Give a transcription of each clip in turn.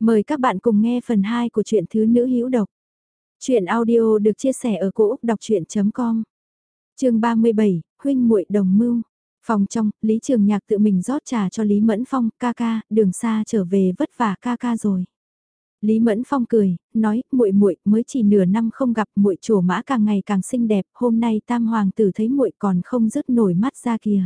Mời các bạn cùng nghe phần 2 của truyện Thứ Nữ Hữu Độc. truyện audio được chia sẻ ở cỗ đọc chuyện.com Trường 37, Huynh muội Đồng Mưu Phòng trong, Lý Trường Nhạc tự mình rót trà cho Lý Mẫn Phong, ca ca, đường xa trở về vất vả ca ca rồi. Lý Mẫn Phong cười, nói, muội muội mới chỉ nửa năm không gặp muội chủ mã càng ngày càng xinh đẹp, hôm nay tam hoàng tử thấy muội còn không dứt nổi mắt ra kìa.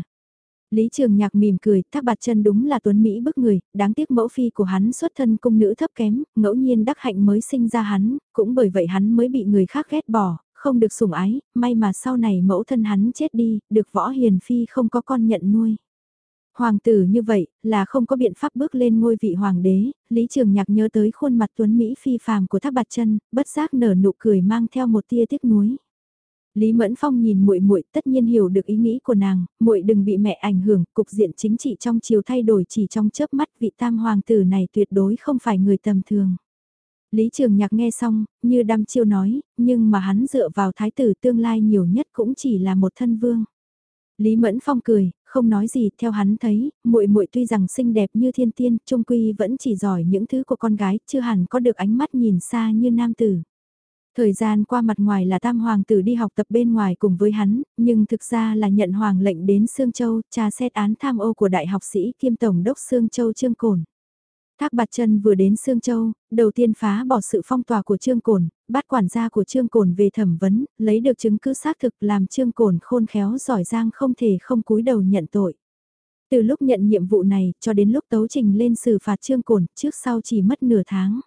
Lý Trường Nhạc mỉm cười, Thác Bạt Chân đúng là tuấn mỹ bức người, đáng tiếc mẫu phi của hắn xuất thân cung nữ thấp kém, ngẫu nhiên đắc hạnh mới sinh ra hắn, cũng bởi vậy hắn mới bị người khác ghét bỏ, không được sủng ái, may mà sau này mẫu thân hắn chết đi, được võ hiền phi không có con nhận nuôi. Hoàng tử như vậy, là không có biện pháp bước lên ngôi vị hoàng đế, Lý Trường Nhạc nhớ tới khuôn mặt tuấn Mỹ phi phàm của Thác Bạt Chân, bất giác nở nụ cười mang theo một tia tiếc nuối. Lý Mẫn Phong nhìn muội muội, tất nhiên hiểu được ý nghĩ của nàng, muội đừng bị mẹ ảnh hưởng, cục diện chính trị trong chiều thay đổi chỉ trong chớp mắt, vị tam hoàng tử này tuyệt đối không phải người tầm thường. Lý Trường Nhạc nghe xong, như đăm chiêu nói, nhưng mà hắn dựa vào thái tử tương lai nhiều nhất cũng chỉ là một thân vương. Lý Mẫn Phong cười, không nói gì, theo hắn thấy, muội muội tuy rằng xinh đẹp như thiên tiên, trung quy vẫn chỉ giỏi những thứ của con gái, chưa hẳn có được ánh mắt nhìn xa như nam tử. Thời gian qua mặt ngoài là tam hoàng tử đi học tập bên ngoài cùng với hắn, nhưng thực ra là nhận hoàng lệnh đến Sương Châu, tra xét án tham ô của đại học sĩ kiêm tổng đốc Sương Châu Trương Cổn. Thác bạt chân vừa đến Sương Châu, đầu tiên phá bỏ sự phong tỏa của Trương Cổn, bắt quản gia của Trương Cổn về thẩm vấn, lấy được chứng cứ xác thực làm Trương Cổn khôn khéo giỏi giang không thể không cúi đầu nhận tội. Từ lúc nhận nhiệm vụ này cho đến lúc tấu trình lên xử phạt Trương Cổn, trước sau chỉ mất nửa tháng.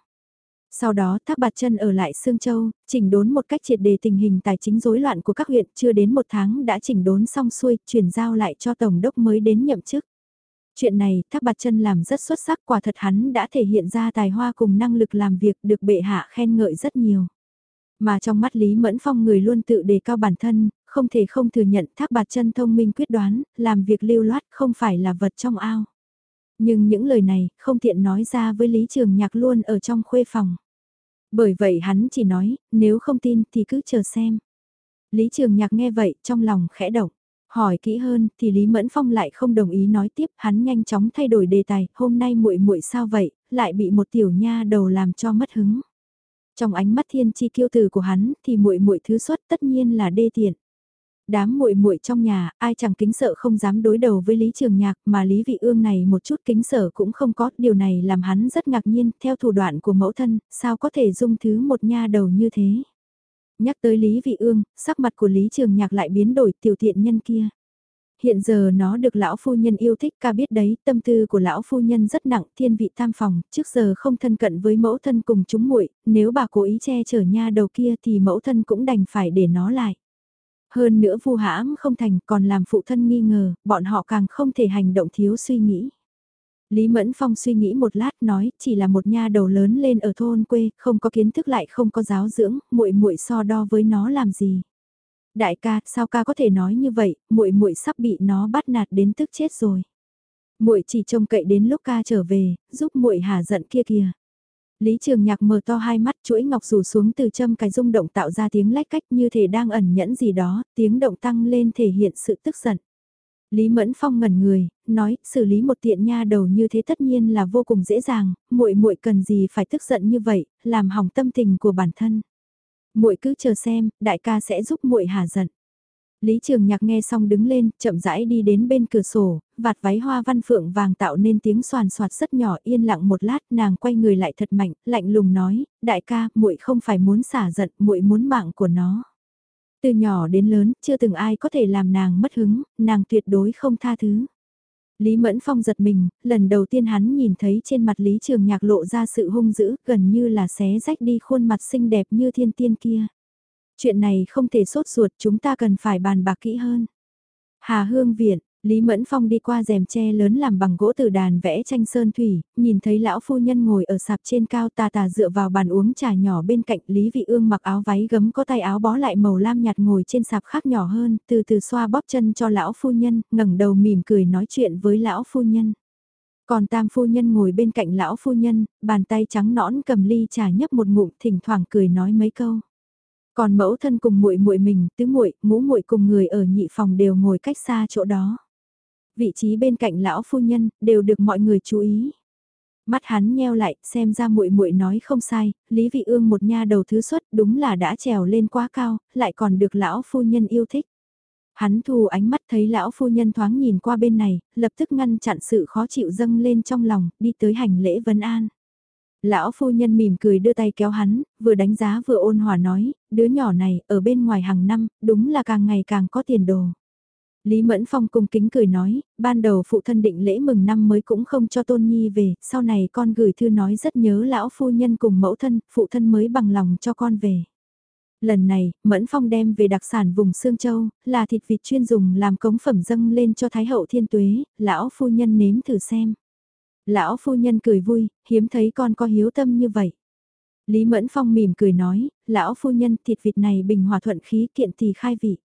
Sau đó Thác Bạt Chân ở lại Sương Châu, chỉnh đốn một cách triệt đề tình hình tài chính rối loạn của các huyện, chưa đến một tháng đã chỉnh đốn xong xuôi, chuyển giao lại cho Tổng đốc mới đến nhậm chức. Chuyện này Thác Bạt Chân làm rất xuất sắc, quả thật hắn đã thể hiện ra tài hoa cùng năng lực làm việc được bệ hạ khen ngợi rất nhiều. Mà trong mắt Lý Mẫn Phong người luôn tự đề cao bản thân, không thể không thừa nhận Thác Bạt Chân thông minh quyết đoán, làm việc lưu loát không phải là vật trong ao. Nhưng những lời này không tiện nói ra với Lý Trường Nhạc luôn ở trong khuê phòng. Bởi vậy hắn chỉ nói, nếu không tin thì cứ chờ xem. Lý Trường Nhạc nghe vậy trong lòng khẽ động. Hỏi kỹ hơn thì Lý Mẫn Phong lại không đồng ý nói tiếp, hắn nhanh chóng thay đổi đề tài, hôm nay muội muội sao vậy, lại bị một tiểu nha đầu làm cho mất hứng. Trong ánh mắt thiên chi kiêu tử của hắn thì muội muội thứ xuất tất nhiên là đê tiện đám muội muội trong nhà, ai chẳng kính sợ không dám đối đầu với Lý Trường Nhạc, mà Lý Vị Ương này một chút kính sợ cũng không có, điều này làm hắn rất ngạc nhiên, theo thủ đoạn của mẫu thân, sao có thể dung thứ một nha đầu như thế. Nhắc tới Lý Vị Ương, sắc mặt của Lý Trường Nhạc lại biến đổi tiểu thiện nhân kia. Hiện giờ nó được lão phu nhân yêu thích ca biết đấy, tâm tư của lão phu nhân rất nặng, thiên vị tam phòng, trước giờ không thân cận với mẫu thân cùng chúng muội, nếu bà cố ý che chở nha đầu kia thì mẫu thân cũng đành phải để nó lại. Hơn nữa vu hãm không thành còn làm phụ thân nghi ngờ, bọn họ càng không thể hành động thiếu suy nghĩ. Lý Mẫn Phong suy nghĩ một lát nói, chỉ là một nha đầu lớn lên ở thôn quê, không có kiến thức lại không có giáo dưỡng, muội muội so đo với nó làm gì. Đại ca, sao ca có thể nói như vậy, muội muội sắp bị nó bắt nạt đến tức chết rồi. Muội chỉ trông cậy đến lúc ca trở về, giúp muội hả giận kia kìa. Lý Trường Nhạc mở to hai mắt chuỗi ngọc rủ xuống từ châm cái rung động tạo ra tiếng lách cách như thể đang ẩn nhẫn gì đó, tiếng động tăng lên thể hiện sự tức giận. Lý Mẫn Phong ngẩn người, nói, xử lý một tiện nha đầu như thế tất nhiên là vô cùng dễ dàng, muội muội cần gì phải tức giận như vậy, làm hỏng tâm tình của bản thân. Muội cứ chờ xem, đại ca sẽ giúp muội hà giận. Lý Trường Nhạc nghe xong đứng lên, chậm rãi đi đến bên cửa sổ, vạt váy hoa văn phượng vàng tạo nên tiếng soàn soạt rất nhỏ yên lặng một lát, nàng quay người lại thật mạnh, lạnh lùng nói, đại ca, muội không phải muốn xả giận, muội muốn mạng của nó. Từ nhỏ đến lớn, chưa từng ai có thể làm nàng mất hứng, nàng tuyệt đối không tha thứ. Lý Mẫn Phong giật mình, lần đầu tiên hắn nhìn thấy trên mặt Lý Trường Nhạc lộ ra sự hung dữ, gần như là xé rách đi khuôn mặt xinh đẹp như thiên tiên kia. Chuyện này không thể sốt ruột, chúng ta cần phải bàn bạc kỹ hơn. Hà Hương Viện, Lý Mẫn Phong đi qua rèm tre lớn làm bằng gỗ từ đàn vẽ tranh sơn thủy, nhìn thấy lão phu nhân ngồi ở sạp trên cao tà tà dựa vào bàn uống trà nhỏ bên cạnh Lý Vị Ương mặc áo váy gấm có tay áo bó lại màu lam nhạt ngồi trên sạp khác nhỏ hơn, từ từ xoa bóp chân cho lão phu nhân, ngẩng đầu mỉm cười nói chuyện với lão phu nhân. Còn tam phu nhân ngồi bên cạnh lão phu nhân, bàn tay trắng nõn cầm ly trà nhấp một ngụm thỉnh thoảng cười nói mấy câu. Còn mẫu thân cùng muội muội mình, tứ muội, ngũ muội cùng người ở nhị phòng đều ngồi cách xa chỗ đó. Vị trí bên cạnh lão phu nhân đều được mọi người chú ý. Mắt hắn nheo lại, xem ra muội muội nói không sai, Lý Vị Ương một nha đầu thứ xuất đúng là đã trèo lên quá cao, lại còn được lão phu nhân yêu thích. Hắn thu ánh mắt thấy lão phu nhân thoáng nhìn qua bên này, lập tức ngăn chặn sự khó chịu dâng lên trong lòng, đi tới hành lễ vấn an. Lão phu nhân mỉm cười đưa tay kéo hắn, vừa đánh giá vừa ôn hòa nói, đứa nhỏ này ở bên ngoài hàng năm, đúng là càng ngày càng có tiền đồ. Lý Mẫn Phong cung kính cười nói, ban đầu phụ thân định lễ mừng năm mới cũng không cho Tôn Nhi về, sau này con gửi thư nói rất nhớ lão phu nhân cùng mẫu thân, phụ thân mới bằng lòng cho con về. Lần này, Mẫn Phong đem về đặc sản vùng Sương Châu, là thịt vịt chuyên dùng làm cống phẩm dâng lên cho Thái hậu thiên tuế, lão phu nhân nếm thử xem. Lão phu nhân cười vui, hiếm thấy con có hiếu tâm như vậy. Lý Mẫn Phong mỉm cười nói, lão phu nhân thịt vịt này bình hòa thuận khí kiện thì khai vị.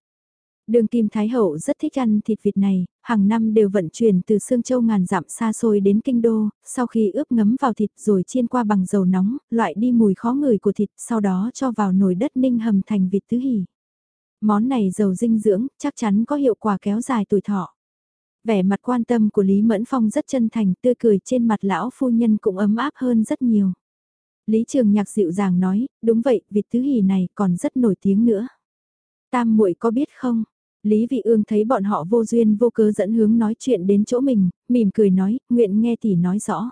Đường Kim Thái Hậu rất thích ăn thịt vịt này, hàng năm đều vận chuyển từ Sương Châu ngàn dặm xa xôi đến Kinh Đô, sau khi ướp ngấm vào thịt rồi chiên qua bằng dầu nóng, loại đi mùi khó ngửi của thịt, sau đó cho vào nồi đất ninh hầm thành vịt tứ hỉ. Món này giàu dinh dưỡng, chắc chắn có hiệu quả kéo dài tuổi thọ. Vẻ mặt quan tâm của Lý Mẫn Phong rất chân thành, tươi cười trên mặt lão phu nhân cũng ấm áp hơn rất nhiều. Lý Trường Nhạc dịu dàng nói, đúng vậy, vịt tứ hỉ này còn rất nổi tiếng nữa. Tam muội có biết không? Lý Vị Ương thấy bọn họ vô duyên vô cớ dẫn hướng nói chuyện đến chỗ mình, mỉm cười nói, nguyện nghe tỷ nói rõ.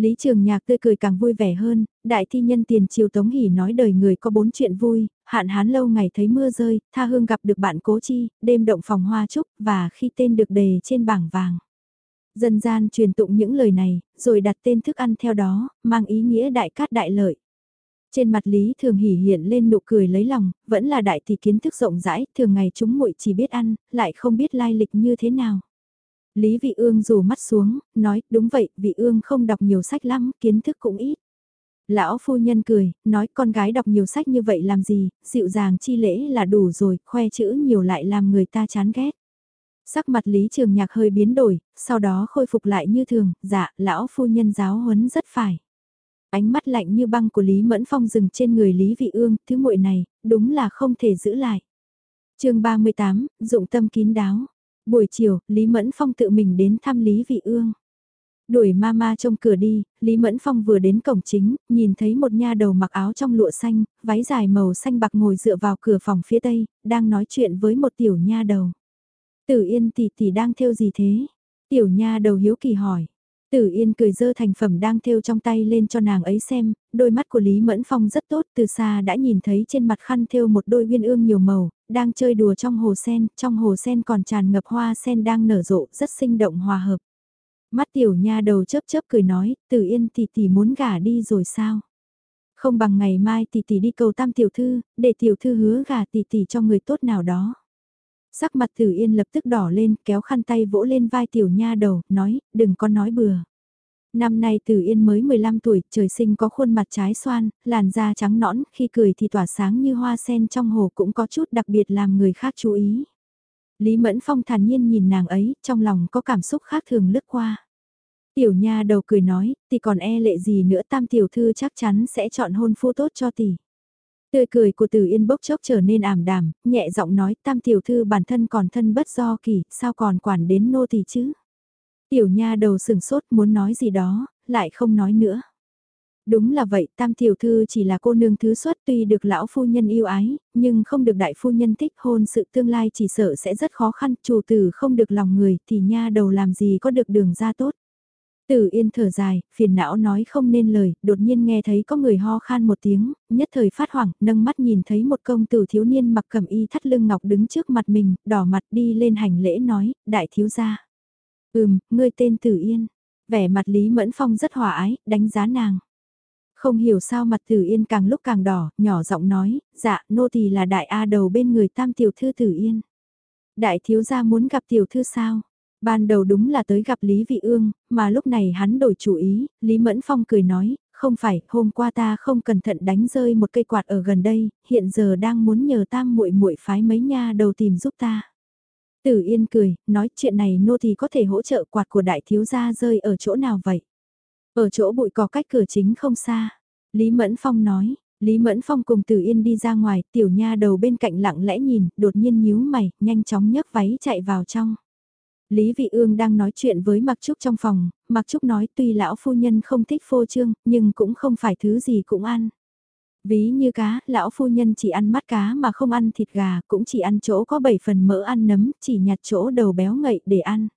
Lý Trường Nhạc tươi cười càng vui vẻ hơn, đại thi nhân tiền triều Tống Hỷ nói đời người có bốn chuyện vui, hạn hán lâu ngày thấy mưa rơi, tha hương gặp được bạn cố chi, đêm động phòng hoa trúc, và khi tên được đề trên bảng vàng. Dân gian truyền tụng những lời này, rồi đặt tên thức ăn theo đó, mang ý nghĩa đại cát đại lợi. Trên mặt Lý Thường Hỉ hiện lên nụ cười lấy lòng, vẫn là đại tỷ kiến thức rộng rãi, thường ngày chúng muội chỉ biết ăn, lại không biết lai lịch như thế nào. Lý Vị Ương rủ mắt xuống, nói, đúng vậy, Vị Ương không đọc nhiều sách lắm, kiến thức cũng ít. Lão phu nhân cười, nói con gái đọc nhiều sách như vậy làm gì, dịu dàng chi lễ là đủ rồi, khoe chữ nhiều lại làm người ta chán ghét. Sắc mặt Lý Trường Nhạc hơi biến đổi, sau đó khôi phục lại như thường, dạ, lão phu nhân giáo huấn rất phải. Ánh mắt lạnh như băng của Lý Mẫn Phong dừng trên người Lý Vị Ương, thứ muội này, đúng là không thể giữ lại. chương 38, dụng tâm kín đáo. Buổi chiều, Lý Mẫn Phong tự mình đến thăm Lý Vị Ương. Đuổi mama trong cửa đi, Lý Mẫn Phong vừa đến cổng chính, nhìn thấy một nha đầu mặc áo trong lụa xanh, váy dài màu xanh bạc ngồi dựa vào cửa phòng phía tây, đang nói chuyện với một tiểu nha đầu. Tử Yên tỷ tỷ đang theo gì thế? Tiểu nha đầu hiếu kỳ hỏi. Tử Yên cười dơ thành phẩm đang thêu trong tay lên cho nàng ấy xem, đôi mắt của Lý Mẫn Phong rất tốt, từ xa đã nhìn thấy trên mặt khăn thêu một đôi viên ương nhiều màu, đang chơi đùa trong hồ sen, trong hồ sen còn tràn ngập hoa sen đang nở rộ, rất sinh động hòa hợp. Mắt tiểu nha đầu chớp chớp cười nói, Tử Yên tỷ tỷ muốn gả đi rồi sao? Không bằng ngày mai tỷ tỷ đi cầu tam tiểu thư, để tiểu thư hứa gả tỷ tỷ cho người tốt nào đó. Sắc mặt Tử Yên lập tức đỏ lên, kéo khăn tay vỗ lên vai tiểu nha đầu, nói, đừng có nói bừa. Năm nay Tử Yên mới 15 tuổi, trời sinh có khuôn mặt trái xoan, làn da trắng nõn, khi cười thì tỏa sáng như hoa sen trong hồ cũng có chút đặc biệt làm người khác chú ý. Lý Mẫn Phong thản nhiên nhìn nàng ấy, trong lòng có cảm xúc khác thường lướt qua. Tiểu nha đầu cười nói, thì còn e lệ gì nữa tam tiểu thư chắc chắn sẽ chọn hôn phu tốt cho tỷ. Tươi cười của Từ Yên bốc chốc trở nên ảm đạm, nhẹ giọng nói tam tiểu thư bản thân còn thân bất do kỳ, sao còn quản đến nô tỳ chứ? Tiểu nha đầu sừng sốt muốn nói gì đó, lại không nói nữa. Đúng là vậy, tam tiểu thư chỉ là cô nương thứ xuất tuy được lão phu nhân yêu ái, nhưng không được đại phu nhân thích hôn sự tương lai chỉ sợ sẽ rất khó khăn, chủ tử không được lòng người thì nha đầu làm gì có được đường ra tốt. Tử Yên thở dài, phiền não nói không nên lời, đột nhiên nghe thấy có người ho khan một tiếng, nhất thời phát hoảng, nâng mắt nhìn thấy một công tử thiếu niên mặc cẩm y thắt lưng ngọc đứng trước mặt mình, đỏ mặt đi lên hành lễ nói, đại thiếu gia. Ừm, ngươi tên Tử Yên. Vẻ mặt Lý Mẫn Phong rất hòa ái, đánh giá nàng. Không hiểu sao mặt Tử Yên càng lúc càng đỏ, nhỏ giọng nói, dạ, nô tỳ là đại A đầu bên người tam tiểu thư Tử Yên. Đại thiếu gia muốn gặp tiểu thư sao? Ban đầu đúng là tới gặp Lý Vị Ương, mà lúc này hắn đổi chủ ý, Lý Mẫn Phong cười nói, không phải, hôm qua ta không cẩn thận đánh rơi một cây quạt ở gần đây, hiện giờ đang muốn nhờ tam muội muội phái mấy nha đầu tìm giúp ta. Tử Yên cười, nói chuyện này nô thì có thể hỗ trợ quạt của đại thiếu gia rơi ở chỗ nào vậy? Ở chỗ bụi cỏ cách cửa chính không xa. Lý Mẫn Phong nói, Lý Mẫn Phong cùng Tử Yên đi ra ngoài, tiểu nha đầu bên cạnh lặng lẽ nhìn, đột nhiên nhíu mày, nhanh chóng nhấc váy chạy vào trong. Lý Vị Ương đang nói chuyện với Mạc Trúc trong phòng, Mạc Trúc nói tuy lão phu nhân không thích phô trương, nhưng cũng không phải thứ gì cũng ăn. Ví như cá, lão phu nhân chỉ ăn mắt cá mà không ăn thịt gà, cũng chỉ ăn chỗ có 7 phần mỡ ăn nấm, chỉ nhặt chỗ đầu béo ngậy để ăn.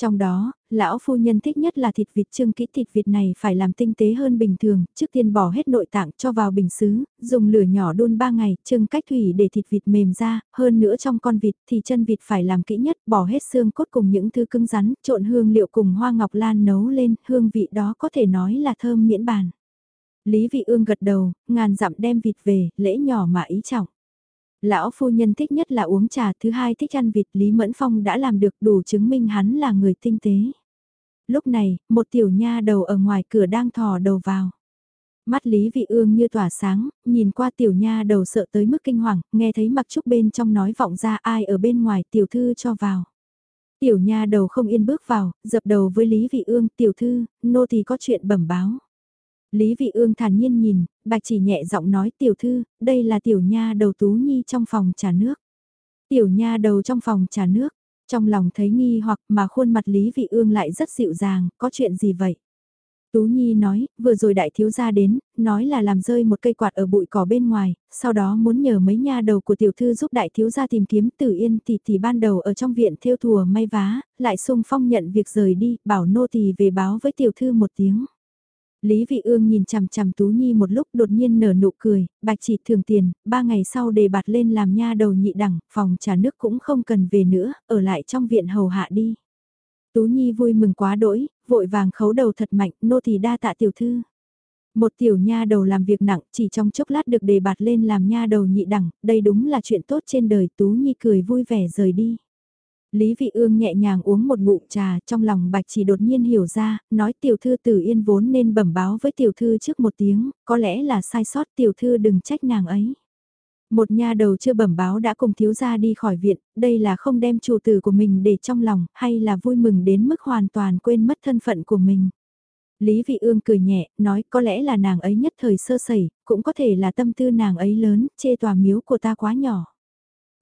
Trong đó, lão phu nhân thích nhất là thịt vịt trưng kỹ thịt vịt này phải làm tinh tế hơn bình thường, trước tiên bỏ hết nội tạng cho vào bình xứ, dùng lửa nhỏ đun 3 ngày, trưng cách thủy để thịt vịt mềm ra, hơn nữa trong con vịt thì chân vịt phải làm kỹ nhất, bỏ hết xương cốt cùng những thứ cứng rắn, trộn hương liệu cùng hoa ngọc lan nấu lên, hương vị đó có thể nói là thơm miễn bàn. Lý Vị Ương gật đầu, ngàn dặm đem vịt về, lễ nhỏ mà ý trọng. Lão phu nhân thích nhất là uống trà, thứ hai thích ăn vịt Lý Mẫn Phong đã làm được đủ chứng minh hắn là người tinh tế. Lúc này, một tiểu nha đầu ở ngoài cửa đang thò đầu vào. Mắt Lý Vị Ương như tỏa sáng, nhìn qua tiểu nha đầu sợ tới mức kinh hoàng, nghe thấy mặc trúc bên trong nói vọng ra ai ở bên ngoài tiểu thư cho vào. Tiểu nha đầu không yên bước vào, dập đầu với Lý Vị Ương, tiểu thư, nô thì có chuyện bẩm báo. Lý Vị Ương thản nhiên nhìn, bạch chỉ nhẹ giọng nói tiểu thư, đây là tiểu nha đầu Tú Nhi trong phòng trà nước. Tiểu nha đầu trong phòng trà nước, trong lòng thấy nghi hoặc mà khuôn mặt Lý Vị Ương lại rất dịu dàng, có chuyện gì vậy? Tú Nhi nói, vừa rồi đại thiếu gia đến, nói là làm rơi một cây quạt ở bụi cỏ bên ngoài, sau đó muốn nhờ mấy nha đầu của tiểu thư giúp đại thiếu gia tìm kiếm tử yên tỷ tỷ ban đầu ở trong viện theo thùa may vá, lại sung phong nhận việc rời đi, bảo nô tỳ về báo với tiểu thư một tiếng. Lý Vị Ương nhìn chằm chằm Tú Nhi một lúc đột nhiên nở nụ cười, bạch chỉ thường tiền, ba ngày sau đề bạt lên làm nha đầu nhị đẳng, phòng trà nước cũng không cần về nữa, ở lại trong viện hầu hạ đi. Tú Nhi vui mừng quá đỗi, vội vàng khấu đầu thật mạnh, nô thì đa tạ tiểu thư. Một tiểu nha đầu làm việc nặng chỉ trong chốc lát được đề bạt lên làm nha đầu nhị đẳng, đây đúng là chuyện tốt trên đời Tú Nhi cười vui vẻ rời đi. Lý Vị Ương nhẹ nhàng uống một ngụm trà, trong lòng bạch chỉ đột nhiên hiểu ra, nói tiểu thư tử yên vốn nên bẩm báo với tiểu thư trước một tiếng, có lẽ là sai sót tiểu thư đừng trách nàng ấy. Một nha đầu chưa bẩm báo đã cùng thiếu gia đi khỏi viện, đây là không đem chủ tử của mình để trong lòng, hay là vui mừng đến mức hoàn toàn quên mất thân phận của mình. Lý Vị Ương cười nhẹ, nói có lẽ là nàng ấy nhất thời sơ sẩy, cũng có thể là tâm tư nàng ấy lớn, chê tòa miếu của ta quá nhỏ.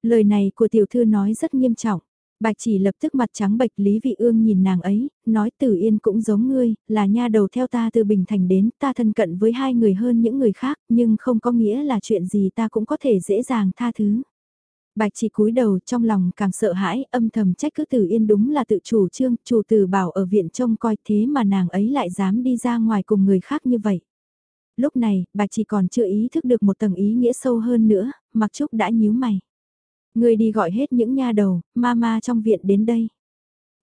Lời này của tiểu thư nói rất nghiêm trọng. Bạch chỉ lập tức mặt trắng bệch Lý Vị Ương nhìn nàng ấy, nói Tử Yên cũng giống ngươi, là nha đầu theo ta từ Bình Thành đến, ta thân cận với hai người hơn những người khác, nhưng không có nghĩa là chuyện gì ta cũng có thể dễ dàng tha thứ. Bạch chỉ cúi đầu trong lòng càng sợ hãi, âm thầm trách cứ Tử Yên đúng là tự chủ trương, chủ tử bảo ở viện trông coi thế mà nàng ấy lại dám đi ra ngoài cùng người khác như vậy. Lúc này, bạch chỉ còn chưa ý thức được một tầng ý nghĩa sâu hơn nữa, mặc trúc đã nhíu mày. Người đi gọi hết những nha đầu, mama trong viện đến đây.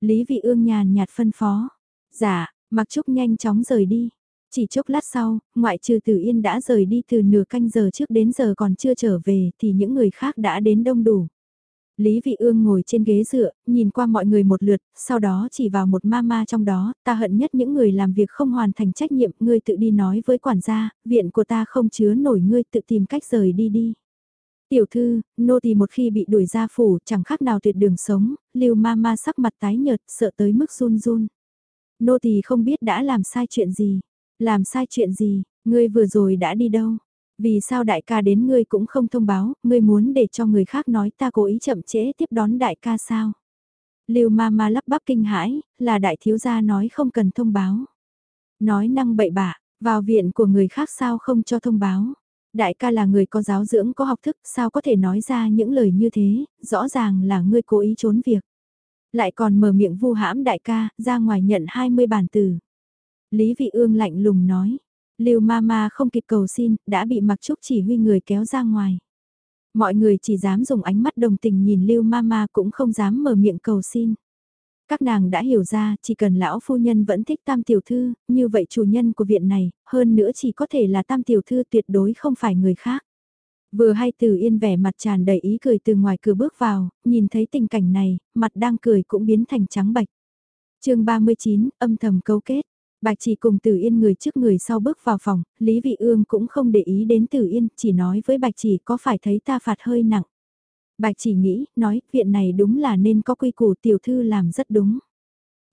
Lý vị ương nhàn nhạt phân phó. Dạ, mặc trúc nhanh chóng rời đi. Chỉ chốc lát sau, ngoại trừ Tử Yên đã rời đi từ nửa canh giờ trước đến giờ còn chưa trở về thì những người khác đã đến đông đủ. Lý Vị Ương ngồi trên ghế dựa, nhìn qua mọi người một lượt, sau đó chỉ vào một mama trong đó, ta hận nhất những người làm việc không hoàn thành trách nhiệm, ngươi tự đi nói với quản gia, viện của ta không chứa nổi ngươi tự tìm cách rời đi đi. Tiểu thư, nô tỳ một khi bị đuổi ra phủ chẳng khác nào tuyệt đường sống, lưu ma ma sắc mặt tái nhợt sợ tới mức run run. Nô tỳ không biết đã làm sai chuyện gì, làm sai chuyện gì, ngươi vừa rồi đã đi đâu, vì sao đại ca đến ngươi cũng không thông báo, ngươi muốn để cho người khác nói ta cố ý chậm trễ tiếp đón đại ca sao. Lưu ma ma lắp bắp kinh hãi, là đại thiếu gia nói không cần thông báo. Nói năng bậy bạ, vào viện của người khác sao không cho thông báo. Đại ca là người có giáo dưỡng có học thức, sao có thể nói ra những lời như thế, rõ ràng là ngươi cố ý trốn việc. Lại còn mở miệng vu hãm đại ca, ra ngoài nhận 20 bản từ. Lý Vị Ương lạnh lùng nói, Lưu Mama không kịp cầu xin, đã bị Mặc Trúc chỉ huy người kéo ra ngoài. Mọi người chỉ dám dùng ánh mắt đồng tình nhìn Lưu Mama cũng không dám mở miệng cầu xin. Các nàng đã hiểu ra, chỉ cần lão phu nhân vẫn thích tam tiểu thư, như vậy chủ nhân của viện này, hơn nữa chỉ có thể là tam tiểu thư tuyệt đối không phải người khác. Vừa hay từ yên vẻ mặt tràn đầy ý cười từ ngoài cửa bước vào, nhìn thấy tình cảnh này, mặt đang cười cũng biến thành trắng bạch. chương 39, âm thầm câu kết. Bạch chỉ cùng Tử Yên người trước người sau bước vào phòng, Lý Vị Ương cũng không để ý đến Tử Yên, chỉ nói với Bạch chỉ có phải thấy ta phạt hơi nặng. Bạch chỉ nghĩ, nói, viện này đúng là nên có quy củ tiểu thư làm rất đúng.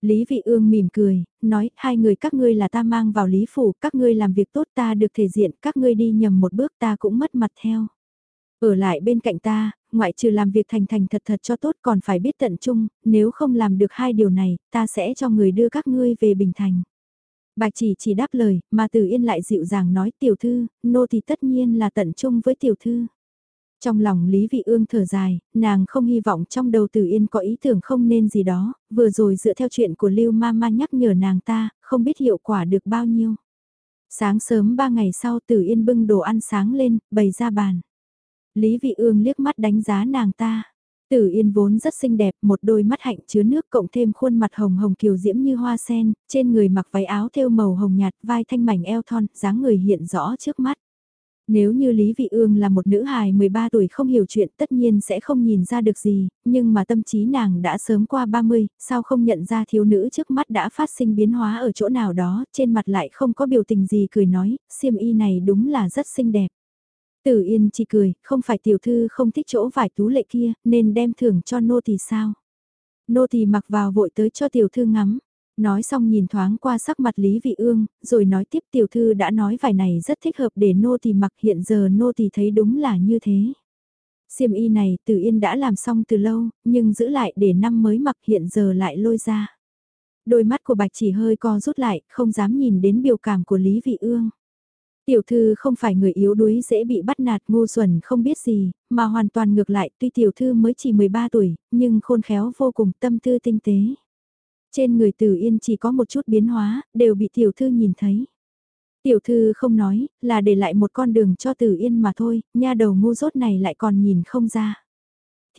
Lý Vị Ương mỉm cười, nói, hai người các ngươi là ta mang vào Lý Phủ, các ngươi làm việc tốt ta được thể diện, các ngươi đi nhầm một bước ta cũng mất mặt theo. Ở lại bên cạnh ta, ngoại trừ làm việc thành thành thật thật cho tốt còn phải biết tận trung, nếu không làm được hai điều này, ta sẽ cho người đưa các ngươi về Bình Thành. Bạch chỉ chỉ đáp lời, mà Từ Yên lại dịu dàng nói tiểu thư, nô thì tất nhiên là tận trung với tiểu thư. Trong lòng Lý Vị Ương thở dài, nàng không hy vọng trong đầu Từ Yên có ý tưởng không nên gì đó, vừa rồi dựa theo chuyện của Lưu Mama nhắc nhở nàng ta, không biết hiệu quả được bao nhiêu. Sáng sớm ba ngày sau Từ Yên bưng đồ ăn sáng lên, bày ra bàn. Lý Vị Ương liếc mắt đánh giá nàng ta. Tử Yên vốn rất xinh đẹp, một đôi mắt hạnh chứa nước cộng thêm khuôn mặt hồng hồng kiều diễm như hoa sen, trên người mặc váy áo thêu màu hồng nhạt, vai thanh mảnh eo thon, dáng người hiện rõ trước mắt. Nếu như Lý Vị Ương là một nữ hài 13 tuổi không hiểu chuyện tất nhiên sẽ không nhìn ra được gì, nhưng mà tâm trí nàng đã sớm qua 30, sao không nhận ra thiếu nữ trước mắt đã phát sinh biến hóa ở chỗ nào đó, trên mặt lại không có biểu tình gì cười nói, xiêm y này đúng là rất xinh đẹp. Tử Yên chỉ cười, không phải tiểu thư không thích chỗ vải tú lệ kia, nên đem thưởng cho nô thì sao? Nô thì mặc vào vội tới cho tiểu thư ngắm. Nói xong nhìn thoáng qua sắc mặt Lý Vị Ương, rồi nói tiếp tiểu thư đã nói vài này rất thích hợp để nô tỳ mặc hiện giờ nô thì thấy đúng là như thế. Xiêm y này Từ Yên đã làm xong từ lâu, nhưng giữ lại để năm mới mặc hiện giờ lại lôi ra. Đôi mắt của bạch chỉ hơi co rút lại, không dám nhìn đến biểu cảm của Lý Vị Ương. Tiểu thư không phải người yếu đuối dễ bị bắt nạt ngu xuẩn không biết gì, mà hoàn toàn ngược lại tuy tiểu thư mới chỉ 13 tuổi, nhưng khôn khéo vô cùng tâm tư tinh tế. Trên người tử yên chỉ có một chút biến hóa, đều bị tiểu thư nhìn thấy. Tiểu thư không nói, là để lại một con đường cho tử yên mà thôi, nha đầu ngu dốt này lại còn nhìn không ra.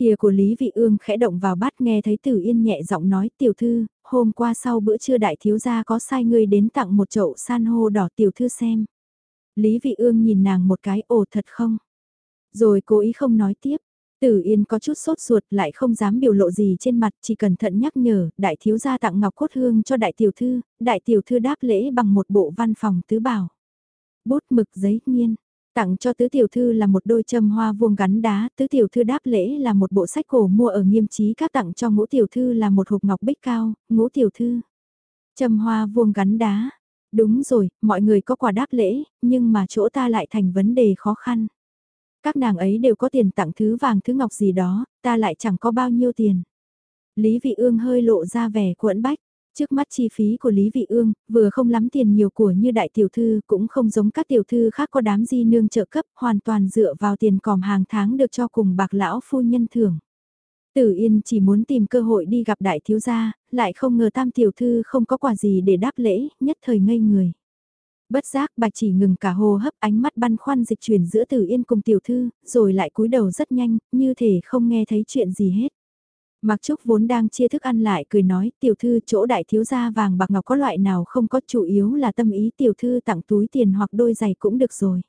Thìa của Lý Vị Ương khẽ động vào bát nghe thấy Tử Yên nhẹ giọng nói tiểu thư, hôm qua sau bữa trưa đại thiếu gia có sai người đến tặng một chậu san hô đỏ tiểu thư xem. Lý Vị Ương nhìn nàng một cái ồ thật không? Rồi cố ý không nói tiếp. Tử Yên có chút sốt ruột lại không dám biểu lộ gì trên mặt chỉ cẩn thận nhắc nhở đại thiếu gia tặng ngọc cốt hương cho đại tiểu thư, đại tiểu thư đáp lễ bằng một bộ văn phòng tứ bảo. Bút mực giấy nghiên, tặng cho tứ tiểu thư là một đôi châm hoa vuông gắn đá, tứ tiểu thư đáp lễ là một bộ sách cổ mua ở nghiêm trí các tặng cho ngũ tiểu thư là một hộp ngọc bích cao, ngũ tiểu thư. Châm hoa vuông gắn đá, Đúng rồi, mọi người có quà đáp lễ, nhưng mà chỗ ta lại thành vấn đề khó khăn. Các nàng ấy đều có tiền tặng thứ vàng thứ ngọc gì đó, ta lại chẳng có bao nhiêu tiền. Lý Vị Ương hơi lộ ra vẻ cuộn bách. Trước mắt chi phí của Lý Vị Ương, vừa không lắm tiền nhiều của như đại tiểu thư, cũng không giống các tiểu thư khác có đám di nương trợ cấp, hoàn toàn dựa vào tiền còm hàng tháng được cho cùng bạc lão phu nhân thưởng. Tử Yên chỉ muốn tìm cơ hội đi gặp đại thiếu gia, lại không ngờ tam tiểu thư không có quà gì để đáp lễ, nhất thời ngây người. Bất giác bạch chỉ ngừng cả hô hấp ánh mắt băn khoăn dịch chuyển giữa Tử Yên cùng tiểu thư, rồi lại cúi đầu rất nhanh, như thể không nghe thấy chuyện gì hết. Mặc Trúc vốn đang chia thức ăn lại cười nói tiểu thư chỗ đại thiếu gia vàng bạc ngọc có loại nào không có chủ yếu là tâm ý tiểu thư tặng túi tiền hoặc đôi giày cũng được rồi.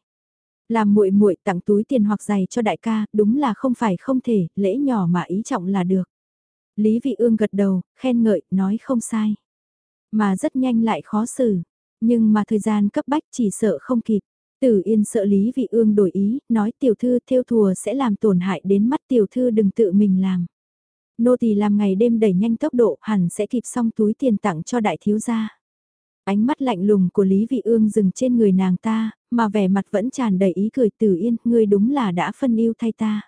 Làm muội muội tặng túi tiền hoặc giày cho đại ca, đúng là không phải không thể, lễ nhỏ mà ý trọng là được. Lý Vị Ương gật đầu, khen ngợi, nói không sai. Mà rất nhanh lại khó xử, nhưng mà thời gian cấp bách chỉ sợ không kịp. Tử Yên sợ Lý Vị Ương đổi ý, nói tiểu thư theo thùa sẽ làm tổn hại đến mắt tiểu thư đừng tự mình làm. Nô tỳ làm ngày đêm đẩy nhanh tốc độ hẳn sẽ kịp xong túi tiền tặng cho đại thiếu gia. Ánh mắt lạnh lùng của Lý Vị Ương dừng trên người nàng ta, mà vẻ mặt vẫn tràn đầy ý cười Tử Yên, ngươi đúng là đã phân yêu thay ta.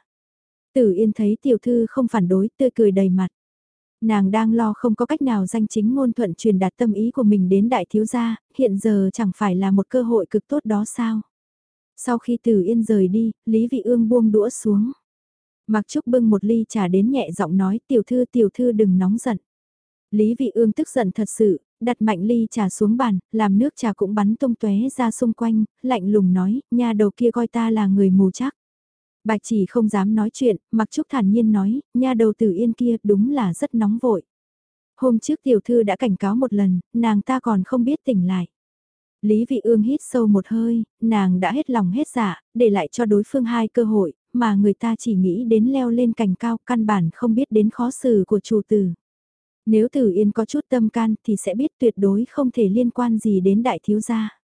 Tử Yên thấy tiểu thư không phản đối, tươi cười đầy mặt. Nàng đang lo không có cách nào danh chính ngôn thuận truyền đạt tâm ý của mình đến đại thiếu gia, hiện giờ chẳng phải là một cơ hội cực tốt đó sao. Sau khi Từ Yên rời đi, Lý Vị Ương buông đũa xuống. Mặc Trúc bưng một ly trà đến nhẹ giọng nói tiểu thư tiểu thư đừng nóng giận. Lý Vị Ương tức giận thật sự, đặt mạnh ly trà xuống bàn, làm nước trà cũng bắn tung tóe ra xung quanh, lạnh lùng nói, nhà đầu kia coi ta là người mù chắc. Bạch chỉ không dám nói chuyện, mặc trúc thản nhiên nói, nha đầu tử yên kia đúng là rất nóng vội. Hôm trước tiểu thư đã cảnh cáo một lần, nàng ta còn không biết tỉnh lại. Lý vị ương hít sâu một hơi, nàng đã hết lòng hết dạ, để lại cho đối phương hai cơ hội, mà người ta chỉ nghĩ đến leo lên cành cao căn bản không biết đến khó xử của chủ tử. Nếu Tử Yên có chút tâm can thì sẽ biết tuyệt đối không thể liên quan gì đến đại thiếu gia.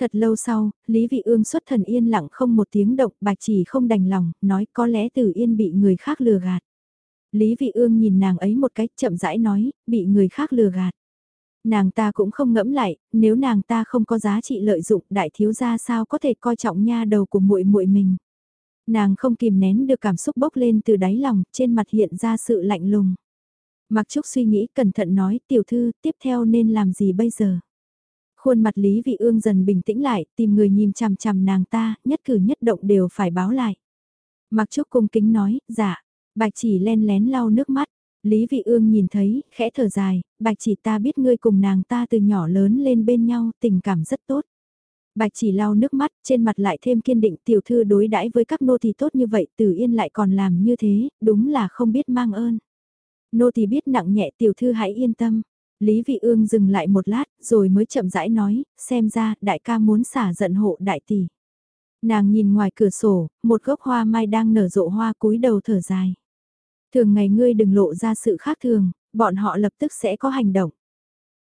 Thật lâu sau, Lý Vị Ương xuất thần yên lặng không một tiếng động, bạch chỉ không đành lòng, nói có lẽ Tử Yên bị người khác lừa gạt. Lý Vị Ương nhìn nàng ấy một cách chậm rãi nói, bị người khác lừa gạt. Nàng ta cũng không ngẫm lại, nếu nàng ta không có giá trị lợi dụng, đại thiếu gia sao có thể coi trọng nha đầu của muội muội mình. Nàng không kìm nén được cảm xúc bốc lên từ đáy lòng, trên mặt hiện ra sự lạnh lùng. Mặc Trúc suy nghĩ cẩn thận nói tiểu thư tiếp theo nên làm gì bây giờ. Khuôn mặt Lý Vị Ương dần bình tĩnh lại, tìm người nhìn chằm chằm nàng ta, nhất cử nhất động đều phải báo lại. Mặc Trúc cung kính nói, dạ, bạch chỉ len lén lau nước mắt, Lý Vị Ương nhìn thấy, khẽ thở dài, bạch chỉ ta biết ngươi cùng nàng ta từ nhỏ lớn lên bên nhau, tình cảm rất tốt. Bạch chỉ lau nước mắt, trên mặt lại thêm kiên định tiểu thư đối đãi với các nô thì tốt như vậy, tử yên lại còn làm như thế, đúng là không biết mang ơn. Nô thì biết nặng nhẹ tiểu thư hãy yên tâm. Lý Vị Ương dừng lại một lát, rồi mới chậm rãi nói, xem ra, đại ca muốn xả giận hộ đại tỷ. Nàng nhìn ngoài cửa sổ, một gốc hoa mai đang nở rộ hoa cúi đầu thở dài. Thường ngày ngươi đừng lộ ra sự khác thường, bọn họ lập tức sẽ có hành động.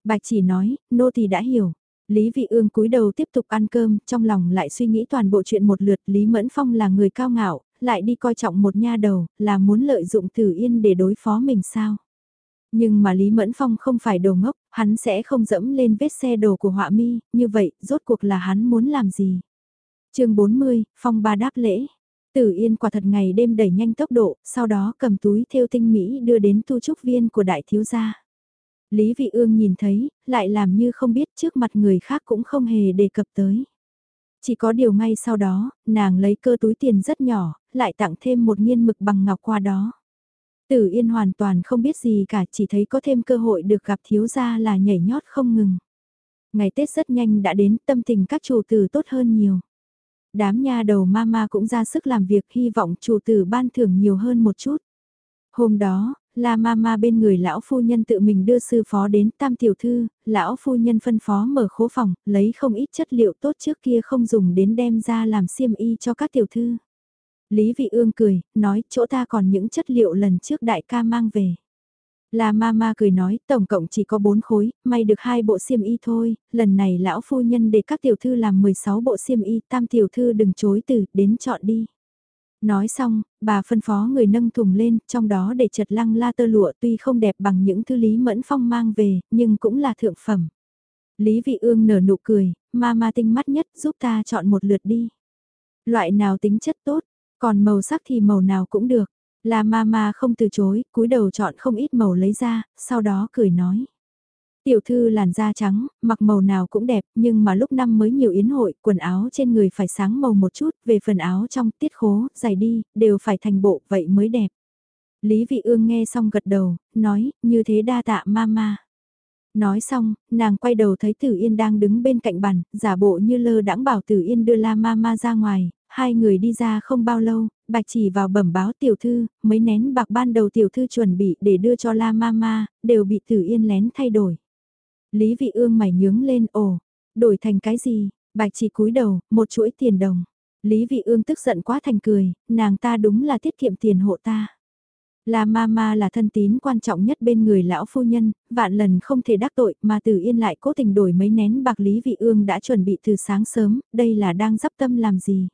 Bạch chỉ nói, nô tỳ đã hiểu. Lý Vị Ương cúi đầu tiếp tục ăn cơm, trong lòng lại suy nghĩ toàn bộ chuyện một lượt. Lý Mẫn Phong là người cao ngạo, lại đi coi trọng một nha đầu, là muốn lợi dụng Tử Yên để đối phó mình sao? Nhưng mà Lý Mẫn Phong không phải đồ ngốc, hắn sẽ không dẫm lên vết xe đồ của họa mi, như vậy, rốt cuộc là hắn muốn làm gì? chương 40, Phong ba đáp lễ. Tử Yên quả thật ngày đêm đẩy nhanh tốc độ, sau đó cầm túi theo tinh mỹ đưa đến tu trúc viên của đại thiếu gia. Lý Vị Ương nhìn thấy, lại làm như không biết trước mặt người khác cũng không hề đề cập tới. Chỉ có điều ngay sau đó, nàng lấy cơ túi tiền rất nhỏ, lại tặng thêm một nghiên mực bằng ngọc qua đó. Tử Yên hoàn toàn không biết gì cả, chỉ thấy có thêm cơ hội được gặp thiếu gia là nhảy nhót không ngừng. Ngày Tết rất nhanh đã đến, tâm tình các chủ tử tốt hơn nhiều. Đám nha đầu mama cũng ra sức làm việc hy vọng chủ tử ban thưởng nhiều hơn một chút. Hôm đó, La Mama bên người lão phu nhân tự mình đưa sư phó đến tam tiểu thư, lão phu nhân phân phó mở khố phòng, lấy không ít chất liệu tốt trước kia không dùng đến đem ra làm xiêm y cho các tiểu thư. Lý Vị Ương cười, nói chỗ ta còn những chất liệu lần trước đại ca mang về. La Mama cười nói, tổng cộng chỉ có 4 khối, may được hai bộ xiêm y thôi, lần này lão phu nhân để các tiểu thư làm 16 bộ xiêm y, tam tiểu thư đừng chối từ, đến chọn đi. Nói xong, bà phân phó người nâng thùng lên, trong đó để chật lăng la tơ lụa tuy không đẹp bằng những thứ Lý Mẫn Phong mang về, nhưng cũng là thượng phẩm. Lý Vị Ương nở nụ cười, ma ma tinh mắt nhất giúp ta chọn một lượt đi. Loại nào tính chất tốt, còn màu sắc thì màu nào cũng được. La mama không từ chối, cúi đầu chọn không ít màu lấy ra, sau đó cười nói. Tiểu thư làn da trắng, mặc màu nào cũng đẹp, nhưng mà lúc năm mới nhiều yến hội, quần áo trên người phải sáng màu một chút, về phần áo trong tiết khố, giày đi, đều phải thành bộ, vậy mới đẹp. Lý Vị Ương nghe xong gật đầu, nói, như thế đa tạ mama. Nói xong, nàng quay đầu thấy Tử Yên đang đứng bên cạnh bàn, giả bộ như lơ đãng bảo Tử Yên đưa La Mama ra ngoài, hai người đi ra không bao lâu, bạch chỉ vào bẩm báo tiểu thư, mấy nén bạc ban đầu tiểu thư chuẩn bị để đưa cho La Mama, đều bị Tử Yên lén thay đổi. Lý vị ương mày nhướng lên ồ, đổi thành cái gì, bạch chỉ cúi đầu, một chuỗi tiền đồng. Lý vị ương tức giận quá thành cười, nàng ta đúng là tiết kiệm tiền hộ ta. la mama là thân tín quan trọng nhất bên người lão phu nhân, vạn lần không thể đắc tội mà tử yên lại cố tình đổi mấy nén bạc Lý Vị Ương đã chuẩn bị từ sáng sớm, đây là đang dắp tâm làm gì.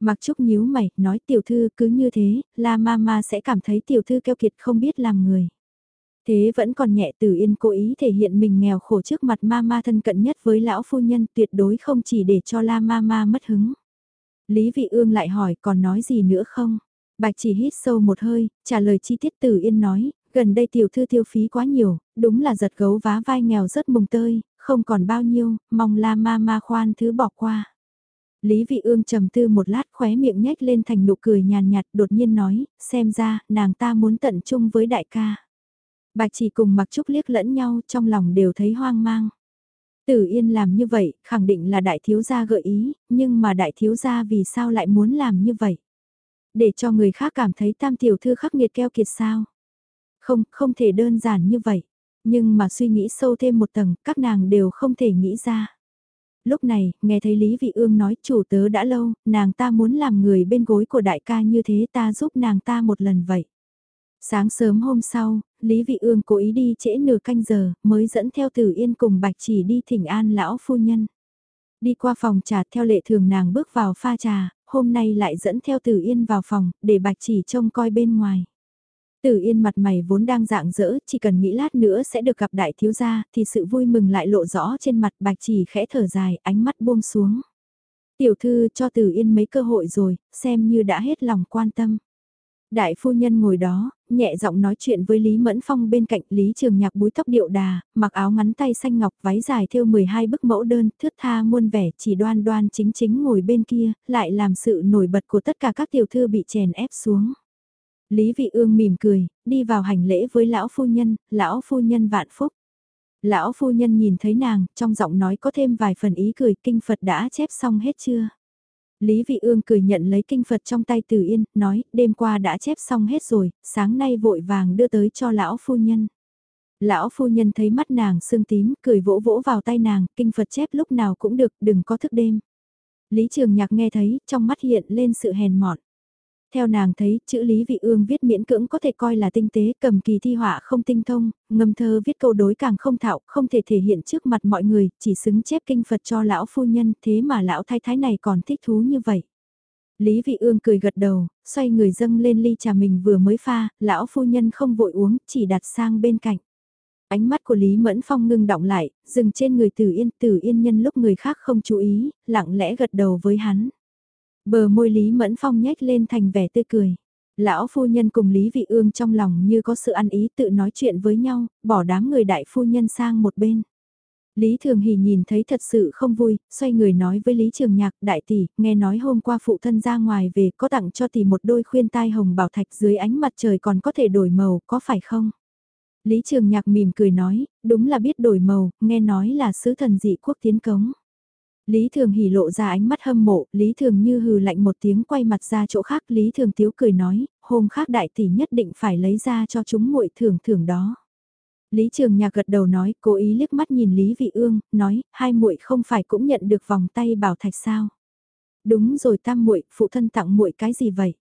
Mặc Trúc nhíu mày, nói tiểu thư cứ như thế, La Mama sẽ cảm thấy tiểu thư keo kiệt không biết làm người. Thế vẫn còn nhẹ từ yên cố ý thể hiện mình nghèo khổ trước mặt Mama thân cận nhất với lão phu nhân tuyệt đối không chỉ để cho La Mama mất hứng. Lý Vị Ương lại hỏi còn nói gì nữa không? Bạch chỉ hít sâu một hơi, trả lời chi tiết từ yên nói, gần đây tiểu thư tiêu phí quá nhiều, đúng là giật gấu vá vai nghèo rất mùng tơi, không còn bao nhiêu, mong la ma ma khoan thứ bỏ qua. Lý Vị Ương trầm tư một lát khóe miệng nhếch lên thành nụ cười nhàn nhạt đột nhiên nói, xem ra, nàng ta muốn tận chung với đại ca. Bạch chỉ cùng mặc trúc liếc lẫn nhau trong lòng đều thấy hoang mang. Tử Yên làm như vậy, khẳng định là đại thiếu gia gợi ý, nhưng mà đại thiếu gia vì sao lại muốn làm như vậy? Để cho người khác cảm thấy tam tiểu thư khắc nghiệt keo kiệt sao? Không, không thể đơn giản như vậy. Nhưng mà suy nghĩ sâu thêm một tầng, các nàng đều không thể nghĩ ra. Lúc này, nghe thấy Lý Vị Ương nói chủ tớ đã lâu, nàng ta muốn làm người bên gối của đại ca như thế ta giúp nàng ta một lần vậy. Sáng sớm hôm sau, Lý Vị Ương cố ý đi trễ nửa canh giờ, mới dẫn theo Tử Yên cùng Bạch Chỉ đi thỉnh an lão phu nhân. Đi qua phòng trà theo lệ thường nàng bước vào pha trà, hôm nay lại dẫn theo Tử Yên vào phòng, để Bạch Chỉ trông coi bên ngoài. Tử Yên mặt mày vốn đang dạng dỡ, chỉ cần nghĩ lát nữa sẽ được gặp đại thiếu gia, thì sự vui mừng lại lộ rõ trên mặt Bạch Chỉ khẽ thở dài, ánh mắt buông xuống. Tiểu thư cho Tử Yên mấy cơ hội rồi, xem như đã hết lòng quan tâm. Đại phu nhân ngồi đó, nhẹ giọng nói chuyện với Lý Mẫn Phong bên cạnh Lý Trường Nhạc búi tóc điệu đà, mặc áo ngắn tay xanh ngọc váy dài thêu 12 bức mẫu đơn, thướt tha muôn vẻ chỉ đoan đoan chính chính ngồi bên kia, lại làm sự nổi bật của tất cả các tiểu thư bị chèn ép xuống. Lý Vị Ương mỉm cười, đi vào hành lễ với lão phu nhân, lão phu nhân vạn phúc. Lão phu nhân nhìn thấy nàng, trong giọng nói có thêm vài phần ý cười, kinh Phật đã chép xong hết chưa? Lý Vị Ương cười nhận lấy kinh Phật trong tay Từ Yên, nói, đêm qua đã chép xong hết rồi, sáng nay vội vàng đưa tới cho lão phu nhân. Lão phu nhân thấy mắt nàng sưng tím, cười vỗ vỗ vào tay nàng, kinh Phật chép lúc nào cũng được, đừng có thức đêm. Lý Trường Nhạc nghe thấy, trong mắt hiện lên sự hèn mọn. Theo nàng thấy, chữ Lý Vị Ương viết miễn cưỡng có thể coi là tinh tế, cầm kỳ thi họa không tinh thông, ngâm thơ viết câu đối càng không thạo, không thể thể hiện trước mặt mọi người, chỉ xứng chép kinh Phật cho lão phu nhân, thế mà lão thái thái này còn thích thú như vậy. Lý Vị Ương cười gật đầu, xoay người dâng lên ly trà mình vừa mới pha, lão phu nhân không vội uống, chỉ đặt sang bên cạnh. Ánh mắt của Lý Mẫn Phong ngưng động lại, dừng trên người Tử Yên, Tử Yên nhân lúc người khác không chú ý, lặng lẽ gật đầu với hắn. Bờ môi Lý Mẫn Phong nhếch lên thành vẻ tươi cười. Lão phu nhân cùng Lý Vị Ương trong lòng như có sự ăn ý tự nói chuyện với nhau, bỏ đám người đại phu nhân sang một bên. Lý Thường Hỷ nhìn thấy thật sự không vui, xoay người nói với Lý Trường Nhạc, đại tỷ, nghe nói hôm qua phụ thân ra ngoài về có tặng cho tỷ một đôi khuyên tai hồng bảo thạch dưới ánh mặt trời còn có thể đổi màu, có phải không? Lý Trường Nhạc mỉm cười nói, đúng là biết đổi màu, nghe nói là sứ thần dị quốc tiến cống. Lý Thường hỉ lộ ra ánh mắt hâm mộ, Lý Thường như hừ lạnh một tiếng quay mặt ra chỗ khác, Lý Thường tiếu cười nói, hôm khác đại tỷ nhất định phải lấy ra cho chúng muội thưởng thưởng đó. Lý Trường Nhạc gật đầu nói, cố ý liếc mắt nhìn Lý Vị Ương, nói, hai muội không phải cũng nhận được vòng tay bảo thạch sao? Đúng rồi tam muội, phụ thân tặng muội cái gì vậy?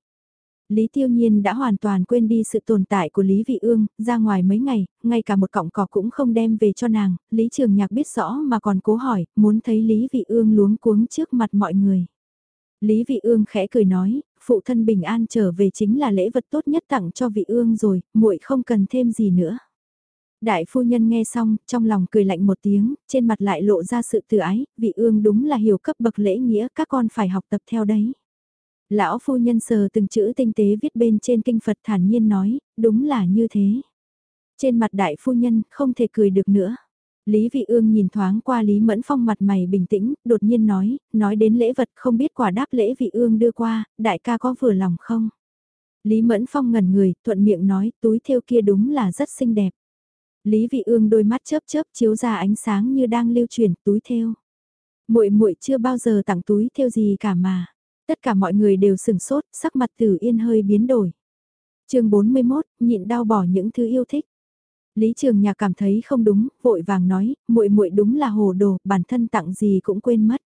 Lý Tiêu Nhiên đã hoàn toàn quên đi sự tồn tại của Lý Vị Ương, ra ngoài mấy ngày, ngay cả một cọng cỏ cũng không đem về cho nàng, Lý Trường Nhạc biết rõ mà còn cố hỏi, muốn thấy Lý Vị Ương luống cuống trước mặt mọi người. Lý Vị Ương khẽ cười nói, phụ thân bình an trở về chính là lễ vật tốt nhất tặng cho Vị Ương rồi, muội không cần thêm gì nữa. Đại phu nhân nghe xong, trong lòng cười lạnh một tiếng, trên mặt lại lộ ra sự tự ái, Vị Ương đúng là hiểu cấp bậc lễ nghĩa, các con phải học tập theo đấy. Lão phu nhân sờ từng chữ tinh tế viết bên trên kinh Phật thản nhiên nói, đúng là như thế. Trên mặt đại phu nhân không thể cười được nữa. Lý Vị Ương nhìn thoáng qua Lý Mẫn Phong mặt mày bình tĩnh, đột nhiên nói, nói đến lễ vật không biết quả đáp lễ Vị Ương đưa qua, đại ca có vừa lòng không? Lý Mẫn Phong ngẩn người, thuận miệng nói, túi thêu kia đúng là rất xinh đẹp. Lý Vị Ương đôi mắt chớp chớp chiếu ra ánh sáng như đang lưu chuyển túi thêu. Muội muội chưa bao giờ tặng túi thêu gì cả mà. Tất cả mọi người đều sừng sốt, sắc mặt Tử Yên hơi biến đổi. chương 41, nhịn đau bỏ những thứ yêu thích. Lý Trường Nhạc cảm thấy không đúng, vội vàng nói, muội muội đúng là hồ đồ, bản thân tặng gì cũng quên mất.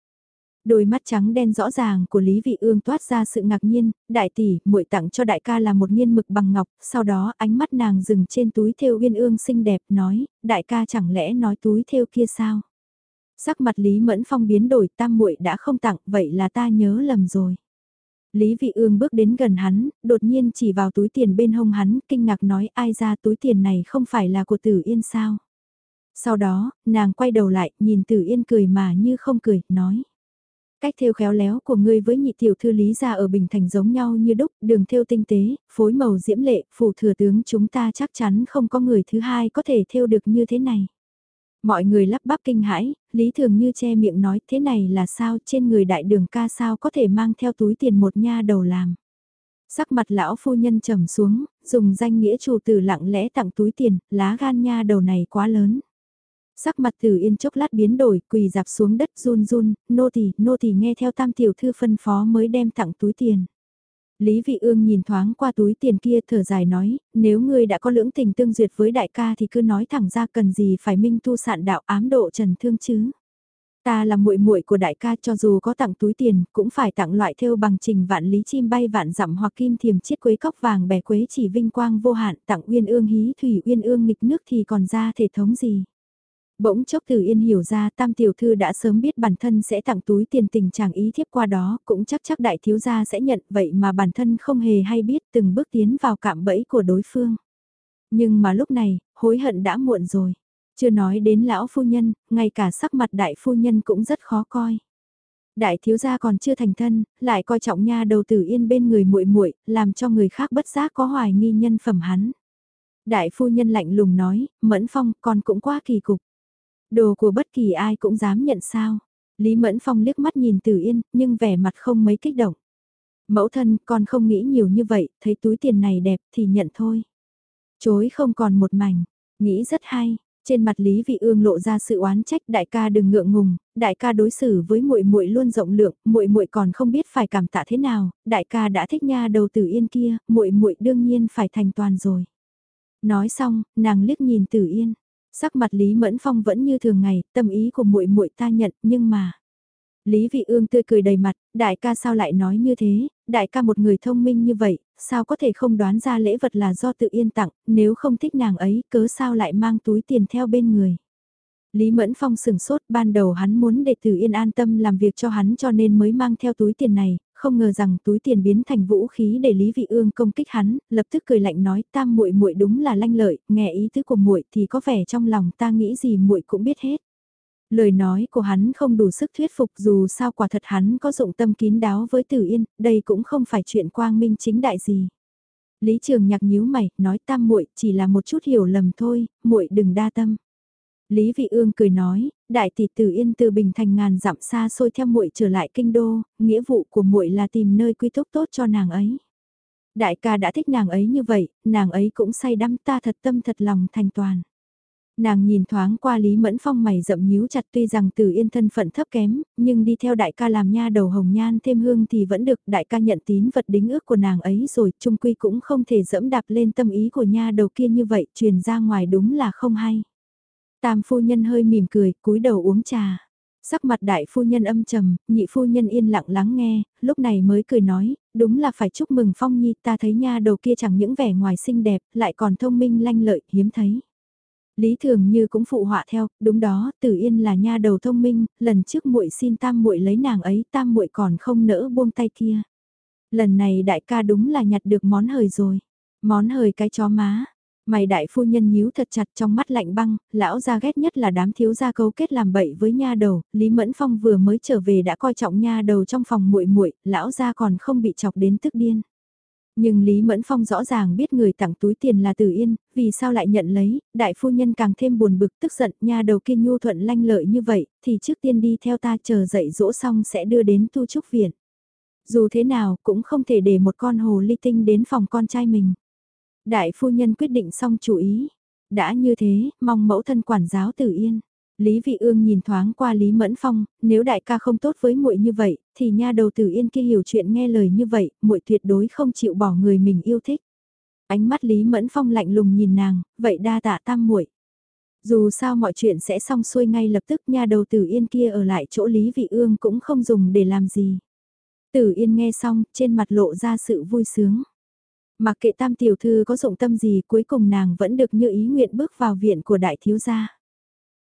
Đôi mắt trắng đen rõ ràng của Lý Vị Ương toát ra sự ngạc nhiên, đại tỷ, muội tặng cho đại ca là một nghiên mực bằng ngọc, sau đó ánh mắt nàng dừng trên túi thêu uyên ương xinh đẹp, nói, đại ca chẳng lẽ nói túi thêu kia sao? Sắc mặt Lý Mẫn Phong biến đổi tam muội đã không tặng, vậy là ta nhớ lầm rồi. Lý Vị Ương bước đến gần hắn, đột nhiên chỉ vào túi tiền bên hông hắn, kinh ngạc nói ai ra túi tiền này không phải là của Tử Yên sao. Sau đó, nàng quay đầu lại, nhìn Tử Yên cười mà như không cười, nói. Cách thêu khéo léo của ngươi với nhị tiểu thư Lý gia ở Bình Thành giống nhau như đúc, đường thêu tinh tế, phối màu diễm lệ, phủ thừa tướng chúng ta chắc chắn không có người thứ hai có thể thêu được như thế này. Mọi người lắp bắp kinh hãi, Lý Thường Như che miệng nói thế này là sao trên người đại đường ca sao có thể mang theo túi tiền một nha đầu làm. Sắc mặt lão phu nhân trầm xuống, dùng danh nghĩa chủ tử lặng lẽ tặng túi tiền, lá gan nha đầu này quá lớn. Sắc mặt tử yên chốc lát biến đổi, quỳ dạp xuống đất run run, nô tỳ nô tỳ nghe theo tam tiểu thư phân phó mới đem tặng túi tiền. Lý Vị Ương nhìn thoáng qua túi tiền kia thở dài nói, nếu ngươi đã có lưỡng tình tương duyệt với đại ca thì cứ nói thẳng ra cần gì phải minh tu sạn đạo ám độ trần thương chứ. Ta là muội muội của đại ca cho dù có tặng túi tiền, cũng phải tặng loại theo bằng trình vạn lý chim bay vạn dặm hoặc kim thiềm chiết quế cốc vàng bẻ quế chỉ vinh quang vô hạn tặng uyên ương hí thủy uyên ương nghịch nước thì còn ra thể thống gì. Bỗng chốc từ yên hiểu ra tam tiểu thư đã sớm biết bản thân sẽ tặng túi tiền tình chàng ý thiếp qua đó, cũng chắc chắc đại thiếu gia sẽ nhận vậy mà bản thân không hề hay biết từng bước tiến vào cạm bẫy của đối phương. Nhưng mà lúc này, hối hận đã muộn rồi. Chưa nói đến lão phu nhân, ngay cả sắc mặt đại phu nhân cũng rất khó coi. Đại thiếu gia còn chưa thành thân, lại coi trọng nha đầu tử yên bên người muội muội, làm cho người khác bất giác có hoài nghi nhân phẩm hắn. Đại phu nhân lạnh lùng nói, Mẫn Phong con cũng quá kỳ cục. Đồ của bất kỳ ai cũng dám nhận sao. Lý Mẫn Phong liếc mắt nhìn Tử Yên, nhưng vẻ mặt không mấy kích động. Mẫu thân, con không nghĩ nhiều như vậy, thấy túi tiền này đẹp thì nhận thôi. Chối không còn một mảnh, nghĩ rất hay, trên mặt Lý Vị Ương lộ ra sự oán trách, đại ca đừng ngượng ngùng, đại ca đối xử với muội muội luôn rộng lượng, muội muội còn không biết phải cảm tạ thế nào, đại ca đã thích nha đầu Tử Yên kia, muội muội đương nhiên phải thành toàn rồi. Nói xong, nàng liếc nhìn Tử Yên, sắc mặt Lý Mẫn Phong vẫn như thường ngày, tâm ý của muội muội ta nhận, nhưng mà Lý Vị Ương tươi cười đầy mặt, đại ca sao lại nói như thế, đại ca một người thông minh như vậy, sao có thể không đoán ra lễ vật là do tự yên tặng, nếu không thích nàng ấy, cớ sao lại mang túi tiền theo bên người. Lý Mẫn Phong sừng sốt, ban đầu hắn muốn để Tử Yên an tâm làm việc cho hắn cho nên mới mang theo túi tiền này, không ngờ rằng túi tiền biến thành vũ khí để Lý Vị Ương công kích hắn, lập tức cười lạnh nói, tam muội muội đúng là lanh lợi, nghe ý tứ của muội thì có vẻ trong lòng ta nghĩ gì muội cũng biết hết. Lời nói của hắn không đủ sức thuyết phục dù sao quả thật hắn có dụng tâm kín đáo với Tử Yên, đây cũng không phải chuyện quang minh chính đại gì. Lý Trường Nhạc nhíu mày, nói tam muội chỉ là một chút hiểu lầm thôi, muội đừng đa tâm. Lý Vị Ương cười nói, đại tỷ Tử Yên từ Bình Thành ngàn dặm xa xôi theo muội trở lại kinh đô, nghĩa vụ của muội là tìm nơi quy túc tốt cho nàng ấy. Đại ca đã thích nàng ấy như vậy, nàng ấy cũng say đắm ta thật tâm thật lòng thành toàn. Nàng nhìn thoáng qua Lý Mẫn Phong mày rậm nhíu chặt tuy rằng từ yên thân phận thấp kém, nhưng đi theo đại ca làm nha đầu hồng nhan thêm hương thì vẫn được đại ca nhận tín vật đính ước của nàng ấy rồi, trung quy cũng không thể dẫm đạp lên tâm ý của nha đầu kia như vậy, truyền ra ngoài đúng là không hay. Tam phu nhân hơi mỉm cười, cúi đầu uống trà. Sắc mặt đại phu nhân âm trầm, nhị phu nhân yên lặng lắng nghe, lúc này mới cười nói, đúng là phải chúc mừng Phong Nhi, ta thấy nha đầu kia chẳng những vẻ ngoài xinh đẹp, lại còn thông minh lanh lợi, hiếm thấy. Lý Thường Như cũng phụ họa theo, đúng đó, Tử Yên là nha đầu thông minh, lần trước muội xin Tam muội lấy nàng ấy, Tam muội còn không nỡ buông tay kia. Lần này đại ca đúng là nhặt được món hời rồi. Món hời cái chó má. Mày đại phu nhân nhíu thật chặt trong mắt lạnh băng, lão gia ghét nhất là đám thiếu gia cấu kết làm bậy với nha đầu, Lý Mẫn Phong vừa mới trở về đã coi trọng nha đầu trong phòng muội muội, lão gia còn không bị chọc đến tức điên. Nhưng Lý Mẫn Phong rõ ràng biết người tặng túi tiền là từ Yên, vì sao lại nhận lấy, đại phu nhân càng thêm buồn bực tức giận nha đầu kia nhu thuận lanh lợi như vậy, thì trước tiên đi theo ta chờ dậy dỗ xong sẽ đưa đến tu trúc viện. Dù thế nào cũng không thể để một con hồ ly tinh đến phòng con trai mình. Đại phu nhân quyết định xong chủ ý. Đã như thế, mong mẫu thân quản giáo Tử Yên. Lý Vị Ương nhìn thoáng qua Lý Mẫn Phong, nếu đại ca không tốt với muội như vậy, thì nha đầu tử yên kia hiểu chuyện nghe lời như vậy, muội tuyệt đối không chịu bỏ người mình yêu thích. Ánh mắt Lý Mẫn Phong lạnh lùng nhìn nàng, vậy đa tạ tam muội. Dù sao mọi chuyện sẽ xong xuôi ngay lập tức nha đầu tử yên kia ở lại chỗ Lý Vị Ương cũng không dùng để làm gì. Tử yên nghe xong, trên mặt lộ ra sự vui sướng. Mặc kệ tam tiểu thư có dụng tâm gì cuối cùng nàng vẫn được như ý nguyện bước vào viện của đại thiếu gia.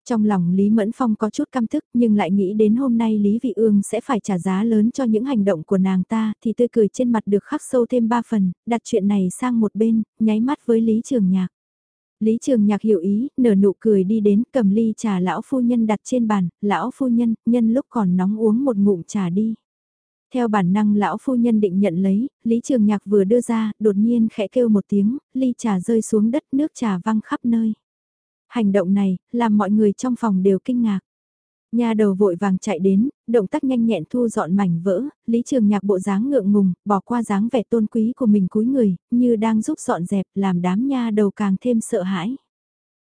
Trong lòng Lý Mẫn Phong có chút căm thức nhưng lại nghĩ đến hôm nay Lý Vị Ương sẽ phải trả giá lớn cho những hành động của nàng ta thì tươi cười trên mặt được khắc sâu thêm ba phần, đặt chuyện này sang một bên, nháy mắt với Lý Trường Nhạc. Lý Trường Nhạc hiểu ý, nở nụ cười đi đến cầm ly trà lão phu nhân đặt trên bàn, lão phu nhân, nhân lúc còn nóng uống một ngụm trà đi. Theo bản năng lão phu nhân định nhận lấy, Lý Trường Nhạc vừa đưa ra, đột nhiên khẽ kêu một tiếng, ly trà rơi xuống đất nước trà văng khắp nơi. Hành động này, làm mọi người trong phòng đều kinh ngạc. Nhà đầu vội vàng chạy đến, động tác nhanh nhẹn thu dọn mảnh vỡ, Lý Trường Nhạc bộ dáng ngượng ngùng, bỏ qua dáng vẻ tôn quý của mình cúi người, như đang giúp dọn dẹp, làm đám nha đầu càng thêm sợ hãi.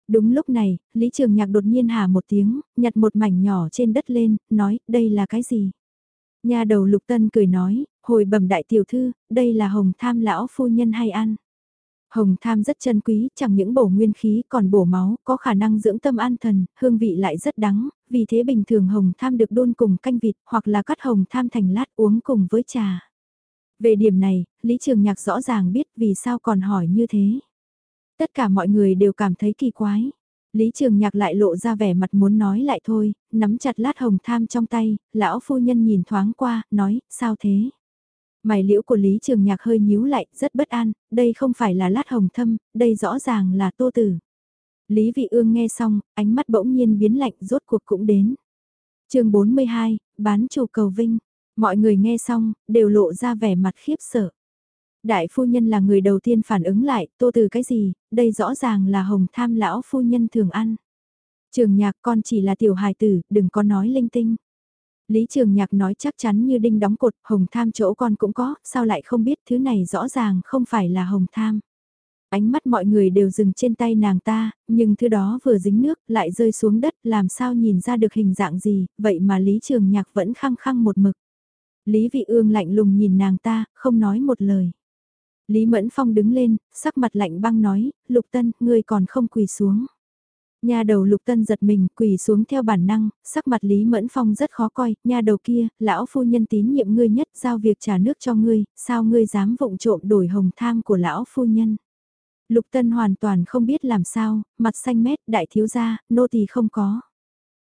Đúng lúc này, Lý Trường Nhạc đột nhiên hà một tiếng, nhặt một mảnh nhỏ trên đất lên, nói, đây là cái gì? Nhà đầu Lục Tân cười nói, hồi bẩm đại tiểu thư, đây là hồng tham lão phu nhân hay ăn. Hồng tham rất chân quý, chẳng những bổ nguyên khí còn bổ máu, có khả năng dưỡng tâm an thần, hương vị lại rất đắng, vì thế bình thường hồng tham được đôn cùng canh vịt hoặc là cắt hồng tham thành lát uống cùng với trà. Về điểm này, Lý Trường Nhạc rõ ràng biết vì sao còn hỏi như thế. Tất cả mọi người đều cảm thấy kỳ quái. Lý Trường Nhạc lại lộ ra vẻ mặt muốn nói lại thôi, nắm chặt lát hồng tham trong tay, lão phu nhân nhìn thoáng qua, nói, sao thế? Mày liễu của Lý Trường Nhạc hơi nhíu lại, rất bất an, đây không phải là lát hồng thâm, đây rõ ràng là tô tử. Lý Vị Ương nghe xong, ánh mắt bỗng nhiên biến lạnh rốt cuộc cũng đến. chương 42, bán chủ cầu vinh. Mọi người nghe xong, đều lộ ra vẻ mặt khiếp sợ. Đại phu nhân là người đầu tiên phản ứng lại, tô từ cái gì, đây rõ ràng là hồng tham lão phu nhân thường ăn. Trường nhạc con chỉ là tiểu hài tử, đừng có nói linh tinh. Lý Trường Nhạc nói chắc chắn như đinh đóng cột, hồng tham chỗ con cũng có, sao lại không biết thứ này rõ ràng không phải là hồng tham. Ánh mắt mọi người đều dừng trên tay nàng ta, nhưng thứ đó vừa dính nước lại rơi xuống đất làm sao nhìn ra được hình dạng gì, vậy mà Lý Trường Nhạc vẫn khăng khăng một mực. Lý Vị Ương lạnh lùng nhìn nàng ta, không nói một lời. Lý Mẫn Phong đứng lên, sắc mặt lạnh băng nói, Lục Tân, ngươi còn không quỳ xuống. Nhà đầu Lục Tân giật mình, quỳ xuống theo bản năng, sắc mặt Lý Mẫn Phong rất khó coi, nhà đầu kia, lão phu nhân tín nhiệm ngươi nhất, giao việc trả nước cho ngươi, sao ngươi dám vụng trộm đổi hồng tham của lão phu nhân. Lục Tân hoàn toàn không biết làm sao, mặt xanh mét, đại thiếu gia, nô tỳ không có.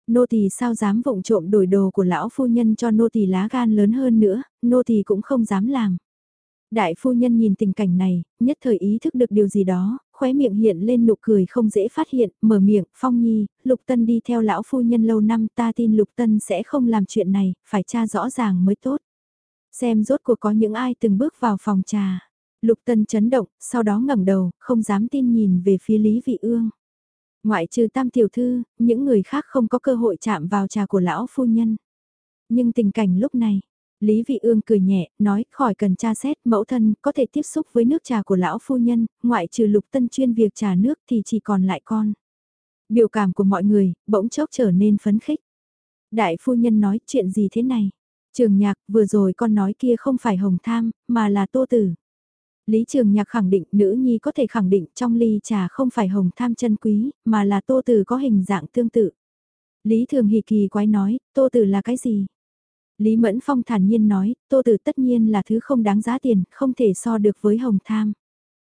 Nô tỳ sao dám vụng trộm đổi đồ của lão phu nhân cho nô tỳ lá gan lớn hơn nữa, nô tỳ cũng không dám làm. Đại phu nhân nhìn tình cảnh này, nhất thời ý thức được điều gì đó, khóe miệng hiện lên nụ cười không dễ phát hiện, mở miệng, phong nhi, lục tân đi theo lão phu nhân lâu năm ta tin lục tân sẽ không làm chuyện này, phải tra rõ ràng mới tốt. Xem rốt cuộc có những ai từng bước vào phòng trà. Lục tân chấn động, sau đó ngẩng đầu, không dám tin nhìn về phía Lý Vị Ương. Ngoại trừ tam tiểu thư, những người khác không có cơ hội chạm vào trà của lão phu nhân. Nhưng tình cảnh lúc này, Lý Vị Ương cười nhẹ, nói khỏi cần tra xét mẫu thân có thể tiếp xúc với nước trà của lão phu nhân, ngoại trừ lục tân chuyên việc trà nước thì chỉ còn lại con. Biểu cảm của mọi người, bỗng chốc trở nên phấn khích. Đại phu nhân nói chuyện gì thế này? Trường nhạc, vừa rồi con nói kia không phải hồng tham, mà là tô tử. Lý Trường Nhạc khẳng định nữ nhi có thể khẳng định trong ly trà không phải hồng tham chân quý, mà là tô tử có hình dạng tương tự. Lý Thường Hì kỳ quái nói, tô tử là cái gì? Lý Mẫn Phong thản nhiên nói, tô tử tất nhiên là thứ không đáng giá tiền, không thể so được với hồng tham.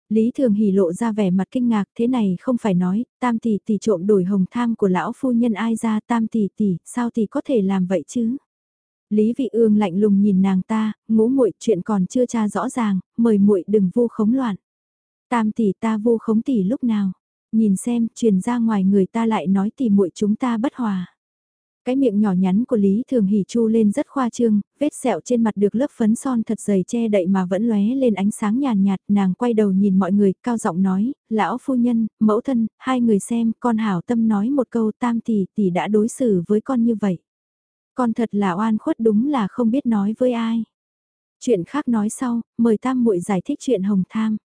Lý Thường Hỉ lộ ra vẻ mặt kinh ngạc, thế này không phải nói, tam tỷ tỷ trộm đổi hồng tham của lão phu nhân ai ra tam tỷ tỷ, sao tỷ có thể làm vậy chứ? Lý Vị Ương lạnh lùng nhìn nàng ta, ngũ muội chuyện còn chưa tra rõ ràng, mời muội đừng vu khống loạn. Tam tỷ ta vu khống tỷ lúc nào? Nhìn xem, truyền ra ngoài người ta lại nói tỷ muội chúng ta bất hòa. Cái miệng nhỏ nhắn của Lý Thường Hỉ chu lên rất khoa trương, vết sẹo trên mặt được lớp phấn son thật dày che đậy mà vẫn lóe lên ánh sáng nhàn nhạt, nàng quay đầu nhìn mọi người, cao giọng nói, lão phu nhân, mẫu thân, hai người xem, con hảo tâm nói một câu tam tỷ tỷ đã đối xử với con như vậy. Con thật là oan khuất đúng là không biết nói với ai. Chuyện khác nói sau, mời tam muội giải thích chuyện hồng tham.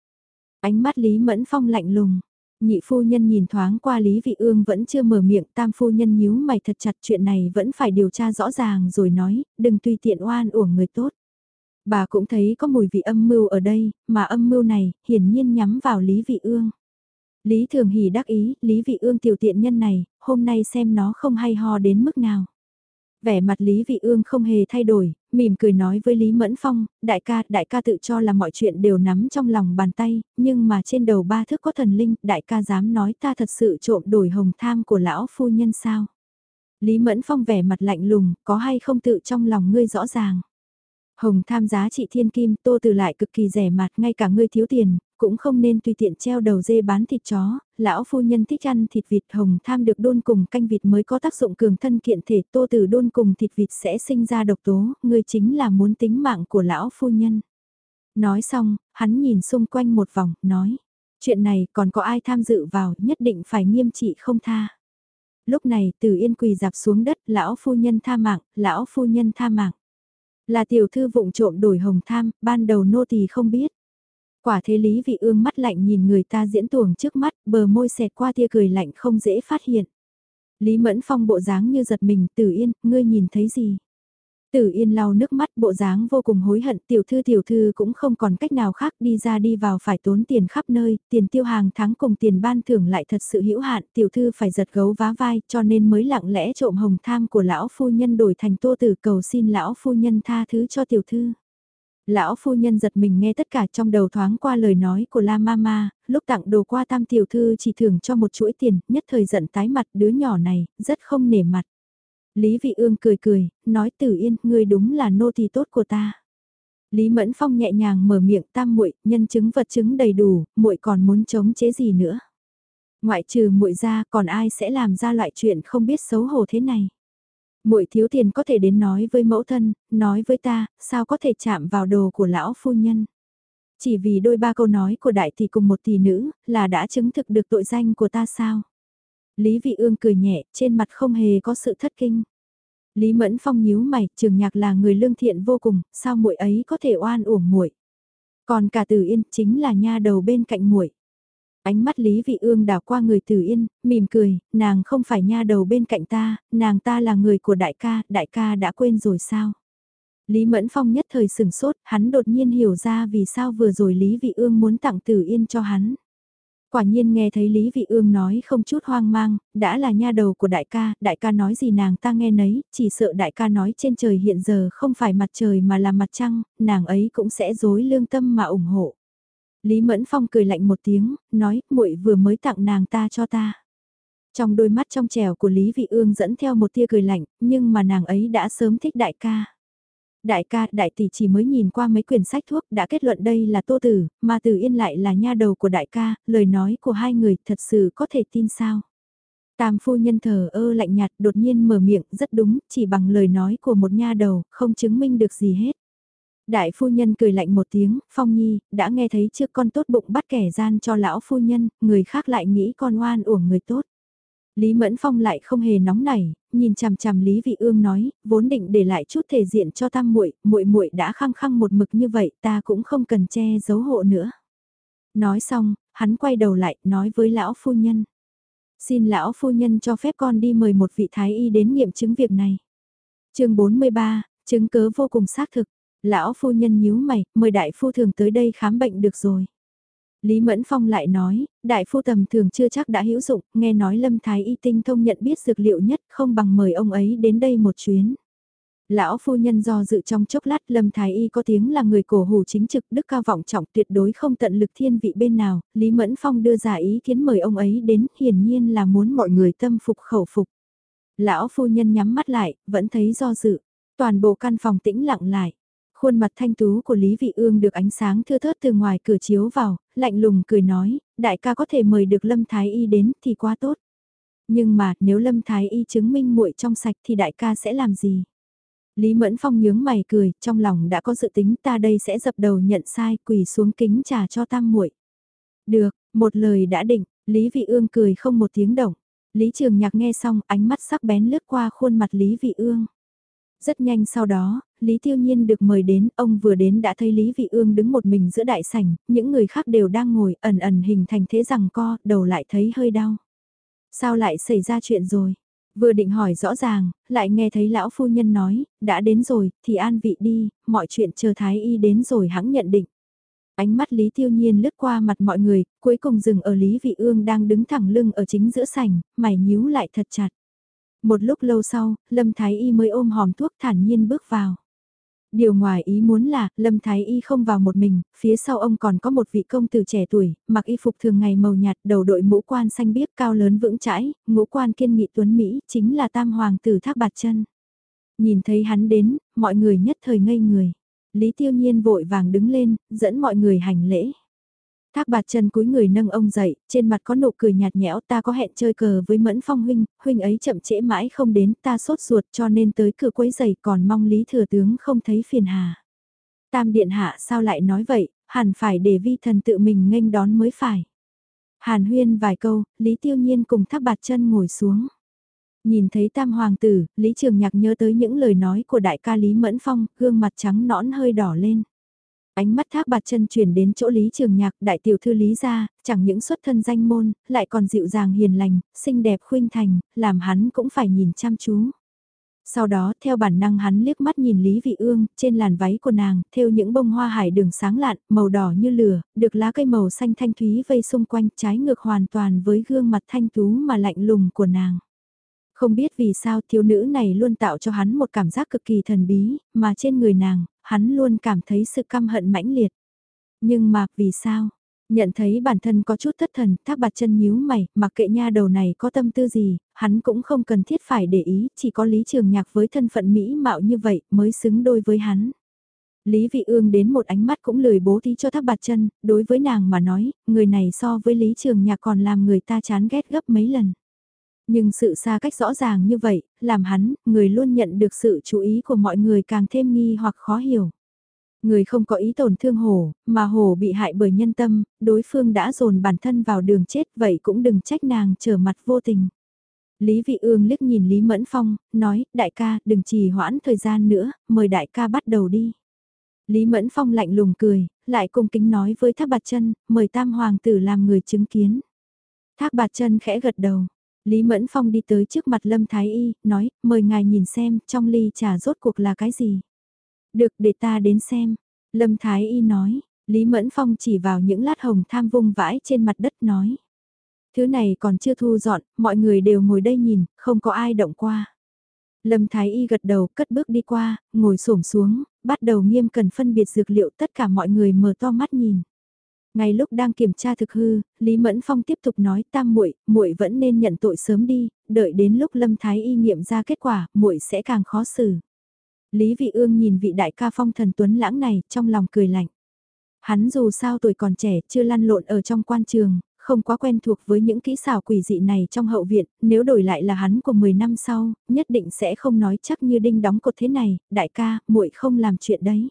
Ánh mắt Lý Mẫn Phong lạnh lùng. Nhị phu nhân nhìn thoáng qua Lý Vị Ương vẫn chưa mở miệng, tam phu nhân nhíu mày thật chặt chuyện này vẫn phải điều tra rõ ràng rồi nói, đừng tùy tiện oan uổng người tốt. Bà cũng thấy có mùi vị âm mưu ở đây, mà âm mưu này hiển nhiên nhắm vào Lý Vị Ương. Lý Thường Hỷ đắc ý, Lý Vị Ương tiểu tiện nhân này, hôm nay xem nó không hay ho đến mức nào. Vẻ mặt Lý Vị Ương không hề thay đổi, mỉm cười nói với Lý Mẫn Phong, đại ca, đại ca tự cho là mọi chuyện đều nắm trong lòng bàn tay, nhưng mà trên đầu ba thước có thần linh, đại ca dám nói ta thật sự trộm đổi hồng tham của lão phu nhân sao? Lý Mẫn Phong vẻ mặt lạnh lùng, có hay không tự trong lòng ngươi rõ ràng. Hồng tham giá trị thiên kim, tô từ lại cực kỳ rẻ mạt, ngay cả ngươi thiếu tiền, cũng không nên tùy tiện treo đầu dê bán thịt chó, lão phu nhân thích ăn thịt vịt hồng tham được đôn cùng canh vịt mới có tác dụng cường thân kiện thể tô từ đôn cùng thịt vịt sẽ sinh ra độc tố, người chính là muốn tính mạng của lão phu nhân. Nói xong, hắn nhìn xung quanh một vòng, nói, chuyện này còn có ai tham dự vào nhất định phải nghiêm trị không tha. Lúc này từ yên quỳ dạp xuống đất, lão phu nhân tha mạng, lão phu nhân tha mạng. Là tiểu thư vụng trộm đổi hồng tham, ban đầu nô tỳ không biết. Quả thế Lý Vị Ương mắt lạnh nhìn người ta diễn tuồng trước mắt, bờ môi xẹt qua tia cười lạnh không dễ phát hiện. Lý Mẫn Phong bộ dáng như giật mình, Tử Yên, ngươi nhìn thấy gì? Tử Yên lau nước mắt bộ dáng vô cùng hối hận, tiểu thư tiểu thư cũng không còn cách nào khác đi ra đi vào phải tốn tiền khắp nơi, tiền tiêu hàng tháng cùng tiền ban thưởng lại thật sự hữu hạn, tiểu thư phải giật gấu vá vai cho nên mới lặng lẽ trộm hồng tham của lão phu nhân đổi thành tô tử cầu xin lão phu nhân tha thứ cho tiểu thư. Lão phu nhân giật mình nghe tất cả trong đầu thoáng qua lời nói của La Mama, lúc tặng đồ qua tam tiểu thư chỉ thưởng cho một chuỗi tiền, nhất thời giận tái mặt đứa nhỏ này, rất không nể mặt. Lý Vị Ương cười cười, nói tử yên, ngươi đúng là nô tỳ tốt của ta. Lý Mẫn Phong nhẹ nhàng mở miệng tam muội, nhân chứng vật chứng đầy đủ, muội còn muốn chống chế gì nữa. Ngoại trừ muội ra còn ai sẽ làm ra loại chuyện không biết xấu hổ thế này muội thiếu tiền có thể đến nói với mẫu thân, nói với ta, sao có thể chạm vào đồ của lão phu nhân. Chỉ vì đôi ba câu nói của đại tỷ cùng một tỷ nữ, là đã chứng thực được tội danh của ta sao? Lý Vị Ương cười nhẹ, trên mặt không hề có sự thất kinh. Lý Mẫn Phong nhíu mày, Trường Nhạc là người lương thiện vô cùng, sao muội ấy có thể oan uổng muội? Còn cả Từ Yên chính là nha đầu bên cạnh muội. Ánh mắt Lý Vị Ương đảo qua người tử Yên, mỉm cười, nàng không phải nha đầu bên cạnh ta, nàng ta là người của đại ca, đại ca đã quên rồi sao? Lý Mẫn Phong nhất thời sừng sốt, hắn đột nhiên hiểu ra vì sao vừa rồi Lý Vị Ương muốn tặng tử Yên cho hắn. Quả nhiên nghe thấy Lý Vị Ương nói không chút hoang mang, đã là nha đầu của đại ca, đại ca nói gì nàng ta nghe nấy, chỉ sợ đại ca nói trên trời hiện giờ không phải mặt trời mà là mặt trăng, nàng ấy cũng sẽ dối lương tâm mà ủng hộ. Lý Mẫn Phong cười lạnh một tiếng, nói, muội vừa mới tặng nàng ta cho ta. Trong đôi mắt trong trẻo của Lý Vị Ương dẫn theo một tia cười lạnh, nhưng mà nàng ấy đã sớm thích đại ca. Đại ca, đại tỷ chỉ mới nhìn qua mấy quyển sách thuốc đã kết luận đây là tô tử, mà tử yên lại là nha đầu của đại ca, lời nói của hai người thật sự có thể tin sao. Tam phu nhân thờ ơ lạnh nhạt đột nhiên mở miệng rất đúng, chỉ bằng lời nói của một nha đầu, không chứng minh được gì hết. Đại phu nhân cười lạnh một tiếng, Phong Nhi, đã nghe thấy chưa con tốt bụng bắt kẻ gian cho lão phu nhân, người khác lại nghĩ con oan uổng người tốt. Lý Mẫn Phong lại không hề nóng nảy, nhìn chằm chằm Lý Vị Ương nói, vốn định để lại chút thể diện cho tam muội, muội muội đã khăng khăng một mực như vậy, ta cũng không cần che giấu hộ nữa. Nói xong, hắn quay đầu lại, nói với lão phu nhân. Xin lão phu nhân cho phép con đi mời một vị thái y đến nghiệm chứng việc này. chương 43, chứng cớ vô cùng xác thực. Lão phu nhân nhíu mày, mời đại phu thường tới đây khám bệnh được rồi. Lý Mẫn Phong lại nói, đại phu tầm thường chưa chắc đã hữu dụng, nghe nói Lâm Thái Y tinh thông nhận biết dược liệu nhất không bằng mời ông ấy đến đây một chuyến. Lão phu nhân do dự trong chốc lát Lâm Thái Y có tiếng là người cổ hủ chính trực đức cao vọng trọng tuyệt đối không tận lực thiên vị bên nào, Lý Mẫn Phong đưa ra ý kiến mời ông ấy đến hiển nhiên là muốn mọi người tâm phục khẩu phục. Lão phu nhân nhắm mắt lại, vẫn thấy do dự, toàn bộ căn phòng tĩnh lặng lại. Khuôn mặt thanh tú của Lý Vị Ương được ánh sáng thưa thớt từ ngoài cửa chiếu vào, lạnh lùng cười nói, đại ca có thể mời được Lâm Thái Y đến thì quá tốt. Nhưng mà nếu Lâm Thái Y chứng minh muội trong sạch thì đại ca sẽ làm gì? Lý Mẫn Phong nhướng mày cười, trong lòng đã có dự tính ta đây sẽ dập đầu nhận sai quỳ xuống kính trà cho tam muội. Được, một lời đã định, Lý Vị Ương cười không một tiếng động. Lý Trường Nhạc nghe xong ánh mắt sắc bén lướt qua khuôn mặt Lý Vị Ương. Rất nhanh sau đó, Lý Tiêu Nhiên được mời đến, ông vừa đến đã thấy Lý Vị Ương đứng một mình giữa đại sảnh, những người khác đều đang ngồi ẩn ẩn hình thành thế rằng co, đầu lại thấy hơi đau. Sao lại xảy ra chuyện rồi? Vừa định hỏi rõ ràng, lại nghe thấy lão phu nhân nói, đã đến rồi, thì an vị đi, mọi chuyện chờ Thái Y đến rồi hãng nhận định. Ánh mắt Lý Tiêu Nhiên lướt qua mặt mọi người, cuối cùng dừng ở Lý Vị Ương đang đứng thẳng lưng ở chính giữa sảnh, mày nhíu lại thật chặt. Một lúc lâu sau, Lâm Thái Y mới ôm hòm thuốc thản nhiên bước vào. Điều ngoài ý muốn là, Lâm Thái Y không vào một mình, phía sau ông còn có một vị công tử trẻ tuổi, mặc y phục thường ngày màu nhạt, đầu đội mũ quan xanh biếc cao lớn vững chãi, ngũ quan kiên nghị tuấn Mỹ, chính là tam hoàng tử Thác Bạt chân Nhìn thấy hắn đến, mọi người nhất thời ngây người. Lý Tiêu Nhiên vội vàng đứng lên, dẫn mọi người hành lễ. Thác bạt chân cúi người nâng ông dậy, trên mặt có nụ cười nhạt nhẽo ta có hẹn chơi cờ với Mẫn Phong huynh, huynh ấy chậm trễ mãi không đến ta sốt ruột cho nên tới cửa quấy giày còn mong Lý Thừa Tướng không thấy phiền hà. Tam Điện Hạ sao lại nói vậy, hẳn phải để vi thần tự mình nghênh đón mới phải. Hàn huyên vài câu, Lý Tiêu Nhiên cùng thác bạt chân ngồi xuống. Nhìn thấy tam hoàng tử, Lý Trường Nhạc nhớ tới những lời nói của đại ca Lý Mẫn Phong, gương mặt trắng nõn hơi đỏ lên. Ánh mắt thác bạt chân chuyển đến chỗ Lý Trường Nhạc, đại tiểu thư Lý gia, chẳng những xuất thân danh môn, lại còn dịu dàng hiền lành, xinh đẹp khuynh thành, làm hắn cũng phải nhìn chăm chú. Sau đó, theo bản năng hắn liếc mắt nhìn Lý Vị Ương, trên làn váy của nàng, thêu những bông hoa hải đường sáng lạn, màu đỏ như lửa, được lá cây màu xanh thanh thúy vây xung quanh, trái ngược hoàn toàn với gương mặt thanh tú mà lạnh lùng của nàng. Không biết vì sao thiếu nữ này luôn tạo cho hắn một cảm giác cực kỳ thần bí, mà trên người nàng, hắn luôn cảm thấy sự căm hận mãnh liệt. Nhưng mà, vì sao? Nhận thấy bản thân có chút thất thần, thác bạt chân nhíu mày, mặc kệ nha đầu này có tâm tư gì, hắn cũng không cần thiết phải để ý, chỉ có Lý Trường Nhạc với thân phận mỹ mạo như vậy mới xứng đôi với hắn. Lý Vị Ương đến một ánh mắt cũng lười bố thí cho thác bạt chân, đối với nàng mà nói, người này so với Lý Trường Nhạc còn làm người ta chán ghét gấp mấy lần. Nhưng sự xa cách rõ ràng như vậy, làm hắn, người luôn nhận được sự chú ý của mọi người càng thêm nghi hoặc khó hiểu. Người không có ý tổn thương hổ, mà hổ bị hại bởi nhân tâm, đối phương đã dồn bản thân vào đường chết vậy cũng đừng trách nàng trở mặt vô tình. Lý Vị Ương liếc nhìn Lý Mẫn Phong, nói, đại ca, đừng trì hoãn thời gian nữa, mời đại ca bắt đầu đi. Lý Mẫn Phong lạnh lùng cười, lại cung kính nói với Thác Bạt Chân, mời Tam Hoàng tử làm người chứng kiến. Thác Bạt Chân khẽ gật đầu. Lý Mẫn Phong đi tới trước mặt Lâm Thái Y, nói, mời ngài nhìn xem, trong ly trà rốt cuộc là cái gì. Được để ta đến xem. Lâm Thái Y nói, Lý Mẫn Phong chỉ vào những lát hồng tham vung vãi trên mặt đất nói. Thứ này còn chưa thu dọn, mọi người đều ngồi đây nhìn, không có ai động qua. Lâm Thái Y gật đầu, cất bước đi qua, ngồi xổm xuống, bắt đầu nghiêm cần phân biệt dược liệu tất cả mọi người mở to mắt nhìn. Ngay lúc đang kiểm tra thực hư, Lý Mẫn Phong tiếp tục nói tam muội, muội vẫn nên nhận tội sớm đi, đợi đến lúc Lâm Thái Y nghiệm ra kết quả, muội sẽ càng khó xử. Lý Vị Ương nhìn vị đại ca phong thần tuấn lãng này, trong lòng cười lạnh. Hắn dù sao tuổi còn trẻ, chưa lăn lộn ở trong quan trường, không quá quen thuộc với những kỹ xảo quỷ dị này trong hậu viện, nếu đổi lại là hắn của 10 năm sau, nhất định sẽ không nói chắc như đinh đóng cột thế này, đại ca, muội không làm chuyện đấy.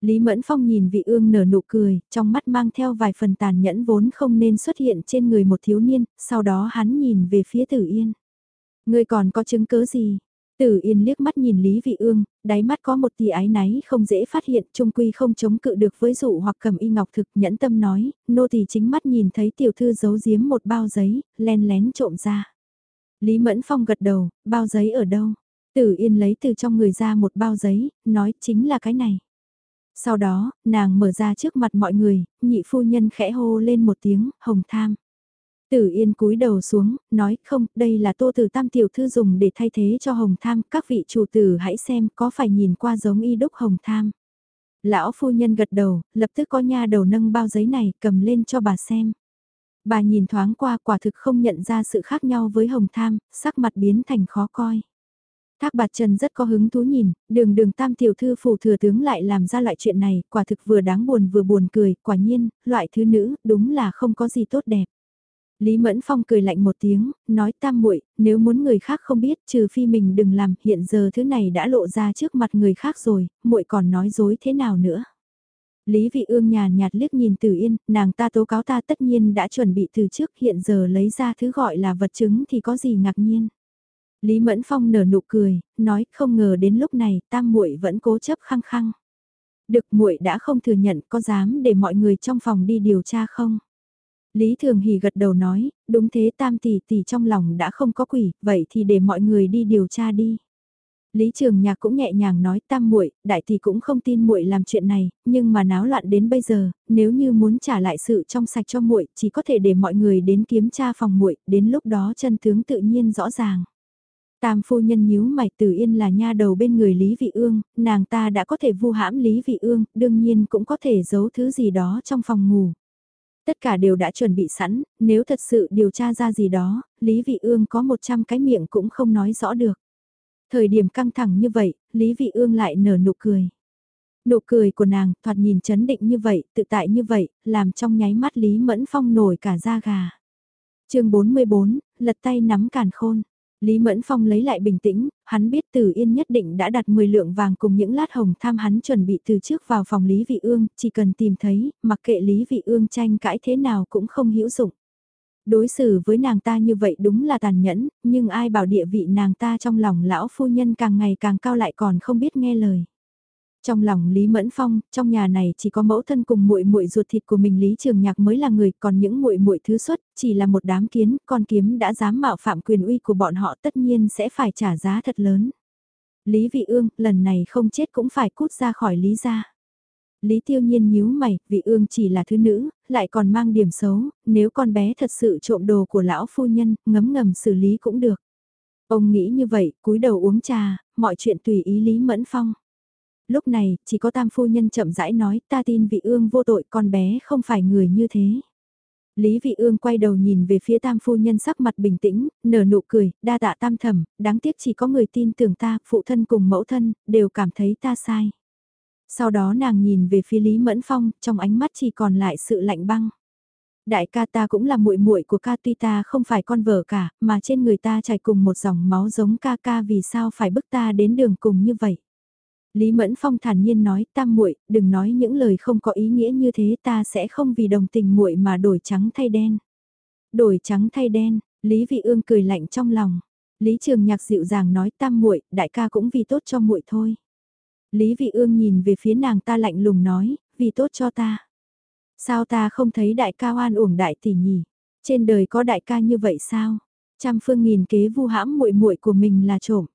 Lý Mẫn Phong nhìn vị ương nở nụ cười, trong mắt mang theo vài phần tàn nhẫn vốn không nên xuất hiện trên người một thiếu niên, sau đó hắn nhìn về phía Tử Yên. Người còn có chứng cứ gì? Tử Yên liếc mắt nhìn Lý Vị Ương, đáy mắt có một tia ái náy không dễ phát hiện, trung quy không chống cự được với dụ hoặc cầm y ngọc thực, nhẫn tâm nói, nô tỳ chính mắt nhìn thấy tiểu thư giấu giếm một bao giấy, len lén trộm ra. Lý Mẫn Phong gật đầu, bao giấy ở đâu? Tử Yên lấy từ trong người ra một bao giấy, nói chính là cái này. Sau đó, nàng mở ra trước mặt mọi người, nhị phu nhân khẽ hô lên một tiếng, hồng tham. Tử Yên cúi đầu xuống, nói không, đây là tô từ tam tiểu thư dùng để thay thế cho hồng tham, các vị chủ tử hãy xem có phải nhìn qua giống y đúc hồng tham. Lão phu nhân gật đầu, lập tức có nha đầu nâng bao giấy này, cầm lên cho bà xem. Bà nhìn thoáng qua quả thực không nhận ra sự khác nhau với hồng tham, sắc mặt biến thành khó coi. Thác bạt trần rất có hứng thú nhìn, đường đường tam tiểu thư phủ thừa tướng lại làm ra loại chuyện này, quả thực vừa đáng buồn vừa buồn cười, quả nhiên, loại thứ nữ, đúng là không có gì tốt đẹp. Lý Mẫn Phong cười lạnh một tiếng, nói tam muội, nếu muốn người khác không biết, trừ phi mình đừng làm, hiện giờ thứ này đã lộ ra trước mặt người khác rồi, muội còn nói dối thế nào nữa. Lý Vị Ương nhàn nhạt liếc nhìn Tử Yên, nàng ta tố cáo ta tất nhiên đã chuẩn bị từ trước, hiện giờ lấy ra thứ gọi là vật chứng thì có gì ngạc nhiên. Lý Mẫn Phong nở nụ cười, nói không ngờ đến lúc này tam muội vẫn cố chấp khăng khăng. Được muội đã không thừa nhận có dám để mọi người trong phòng đi điều tra không? Lý Thường Hì gật đầu nói, đúng thế tam tỷ tỷ trong lòng đã không có quỷ, vậy thì để mọi người đi điều tra đi. Lý Trường Nhạc cũng nhẹ nhàng nói tam muội, đại tỷ cũng không tin muội làm chuyện này, nhưng mà náo loạn đến bây giờ, nếu như muốn trả lại sự trong sạch cho muội, chỉ có thể để mọi người đến kiểm tra phòng muội, đến lúc đó chân tướng tự nhiên rõ ràng. Tam phu nhân nhíu mày Tử Yên là nha đầu bên người Lý Vị Ương, nàng ta đã có thể vu hãm Lý Vị Ương, đương nhiên cũng có thể giấu thứ gì đó trong phòng ngủ. Tất cả đều đã chuẩn bị sẵn, nếu thật sự điều tra ra gì đó, Lý Vị Ương có 100 cái miệng cũng không nói rõ được. Thời điểm căng thẳng như vậy, Lý Vị Ương lại nở nụ cười. Nụ cười của nàng thoạt nhìn chấn định như vậy, tự tại như vậy, làm trong nháy mắt Lý Mẫn Phong nổi cả da gà. chương 44, lật tay nắm càn khôn. Lý Mẫn Phong lấy lại bình tĩnh, hắn biết Từ Yên nhất định đã đặt 10 lượng vàng cùng những lát hồng tham hắn chuẩn bị từ trước vào phòng Lý Vị Ương, chỉ cần tìm thấy, mặc kệ Lý Vị Ương tranh cãi thế nào cũng không hữu dụng. Đối xử với nàng ta như vậy đúng là tàn nhẫn, nhưng ai bảo địa vị nàng ta trong lòng lão phu nhân càng ngày càng cao lại còn không biết nghe lời. Trong lòng Lý Mẫn Phong, trong nhà này chỉ có mẫu thân cùng muội muội ruột thịt của mình Lý Trường Nhạc mới là người, còn những muội muội thứ xuất chỉ là một đám kiến, con kiếm đã dám mạo phạm quyền uy của bọn họ tất nhiên sẽ phải trả giá thật lớn. Lý Vị Ương, lần này không chết cũng phải cút ra khỏi Lý gia. Lý Tiêu Nhiên nhíu mày, Vị Ương chỉ là thứ nữ, lại còn mang điểm xấu, nếu con bé thật sự trộm đồ của lão phu nhân, ngấm ngầm xử lý cũng được. Ông nghĩ như vậy, cúi đầu uống trà, mọi chuyện tùy ý Lý Mẫn Phong lúc này, chỉ có tam phu nhân chậm rãi nói, ta tin vị ương vô tội con bé không phải người như thế. Lý vị ương quay đầu nhìn về phía tam phu nhân sắc mặt bình tĩnh, nở nụ cười, đa tạ tam thẩm, đáng tiếc chỉ có người tin tưởng ta, phụ thân cùng mẫu thân, đều cảm thấy ta sai. Sau đó nàng nhìn về phía Lý Mẫn Phong, trong ánh mắt chỉ còn lại sự lạnh băng. Đại ca ta cũng là muội muội của ca tuy ta không phải con vợ cả, mà trên người ta chảy cùng một dòng máu giống ca ca vì sao phải bức ta đến đường cùng như vậy. Lý Mẫn Phong thản nhiên nói, tam muội, đừng nói những lời không có ý nghĩa như thế, ta sẽ không vì đồng tình muội mà đổi trắng thay đen. Đổi trắng thay đen, Lý Vị Ương cười lạnh trong lòng. Lý Trường Nhạc dịu dàng nói, tam muội, đại ca cũng vì tốt cho muội thôi. Lý Vị Ương nhìn về phía nàng ta lạnh lùng nói, vì tốt cho ta. Sao ta không thấy đại ca oan uổng đại tỷ nhỉ? Trên đời có đại ca như vậy sao? Trăm phương nghìn kế vu hãm muội muội của mình là trộm.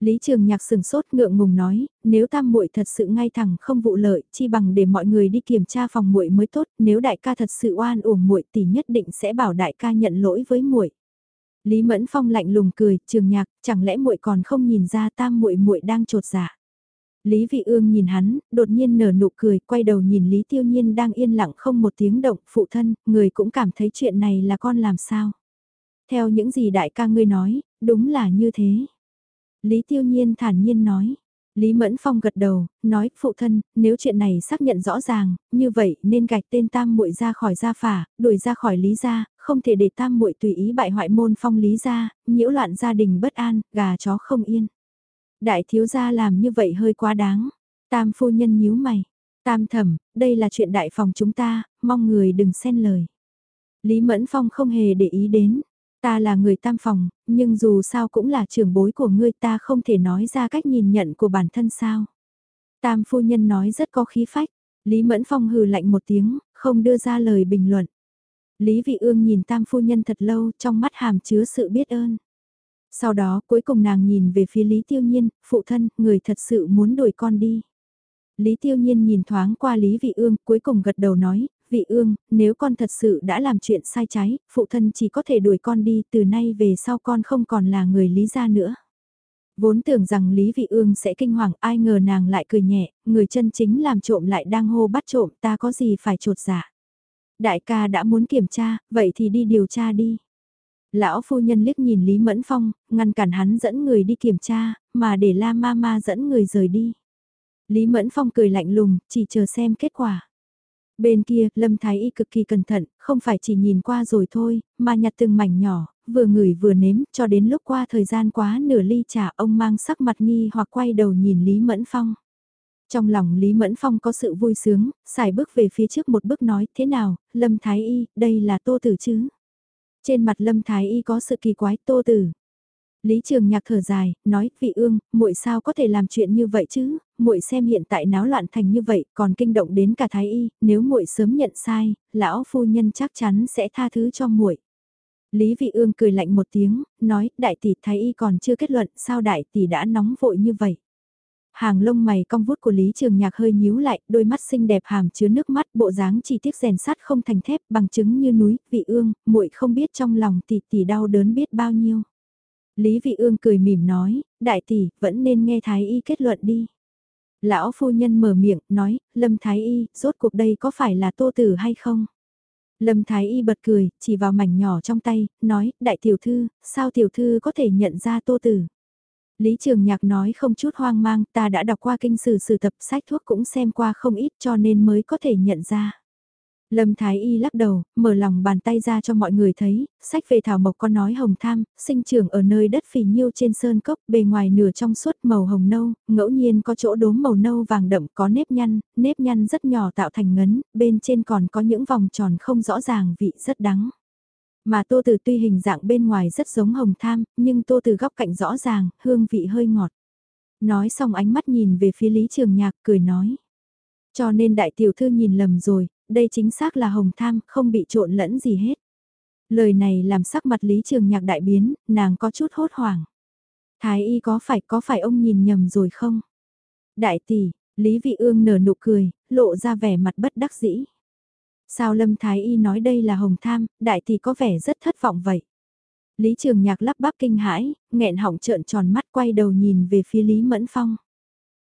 Lý Trường Nhạc sừng sốt ngượng ngùng nói, nếu tam muội thật sự ngay thẳng không vụ lợi, chi bằng để mọi người đi kiểm tra phòng muội mới tốt, nếu đại ca thật sự oan uổng muội thì nhất định sẽ bảo đại ca nhận lỗi với muội. Lý Mẫn Phong lạnh lùng cười, Trường Nhạc, chẳng lẽ muội còn không nhìn ra tam muội muội đang trột dạ. Lý Vị Ương nhìn hắn, đột nhiên nở nụ cười, quay đầu nhìn Lý Tiêu Nhiên đang yên lặng không một tiếng động, phụ thân, người cũng cảm thấy chuyện này là con làm sao. Theo những gì đại ca ngươi nói, đúng là như thế. Lý Tiêu Nhiên thản nhiên nói. Lý Mẫn Phong gật đầu, nói, phụ thân, nếu chuyện này xác nhận rõ ràng, như vậy nên gạch tên tam muội ra khỏi gia phả, đuổi ra khỏi Lý gia, không thể để tam muội tùy ý bại hoại môn phong Lý gia, nhiễu loạn gia đình bất an, gà chó không yên. Đại thiếu gia làm như vậy hơi quá đáng. Tam phu nhân nhíu mày. Tam thẩm, đây là chuyện đại phòng chúng ta, mong người đừng xen lời. Lý Mẫn Phong không hề để ý đến. Ta là người tam phòng, nhưng dù sao cũng là trưởng bối của ngươi ta không thể nói ra cách nhìn nhận của bản thân sao. Tam phu nhân nói rất có khí phách. Lý Mẫn Phong hừ lạnh một tiếng, không đưa ra lời bình luận. Lý Vị Ương nhìn tam phu nhân thật lâu trong mắt hàm chứa sự biết ơn. Sau đó cuối cùng nàng nhìn về phía Lý Tiêu Nhiên, phụ thân, người thật sự muốn đuổi con đi. Lý Tiêu Nhiên nhìn thoáng qua Lý Vị Ương, cuối cùng gật đầu nói, Vị Ương, nếu con thật sự đã làm chuyện sai trái, phụ thân chỉ có thể đuổi con đi, từ nay về sau con không còn là người Lý gia nữa. Vốn tưởng rằng Lý Vị Ương sẽ kinh hoàng, ai ngờ nàng lại cười nhẹ, người chân chính làm trộm lại đang hô bắt trộm, ta có gì phải trột dạ. Đại ca đã muốn kiểm tra, vậy thì đi điều tra đi. Lão phu nhân liếc nhìn Lý Mẫn Phong, ngăn cản hắn dẫn người đi kiểm tra, mà để La Mama dẫn người rời đi. Lý Mẫn Phong cười lạnh lùng, chỉ chờ xem kết quả. Bên kia, Lâm Thái Y cực kỳ cẩn thận, không phải chỉ nhìn qua rồi thôi, mà nhặt từng mảnh nhỏ, vừa ngửi vừa nếm, cho đến lúc qua thời gian quá nửa ly trà ông mang sắc mặt nghi hoặc quay đầu nhìn Lý Mẫn Phong. Trong lòng Lý Mẫn Phong có sự vui sướng, xài bước về phía trước một bước nói, thế nào, Lâm Thái Y, đây là tô tử chứ? Trên mặt Lâm Thái Y có sự kỳ quái tô tử. Lý Trường Nhạc thở dài, nói, vị ương, muội sao có thể làm chuyện như vậy chứ, muội xem hiện tại náo loạn thành như vậy, còn kinh động đến cả Thái Y, nếu muội sớm nhận sai, lão phu nhân chắc chắn sẽ tha thứ cho muội. Lý Vị Ương cười lạnh một tiếng, nói, đại tỷ Thái Y còn chưa kết luận, sao đại tỷ đã nóng vội như vậy. Hàng lông mày cong vút của Lý Trường Nhạc hơi nhíu lại, đôi mắt xinh đẹp hàm chứa nước mắt, bộ dáng chi tiết rèn sắt không thành thép, bằng chứng như núi, vị ương, muội không biết trong lòng tỷ tỷ đau đớn biết bao nhiêu. Lý Vị Ương cười mỉm nói, đại tỷ, vẫn nên nghe Thái Y kết luận đi. Lão phu nhân mở miệng, nói, Lâm Thái Y, rốt cuộc đây có phải là tô tử hay không? Lâm Thái Y bật cười, chỉ vào mảnh nhỏ trong tay, nói, đại tiểu thư, sao tiểu thư có thể nhận ra tô tử? Lý Trường Nhạc nói không chút hoang mang, ta đã đọc qua kinh sử sử tập sách thuốc cũng xem qua không ít cho nên mới có thể nhận ra. Lâm Thái Y lắc đầu, mở lòng bàn tay ra cho mọi người thấy, sách về thảo mộc có nói hồng tham, sinh trưởng ở nơi đất phì nhiêu trên sơn cốc, bề ngoài nửa trong suốt màu hồng nâu, ngẫu nhiên có chỗ đốm màu nâu vàng đậm có nếp nhăn, nếp nhăn rất nhỏ tạo thành ngấn, bên trên còn có những vòng tròn không rõ ràng vị rất đắng. Mà tô từ tuy hình dạng bên ngoài rất giống hồng tham, nhưng tô từ góc cạnh rõ ràng, hương vị hơi ngọt. Nói xong ánh mắt nhìn về phía Lý Trường Nhạc cười nói. Cho nên đại tiểu thư nhìn lầm rồi, đây chính xác là hồng tham, không bị trộn lẫn gì hết. Lời này làm sắc mặt Lý Trường Nhạc đại biến, nàng có chút hốt hoảng. Thái y có phải có phải ông nhìn nhầm rồi không? Đại tỷ, Lý Vị Ương nở nụ cười, lộ ra vẻ mặt bất đắc dĩ. Sao Lâm Thái Y nói đây là hồng tham, đại tỷ có vẻ rất thất vọng vậy. Lý Trường Nhạc lắp bắp kinh hãi, nghẹn họng trợn tròn mắt quay đầu nhìn về phía Lý Mẫn Phong.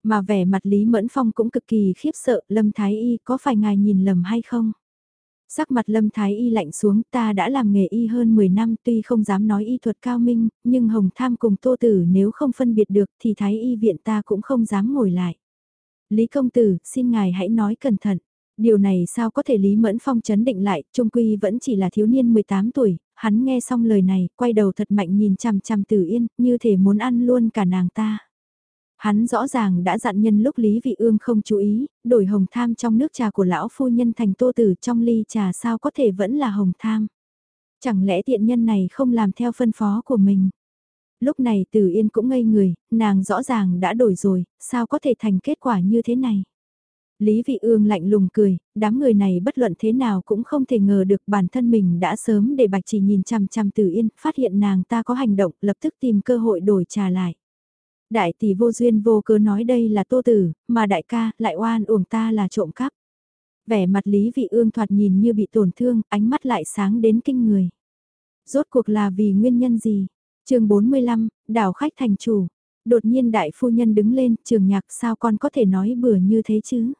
Mà vẻ mặt Lý Mẫn Phong cũng cực kỳ khiếp sợ, Lâm Thái Y có phải ngài nhìn lầm hay không? Sắc mặt Lâm Thái Y lạnh xuống, ta đã làm nghề y hơn 10 năm tuy không dám nói y thuật cao minh, nhưng Hồng Tham cùng Tô Tử nếu không phân biệt được thì Thái Y viện ta cũng không dám ngồi lại. Lý Công Tử, xin ngài hãy nói cẩn thận. Điều này sao có thể Lý Mẫn Phong chấn định lại, Trung Quy vẫn chỉ là thiếu niên 18 tuổi, hắn nghe xong lời này, quay đầu thật mạnh nhìn chằm chằm Tử Yên, như thể muốn ăn luôn cả nàng ta. Hắn rõ ràng đã dặn nhân lúc Lý Vị Ương không chú ý, đổi hồng tham trong nước trà của lão phu nhân thành tô tử trong ly trà sao có thể vẫn là hồng tham. Chẳng lẽ tiện nhân này không làm theo phân phó của mình. Lúc này Tử Yên cũng ngây người, nàng rõ ràng đã đổi rồi, sao có thể thành kết quả như thế này. Lý Vị Ương lạnh lùng cười, đám người này bất luận thế nào cũng không thể ngờ được bản thân mình đã sớm để Bạch Chỉ nhìn chằm chằm Tử Yên, phát hiện nàng ta có hành động, lập tức tìm cơ hội đổi trà lại. Đại tỷ vô duyên vô cớ nói đây là tô tử, mà đại ca lại oan uổng ta là trộm cắp. Vẻ mặt Lý Vị Ương thoạt nhìn như bị tổn thương, ánh mắt lại sáng đến kinh người. Rốt cuộc là vì nguyên nhân gì? chương 45, đảo khách thành chủ. Đột nhiên đại phu nhân đứng lên, trường nhạc sao con có thể nói bừa như thế chứ?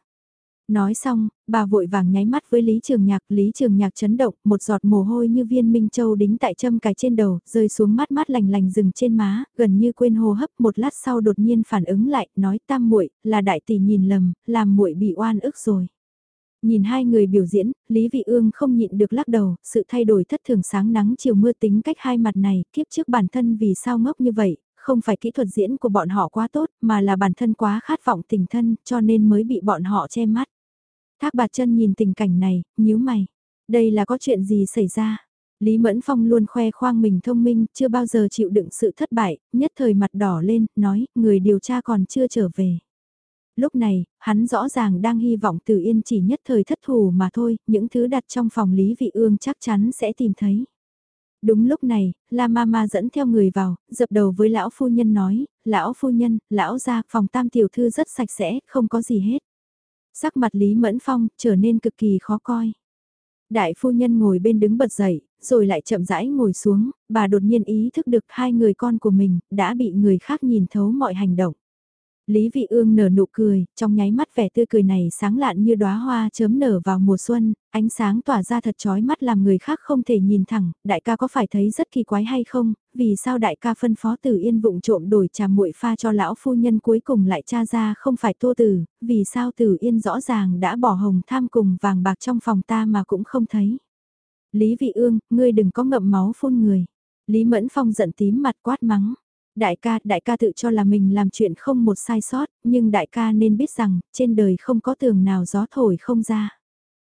Nói xong, bà vội vàng nháy mắt với Lý Trường Nhạc, Lý Trường Nhạc chấn động, một giọt mồ hôi như viên minh châu đính tại châm cài trên đầu, rơi xuống mắt mắt lành lành rừng trên má, gần như quên hô hấp, một lát sau đột nhiên phản ứng lại, nói tam muội, là đại tỷ nhìn lầm, làm muội bị oan ức rồi. Nhìn hai người biểu diễn, Lý Vị Ương không nhịn được lắc đầu, sự thay đổi thất thường sáng nắng chiều mưa tính cách hai mặt này, kiếp trước bản thân vì sao ngốc như vậy, không phải kỹ thuật diễn của bọn họ quá tốt, mà là bản thân quá khát vọng tình thân, cho nên mới bị bọn họ che mắt. Thác bạt chân nhìn tình cảnh này, nhíu mày. Đây là có chuyện gì xảy ra? Lý Mẫn Phong luôn khoe khoang mình thông minh, chưa bao giờ chịu đựng sự thất bại, nhất thời mặt đỏ lên, nói, người điều tra còn chưa trở về. Lúc này, hắn rõ ràng đang hy vọng Từ Yên chỉ nhất thời thất thủ mà thôi, những thứ đặt trong phòng Lý Vị Ương chắc chắn sẽ tìm thấy. Đúng lúc này, La Mama dẫn theo người vào, dập đầu với lão phu nhân nói, lão phu nhân, lão ra, phòng tam tiểu thư rất sạch sẽ, không có gì hết. Sắc mặt Lý Mẫn Phong trở nên cực kỳ khó coi. Đại phu nhân ngồi bên đứng bật dậy, rồi lại chậm rãi ngồi xuống, bà đột nhiên ý thức được hai người con của mình đã bị người khác nhìn thấu mọi hành động. Lý Vị Ương nở nụ cười, trong nháy mắt vẻ tươi cười này sáng lạn như đóa hoa chớm nở vào mùa xuân, ánh sáng tỏa ra thật chói mắt làm người khác không thể nhìn thẳng, đại ca có phải thấy rất kỳ quái hay không, vì sao đại ca phân phó Tử Yên vụng trộm đổi trà muội pha cho lão phu nhân cuối cùng lại tra ra không phải Tô Tử, vì sao Tử Yên rõ ràng đã bỏ hồng tham cùng vàng bạc trong phòng ta mà cũng không thấy. Lý Vị Ương, ngươi đừng có ngậm máu phun người. Lý Mẫn Phong giận tím mặt quát mắng. Đại ca, đại ca tự cho là mình làm chuyện không một sai sót, nhưng đại ca nên biết rằng, trên đời không có tường nào gió thổi không ra.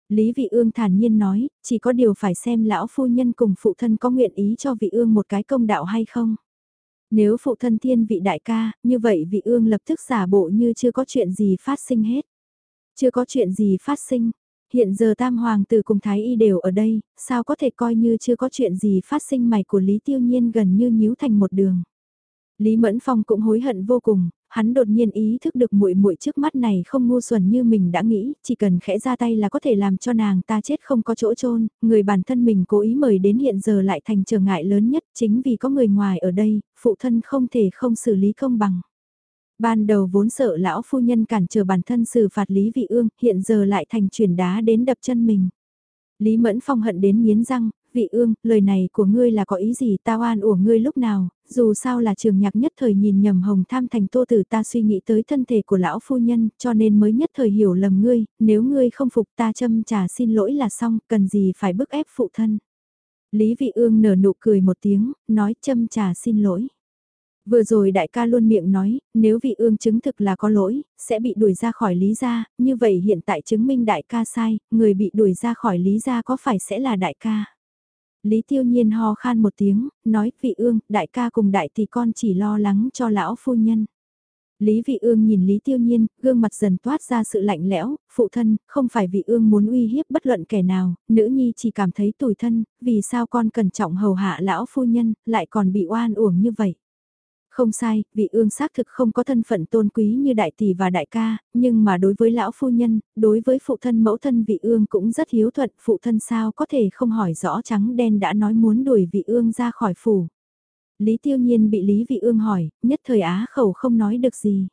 Lý Vị Ương thản nhiên nói, chỉ có điều phải xem lão phu nhân cùng phụ thân có nguyện ý cho Vị Ương một cái công đạo hay không. Nếu phụ thân thiên vị đại ca, như vậy Vị Ương lập tức giả bộ như chưa có chuyện gì phát sinh hết. Chưa có chuyện gì phát sinh, hiện giờ tam hoàng tử cùng thái y đều ở đây, sao có thể coi như chưa có chuyện gì phát sinh mày của Lý Tiêu Nhiên gần như nhíu thành một đường. Lý Mẫn Phong cũng hối hận vô cùng, hắn đột nhiên ý thức được muội muội trước mắt này không ngu xuẩn như mình đã nghĩ, chỉ cần khẽ ra tay là có thể làm cho nàng ta chết không có chỗ chôn, người bản thân mình cố ý mời đến hiện giờ lại thành trở ngại lớn nhất, chính vì có người ngoài ở đây, phụ thân không thể không xử lý công bằng. Ban đầu vốn sợ lão phu nhân cản trở bản thân xử phạt Lý Vị Ương, hiện giờ lại thành chuyển đá đến đập chân mình. Lý Mẫn Phong hận đến miến răng, vị ương, lời này của ngươi là có ý gì ta oan uổng ngươi lúc nào, dù sao là trường nhạc nhất thời nhìn nhầm hồng tham thành tô tử ta suy nghĩ tới thân thể của lão phu nhân, cho nên mới nhất thời hiểu lầm ngươi, nếu ngươi không phục ta châm trà xin lỗi là xong, cần gì phải bức ép phụ thân. Lý vị ương nở nụ cười một tiếng, nói châm trà xin lỗi. Vừa rồi đại ca luôn miệng nói, nếu vị ương chứng thực là có lỗi, sẽ bị đuổi ra khỏi lý gia, như vậy hiện tại chứng minh đại ca sai, người bị đuổi ra khỏi lý gia có phải sẽ là đại ca. Lý tiêu nhiên ho khan một tiếng, nói vị ương, đại ca cùng đại thì con chỉ lo lắng cho lão phu nhân. Lý vị ương nhìn Lý tiêu nhiên, gương mặt dần toát ra sự lạnh lẽo, phụ thân, không phải vị ương muốn uy hiếp bất luận kẻ nào, nữ nhi chỉ cảm thấy tủi thân, vì sao con cẩn trọng hầu hạ lão phu nhân, lại còn bị oan uổng như vậy. Không sai, vị ương xác thực không có thân phận tôn quý như đại tỷ và đại ca, nhưng mà đối với lão phu nhân, đối với phụ thân mẫu thân vị ương cũng rất hiếu thuận, phụ thân sao có thể không hỏi rõ trắng đen đã nói muốn đuổi vị ương ra khỏi phủ. Lý tiêu nhiên bị Lý vị ương hỏi, nhất thời á khẩu không nói được gì.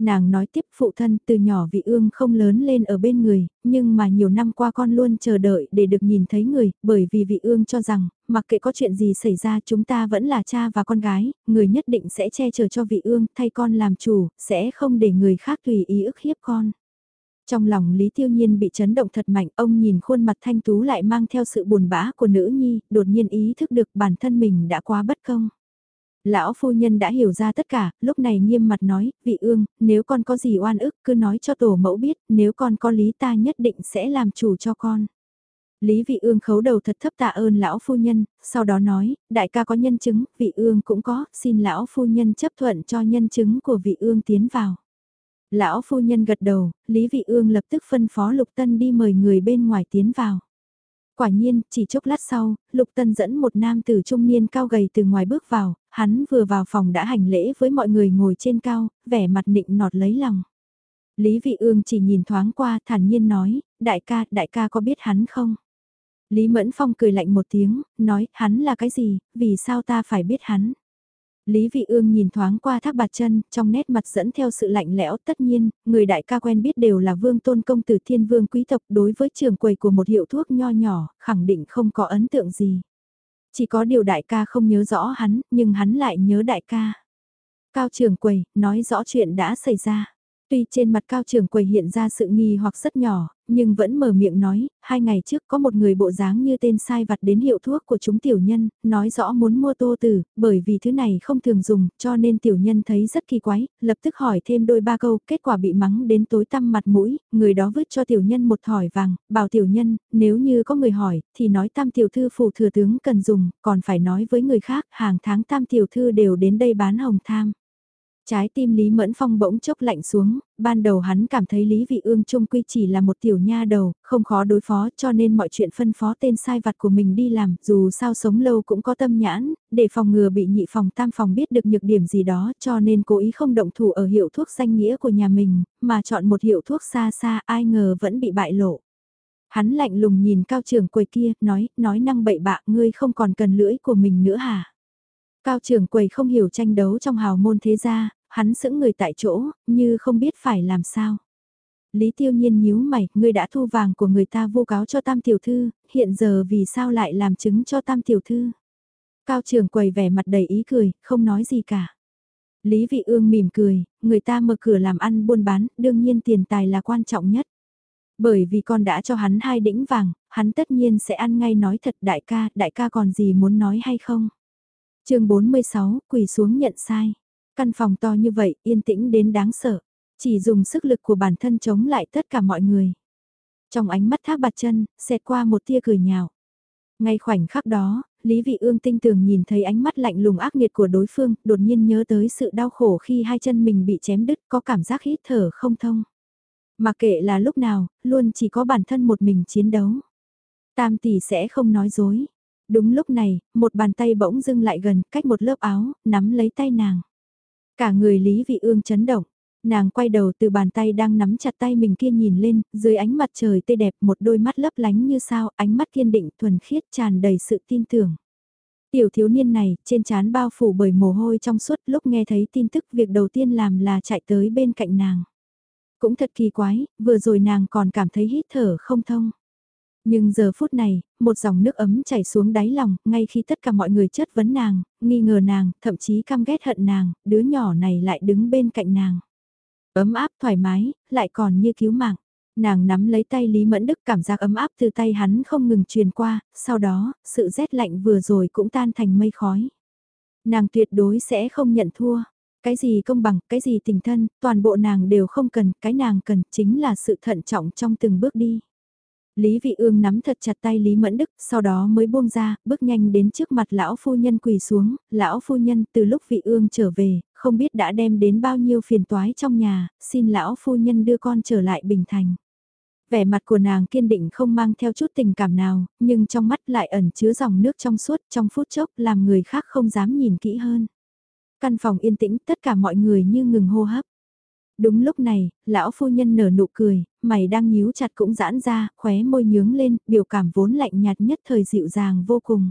Nàng nói tiếp phụ thân từ nhỏ vị ương không lớn lên ở bên người, nhưng mà nhiều năm qua con luôn chờ đợi để được nhìn thấy người, bởi vì vị ương cho rằng, mặc kệ có chuyện gì xảy ra chúng ta vẫn là cha và con gái, người nhất định sẽ che chở cho vị ương thay con làm chủ, sẽ không để người khác tùy ý ức hiếp con. Trong lòng Lý Tiêu Nhiên bị chấn động thật mạnh, ông nhìn khuôn mặt thanh tú lại mang theo sự buồn bã của nữ nhi, đột nhiên ý thức được bản thân mình đã quá bất công. Lão phu nhân đã hiểu ra tất cả, lúc này nghiêm mặt nói, vị ương, nếu con có gì oan ức cứ nói cho tổ mẫu biết, nếu con có lý ta nhất định sẽ làm chủ cho con. Lý vị ương khấu đầu thật thấp tạ ơn lão phu nhân, sau đó nói, đại ca có nhân chứng, vị ương cũng có, xin lão phu nhân chấp thuận cho nhân chứng của vị ương tiến vào. Lão phu nhân gật đầu, Lý vị ương lập tức phân phó Lục Tân đi mời người bên ngoài tiến vào. Quả nhiên, chỉ chốc lát sau, Lục Tân dẫn một nam tử trung niên cao gầy từ ngoài bước vào, hắn vừa vào phòng đã hành lễ với mọi người ngồi trên cao, vẻ mặt nịnh nọt lấy lòng. Lý Vị Ương chỉ nhìn thoáng qua thản nhiên nói, đại ca, đại ca có biết hắn không? Lý Mẫn Phong cười lạnh một tiếng, nói, hắn là cái gì, vì sao ta phải biết hắn? Lý Vị Ương nhìn thoáng qua thác bạt chân, trong nét mặt dẫn theo sự lạnh lẽo tất nhiên, người đại ca quen biết đều là vương tôn công tử thiên vương quý tộc đối với trường quầy của một hiệu thuốc nho nhỏ, khẳng định không có ấn tượng gì. Chỉ có điều đại ca không nhớ rõ hắn, nhưng hắn lại nhớ đại ca. Cao trường quầy, nói rõ chuyện đã xảy ra. Tuy trên mặt cao trưởng quầy hiện ra sự nghi hoặc rất nhỏ, nhưng vẫn mở miệng nói, hai ngày trước có một người bộ dáng như tên sai vặt đến hiệu thuốc của chúng tiểu nhân, nói rõ muốn mua tô tử, bởi vì thứ này không thường dùng, cho nên tiểu nhân thấy rất kỳ quái, lập tức hỏi thêm đôi ba câu, kết quả bị mắng đến tối tăm mặt mũi, người đó vứt cho tiểu nhân một thỏi vàng, bảo tiểu nhân, nếu như có người hỏi, thì nói tam tiểu thư phủ thừa tướng cần dùng, còn phải nói với người khác, hàng tháng tam tiểu thư đều đến đây bán hồng tham. Trái tim Lý Mẫn Phong bỗng chốc lạnh xuống, ban đầu hắn cảm thấy Lý Vị Ương Trung Quy chỉ là một tiểu nha đầu, không khó đối phó cho nên mọi chuyện phân phó tên sai vặt của mình đi làm, dù sao sống lâu cũng có tâm nhãn, để phòng ngừa bị nhị phòng tam phòng biết được nhược điểm gì đó cho nên cố ý không động thủ ở hiệu thuốc danh nghĩa của nhà mình, mà chọn một hiệu thuốc xa xa ai ngờ vẫn bị bại lộ. Hắn lạnh lùng nhìn cao trưởng quầy kia, nói, nói năng bậy bạ ngươi không còn cần lưỡi của mình nữa hả? Cao trưởng quầy không hiểu tranh đấu trong hào môn thế gia, hắn sững người tại chỗ, như không biết phải làm sao. Lý tiêu nhiên nhíu mày, ngươi đã thu vàng của người ta vô cáo cho tam tiểu thư, hiện giờ vì sao lại làm chứng cho tam tiểu thư. Cao trưởng quầy vẻ mặt đầy ý cười, không nói gì cả. Lý vị ương mỉm cười, người ta mở cửa làm ăn buôn bán, đương nhiên tiền tài là quan trọng nhất. Bởi vì con đã cho hắn hai đĩnh vàng, hắn tất nhiên sẽ ăn ngay nói thật đại ca, đại ca còn gì muốn nói hay không chương 46, quỳ xuống nhận sai. Căn phòng to như vậy, yên tĩnh đến đáng sợ. Chỉ dùng sức lực của bản thân chống lại tất cả mọi người. Trong ánh mắt thác bạt chân, xẹt qua một tia cười nhạo. Ngay khoảnh khắc đó, Lý Vị Ương tinh tường nhìn thấy ánh mắt lạnh lùng ác nghiệt của đối phương, đột nhiên nhớ tới sự đau khổ khi hai chân mình bị chém đứt, có cảm giác hít thở không thông. Mà kệ là lúc nào, luôn chỉ có bản thân một mình chiến đấu. Tam tỷ sẽ không nói dối. Đúng lúc này, một bàn tay bỗng dưng lại gần, cách một lớp áo, nắm lấy tay nàng. Cả người Lý Vị Ương chấn động. Nàng quay đầu từ bàn tay đang nắm chặt tay mình kia nhìn lên, dưới ánh mặt trời tươi đẹp một đôi mắt lấp lánh như sao, ánh mắt kiên định thuần khiết tràn đầy sự tin tưởng. Tiểu thiếu niên này, trên trán bao phủ bởi mồ hôi trong suốt lúc nghe thấy tin tức việc đầu tiên làm là chạy tới bên cạnh nàng. Cũng thật kỳ quái, vừa rồi nàng còn cảm thấy hít thở không thông. Nhưng giờ phút này, một dòng nước ấm chảy xuống đáy lòng, ngay khi tất cả mọi người chất vấn nàng, nghi ngờ nàng, thậm chí căm ghét hận nàng, đứa nhỏ này lại đứng bên cạnh nàng. Ấm áp thoải mái, lại còn như cứu mạng. Nàng nắm lấy tay Lý Mẫn Đức cảm giác ấm áp từ tay hắn không ngừng truyền qua, sau đó, sự rét lạnh vừa rồi cũng tan thành mây khói. Nàng tuyệt đối sẽ không nhận thua. Cái gì công bằng, cái gì tình thân, toàn bộ nàng đều không cần, cái nàng cần chính là sự thận trọng trong từng bước đi. Lý Vị Ương nắm thật chặt tay Lý Mẫn Đức, sau đó mới buông ra, bước nhanh đến trước mặt lão phu nhân quỳ xuống, lão phu nhân từ lúc Vị Ương trở về, không biết đã đem đến bao nhiêu phiền toái trong nhà, xin lão phu nhân đưa con trở lại Bình Thành. Vẻ mặt của nàng kiên định không mang theo chút tình cảm nào, nhưng trong mắt lại ẩn chứa dòng nước trong suốt trong phút chốc làm người khác không dám nhìn kỹ hơn. Căn phòng yên tĩnh tất cả mọi người như ngừng hô hấp. Đúng lúc này, lão phu nhân nở nụ cười, mày đang nhíu chặt cũng giãn ra, khóe môi nhướng lên, biểu cảm vốn lạnh nhạt nhất thời dịu dàng vô cùng.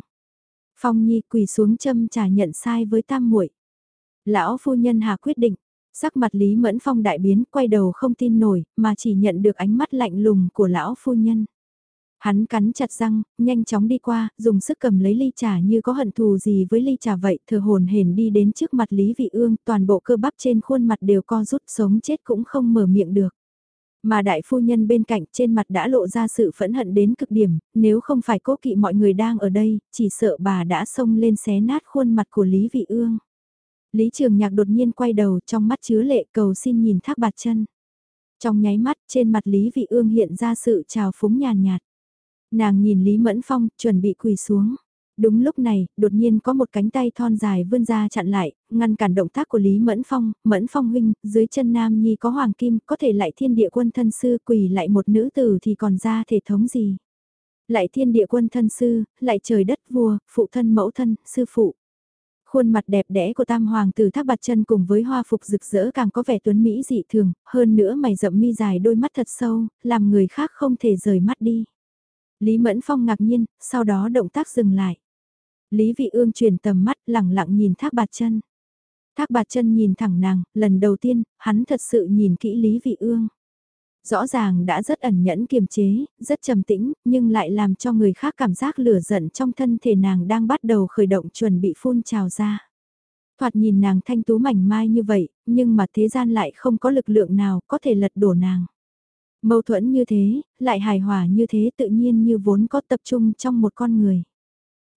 Phong Nhi quỳ xuống châm trà nhận sai với tam muội. Lão phu nhân hà quyết định, sắc mặt Lý Mẫn Phong đại biến, quay đầu không tin nổi, mà chỉ nhận được ánh mắt lạnh lùng của lão phu nhân. Hắn cắn chặt răng, nhanh chóng đi qua, dùng sức cầm lấy ly trà như có hận thù gì với ly trà vậy, thờ hồn hển đi đến trước mặt Lý Vị Ương, toàn bộ cơ bắp trên khuôn mặt đều co rút sống chết cũng không mở miệng được. Mà đại phu nhân bên cạnh trên mặt đã lộ ra sự phẫn hận đến cực điểm, nếu không phải cố kỵ mọi người đang ở đây, chỉ sợ bà đã xông lên xé nát khuôn mặt của Lý Vị Ương. Lý Trường Nhạc đột nhiên quay đầu trong mắt chứa lệ cầu xin nhìn thác bạt chân. Trong nháy mắt trên mặt Lý Vị Ương hiện ra sự trào phúng nhàn nhạt. Nàng nhìn Lý Mẫn Phong chuẩn bị quỳ xuống. Đúng lúc này, đột nhiên có một cánh tay thon dài vươn ra chặn lại, ngăn cản động tác của Lý Mẫn Phong, Mẫn Phong huynh, dưới chân Nam Nhi có hoàng kim, có thể lại thiên địa quân thân sư quỳ lại một nữ tử thì còn ra thể thống gì. Lại thiên địa quân thân sư, lại trời đất vua, phụ thân mẫu thân, sư phụ. Khuôn mặt đẹp đẽ của tam hoàng tử thác bạt chân cùng với hoa phục rực rỡ càng có vẻ tuấn Mỹ dị thường, hơn nữa mày rậm mi dài đôi mắt thật sâu, làm người khác không thể rời mắt đi. Lý Mẫn Phong ngạc nhiên, sau đó động tác dừng lại. Lý Vị Ương chuyển tầm mắt lẳng lặng nhìn Thác Bạt Chân. Thác Bạt Chân nhìn thẳng nàng, lần đầu tiên, hắn thật sự nhìn kỹ Lý Vị Ương. Rõ ràng đã rất ẩn nhẫn kiềm chế, rất trầm tĩnh, nhưng lại làm cho người khác cảm giác lửa giận trong thân thể nàng đang bắt đầu khởi động chuẩn bị phun trào ra. Thoạt nhìn nàng thanh tú mảnh mai như vậy, nhưng mà thế gian lại không có lực lượng nào có thể lật đổ nàng. Mâu thuẫn như thế, lại hài hòa như thế tự nhiên như vốn có tập trung trong một con người.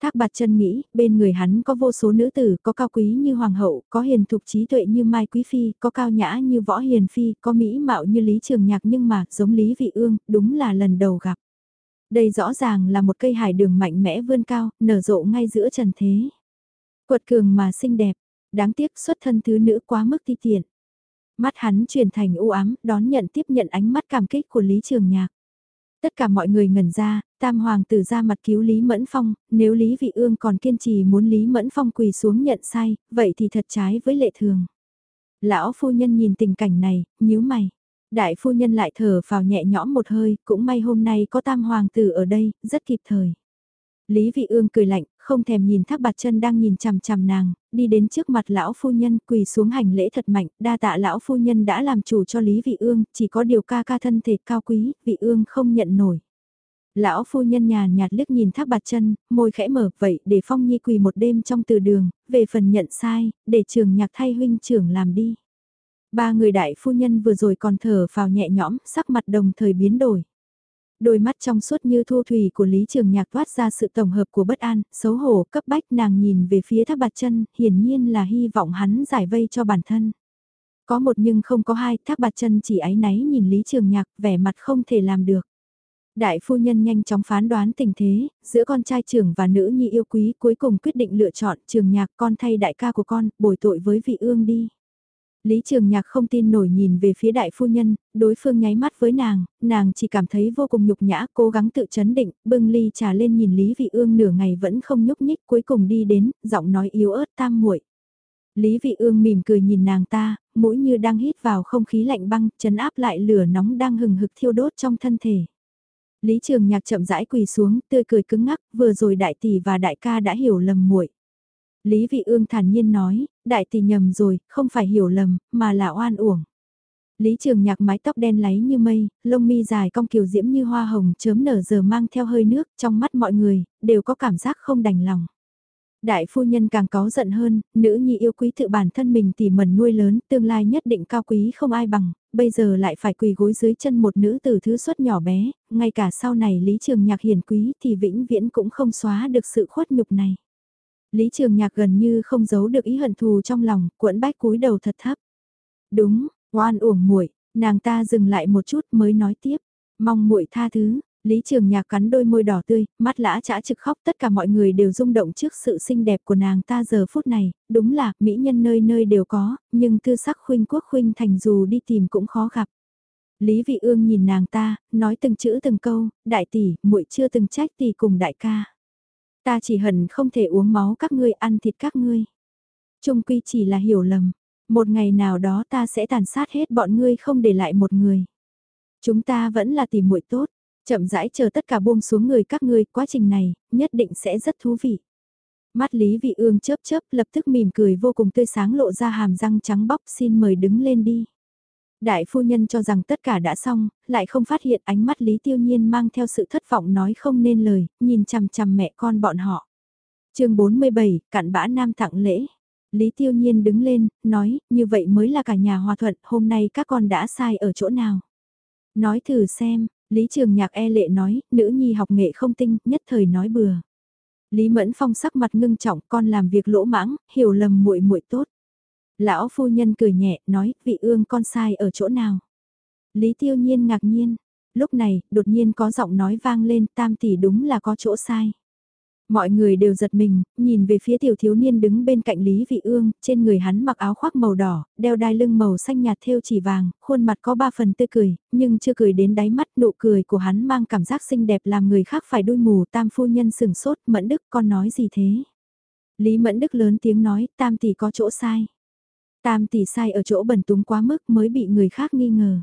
Thác bạt chân nghĩ, bên người hắn có vô số nữ tử, có cao quý như hoàng hậu, có hiền thục trí tuệ như mai quý phi, có cao nhã như võ hiền phi, có mỹ mạo như lý trường nhạc nhưng mà, giống lý vị ương, đúng là lần đầu gặp. Đây rõ ràng là một cây hải đường mạnh mẽ vươn cao, nở rộ ngay giữa trần thế. Quật cường mà xinh đẹp, đáng tiếc xuất thân thứ nữ quá mức ti tiện. Mắt hắn chuyển thành u ám, đón nhận tiếp nhận ánh mắt cảm kích của Lý Trường Nhạc. Tất cả mọi người ngẩn ra, tam hoàng tử ra mặt cứu Lý Mẫn Phong, nếu Lý Vị Ương còn kiên trì muốn Lý Mẫn Phong quỳ xuống nhận sai, vậy thì thật trái với lệ thường. Lão phu nhân nhìn tình cảnh này, nhíu mày. Đại phu nhân lại thở vào nhẹ nhõm một hơi, cũng may hôm nay có tam hoàng tử ở đây, rất kịp thời. Lý Vị Ương cười lạnh, không thèm nhìn thác bạt chân đang nhìn chằm chằm nàng, đi đến trước mặt lão phu nhân quỳ xuống hành lễ thật mạnh, đa tạ lão phu nhân đã làm chủ cho Lý Vị Ương, chỉ có điều ca ca thân thể cao quý, Vị Ương không nhận nổi. Lão phu nhân nhàn nhạt liếc nhìn thác bạt chân, môi khẽ mở vậy để Phong Nhi quỳ một đêm trong từ đường, về phần nhận sai, để trường nhạc thay huynh trưởng làm đi. Ba người đại phu nhân vừa rồi còn thở vào nhẹ nhõm, sắc mặt đồng thời biến đổi. Đôi mắt trong suốt như thu thủy của Lý Trường Nhạc toát ra sự tổng hợp của bất an, xấu hổ, cấp bách nàng nhìn về phía thác bạt chân, hiển nhiên là hy vọng hắn giải vây cho bản thân. Có một nhưng không có hai, thác bạt chân chỉ áy náy nhìn Lý Trường Nhạc, vẻ mặt không thể làm được. Đại phu nhân nhanh chóng phán đoán tình thế, giữa con trai trưởng và nữ nhi yêu quý cuối cùng quyết định lựa chọn trường nhạc con thay đại ca của con, bồi tội với vị ương đi. Lý Trường Nhạc không tin nổi nhìn về phía đại phu nhân, đối phương nháy mắt với nàng, nàng chỉ cảm thấy vô cùng nhục nhã, cố gắng tự chấn định, bưng ly trà lên nhìn Lý Vị Ương nửa ngày vẫn không nhúc nhích, cuối cùng đi đến, giọng nói yếu ớt tam muội. Lý Vị Ương mỉm cười nhìn nàng ta, mũi như đang hít vào không khí lạnh băng, chấn áp lại lửa nóng đang hừng hực thiêu đốt trong thân thể. Lý Trường Nhạc chậm rãi quỳ xuống, tươi cười cứng ngắc, vừa rồi đại tỷ và đại ca đã hiểu lầm muội. Lý Vị Ương thản nhiên nói, đại tỷ nhầm rồi, không phải hiểu lầm, mà là oan uổng. Lý Trường Nhạc mái tóc đen láy như mây, lông mi dài cong kiều diễm như hoa hồng chớm nở giờ mang theo hơi nước, trong mắt mọi người, đều có cảm giác không đành lòng. Đại phu nhân càng có giận hơn, nữ nhi yêu quý tự bản thân mình tỉ mẩn nuôi lớn, tương lai nhất định cao quý không ai bằng, bây giờ lại phải quỳ gối dưới chân một nữ tử thứ xuất nhỏ bé, ngay cả sau này Lý Trường Nhạc hiển quý thì vĩnh viễn cũng không xóa được sự khuất nhục này. Lý Trường Nhạc gần như không giấu được ý hận thù trong lòng, cuộn bách cúi đầu thật thấp. Đúng, oan uổng muội, nàng ta dừng lại một chút mới nói tiếp, mong muội tha thứ. Lý Trường Nhạc cắn đôi môi đỏ tươi, mắt lã chả trực khóc tất cả mọi người đều rung động trước sự xinh đẹp của nàng ta giờ phút này, đúng là mỹ nhân nơi nơi đều có, nhưng tư sắc khuynh quốc khuynh thành dù đi tìm cũng khó gặp. Lý Vị Ương nhìn nàng ta, nói từng chữ từng câu, đại tỷ, muội chưa từng trách tỷ cùng đại ca. Ta chỉ hận không thể uống máu các ngươi ăn thịt các ngươi. Trung quy chỉ là hiểu lầm. Một ngày nào đó ta sẽ tàn sát hết bọn ngươi không để lại một người. Chúng ta vẫn là tìm muội tốt. Chậm rãi chờ tất cả buông xuống người các ngươi, quá trình này, nhất định sẽ rất thú vị. Mắt Lý Vị Ương chớp chớp lập tức mỉm cười vô cùng tươi sáng lộ ra hàm răng trắng bóc xin mời đứng lên đi. Đại phu nhân cho rằng tất cả đã xong, lại không phát hiện ánh mắt Lý Tiêu Nhiên mang theo sự thất vọng nói không nên lời, nhìn chằm chằm mẹ con bọn họ. chương 47, cặn bã nam tặng lễ. Lý Tiêu Nhiên đứng lên, nói, như vậy mới là cả nhà hòa thuận, hôm nay các con đã sai ở chỗ nào. Nói thử xem, Lý Trường Nhạc e lệ nói, nữ nhi học nghệ không tinh, nhất thời nói bừa. Lý Mẫn Phong sắc mặt ngưng trọng, con làm việc lỗ mãng, hiểu lầm muội muội tốt. Lão phu nhân cười nhẹ, nói, vị ương con sai ở chỗ nào? Lý Tiêu Nhiên ngạc nhiên. Lúc này, đột nhiên có giọng nói vang lên, tam tỷ đúng là có chỗ sai. Mọi người đều giật mình, nhìn về phía tiểu thiếu niên đứng bên cạnh Lý Vị Ương, trên người hắn mặc áo khoác màu đỏ, đeo đai lưng màu xanh nhạt thêu chỉ vàng, khuôn mặt có ba phần tươi cười, nhưng chưa cười đến đáy mắt nụ cười của hắn mang cảm giác xinh đẹp làm người khác phải đôi mù tam phu nhân sừng sốt, Mẫn Đức con nói gì thế? Lý Mẫn Đức lớn tiếng nói, tam tỷ có chỗ sai. Tam tỷ sai ở chỗ bẩn túng quá mức mới bị người khác nghi ngờ.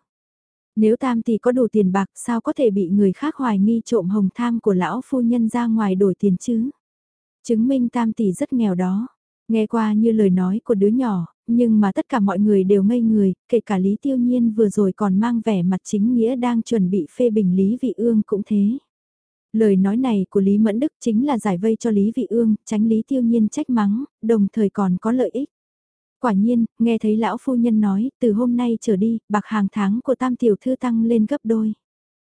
Nếu tam tỷ có đủ tiền bạc sao có thể bị người khác hoài nghi trộm hồng tham của lão phu nhân ra ngoài đổi tiền chứ? Chứng minh tam tỷ rất nghèo đó. Nghe qua như lời nói của đứa nhỏ, nhưng mà tất cả mọi người đều ngây người, kể cả Lý Tiêu Nhiên vừa rồi còn mang vẻ mặt chính nghĩa đang chuẩn bị phê bình Lý Vị Ương cũng thế. Lời nói này của Lý Mẫn Đức chính là giải vây cho Lý Vị Ương, tránh Lý Tiêu Nhiên trách mắng, đồng thời còn có lợi ích. Quả nhiên, nghe thấy lão phu nhân nói, từ hôm nay trở đi, bạc hàng tháng của tam tiểu thư tăng lên gấp đôi.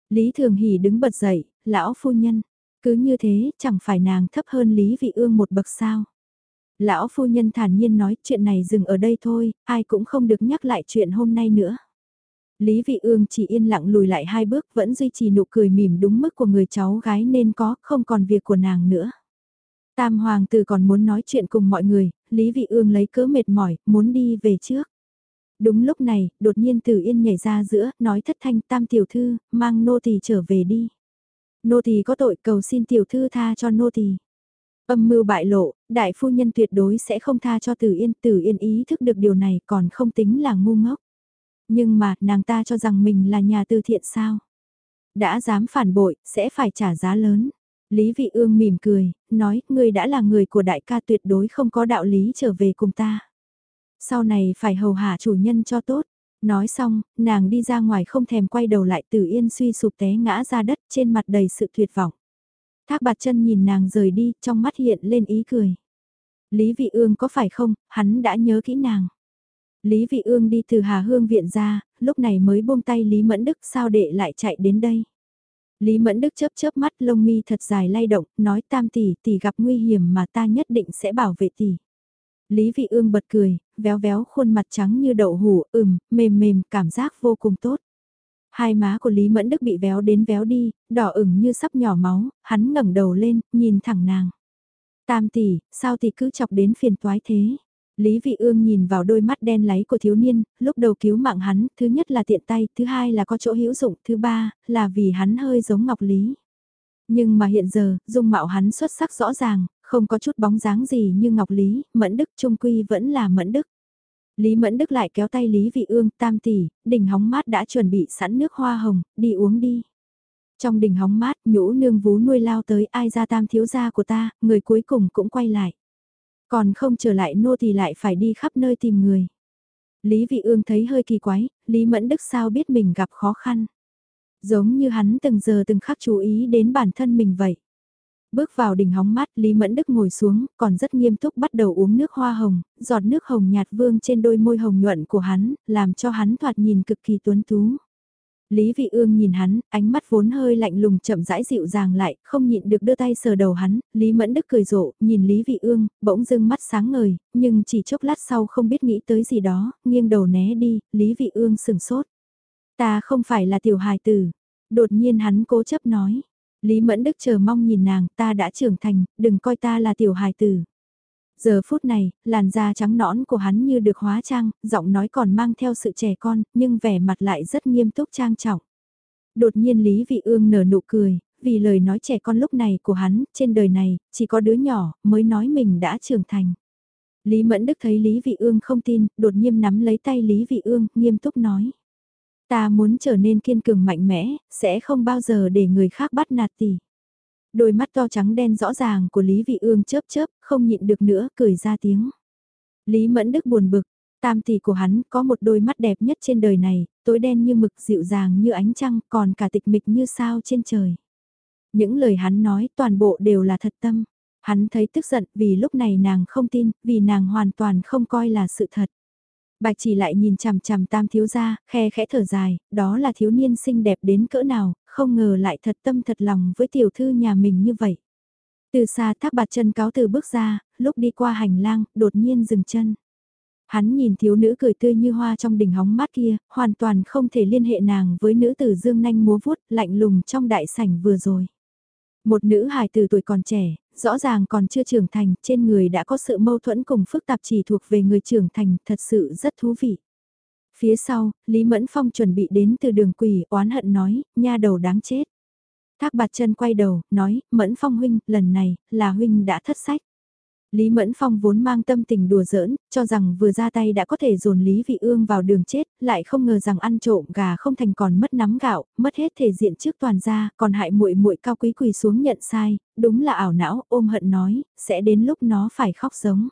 Lý Thường Hỷ đứng bật dậy, lão phu nhân, cứ như thế, chẳng phải nàng thấp hơn Lý Vị Ương một bậc sao. Lão phu nhân thản nhiên nói chuyện này dừng ở đây thôi, ai cũng không được nhắc lại chuyện hôm nay nữa. Lý Vị Ương chỉ yên lặng lùi lại hai bước vẫn duy trì nụ cười mỉm đúng mức của người cháu gái nên có, không còn việc của nàng nữa. Tam hoàng tử còn muốn nói chuyện cùng mọi người, Lý Vị Ương lấy cớ mệt mỏi, muốn đi về trước. Đúng lúc này, đột nhiên Tử Yên nhảy ra giữa, nói thất thanh tam tiểu thư, mang nô tỳ trở về đi. Nô tỳ có tội cầu xin tiểu thư tha cho nô tỳ. Âm mưu bại lộ, đại phu nhân tuyệt đối sẽ không tha cho Tử Yên, Tử Yên ý thức được điều này còn không tính là ngu ngốc. Nhưng mà, nàng ta cho rằng mình là nhà từ thiện sao? Đã dám phản bội, sẽ phải trả giá lớn. Lý Vị Ương mỉm cười, nói, ngươi đã là người của đại ca tuyệt đối không có đạo lý trở về cùng ta. Sau này phải hầu hạ chủ nhân cho tốt. Nói xong, nàng đi ra ngoài không thèm quay đầu lại Tử Yên suy sụp té ngã ra đất trên mặt đầy sự tuyệt vọng. Thác bạt chân nhìn nàng rời đi, trong mắt hiện lên ý cười. Lý Vị Ương có phải không, hắn đã nhớ kỹ nàng. Lý Vị Ương đi từ Hà Hương viện ra, lúc này mới buông tay Lý Mẫn Đức sao đệ lại chạy đến đây. Lý Mẫn Đức chớp chớp mắt lông mi thật dài lay động, nói tam tỷ tỷ gặp nguy hiểm mà ta nhất định sẽ bảo vệ tỷ. Lý Vị Ương bật cười, véo véo khuôn mặt trắng như đậu hủ, ừm, mềm mềm, cảm giác vô cùng tốt. Hai má của Lý Mẫn Đức bị véo đến véo đi, đỏ ửng như sắp nhỏ máu, hắn ngẩng đầu lên, nhìn thẳng nàng. Tam tỷ, sao tỷ cứ chọc đến phiền toái thế? Lý Vị Ương nhìn vào đôi mắt đen láy của thiếu niên, lúc đầu cứu mạng hắn, thứ nhất là tiện tay, thứ hai là có chỗ hữu dụng, thứ ba là vì hắn hơi giống Ngọc Lý. Nhưng mà hiện giờ, dung mạo hắn xuất sắc rõ ràng, không có chút bóng dáng gì như Ngọc Lý, Mẫn Đức trung quy vẫn là Mẫn Đức. Lý Mẫn Đức lại kéo tay Lý Vị Ương tam tỷ, đỉnh hóng mát đã chuẩn bị sẵn nước hoa hồng, đi uống đi. Trong đỉnh hóng mát, nhũ nương vú nuôi lao tới ai ra tam thiếu gia của ta, người cuối cùng cũng quay lại. Còn không trở lại nô thì lại phải đi khắp nơi tìm người. Lý Vị Ương thấy hơi kỳ quái, Lý Mẫn Đức sao biết mình gặp khó khăn. Giống như hắn từng giờ từng khắc chú ý đến bản thân mình vậy. Bước vào đỉnh hóng mát Lý Mẫn Đức ngồi xuống, còn rất nghiêm túc bắt đầu uống nước hoa hồng, giọt nước hồng nhạt vương trên đôi môi hồng nhuận của hắn, làm cho hắn thoạt nhìn cực kỳ tuấn tú. Lý Vị Ương nhìn hắn, ánh mắt vốn hơi lạnh lùng chậm rãi dịu dàng lại, không nhịn được đưa tay sờ đầu hắn, Lý Mẫn Đức cười rộ, nhìn Lý Vị Ương, bỗng dưng mắt sáng ngời, nhưng chỉ chốc lát sau không biết nghĩ tới gì đó, nghiêng đầu né đi, Lý Vị Ương sừng sốt. Ta không phải là tiểu hài tử. Đột nhiên hắn cố chấp nói. Lý Mẫn Đức chờ mong nhìn nàng, ta đã trưởng thành, đừng coi ta là tiểu hài tử. Giờ phút này, làn da trắng nõn của hắn như được hóa trang, giọng nói còn mang theo sự trẻ con, nhưng vẻ mặt lại rất nghiêm túc trang trọng. Đột nhiên Lý Vị Ương nở nụ cười, vì lời nói trẻ con lúc này của hắn, trên đời này, chỉ có đứa nhỏ, mới nói mình đã trưởng thành. Lý Mẫn Đức thấy Lý Vị Ương không tin, đột nhiên nắm lấy tay Lý Vị Ương, nghiêm túc nói. Ta muốn trở nên kiên cường mạnh mẽ, sẽ không bao giờ để người khác bắt nạt tỷ. Đôi mắt to trắng đen rõ ràng của Lý Vị Ương chớp chớp, không nhịn được nữa, cười ra tiếng. Lý Mẫn Đức buồn bực, tam tỷ của hắn có một đôi mắt đẹp nhất trên đời này, tối đen như mực dịu dàng như ánh trăng, còn cả tịch mịch như sao trên trời. Những lời hắn nói toàn bộ đều là thật tâm. Hắn thấy tức giận vì lúc này nàng không tin, vì nàng hoàn toàn không coi là sự thật. Bạch chỉ lại nhìn chằm chằm tam thiếu gia, khe khẽ thở dài, đó là thiếu niên xinh đẹp đến cỡ nào, không ngờ lại thật tâm thật lòng với tiểu thư nhà mình như vậy. Từ xa thác bạt chân cáo từ bước ra, lúc đi qua hành lang, đột nhiên dừng chân. Hắn nhìn thiếu nữ cười tươi như hoa trong đỉnh hóng mát kia, hoàn toàn không thể liên hệ nàng với nữ tử dương nanh múa vuốt lạnh lùng trong đại sảnh vừa rồi. Một nữ hài từ tuổi còn trẻ, rõ ràng còn chưa trưởng thành, trên người đã có sự mâu thuẫn cùng phức tạp chỉ thuộc về người trưởng thành, thật sự rất thú vị. Phía sau, Lý Mẫn Phong chuẩn bị đến từ đường quỷ, oán hận nói, nha đầu đáng chết. Thác bạt chân quay đầu, nói, Mẫn Phong huynh, lần này, là huynh đã thất sách. Lý Mẫn Phong vốn mang tâm tình đùa giỡn, cho rằng vừa ra tay đã có thể dồn Lý Vị Ương vào đường chết, lại không ngờ rằng ăn trộm gà không thành còn mất nắm gạo, mất hết thể diện trước toàn gia, còn hại muội muội cao quý quỳ xuống nhận sai, đúng là ảo não, ôm hận nói, sẽ đến lúc nó phải khóc giống.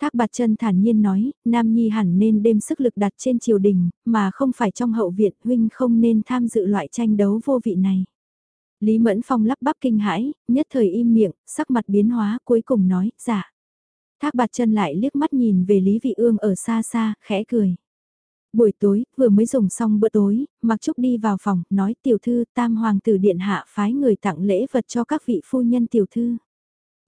Thác bạt chân thản nhiên nói, Nam Nhi hẳn nên đem sức lực đặt trên triều đình, mà không phải trong hậu viện, huynh không nên tham dự loại tranh đấu vô vị này. Lý Mẫn Phong lắp bắp kinh hãi, nhất thời im miệng, sắc mặt biến hóa, cuối cùng nói, dạ. Thác bạt chân lại liếc mắt nhìn về Lý Vị Ương ở xa xa, khẽ cười. Buổi tối, vừa mới dùng xong bữa tối, Mặc Trúc đi vào phòng, nói tiểu thư tam hoàng tử điện hạ phái người tặng lễ vật cho các vị phu nhân tiểu thư.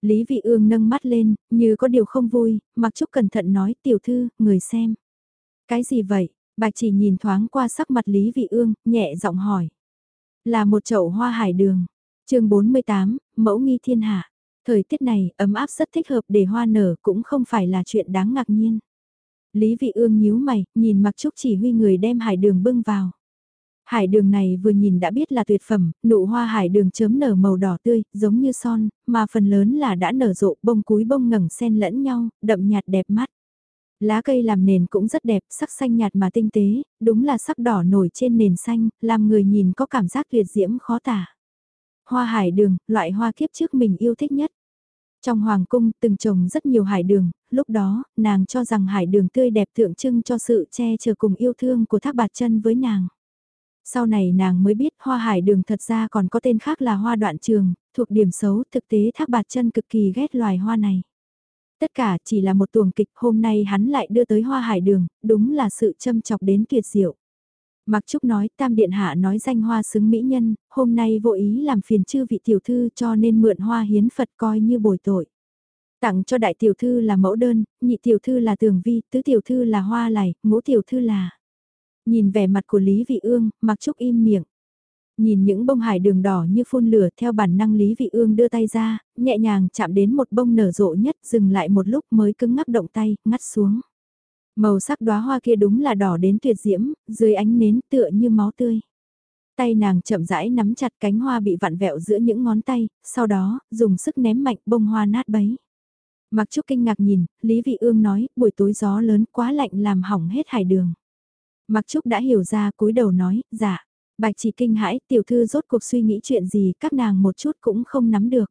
Lý Vị Ương nâng mắt lên, như có điều không vui, Mặc Trúc cẩn thận nói tiểu thư, người xem. Cái gì vậy? Bạch chỉ nhìn thoáng qua sắc mặt Lý Vị Ương, nhẹ giọng hỏi. Là một chậu hoa hải đường. chương 48, mẫu nghi thiên hạ. Thời tiết này, ấm áp rất thích hợp để hoa nở cũng không phải là chuyện đáng ngạc nhiên. Lý vị ương nhíu mày, nhìn mặc trúc chỉ huy người đem hải đường bưng vào. Hải đường này vừa nhìn đã biết là tuyệt phẩm, nụ hoa hải đường chớm nở màu đỏ tươi, giống như son, mà phần lớn là đã nở rộ bông cúi bông ngẩng xen lẫn nhau, đậm nhạt đẹp mắt. Lá cây làm nền cũng rất đẹp, sắc xanh nhạt mà tinh tế, đúng là sắc đỏ nổi trên nền xanh, làm người nhìn có cảm giác tuyệt diễm khó tả. Hoa hải đường, loại hoa kiếp trước mình yêu thích nhất. Trong hoàng cung từng trồng rất nhiều hải đường, lúc đó, nàng cho rằng hải đường tươi đẹp tượng trưng cho sự che chở cùng yêu thương của thác bạt chân với nàng. Sau này nàng mới biết hoa hải đường thật ra còn có tên khác là hoa đoạn trường, thuộc điểm xấu thực tế thác bạt chân cực kỳ ghét loài hoa này. Tất cả chỉ là một tuồng kịch hôm nay hắn lại đưa tới hoa hải đường, đúng là sự châm chọc đến tuyệt diệu. Mặc Trúc nói tam điện hạ nói danh hoa xứng mỹ nhân, hôm nay vô ý làm phiền chư vị tiểu thư cho nên mượn hoa hiến Phật coi như bồi tội. Tặng cho đại tiểu thư là mẫu đơn, nhị tiểu thư là tường vi, tứ tiểu thư là hoa lài, ngũ tiểu thư là... Nhìn vẻ mặt của Lý Vị Ương, Mặc Trúc im miệng. Nhìn những bông hải đường đỏ như phun lửa theo bản năng Lý Vị Ương đưa tay ra, nhẹ nhàng chạm đến một bông nở rộ nhất dừng lại một lúc mới cứng ngắc động tay, ngắt xuống. Màu sắc đóa hoa kia đúng là đỏ đến tuyệt diễm, dưới ánh nến tựa như máu tươi. Tay nàng chậm rãi nắm chặt cánh hoa bị vặn vẹo giữa những ngón tay, sau đó, dùng sức ném mạnh bông hoa nát bấy. Mặc Trúc kinh ngạc nhìn, Lý Vị Ương nói, buổi tối gió lớn quá lạnh làm hỏng hết hải đường. Mặc Trúc đã hiểu ra cúi đầu nói, dạ. Bạch chỉ kinh hãi, tiểu thư rốt cuộc suy nghĩ chuyện gì, các nàng một chút cũng không nắm được.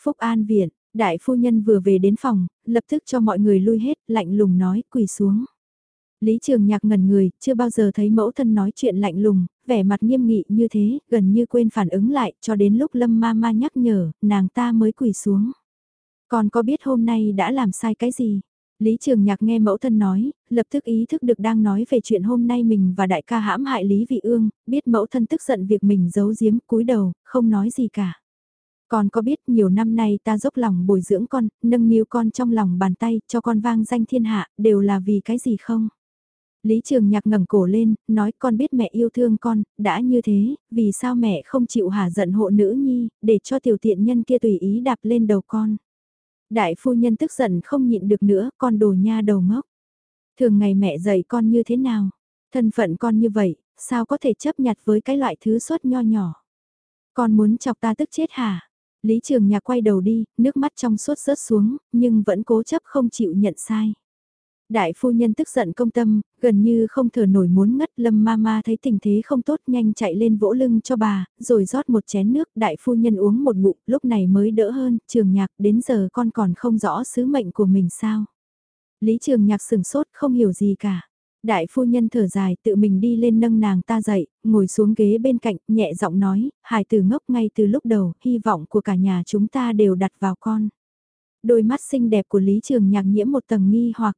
Phúc An Viện, đại phu nhân vừa về đến phòng, lập tức cho mọi người lui hết, lạnh lùng nói, quỳ xuống. Lý Trường Nhạc ngần người, chưa bao giờ thấy mẫu thân nói chuyện lạnh lùng, vẻ mặt nghiêm nghị như thế, gần như quên phản ứng lại, cho đến lúc Lâm Ma Ma nhắc nhở, nàng ta mới quỳ xuống. Còn có biết hôm nay đã làm sai cái gì? Lý Trường Nhạc nghe mẫu thân nói, lập tức ý thức được đang nói về chuyện hôm nay mình và đại ca hãm hại Lý Vị Ương, biết mẫu thân tức giận việc mình giấu giếm cúi đầu, không nói gì cả. Còn có biết nhiều năm nay ta dốc lòng bồi dưỡng con, nâng niu con trong lòng bàn tay, cho con vang danh thiên hạ, đều là vì cái gì không? Lý Trường Nhạc ngẩng cổ lên, nói con biết mẹ yêu thương con, đã như thế, vì sao mẹ không chịu hả giận hộ nữ nhi, để cho tiểu tiện nhân kia tùy ý đạp lên đầu con. Đại phu nhân tức giận không nhịn được nữa, con đồ nha đầu ngốc. Thường ngày mẹ dạy con như thế nào? Thân phận con như vậy, sao có thể chấp nhặt với cái loại thứ suất nho nhỏ? Con muốn chọc ta tức chết hả? Lý Trường Nhạc quay đầu đi, nước mắt trong suốt rớt xuống, nhưng vẫn cố chấp không chịu nhận sai. Đại phu nhân tức giận công tâm, gần như không thở nổi muốn ngất lâm ma ma thấy tình thế không tốt nhanh chạy lên vỗ lưng cho bà, rồi rót một chén nước đại phu nhân uống một ngụm lúc này mới đỡ hơn, trường nhạc đến giờ con còn không rõ sứ mệnh của mình sao. Lý trường nhạc sừng sốt không hiểu gì cả. Đại phu nhân thở dài tự mình đi lên nâng nàng ta dậy, ngồi xuống ghế bên cạnh, nhẹ giọng nói, hài từ ngốc ngay từ lúc đầu, hy vọng của cả nhà chúng ta đều đặt vào con. Đôi mắt xinh đẹp của Lý Trường Nhạc nhiễm một tầng nghi hoặc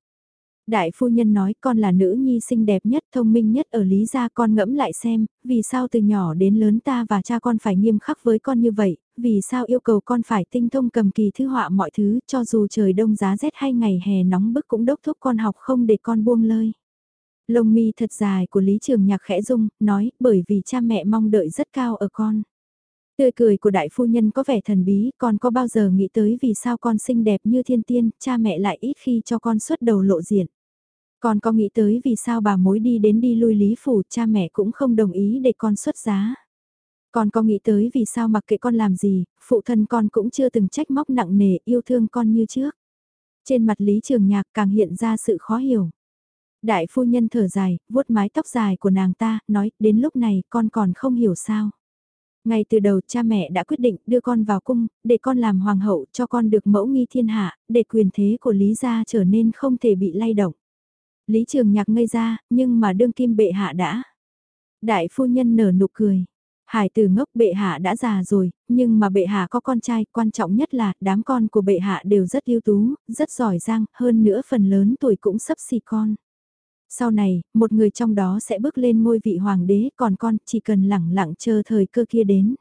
Đại phu nhân nói con là nữ nhi xinh đẹp nhất, thông minh nhất ở Lý gia con ngẫm lại xem, vì sao từ nhỏ đến lớn ta và cha con phải nghiêm khắc với con như vậy, vì sao yêu cầu con phải tinh thông cầm kỳ thư họa mọi thứ cho dù trời đông giá rét hay ngày hè nóng bức cũng đốc thúc con học không để con buông lơi. Lông mi thật dài của Lý Trường Nhạc khẽ rung, nói bởi vì cha mẹ mong đợi rất cao ở con. Tươi cười của đại phu nhân có vẻ thần bí, con có bao giờ nghĩ tới vì sao con xinh đẹp như thiên tiên, cha mẹ lại ít khi cho con xuất đầu lộ diện. Con có nghĩ tới vì sao bà mối đi đến đi lui lý phủ, cha mẹ cũng không đồng ý để con xuất giá. Con có nghĩ tới vì sao mặc kệ con làm gì, phụ thân con cũng chưa từng trách móc nặng nề yêu thương con như trước. Trên mặt Lý Trường Nhạc càng hiện ra sự khó hiểu. Đại phu nhân thở dài, vuốt mái tóc dài của nàng ta, nói, đến lúc này con còn không hiểu sao. Ngay từ đầu cha mẹ đã quyết định đưa con vào cung, để con làm hoàng hậu cho con được mẫu nghi thiên hạ, để quyền thế của Lý gia trở nên không thể bị lay động. Lý Trường Nhạc ngây ra, nhưng mà đương kim bệ hạ đã. Đại phu nhân nở nụ cười. Hải tử ngốc bệ hạ đã già rồi, nhưng mà bệ hạ có con trai, quan trọng nhất là đám con của bệ hạ đều rất ưu tú, rất giỏi giang, hơn nữa phần lớn tuổi cũng sắp xì con. Sau này, một người trong đó sẽ bước lên ngôi vị hoàng đế, còn con chỉ cần lẳng lặng chờ thời cơ kia đến.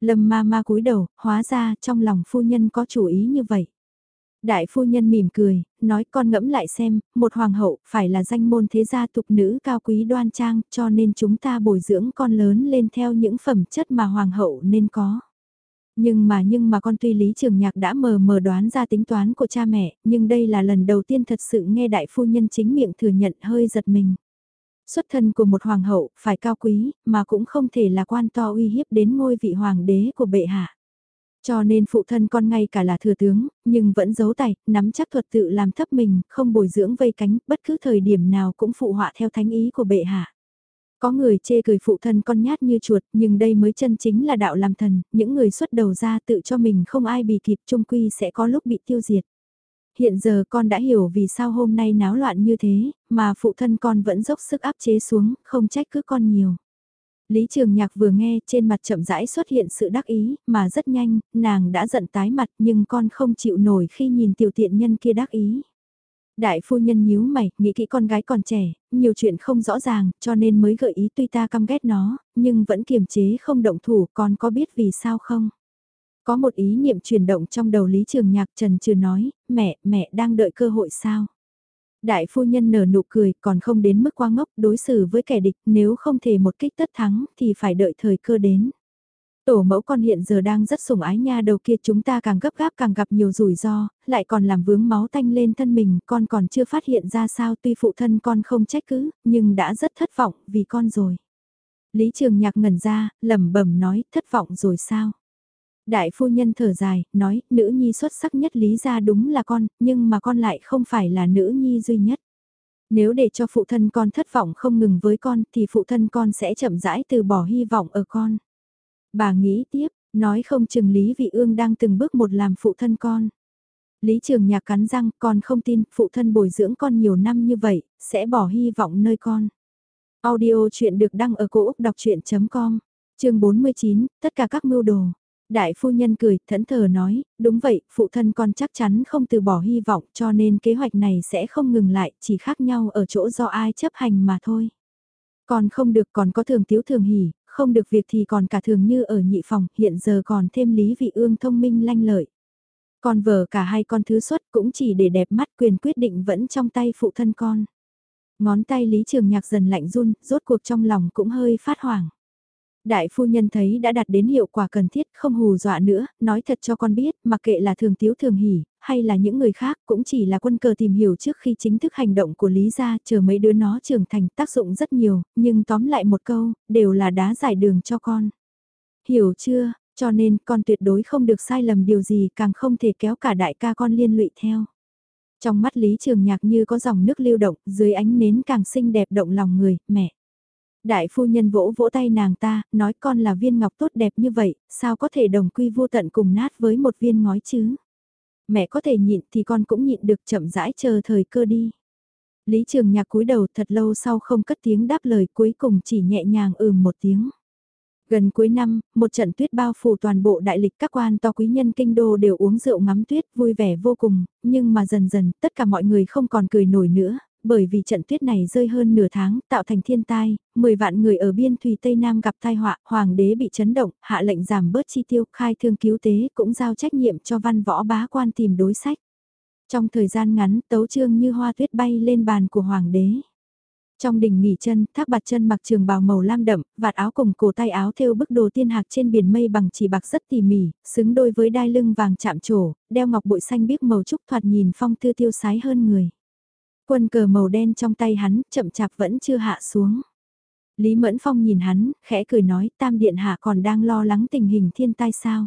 Lâm ma ma cúi đầu, hóa ra trong lòng phu nhân có chủ ý như vậy. Đại phu nhân mỉm cười, nói con ngẫm lại xem, một hoàng hậu phải là danh môn thế gia tục nữ cao quý đoan trang cho nên chúng ta bồi dưỡng con lớn lên theo những phẩm chất mà hoàng hậu nên có. Nhưng mà nhưng mà con tuy Lý Trường Nhạc đã mờ mờ đoán ra tính toán của cha mẹ, nhưng đây là lần đầu tiên thật sự nghe đại phu nhân chính miệng thừa nhận hơi giật mình. Xuất thân của một hoàng hậu phải cao quý, mà cũng không thể là quan to uy hiếp đến ngôi vị hoàng đế của bệ hạ. Cho nên phụ thân con ngay cả là thừa tướng, nhưng vẫn giấu tài, nắm chắc thuật tự làm thấp mình, không bồi dưỡng vây cánh, bất cứ thời điểm nào cũng phụ họa theo thánh ý của bệ hạ. Có người chê cười phụ thân con nhát như chuột, nhưng đây mới chân chính là đạo làm thần, những người xuất đầu ra tự cho mình không ai bị kịp trung quy sẽ có lúc bị tiêu diệt. Hiện giờ con đã hiểu vì sao hôm nay náo loạn như thế, mà phụ thân con vẫn dốc sức áp chế xuống, không trách cứ con nhiều. Lý Trường Nhạc vừa nghe trên mặt chậm rãi xuất hiện sự đắc ý, mà rất nhanh, nàng đã giận tái mặt nhưng con không chịu nổi khi nhìn tiểu tiện nhân kia đắc ý. Đại phu nhân nhíu mày, nghĩ kỹ con gái còn trẻ, nhiều chuyện không rõ ràng, cho nên mới gợi ý tuy ta căm ghét nó, nhưng vẫn kiềm chế không động thủ, con có biết vì sao không? Có một ý niệm chuyển động trong đầu Lý Trường Nhạc Trần Trừ nói, mẹ, mẹ đang đợi cơ hội sao? Đại phu nhân nở nụ cười còn không đến mức quá ngốc đối xử với kẻ địch nếu không thể một kích tất thắng thì phải đợi thời cơ đến. Tổ mẫu con hiện giờ đang rất sủng ái nha đầu kia chúng ta càng gấp gáp càng gặp nhiều rủi ro, lại còn làm vướng máu tanh lên thân mình, con còn chưa phát hiện ra sao tuy phụ thân con không trách cứ, nhưng đã rất thất vọng vì con rồi. Lý Trường Nhạc ngẩn ra, lẩm bẩm nói, thất vọng rồi sao? Đại phu nhân thở dài, nói, nữ nhi xuất sắc nhất lý ra đúng là con, nhưng mà con lại không phải là nữ nhi duy nhất. Nếu để cho phụ thân con thất vọng không ngừng với con thì phụ thân con sẽ chậm rãi từ bỏ hy vọng ở con. Bà nghĩ tiếp, nói không chừng Lý Vị Ương đang từng bước một làm phụ thân con. Lý Trường Nhạc cắn răng, con không tin, phụ thân bồi dưỡng con nhiều năm như vậy, sẽ bỏ hy vọng nơi con. Audio chuyện được đăng ở cổ Úc đọc chuyện.com, chương 49, tất cả các mưu đồ. Đại phu nhân cười, thẫn thờ nói, đúng vậy, phụ thân con chắc chắn không từ bỏ hy vọng cho nên kế hoạch này sẽ không ngừng lại, chỉ khác nhau ở chỗ do ai chấp hành mà thôi. Còn không được còn có thường tiếu thường hỉ, không được việc thì còn cả thường như ở nhị phòng, hiện giờ còn thêm lý vị ương thông minh lanh lợi. Còn vợ cả hai con thứ xuất cũng chỉ để đẹp mắt quyền quyết định vẫn trong tay phụ thân con. Ngón tay Lý Trường Nhạc dần lạnh run, rốt cuộc trong lòng cũng hơi phát hoảng. Đại phu nhân thấy đã đạt đến hiệu quả cần thiết, không hù dọa nữa, nói thật cho con biết, mặc kệ là thường tiếu thường hỉ, hay là những người khác cũng chỉ là quân cờ tìm hiểu trước khi chính thức hành động của Lý gia chờ mấy đứa nó trưởng thành tác dụng rất nhiều, nhưng tóm lại một câu, đều là đá giải đường cho con. Hiểu chưa, cho nên con tuyệt đối không được sai lầm điều gì càng không thể kéo cả đại ca con liên lụy theo. Trong mắt Lý Trường Nhạc như có dòng nước lưu động, dưới ánh nến càng xinh đẹp động lòng người, mẹ. Đại phu nhân vỗ vỗ tay nàng ta, nói con là viên ngọc tốt đẹp như vậy, sao có thể đồng quy vô tận cùng nát với một viên ngói chứ? Mẹ có thể nhịn thì con cũng nhịn được chậm rãi chờ thời cơ đi. Lý Trường Nhạc cúi đầu thật lâu sau không cất tiếng đáp lời cuối cùng chỉ nhẹ nhàng ừm một tiếng. Gần cuối năm, một trận tuyết bao phủ toàn bộ đại lịch các quan to quý nhân kinh đô đều uống rượu ngắm tuyết vui vẻ vô cùng, nhưng mà dần dần tất cả mọi người không còn cười nổi nữa, bởi vì trận tuyết này rơi hơn nửa tháng, tạo thành thiên tai, 10 vạn người ở biên thùy Tây Nam gặp tai họa, hoàng đế bị chấn động, hạ lệnh giảm bớt chi tiêu, khai thương cứu tế, cũng giao trách nhiệm cho văn võ bá quan tìm đối sách. Trong thời gian ngắn, tấu trương như hoa tuyết bay lên bàn của hoàng đế. Trong đỉnh nghỉ chân, thác bạt chân mặc trường bào màu lam đậm, vạt áo cùng cổ tay áo thêu bức đồ tiên hạc trên biển mây bằng chỉ bạc rất tỉ mỉ, xứng đôi với đai lưng vàng chạm trổ, đeo ngọc bội xanh biếc màu trúc thoạt nhìn phong tư tiêu sái hơn người. Quân cờ màu đen trong tay hắn, chậm chạp vẫn chưa hạ xuống. Lý Mẫn Phong nhìn hắn, khẽ cười nói, tam điện hạ còn đang lo lắng tình hình thiên tai sao.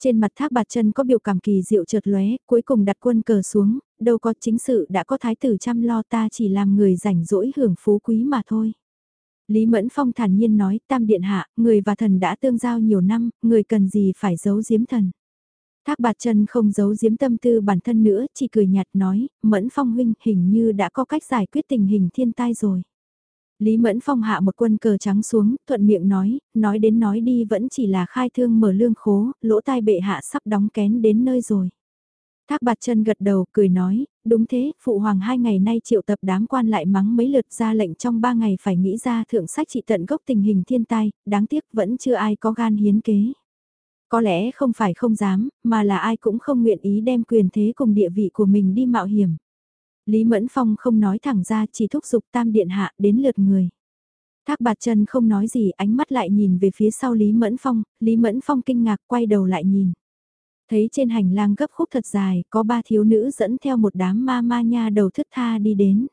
Trên mặt thác bạt chân có biểu cảm kỳ diệu chợt lóe, cuối cùng đặt quân cờ xuống, đâu có chính sự đã có thái tử chăm lo ta chỉ làm người rảnh rỗi hưởng phú quý mà thôi. Lý Mẫn Phong thản nhiên nói, tam điện hạ, người và thần đã tương giao nhiều năm, người cần gì phải giấu giếm thần. Thác bạt chân không giấu giếm tâm tư bản thân nữa, chỉ cười nhạt nói, Mẫn Phong huynh hình như đã có cách giải quyết tình hình thiên tai rồi. Lý Mẫn Phong hạ một quân cờ trắng xuống, thuận miệng nói, nói đến nói đi vẫn chỉ là khai thương mở lương khố, lỗ tai bệ hạ sắp đóng kén đến nơi rồi. Thác bạt chân gật đầu, cười nói, đúng thế, phụ hoàng hai ngày nay triệu tập đám quan lại mắng mấy lượt ra lệnh trong ba ngày phải nghĩ ra thượng sách trị tận gốc tình hình thiên tai, đáng tiếc vẫn chưa ai có gan hiến kế. Có lẽ không phải không dám, mà là ai cũng không nguyện ý đem quyền thế cùng địa vị của mình đi mạo hiểm. Lý Mẫn Phong không nói thẳng ra chỉ thúc giục tam điện hạ đến lượt người. Thác bạt chân không nói gì ánh mắt lại nhìn về phía sau Lý Mẫn Phong, Lý Mẫn Phong kinh ngạc quay đầu lại nhìn. Thấy trên hành lang gấp khúc thật dài có ba thiếu nữ dẫn theo một đám ma ma nha đầu thức tha đi đến.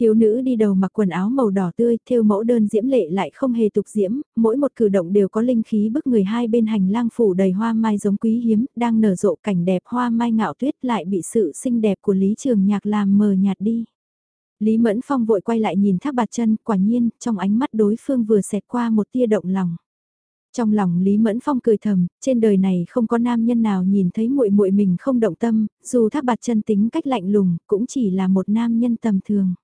Thiếu nữ đi đầu mặc quần áo màu đỏ tươi, thêu mẫu đơn diễm lệ lại không hề tục diễm, mỗi một cử động đều có linh khí bức người hai bên hành lang phủ đầy hoa mai giống quý hiếm, đang nở rộ cảnh đẹp hoa mai ngạo tuyết lại bị sự xinh đẹp của Lý Trường Nhạc làm mờ nhạt đi. Lý Mẫn Phong vội quay lại nhìn thác bạt chân, quả nhiên, trong ánh mắt đối phương vừa xẹt qua một tia động lòng. Trong lòng Lý Mẫn Phong cười thầm, trên đời này không có nam nhân nào nhìn thấy muội muội mình không động tâm, dù thác bạt chân tính cách lạnh lùng, cũng chỉ là một nam nhân tầm thường.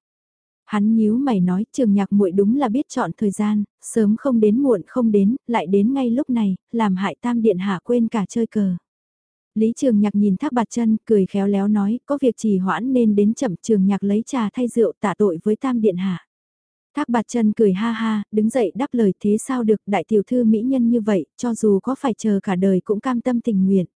Hắn nhíu mày nói trường nhạc muội đúng là biết chọn thời gian, sớm không đến muộn không đến, lại đến ngay lúc này, làm hại tam điện hạ quên cả chơi cờ. Lý Trường Nhạc nhìn Thác Bạt Chân, cười khéo léo nói, có việc trì hoãn nên đến chậm Trường Nhạc lấy trà thay rượu tạ tội với Tam Điện Hạ. Thác Bạt Chân cười ha ha, đứng dậy đáp lời thế sao được đại tiểu thư mỹ nhân như vậy, cho dù có phải chờ cả đời cũng cam tâm tình nguyện.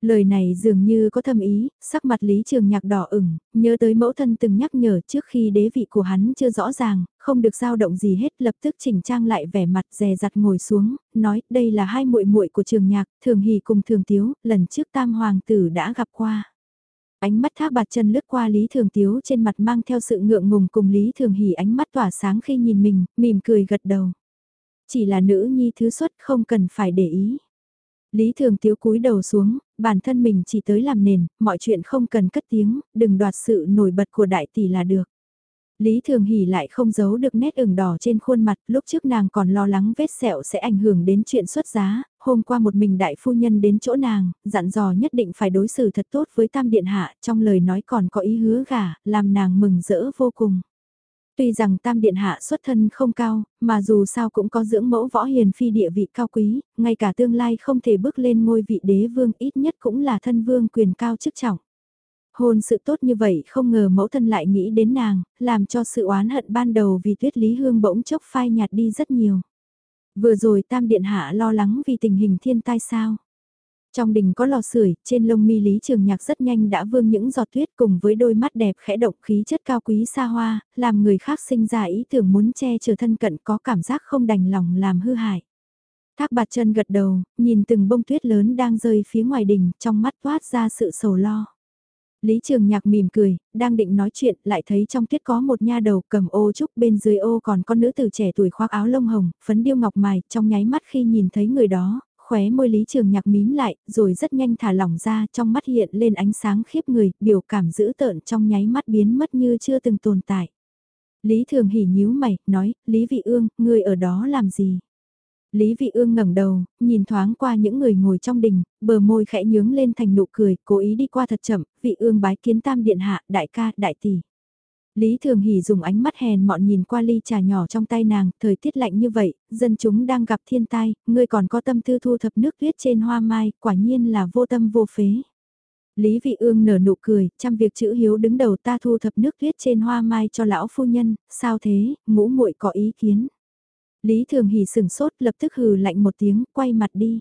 Lời này dường như có thâm ý, sắc mặt Lý Trường Nhạc đỏ ửng, nhớ tới mẫu thân từng nhắc nhở trước khi đế vị của hắn chưa rõ ràng, không được dao động gì hết, lập tức chỉnh trang lại vẻ mặt dè dặt ngồi xuống, nói đây là hai muội muội của Trường Nhạc, Thường hỉ cùng Thường Tiếu, lần trước Tam Hoàng tử đã gặp qua. Ánh mắt thác bạt chân lướt qua Lý Thường Tiếu trên mặt mang theo sự ngượng ngùng cùng Lý Thường hỉ ánh mắt tỏa sáng khi nhìn mình, mỉm cười gật đầu. Chỉ là nữ nhi thứ xuất không cần phải để ý. Lý Thường Tiếu cúi đầu xuống, bản thân mình chỉ tới làm nền, mọi chuyện không cần cất tiếng, đừng đoạt sự nổi bật của đại tỷ là được. Lý Thường Hỷ lại không giấu được nét ửng đỏ trên khuôn mặt, lúc trước nàng còn lo lắng vết sẹo sẽ ảnh hưởng đến chuyện xuất giá, hôm qua một mình đại phu nhân đến chỗ nàng, dặn dò nhất định phải đối xử thật tốt với tam điện hạ, trong lời nói còn có ý hứa gả, làm nàng mừng rỡ vô cùng. Tuy rằng tam điện hạ xuất thân không cao, mà dù sao cũng có dưỡng mẫu võ hiền phi địa vị cao quý, ngay cả tương lai không thể bước lên ngôi vị đế vương ít nhất cũng là thân vương quyền cao chức trọng. Hôn sự tốt như vậy không ngờ mẫu thân lại nghĩ đến nàng, làm cho sự oán hận ban đầu vì tuyết lý hương bỗng chốc phai nhạt đi rất nhiều. Vừa rồi tam điện hạ lo lắng vì tình hình thiên tai sao. Trong đình có lò sưởi, trên lông mi Lý Trường Nhạc rất nhanh đã vương những giọt tuyết cùng với đôi mắt đẹp khẽ động khí chất cao quý xa hoa, làm người khác sinh ra ý tưởng muốn che chở thân cận có cảm giác không đành lòng làm hư hại. Thác bạt chân gật đầu, nhìn từng bông tuyết lớn đang rơi phía ngoài đình, trong mắt toát ra sự sầu lo. Lý Trường Nhạc mỉm cười, đang định nói chuyện, lại thấy trong tuyết có một nha đầu cầm ô trúc bên dưới ô còn con nữ tử trẻ tuổi khoác áo lông hồng, phấn điêu ngọc mài, trong nháy mắt khi nhìn thấy người đó, khóe môi Lý Trường Nhạc mím lại, rồi rất nhanh thả lỏng ra, trong mắt hiện lên ánh sáng khiếp người, biểu cảm dữ tợn trong nháy mắt biến mất như chưa từng tồn tại. Lý Thường hỉ nhíu mày, nói, Lý Vị Ương, ngươi ở đó làm gì? Lý Vị Ương ngẩng đầu, nhìn thoáng qua những người ngồi trong đình, bờ môi khẽ nhướng lên thành nụ cười, cố ý đi qua thật chậm, Vị Ương bái kiến tam điện hạ, đại ca, đại tỷ. Lý Thường Hỷ dùng ánh mắt hèn mọn nhìn qua ly trà nhỏ trong tay nàng, thời tiết lạnh như vậy, dân chúng đang gặp thiên tai, ngươi còn có tâm tư thu thập nước tuyết trên hoa mai, quả nhiên là vô tâm vô phế. Lý Vị Ương nở nụ cười, trăm việc chữ hiếu đứng đầu ta thu thập nước tuyết trên hoa mai cho lão phu nhân, sao thế, ngũ muội có ý kiến. Lý Thường Hỷ sừng sốt lập tức hừ lạnh một tiếng, quay mặt đi.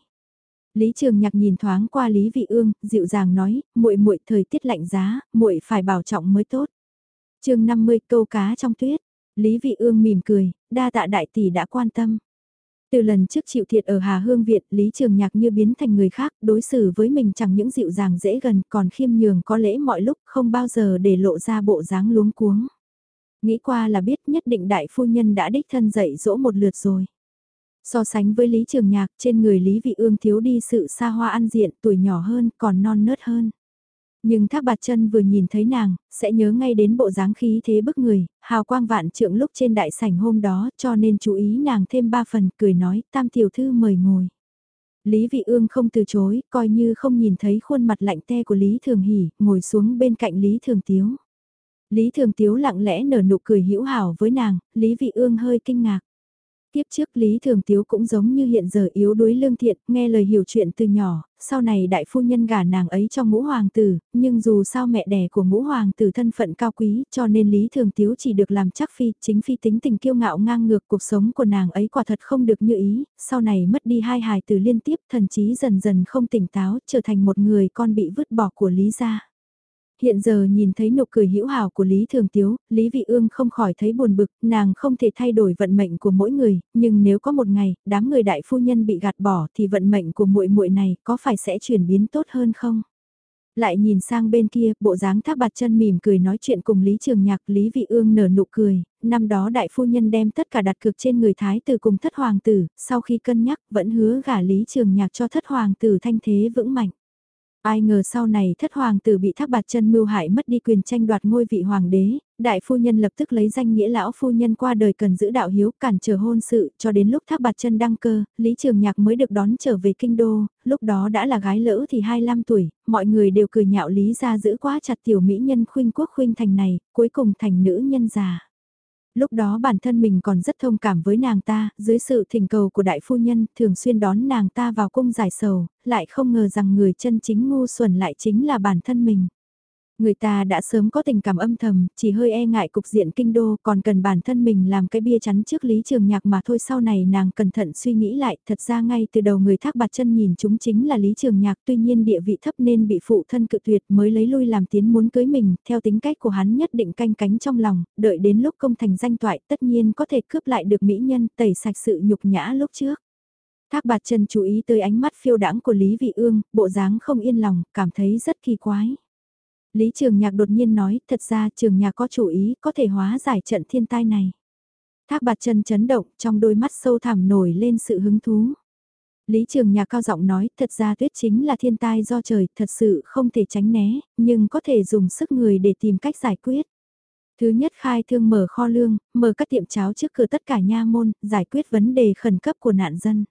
Lý Trường Nhạc nhìn thoáng qua Lý Vị Ương, dịu dàng nói, muội muội thời tiết lạnh giá, muội phải bảo trọng mới tốt. Chương 50 câu cá trong tuyết. Lý Vị Ương mỉm cười, đa tạ đại tỷ đã quan tâm. Từ lần trước chịu thiệt ở Hà Hương Viện, Lý Trường Nhạc như biến thành người khác, đối xử với mình chẳng những dịu dàng dễ gần, còn khiêm nhường có lễ mọi lúc, không bao giờ để lộ ra bộ dáng luống cuống. Nghĩ qua là biết nhất định đại phu nhân đã đích thân dạy dỗ một lượt rồi. So sánh với Lý Trường Nhạc, trên người Lý Vị Ương thiếu đi sự xa hoa ăn diện, tuổi nhỏ hơn, còn non nớt hơn. Nhưng Thác Bạt Chân vừa nhìn thấy nàng, sẽ nhớ ngay đến bộ dáng khí thế bức người, hào quang vạn trượng lúc trên đại sảnh hôm đó, cho nên chú ý nàng thêm ba phần, cười nói, "Tam tiểu thư mời ngồi." Lý Vị Ương không từ chối, coi như không nhìn thấy khuôn mặt lạnh te của Lý Thường Hỉ, ngồi xuống bên cạnh Lý Thường Tiếu. Lý Thường Tiếu lặng lẽ nở nụ cười hữu hảo với nàng, Lý Vị Ương hơi kinh ngạc. Tiếp trước Lý Thường Tiếu cũng giống như hiện giờ yếu đuối lương thiện, nghe lời hiểu chuyện từ nhỏ, sau này đại phu nhân gả nàng ấy cho ngũ hoàng tử, nhưng dù sao mẹ đẻ của ngũ hoàng tử thân phận cao quý cho nên Lý Thường Tiếu chỉ được làm chắc phi, chính phi tính tình kiêu ngạo ngang ngược cuộc sống của nàng ấy quả thật không được như ý, sau này mất đi hai hài tử liên tiếp thần chí dần dần không tỉnh táo, trở thành một người con bị vứt bỏ của Lý gia. Hiện giờ nhìn thấy nụ cười hữu hảo của Lý Thường Tiếu, Lý Vị Ương không khỏi thấy buồn bực, nàng không thể thay đổi vận mệnh của mỗi người, nhưng nếu có một ngày, đám người đại phu nhân bị gạt bỏ thì vận mệnh của muội muội này có phải sẽ chuyển biến tốt hơn không? Lại nhìn sang bên kia, bộ dáng thác bạt chân mỉm cười nói chuyện cùng Lý Trường Nhạc, Lý Vị Ương nở nụ cười, năm đó đại phu nhân đem tất cả đặt cược trên người thái tử cùng thất hoàng tử, sau khi cân nhắc vẫn hứa gả Lý Trường Nhạc cho thất hoàng tử thanh thế vững mạnh. Ai ngờ sau này thất hoàng tử bị thác bạt chân mưu hại mất đi quyền tranh đoạt ngôi vị hoàng đế, đại phu nhân lập tức lấy danh nghĩa lão phu nhân qua đời cần giữ đạo hiếu cản trở hôn sự cho đến lúc thác bạt chân đăng cơ, Lý Trường Nhạc mới được đón trở về kinh đô, lúc đó đã là gái lỡ thì 25 tuổi, mọi người đều cười nhạo Lý ra giữ quá chặt tiểu mỹ nhân khuynh quốc khuynh thành này, cuối cùng thành nữ nhân già lúc đó bản thân mình còn rất thông cảm với nàng ta, dưới sự thỉnh cầu của đại phu nhân, thường xuyên đón nàng ta vào cung giải sầu, lại không ngờ rằng người chân chính ngu xuẩn lại chính là bản thân mình. Người ta đã sớm có tình cảm âm thầm, chỉ hơi e ngại cục diện kinh đô còn cần bản thân mình làm cái bia chắn trước lý trường nhạc mà thôi sau này nàng cẩn thận suy nghĩ lại, thật ra ngay từ đầu người thác bạt chân nhìn chúng chính là lý trường nhạc tuy nhiên địa vị thấp nên bị phụ thân cự tuyệt mới lấy lui làm tiến muốn cưới mình, theo tính cách của hắn nhất định canh cánh trong lòng, đợi đến lúc công thành danh toại tất nhiên có thể cướp lại được mỹ nhân tẩy sạch sự nhục nhã lúc trước. Thác bạt chân chú ý tới ánh mắt phiêu đãng của Lý Vị Ương, bộ dáng không yên lòng, cảm thấy rất kỳ quái. Lý Trường Nhạc đột nhiên nói, thật ra Trường Nhạc có chủ ý, có thể hóa giải trận thiên tai này. Thác bạt chân chấn động, trong đôi mắt sâu thẳm nổi lên sự hứng thú. Lý Trường Nhạc cao giọng nói, thật ra tuyết chính là thiên tai do trời, thật sự không thể tránh né, nhưng có thể dùng sức người để tìm cách giải quyết. Thứ nhất khai thương mở kho lương, mở các tiệm cháo trước cửa tất cả nha môn, giải quyết vấn đề khẩn cấp của nạn dân.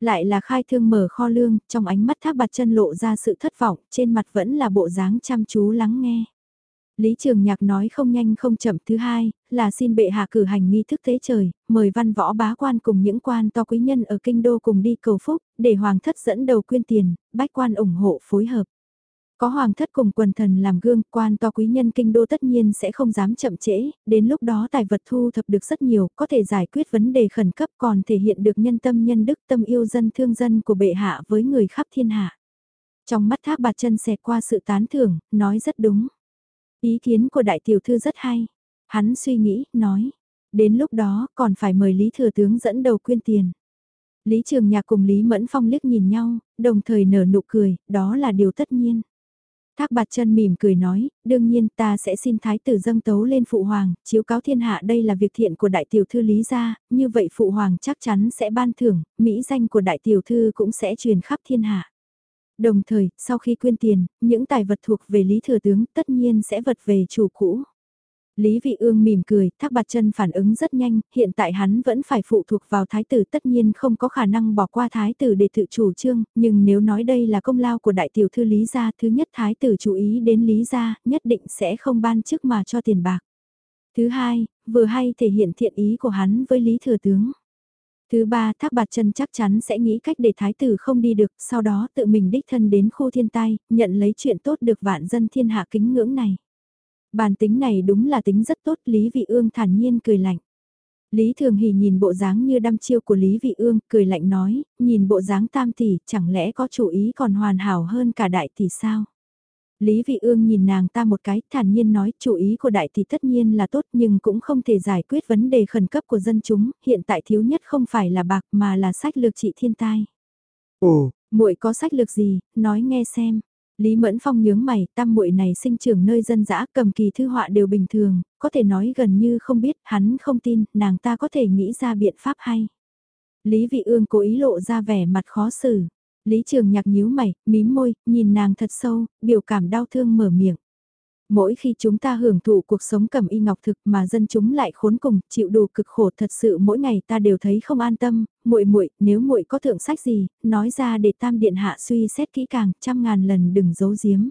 Lại là khai thương mở kho lương, trong ánh mắt thác bạt chân lộ ra sự thất vọng, trên mặt vẫn là bộ dáng chăm chú lắng nghe. Lý Trường Nhạc nói không nhanh không chậm thứ hai, là xin bệ hạ cử hành nghi thức tế trời, mời văn võ bá quan cùng những quan to quý nhân ở kinh đô cùng đi cầu phúc, để hoàng thất dẫn đầu quyên tiền, bách quan ủng hộ phối hợp. Có hoàng thất cùng quần thần làm gương, quan to quý nhân kinh đô tất nhiên sẽ không dám chậm trễ, đến lúc đó tài vật thu thập được rất nhiều, có thể giải quyết vấn đề khẩn cấp còn thể hiện được nhân tâm nhân đức tâm yêu dân thương dân của bệ hạ với người khắp thiên hạ. Trong mắt thác bạt chân xẹt qua sự tán thưởng, nói rất đúng. Ý kiến của đại tiểu thư rất hay. Hắn suy nghĩ, nói. Đến lúc đó còn phải mời Lý Thừa Tướng dẫn đầu quyên tiền. Lý Trường Nhạc cùng Lý Mẫn Phong liếc nhìn nhau, đồng thời nở nụ cười, đó là điều tất nhiên. Thác bạt chân mỉm cười nói, đương nhiên ta sẽ xin thái tử dâng tấu lên phụ hoàng, chiếu cáo thiên hạ đây là việc thiện của đại tiểu thư lý gia, như vậy phụ hoàng chắc chắn sẽ ban thưởng, mỹ danh của đại tiểu thư cũng sẽ truyền khắp thiên hạ. Đồng thời, sau khi quyên tiền, những tài vật thuộc về lý thừa tướng tất nhiên sẽ vật về chủ cũ. Lý Vị Ương mỉm cười, Thác Bạt Chân phản ứng rất nhanh, hiện tại hắn vẫn phải phụ thuộc vào thái tử tất nhiên không có khả năng bỏ qua thái tử để tự chủ trương, nhưng nếu nói đây là công lao của đại tiểu thư Lý gia, thứ nhất thái tử chú ý đến Lý gia, nhất định sẽ không ban chức mà cho tiền bạc. Thứ hai, vừa hay thể hiện thiện ý của hắn với Lý thừa tướng. Thứ ba, Thác Bạt Chân chắc chắn sẽ nghĩ cách để thái tử không đi được, sau đó tự mình đích thân đến khu thiên tai, nhận lấy chuyện tốt được vạn dân thiên hạ kính ngưỡng này. Bản tính này đúng là tính rất tốt, Lý Vị Ương thản nhiên cười lạnh. Lý Thường Hỷ nhìn bộ dáng như đăm chiêu của Lý Vị Ương, cười lạnh nói, nhìn bộ dáng tam tỷ, chẳng lẽ có chủ ý còn hoàn hảo hơn cả đại tỷ sao? Lý Vị Ương nhìn nàng ta một cái, thản nhiên nói, chủ ý của đại tỷ tất nhiên là tốt nhưng cũng không thể giải quyết vấn đề khẩn cấp của dân chúng, hiện tại thiếu nhất không phải là bạc mà là sách lược trị thiên tai. Ồ, muội có sách lược gì, nói nghe xem. Lý Mẫn Phong nhướng mày, tam muội này sinh trưởng nơi dân dã cầm kỳ thư họa đều bình thường, có thể nói gần như không biết, hắn không tin, nàng ta có thể nghĩ ra biện pháp hay. Lý Vị Ương cố ý lộ ra vẻ mặt khó xử. Lý Trường Nhạc nhíu mày, mím môi, nhìn nàng thật sâu, biểu cảm đau thương mở miệng. Mỗi khi chúng ta hưởng thụ cuộc sống cầm y ngọc thực mà dân chúng lại khốn cùng, chịu đủ cực khổ thật sự mỗi ngày ta đều thấy không an tâm, muội muội, nếu muội có thượng sách gì, nói ra để tam điện hạ suy xét kỹ càng, trăm ngàn lần đừng giấu giếm.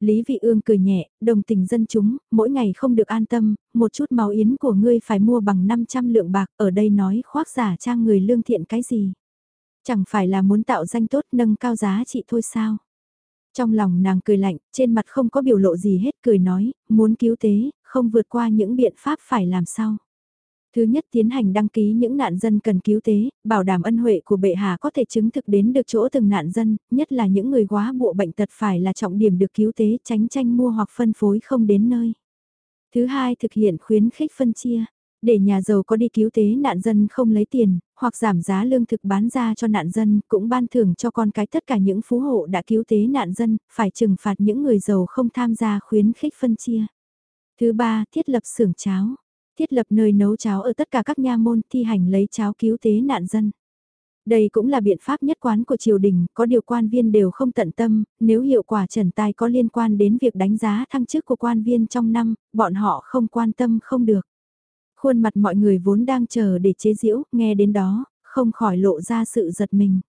Lý Vị Ương cười nhẹ, đồng tình dân chúng, mỗi ngày không được an tâm, một chút máu yến của ngươi phải mua bằng 500 lượng bạc, ở đây nói khoác giả trang người lương thiện cái gì. Chẳng phải là muốn tạo danh tốt nâng cao giá trị thôi sao? Trong lòng nàng cười lạnh, trên mặt không có biểu lộ gì hết cười nói, muốn cứu tế, không vượt qua những biện pháp phải làm sao. Thứ nhất tiến hành đăng ký những nạn dân cần cứu tế, bảo đảm ân huệ của bệ hạ có thể chứng thực đến được chỗ từng nạn dân, nhất là những người quá bộ bệnh tật phải là trọng điểm được cứu tế tránh tranh mua hoặc phân phối không đến nơi. Thứ hai thực hiện khuyến khích phân chia, để nhà giàu có đi cứu tế nạn dân không lấy tiền, hoặc giảm giá lương thực bán ra cho nạn dân, cũng ban thưởng cho con cái tất cả những phú hộ đã cứu tế nạn dân, phải trừng phạt những người giàu không tham gia khuyến khích phân chia. Thứ ba, thiết lập xưởng cháo. Thiết lập nơi nấu cháo ở tất cả các nha môn thi hành lấy cháo cứu tế nạn dân. Đây cũng là biện pháp nhất quán của triều đình, có điều quan viên đều không tận tâm, nếu hiệu quả trần tài có liên quan đến việc đánh giá thăng chức của quan viên trong năm, bọn họ không quan tâm không được. Khuôn mặt mọi người vốn đang chờ để chế giễu, nghe đến đó, không khỏi lộ ra sự giật mình.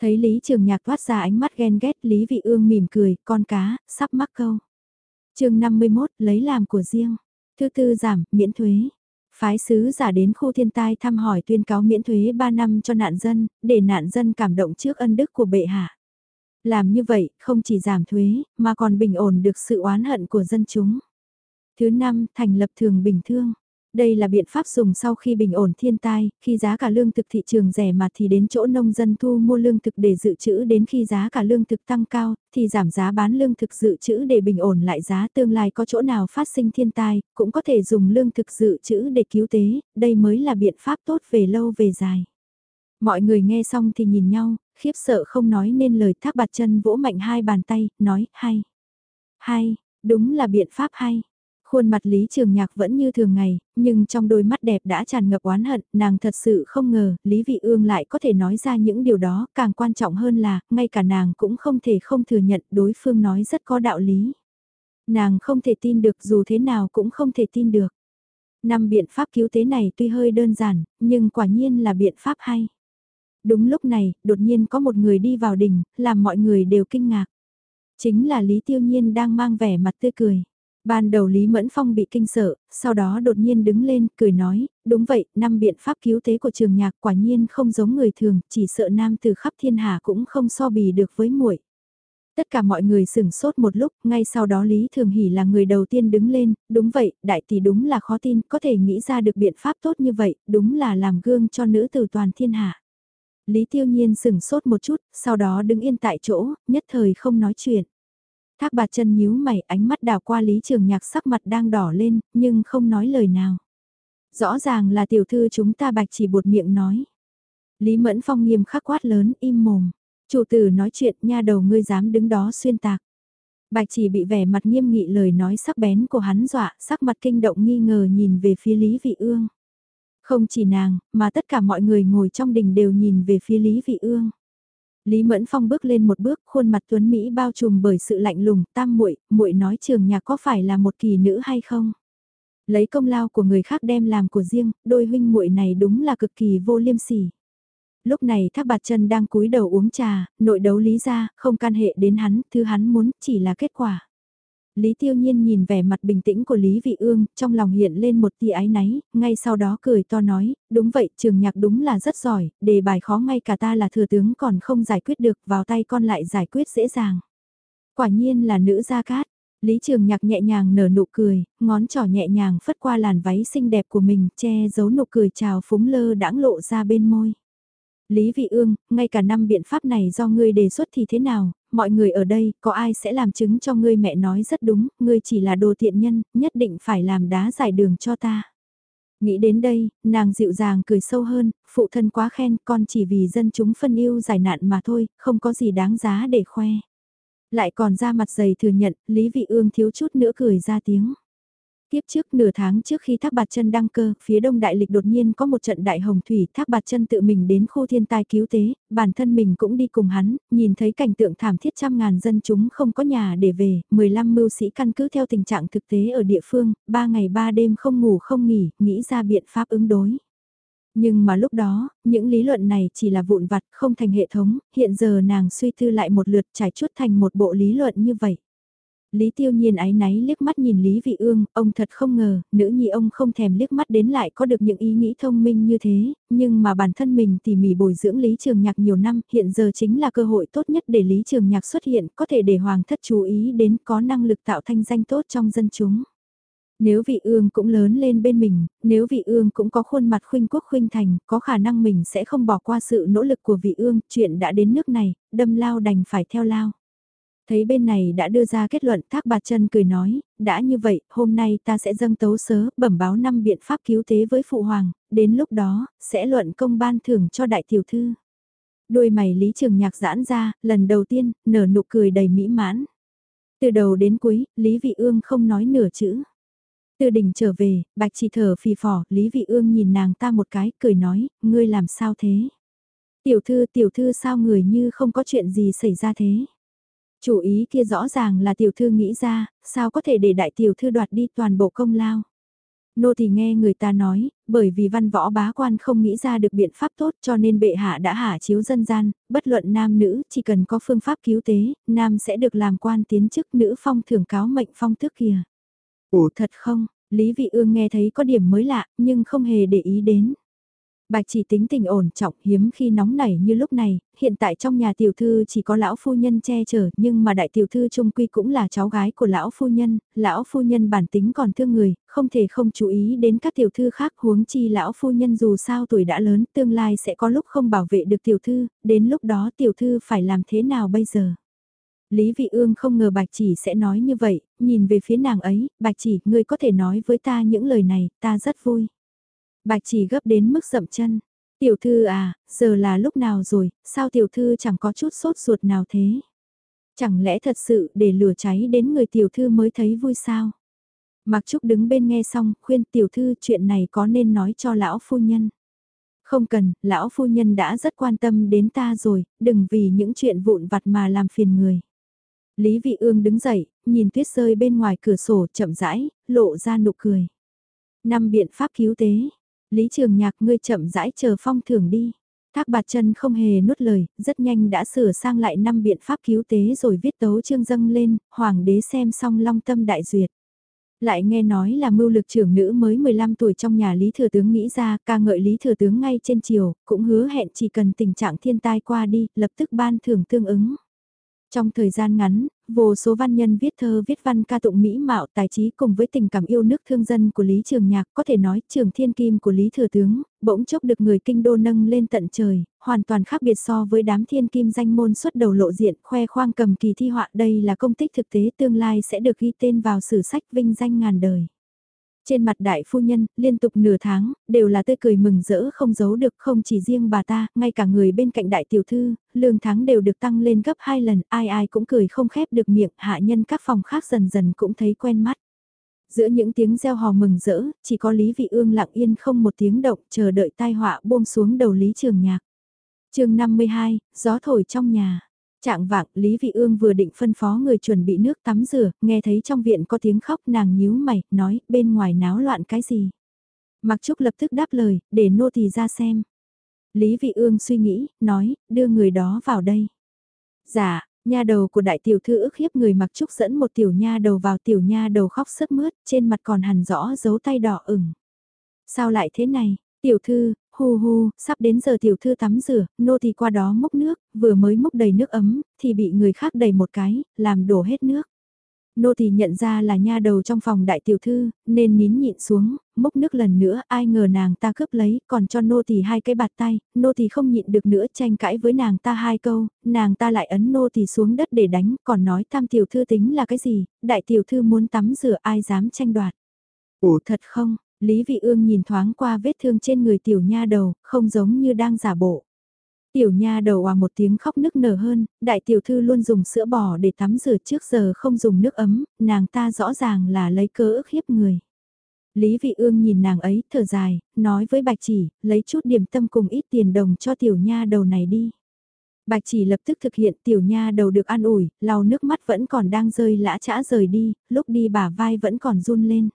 Thấy Lý Trường Nhạc thoát ra ánh mắt ghen ghét Lý Vị Ương mỉm cười, con cá, sắp mắc câu. chương 51, lấy làm của riêng. Thứ tư giảm, miễn thuế. Phái sứ giả đến khu thiên tai thăm hỏi tuyên cáo miễn thuế 3 năm cho nạn dân, để nạn dân cảm động trước ân đức của bệ hạ. Làm như vậy, không chỉ giảm thuế, mà còn bình ổn được sự oán hận của dân chúng. Thứ năm, thành lập thường bình thương. Đây là biện pháp dùng sau khi bình ổn thiên tai, khi giá cả lương thực thị trường rẻ mà thì đến chỗ nông dân thu mua lương thực để dự trữ đến khi giá cả lương thực tăng cao, thì giảm giá bán lương thực dự trữ để bình ổn lại giá tương lai có chỗ nào phát sinh thiên tai, cũng có thể dùng lương thực dự trữ để cứu tế, đây mới là biện pháp tốt về lâu về dài. Mọi người nghe xong thì nhìn nhau, khiếp sợ không nói nên lời thác bạt chân vỗ mạnh hai bàn tay, nói, hay. Hay, đúng là biện pháp hay. Khuôn mặt Lý Trường Nhạc vẫn như thường ngày, nhưng trong đôi mắt đẹp đã tràn ngập oán hận, nàng thật sự không ngờ, Lý Vị Ương lại có thể nói ra những điều đó, càng quan trọng hơn là, ngay cả nàng cũng không thể không thừa nhận đối phương nói rất có đạo lý. Nàng không thể tin được dù thế nào cũng không thể tin được. Năm biện pháp cứu tế này tuy hơi đơn giản, nhưng quả nhiên là biện pháp hay. Đúng lúc này, đột nhiên có một người đi vào đình, làm mọi người đều kinh ngạc. Chính là Lý Tiêu Nhiên đang mang vẻ mặt tươi cười. Ban đầu Lý Mẫn Phong bị kinh sợ, sau đó đột nhiên đứng lên, cười nói, đúng vậy, năm biện pháp cứu tế của trường nhạc quả nhiên không giống người thường, chỉ sợ nam từ khắp thiên hạ cũng không so bì được với muội. Tất cả mọi người sửng sốt một lúc, ngay sau đó Lý Thường Hỷ là người đầu tiên đứng lên, đúng vậy, đại tỷ đúng là khó tin, có thể nghĩ ra được biện pháp tốt như vậy, đúng là làm gương cho nữ từ toàn thiên hạ. Lý Tiêu Nhiên sửng sốt một chút, sau đó đứng yên tại chỗ, nhất thời không nói chuyện. Thác bạt chân nhíu mày ánh mắt đào qua Lý Trường Nhạc sắc mặt đang đỏ lên, nhưng không nói lời nào. Rõ ràng là tiểu thư chúng ta bạch chỉ buột miệng nói. Lý Mẫn Phong nghiêm khắc quát lớn im mồm. Chủ tử nói chuyện nha đầu ngươi dám đứng đó xuyên tạc. Bạch chỉ bị vẻ mặt nghiêm nghị lời nói sắc bén của hắn dọa, sắc mặt kinh động nghi ngờ nhìn về phía Lý Vị Ương. Không chỉ nàng, mà tất cả mọi người ngồi trong đình đều nhìn về phía Lý Vị Ương. Lý Mẫn Phong bước lên một bước, khuôn mặt tuấn mỹ bao trùm bởi sự lạnh lùng, tam muội, muội nói trường nhà có phải là một kỳ nữ hay không? Lấy công lao của người khác đem làm của riêng, đôi huynh muội này đúng là cực kỳ vô liêm sỉ. Lúc này Thác Bạt Chân đang cúi đầu uống trà, nội đấu lý ra, không can hệ đến hắn, thứ hắn muốn chỉ là kết quả. Lý Tiêu Nhiên nhìn vẻ mặt bình tĩnh của Lý Vị Ương, trong lòng hiện lên một tia ái náy, ngay sau đó cười to nói, đúng vậy, trường nhạc đúng là rất giỏi, đề bài khó ngay cả ta là thừa tướng còn không giải quyết được, vào tay con lại giải quyết dễ dàng. Quả nhiên là nữ gia cát, Lý Trường Nhạc nhẹ nhàng nở nụ cười, ngón trỏ nhẹ nhàng phất qua làn váy xinh đẹp của mình, che giấu nụ cười trào phúng lơ đãng lộ ra bên môi. Lý Vị Ương, ngay cả năm biện pháp này do ngươi đề xuất thì thế nào, mọi người ở đây, có ai sẽ làm chứng cho ngươi mẹ nói rất đúng, ngươi chỉ là đồ tiện nhân, nhất định phải làm đá giải đường cho ta. Nghĩ đến đây, nàng dịu dàng cười sâu hơn, phụ thân quá khen, con chỉ vì dân chúng phân yêu giải nạn mà thôi, không có gì đáng giá để khoe. Lại còn ra mặt dày thừa nhận, Lý Vị Ương thiếu chút nữa cười ra tiếng. Tiếp trước nửa tháng trước khi Thác Bạt Chân đăng cơ, phía đông đại lịch đột nhiên có một trận đại hồng thủy, Thác Bạt Chân tự mình đến khu thiên tai cứu tế, bản thân mình cũng đi cùng hắn, nhìn thấy cảnh tượng thảm thiết trăm ngàn dân chúng không có nhà để về, 15 mưu sĩ căn cứ theo tình trạng thực tế ở địa phương, 3 ngày 3 đêm không ngủ không nghỉ, nghĩ ra biện pháp ứng đối. Nhưng mà lúc đó, những lý luận này chỉ là vụn vặt, không thành hệ thống, hiện giờ nàng suy tư lại một lượt trải chuốt thành một bộ lý luận như vậy. Lý Tiêu Nhiên ái náy liếc mắt nhìn Lý Vị Ương, ông thật không ngờ, nữ nhi ông không thèm liếc mắt đến lại có được những ý nghĩ thông minh như thế, nhưng mà bản thân mình tỉ mỉ bồi dưỡng Lý Trường Nhạc nhiều năm, hiện giờ chính là cơ hội tốt nhất để Lý Trường Nhạc xuất hiện, có thể để Hoàng thất chú ý đến có năng lực tạo thanh danh tốt trong dân chúng. Nếu vị ương cũng lớn lên bên mình, nếu vị ương cũng có khuôn mặt khuynh quốc khuynh thành, có khả năng mình sẽ không bỏ qua sự nỗ lực của vị ương, chuyện đã đến nước này, đâm lao đành phải theo lao. Thấy bên này đã đưa ra kết luận thác bạt chân cười nói, đã như vậy, hôm nay ta sẽ dâng tấu sớ, bẩm báo năm biện pháp cứu tế với phụ hoàng, đến lúc đó, sẽ luận công ban thưởng cho đại tiểu thư. Đôi mày Lý Trường Nhạc giãn ra, lần đầu tiên, nở nụ cười đầy mỹ mãn. Từ đầu đến cuối, Lý Vị Ương không nói nửa chữ. Từ đỉnh trở về, bạch chỉ thở phì phò, Lý Vị Ương nhìn nàng ta một cái, cười nói, ngươi làm sao thế? Tiểu thư, tiểu thư sao người như không có chuyện gì xảy ra thế? Chủ ý kia rõ ràng là tiểu thư nghĩ ra, sao có thể để đại tiểu thư đoạt đi toàn bộ công lao? Nô thì nghe người ta nói, bởi vì văn võ bá quan không nghĩ ra được biện pháp tốt cho nên bệ hạ đã hạ chiếu dân gian, bất luận nam nữ, chỉ cần có phương pháp cứu tế, nam sẽ được làm quan tiến chức nữ phong thưởng cáo mệnh phong tước kìa. Ủa thật không, Lý Vị Ương nghe thấy có điểm mới lạ, nhưng không hề để ý đến. Bạch chỉ tính tình ổn trọng hiếm khi nóng nảy như lúc này, hiện tại trong nhà tiểu thư chỉ có lão phu nhân che chở nhưng mà đại tiểu thư trung quy cũng là cháu gái của lão phu nhân, lão phu nhân bản tính còn thương người, không thể không chú ý đến các tiểu thư khác huống chi lão phu nhân dù sao tuổi đã lớn tương lai sẽ có lúc không bảo vệ được tiểu thư, đến lúc đó tiểu thư phải làm thế nào bây giờ. Lý Vị Ương không ngờ Bạch Chỉ sẽ nói như vậy, nhìn về phía nàng ấy, Bạch Chỉ, ngươi có thể nói với ta những lời này, ta rất vui. Bạch Chỉ gấp đến mức dậm chân. Tiểu thư à, giờ là lúc nào rồi, sao tiểu thư chẳng có chút sốt ruột nào thế? Chẳng lẽ thật sự để lửa cháy đến người tiểu thư mới thấy vui sao? Mặc Trúc đứng bên nghe xong, khuyên tiểu thư chuyện này có nên nói cho lão phu nhân. Không cần, lão phu nhân đã rất quan tâm đến ta rồi, đừng vì những chuyện vụn vặt mà làm phiền người. Lý Vị Ương đứng dậy, nhìn tuyết rơi bên ngoài cửa sổ chậm rãi, lộ ra nụ cười. Năm biện pháp cứu tế. Lý Trường Nhạc ngươi chậm rãi chờ phong thưởng đi. Thác bạt chân không hề nuốt lời, rất nhanh đã sửa sang lại năm biện pháp cứu tế rồi viết tấu chương dâng lên, hoàng đế xem xong long tâm đại duyệt. Lại nghe nói là mưu lực trưởng nữ mới 15 tuổi trong nhà Lý Thừa Tướng nghĩ ra ca ngợi Lý Thừa Tướng ngay trên chiều, cũng hứa hẹn chỉ cần tình trạng thiên tai qua đi, lập tức ban thưởng tương ứng. Trong thời gian ngắn, vô số văn nhân viết thơ viết văn ca tụng mỹ mạo tài trí cùng với tình cảm yêu nước thương dân của Lý Trường Nhạc có thể nói trường thiên kim của Lý Thừa Tướng, bỗng chốc được người kinh đô nâng lên tận trời, hoàn toàn khác biệt so với đám thiên kim danh môn xuất đầu lộ diện khoe khoang cầm kỳ thi họa đây là công tích thực tế tương lai sẽ được ghi tên vào sử sách vinh danh ngàn đời. Trên mặt đại phu nhân, liên tục nửa tháng, đều là tươi cười mừng rỡ không giấu được không chỉ riêng bà ta, ngay cả người bên cạnh đại tiểu thư, lương tháng đều được tăng lên gấp hai lần, ai ai cũng cười không khép được miệng, hạ nhân các phòng khác dần dần cũng thấy quen mắt. Giữa những tiếng reo hò mừng rỡ, chỉ có Lý Vị Ương lặng yên không một tiếng động chờ đợi tai họa buông xuống đầu Lý Trường Nhạc. chương 52, gió thổi trong nhà. Trạng vạng, Lý Vị Ương vừa định phân phó người chuẩn bị nước tắm rửa, nghe thấy trong viện có tiếng khóc nàng nhíu mày, nói, bên ngoài náo loạn cái gì. Mặc Trúc lập tức đáp lời, để nô tỳ ra xem. Lý Vị Ương suy nghĩ, nói, đưa người đó vào đây. Dạ, Nha đầu của đại tiểu thư ức hiếp người mặc trúc dẫn một tiểu nha đầu vào tiểu nha đầu khóc sướt mướt, trên mặt còn hằn rõ dấu tay đỏ ửng. Sao lại thế này, tiểu thư, hu hu, sắp đến giờ tiểu thư tắm rửa, nô thì qua đó múc nước, vừa mới múc đầy nước ấm, thì bị người khác đầy một cái, làm đổ hết nước. Nô thì nhận ra là nha đầu trong phòng đại tiểu thư, nên nín nhịn xuống, múc nước lần nữa, ai ngờ nàng ta cướp lấy, còn cho nô thì hai cái bạt tay, nô thì không nhịn được nữa tranh cãi với nàng ta hai câu, nàng ta lại ấn nô thì xuống đất để đánh, còn nói tam tiểu thư tính là cái gì, đại tiểu thư muốn tắm rửa ai dám tranh đoạt. Ủa thật không, Lý Vị Ương nhìn thoáng qua vết thương trên người tiểu nha đầu, không giống như đang giả bộ. Tiểu nha đầu à một tiếng khóc nức nở hơn, đại tiểu thư luôn dùng sữa bò để tắm rửa trước giờ không dùng nước ấm, nàng ta rõ ràng là lấy cớ ức hiếp người. Lý Vị Ương nhìn nàng ấy, thở dài, nói với Bạch Chỉ, lấy chút điểm tâm cùng ít tiền đồng cho tiểu nha đầu này đi. Bạch Chỉ lập tức thực hiện tiểu nha đầu được an ủi, lau nước mắt vẫn còn đang rơi lã chã rời đi, lúc đi bả vai vẫn còn run lên.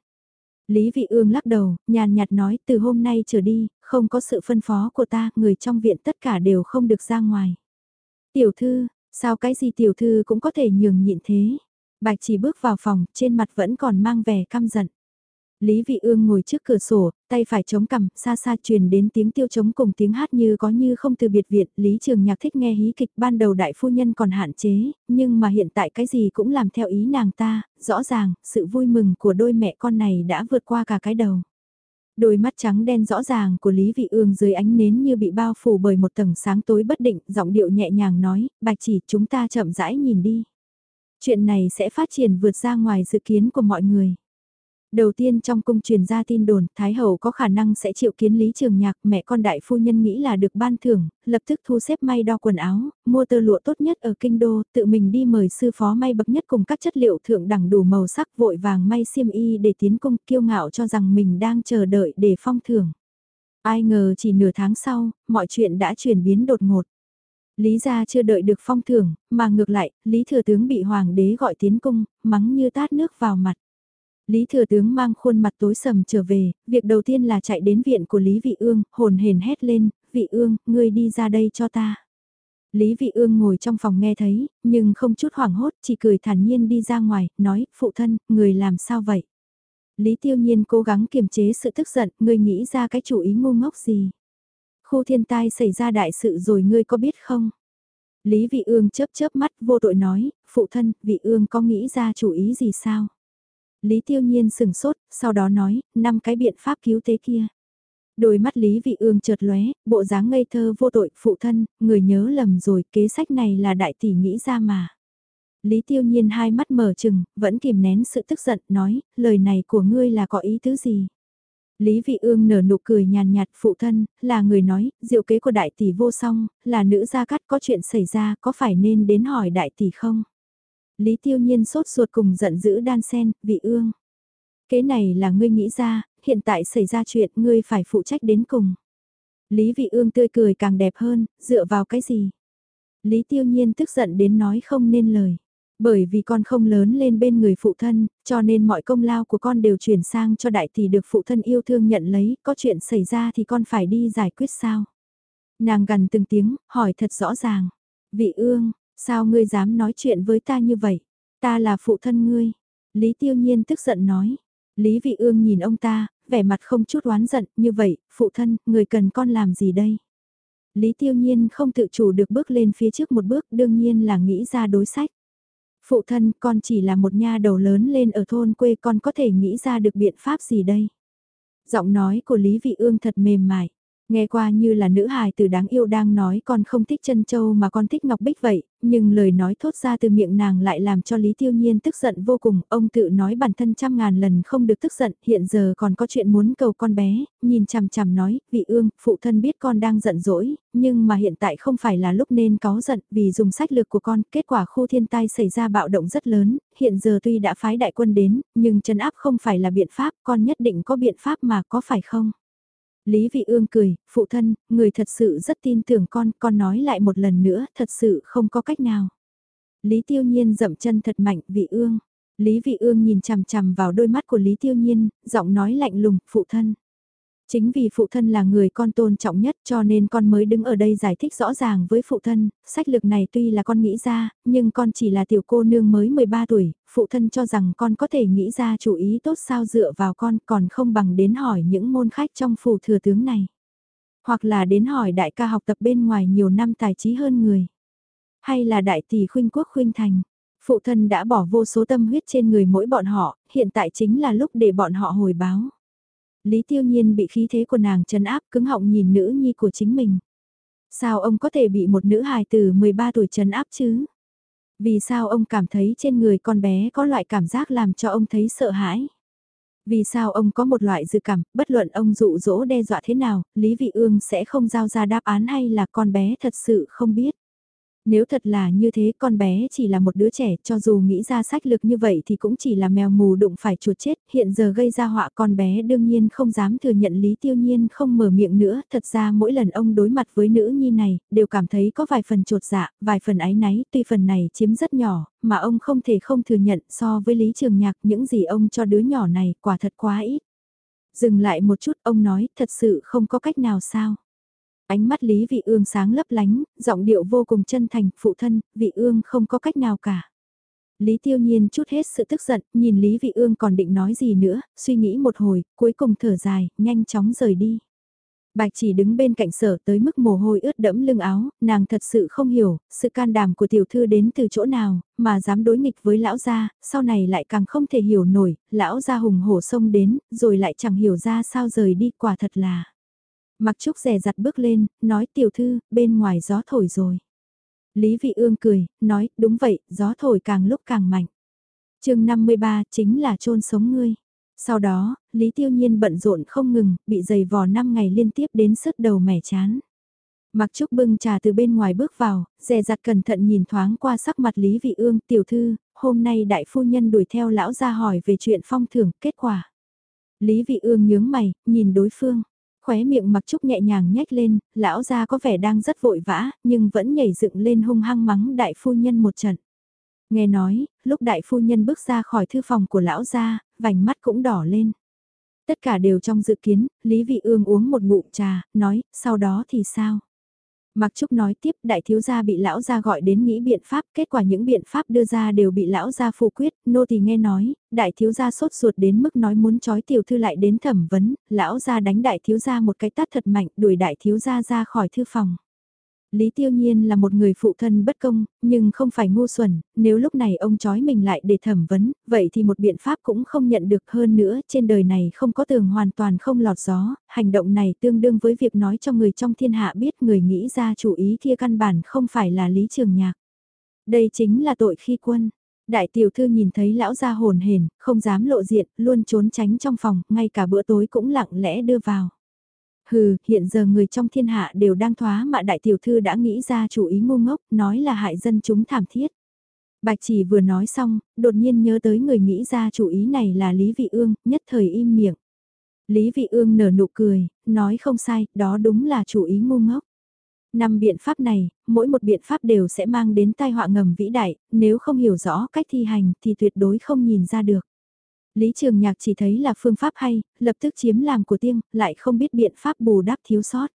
Lý Vị Ương lắc đầu, nhàn nhạt nói từ hôm nay trở đi, không có sự phân phó của ta, người trong viện tất cả đều không được ra ngoài. Tiểu thư, sao cái gì tiểu thư cũng có thể nhường nhịn thế? Bạch chỉ bước vào phòng, trên mặt vẫn còn mang vẻ căm giận. Lý Vị Ương ngồi trước cửa sổ, tay phải chống cằm, xa xa truyền đến tiếng tiêu chống cùng tiếng hát như có như không từ biệt viện. Lý Trường Nhạc thích nghe hí kịch ban đầu đại phu nhân còn hạn chế, nhưng mà hiện tại cái gì cũng làm theo ý nàng ta, rõ ràng, sự vui mừng của đôi mẹ con này đã vượt qua cả cái đầu. Đôi mắt trắng đen rõ ràng của Lý Vị Ương dưới ánh nến như bị bao phủ bởi một tầng sáng tối bất định, giọng điệu nhẹ nhàng nói, bạch chỉ chúng ta chậm rãi nhìn đi. Chuyện này sẽ phát triển vượt ra ngoài dự kiến của mọi người. Đầu tiên trong cung truyền ra tin đồn, Thái Hậu có khả năng sẽ chịu kiến Lý Trường Nhạc, mẹ con đại phu nhân nghĩ là được ban thưởng, lập tức thu xếp may đo quần áo, mua tơ lụa tốt nhất ở kinh đô, tự mình đi mời sư phó may bậc nhất cùng các chất liệu thượng đẳng đủ màu sắc vội vàng may xiêm y để tiến cung kiêu ngạo cho rằng mình đang chờ đợi để phong thưởng. Ai ngờ chỉ nửa tháng sau, mọi chuyện đã chuyển biến đột ngột. Lý gia chưa đợi được phong thưởng, mà ngược lại, Lý thừa tướng bị hoàng đế gọi tiến cung, mắng như tát nước vào mặt. Lý Thừa Tướng mang khuôn mặt tối sầm trở về, việc đầu tiên là chạy đến viện của Lý Vị Ương, hồn hền hét lên, Vị Ương, ngươi đi ra đây cho ta. Lý Vị Ương ngồi trong phòng nghe thấy, nhưng không chút hoảng hốt, chỉ cười thản nhiên đi ra ngoài, nói, phụ thân, người làm sao vậy? Lý Tiêu Nhiên cố gắng kiềm chế sự tức giận, ngươi nghĩ ra cái chủ ý ngu ngốc gì? Khu thiên tai xảy ra đại sự rồi ngươi có biết không? Lý Vị Ương chớp chớp mắt vô tội nói, phụ thân, Vị Ương có nghĩ ra chủ ý gì sao? Lý Tiêu Nhiên sừng sốt, sau đó nói, năm cái biện pháp cứu tế kia. Đôi mắt Lý Vị Ương chợt lóe, bộ dáng ngây thơ vô tội, phụ thân, người nhớ lầm rồi, kế sách này là đại tỷ nghĩ ra mà. Lý Tiêu Nhiên hai mắt mở trừng, vẫn kìm nén sự tức giận, nói, lời này của ngươi là có ý tứ gì? Lý Vị Ương nở nụ cười nhàn nhạt, phụ thân, là người nói, diệu kế của đại tỷ vô song, là nữ gia cắt có chuyện xảy ra, có phải nên đến hỏi đại tỷ không? Lý Tiêu Nhiên sốt ruột cùng giận dữ đan sen, vị ương. Kế này là ngươi nghĩ ra, hiện tại xảy ra chuyện ngươi phải phụ trách đến cùng. Lý Vị Ương tươi cười càng đẹp hơn, dựa vào cái gì? Lý Tiêu Nhiên tức giận đến nói không nên lời. Bởi vì con không lớn lên bên người phụ thân, cho nên mọi công lao của con đều chuyển sang cho đại tỷ được phụ thân yêu thương nhận lấy, có chuyện xảy ra thì con phải đi giải quyết sao? Nàng gần từng tiếng, hỏi thật rõ ràng. Vị ương, Sao ngươi dám nói chuyện với ta như vậy? Ta là phụ thân ngươi. Lý tiêu nhiên tức giận nói. Lý vị ương nhìn ông ta, vẻ mặt không chút oán giận, như vậy, phụ thân, người cần con làm gì đây? Lý tiêu nhiên không tự chủ được bước lên phía trước một bước, đương nhiên là nghĩ ra đối sách. Phụ thân, con chỉ là một nha đầu lớn lên ở thôn quê con có thể nghĩ ra được biện pháp gì đây? Giọng nói của Lý Vị Ương thật mềm mại. Nghe qua như là nữ hài từ đáng yêu đang nói con không thích chân châu mà con thích ngọc bích vậy, nhưng lời nói thốt ra từ miệng nàng lại làm cho Lý Tiêu Nhiên tức giận vô cùng, ông tự nói bản thân trăm ngàn lần không được tức giận, hiện giờ còn có chuyện muốn cầu con bé, nhìn chằm chằm nói, vị ương, phụ thân biết con đang giận dỗi, nhưng mà hiện tại không phải là lúc nên có giận vì dùng sách lược của con, kết quả khu thiên tai xảy ra bạo động rất lớn, hiện giờ tuy đã phái đại quân đến, nhưng chân áp không phải là biện pháp, con nhất định có biện pháp mà có phải không? Lý Vị Ương cười, phụ thân, người thật sự rất tin tưởng con, con nói lại một lần nữa, thật sự không có cách nào. Lý Tiêu Nhiên dậm chân thật mạnh, Vị Ương. Lý Vị Ương nhìn chằm chằm vào đôi mắt của Lý Tiêu Nhiên, giọng nói lạnh lùng, phụ thân. Chính vì phụ thân là người con tôn trọng nhất cho nên con mới đứng ở đây giải thích rõ ràng với phụ thân, sách lực này tuy là con nghĩ ra, nhưng con chỉ là tiểu cô nương mới 13 tuổi, phụ thân cho rằng con có thể nghĩ ra chủ ý tốt sao dựa vào con còn không bằng đến hỏi những môn khách trong phủ thừa tướng này. Hoặc là đến hỏi đại ca học tập bên ngoài nhiều năm tài trí hơn người. Hay là đại tỷ khuynh quốc khuynh thành. Phụ thân đã bỏ vô số tâm huyết trên người mỗi bọn họ, hiện tại chính là lúc để bọn họ hồi báo. Lý Tiêu Nhiên bị khí thế của nàng chấn áp cứng họng nhìn nữ nhi của chính mình. Sao ông có thể bị một nữ hài từ 13 tuổi chấn áp chứ? Vì sao ông cảm thấy trên người con bé có loại cảm giác làm cho ông thấy sợ hãi? Vì sao ông có một loại dự cảm, bất luận ông dụ dỗ đe dọa thế nào, Lý Vị Ương sẽ không giao ra đáp án hay là con bé thật sự không biết? Nếu thật là như thế con bé chỉ là một đứa trẻ cho dù nghĩ ra sách lực như vậy thì cũng chỉ là mèo mù đụng phải chuột chết, hiện giờ gây ra họa con bé đương nhiên không dám thừa nhận Lý Tiêu Nhiên không mở miệng nữa, thật ra mỗi lần ông đối mặt với nữ nhi này, đều cảm thấy có vài phần trột dạ, vài phần ái náy, tuy phần này chiếm rất nhỏ, mà ông không thể không thừa nhận so với Lý Trường Nhạc những gì ông cho đứa nhỏ này quả thật quá ít. Dừng lại một chút ông nói thật sự không có cách nào sao. Ánh mắt Lý Vị Ương sáng lấp lánh, giọng điệu vô cùng chân thành, phụ thân, Vị Ương không có cách nào cả. Lý Tiêu Nhiên chút hết sự tức giận, nhìn Lý Vị Ương còn định nói gì nữa, suy nghĩ một hồi, cuối cùng thở dài, nhanh chóng rời đi. Bạch chỉ đứng bên cạnh sở tới mức mồ hôi ướt đẫm lưng áo, nàng thật sự không hiểu, sự can đảm của tiểu thư đến từ chỗ nào, mà dám đối nghịch với lão gia, sau này lại càng không thể hiểu nổi, lão gia hùng hổ xông đến, rồi lại chẳng hiểu ra sao rời đi, quả thật là. Mặc Trúc rè rặt bước lên, nói tiểu thư, bên ngoài gió thổi rồi. Lý Vị Ương cười, nói, đúng vậy, gió thổi càng lúc càng mạnh. chương 53 chính là trôn sống ngươi. Sau đó, Lý Tiêu Nhiên bận rộn không ngừng, bị dày vò 5 ngày liên tiếp đến sứt đầu mẻ chán. Mặc Trúc bưng trà từ bên ngoài bước vào, dè dặt cẩn thận nhìn thoáng qua sắc mặt Lý Vị Ương, tiểu thư, hôm nay đại phu nhân đuổi theo lão ra hỏi về chuyện phong thưởng, kết quả. Lý Vị Ương nhướng mày, nhìn đối phương, khóe miệng mặc trúc nhẹ nhàng nhếch lên, lão gia có vẻ đang rất vội vã, nhưng vẫn nhảy dựng lên hung hăng mắng đại phu nhân một trận. Nghe nói, lúc đại phu nhân bước ra khỏi thư phòng của lão gia, vành mắt cũng đỏ lên. Tất cả đều trong dự kiến, Lý Vị Ương uống một ngụm trà, nói, sau đó thì sao? Mặc Trúc nói tiếp đại thiếu gia bị lão gia gọi đến nghĩ biện pháp, kết quả những biện pháp đưa ra đều bị lão gia phủ quyết, nô thì nghe nói, đại thiếu gia sốt ruột đến mức nói muốn trói tiểu thư lại đến thẩm vấn, lão gia đánh đại thiếu gia một cái tát thật mạnh, đuổi đại thiếu gia ra khỏi thư phòng. Lý Tiêu Nhiên là một người phụ thân bất công, nhưng không phải ngu xuẩn, nếu lúc này ông trói mình lại để thẩm vấn, vậy thì một biện pháp cũng không nhận được hơn nữa, trên đời này không có tường hoàn toàn không lọt gió, hành động này tương đương với việc nói cho người trong thiên hạ biết người nghĩ ra chủ ý kia căn bản không phải là Lý Trường Nhạc. Đây chính là tội khi quân. Đại tiểu thư nhìn thấy lão gia hồn hền, không dám lộ diện, luôn trốn tránh trong phòng, ngay cả bữa tối cũng lặng lẽ đưa vào. Hừ, hiện giờ người trong thiên hạ đều đang thoá mà đại tiểu thư đã nghĩ ra chủ ý ngu ngốc, nói là hại dân chúng thảm thiết. Bạch chỉ vừa nói xong, đột nhiên nhớ tới người nghĩ ra chủ ý này là Lý Vị Ương, nhất thời im miệng. Lý Vị Ương nở nụ cười, nói không sai, đó đúng là chủ ý ngu ngốc. Năm biện pháp này, mỗi một biện pháp đều sẽ mang đến tai họa ngầm vĩ đại, nếu không hiểu rõ cách thi hành thì tuyệt đối không nhìn ra được. Lý Trường Nhạc chỉ thấy là phương pháp hay, lập tức chiếm làm của tiêng, lại không biết biện pháp bù đắp thiếu sót.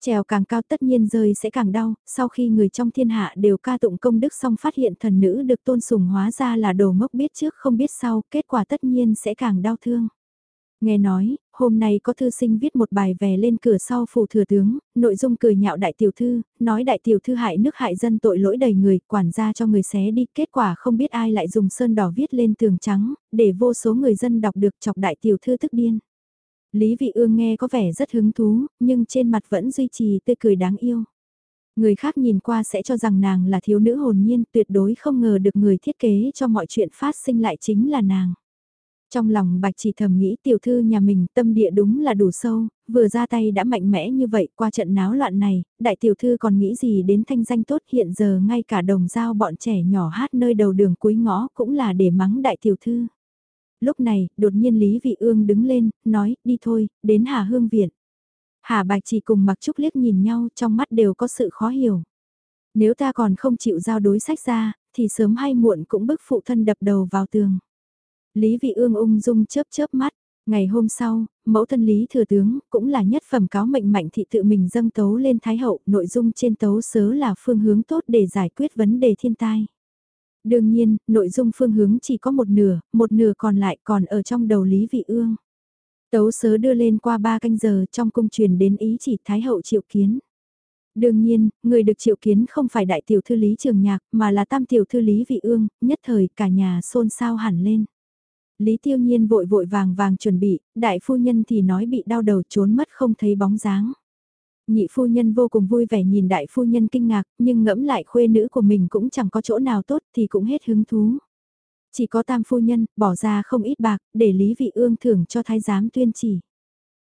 Trèo càng cao tất nhiên rơi sẽ càng đau, sau khi người trong thiên hạ đều ca tụng công đức xong phát hiện thần nữ được tôn sùng hóa ra là đồ ngốc biết trước không biết sau, kết quả tất nhiên sẽ càng đau thương. Nghe nói, hôm nay có thư sinh viết một bài về lên cửa sau phủ thừa tướng, nội dung cười nhạo đại tiểu thư, nói đại tiểu thư hại nước hại dân tội lỗi đầy người, quản gia cho người xé đi, kết quả không biết ai lại dùng sơn đỏ viết lên tường trắng, để vô số người dân đọc được chọc đại tiểu thư tức điên. Lý Vị Ương nghe có vẻ rất hứng thú, nhưng trên mặt vẫn duy trì tươi cười đáng yêu. Người khác nhìn qua sẽ cho rằng nàng là thiếu nữ hồn nhiên, tuyệt đối không ngờ được người thiết kế cho mọi chuyện phát sinh lại chính là nàng. Trong lòng bạch chỉ thầm nghĩ tiểu thư nhà mình tâm địa đúng là đủ sâu, vừa ra tay đã mạnh mẽ như vậy qua trận náo loạn này, đại tiểu thư còn nghĩ gì đến thanh danh tốt hiện giờ ngay cả đồng giao bọn trẻ nhỏ hát nơi đầu đường cuối ngõ cũng là để mắng đại tiểu thư. Lúc này, đột nhiên Lý Vị Ương đứng lên, nói, đi thôi, đến Hà Hương Viện. Hà Bạch chỉ cùng mặc trúc liếc nhìn nhau trong mắt đều có sự khó hiểu. Nếu ta còn không chịu giao đối sách ra, thì sớm hay muộn cũng bức phụ thân đập đầu vào tường. Lý Vị Ương ung dung chớp chớp mắt, Ngày hôm sau, mẫu thân lý thừa tướng cũng là nhất phẩm cáo mệnh mạnh thị tự mình dâng tấu lên Thái Hậu, nội dung trên tấu sớ là phương hướng tốt để giải quyết vấn đề thiên tai. Đương nhiên, nội dung phương hướng chỉ có một nửa, một nửa còn lại còn ở trong đầu Lý Vị Ương. Tấu sớ đưa lên qua ba canh giờ trong cung truyền đến ý chỉ Thái Hậu triệu kiến. Đương nhiên, người được triệu kiến không phải đại tiểu thư Lý Trường Nhạc mà là tam tiểu thư Lý Vị Ương, nhất thời cả nhà xôn xao hẳn lên. Lý Tiêu Nhiên vội vội vàng vàng chuẩn bị, đại phu nhân thì nói bị đau đầu trốn mất không thấy bóng dáng. Nhị phu nhân vô cùng vui vẻ nhìn đại phu nhân kinh ngạc, nhưng ngẫm lại khuê nữ của mình cũng chẳng có chỗ nào tốt thì cũng hết hứng thú. Chỉ có tam phu nhân, bỏ ra không ít bạc, để Lý Vị Ương thưởng cho thái giám tuyên chỉ.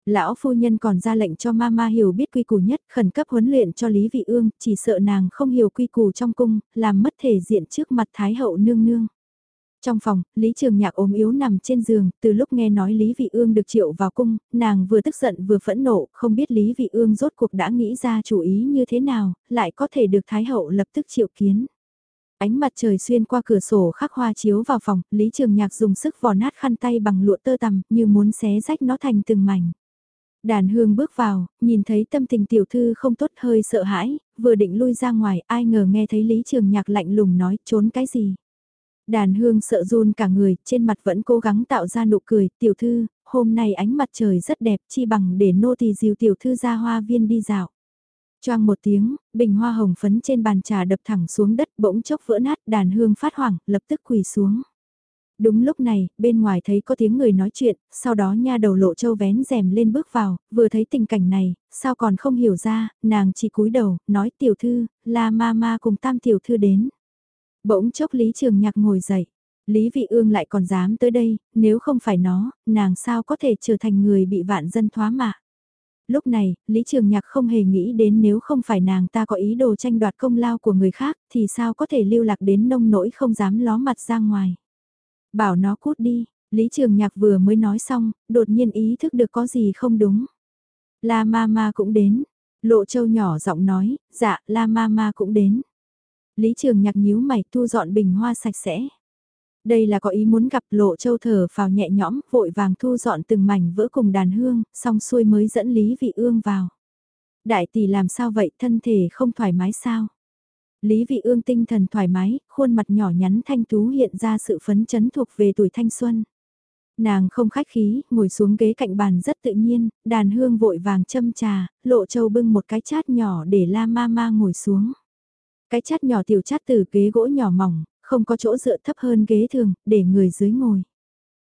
Lão phu nhân còn ra lệnh cho mama hiểu biết quy củ nhất, khẩn cấp huấn luyện cho Lý Vị Ương, chỉ sợ nàng không hiểu quy củ trong cung, làm mất thể diện trước mặt Thái hậu nương nương. Trong phòng, Lý Trường Nhạc ốm yếu nằm trên giường, từ lúc nghe nói Lý Vị Ương được triệu vào cung, nàng vừa tức giận vừa phẫn nộ, không biết Lý Vị Ương rốt cuộc đã nghĩ ra chủ ý như thế nào, lại có thể được Thái Hậu lập tức triệu kiến. Ánh mặt trời xuyên qua cửa sổ khắc hoa chiếu vào phòng, Lý Trường Nhạc dùng sức vò nát khăn tay bằng lụa tơ tằm, như muốn xé rách nó thành từng mảnh. Đàn hương bước vào, nhìn thấy tâm tình tiểu thư không tốt hơi sợ hãi, vừa định lui ra ngoài, ai ngờ nghe thấy Lý Trường Nhạc lạnh lùng nói trốn cái gì. Đàn hương sợ run cả người, trên mặt vẫn cố gắng tạo ra nụ cười, tiểu thư, hôm nay ánh mặt trời rất đẹp, chi bằng để nô tỳ dìu tiểu thư ra hoa viên đi dạo. Choang một tiếng, bình hoa hồng phấn trên bàn trà đập thẳng xuống đất bỗng chốc vỡ nát, đàn hương phát hoảng, lập tức quỳ xuống. Đúng lúc này, bên ngoài thấy có tiếng người nói chuyện, sau đó nha đầu lộ châu vén rèm lên bước vào, vừa thấy tình cảnh này, sao còn không hiểu ra, nàng chỉ cúi đầu, nói tiểu thư, là ma ma cùng tam tiểu thư đến. Bỗng chốc Lý Trường Nhạc ngồi dậy. Lý Vị Ương lại còn dám tới đây, nếu không phải nó, nàng sao có thể trở thành người bị vạn dân thoá mạ. Lúc này, Lý Trường Nhạc không hề nghĩ đến nếu không phải nàng ta có ý đồ tranh đoạt công lao của người khác, thì sao có thể lưu lạc đến nông nỗi không dám ló mặt ra ngoài. Bảo nó cút đi, Lý Trường Nhạc vừa mới nói xong, đột nhiên ý thức được có gì không đúng. La ma ma cũng đến. Lộ châu nhỏ giọng nói, dạ, la ma ma cũng đến. Lý Trường Nhạc nhíu mày thu dọn bình hoa sạch sẽ. Đây là có ý muốn gặp lộ châu thở vào nhẹ nhõm, vội vàng thu dọn từng mảnh vỡ cùng đàn hương, xong xuôi mới dẫn Lý Vị Ương vào. Đại tỷ làm sao vậy, thân thể không thoải mái sao? Lý Vị Ương tinh thần thoải mái, khuôn mặt nhỏ nhắn thanh tú hiện ra sự phấn chấn thuộc về tuổi thanh xuân. Nàng không khách khí, ngồi xuống ghế cạnh bàn rất tự nhiên, đàn hương vội vàng châm trà, lộ châu bưng một cái chát nhỏ để la ma ma ngồi xuống. Cái chát nhỏ tiểu chát từ ghế gỗ nhỏ mỏng, không có chỗ dựa thấp hơn ghế thường, để người dưới ngồi.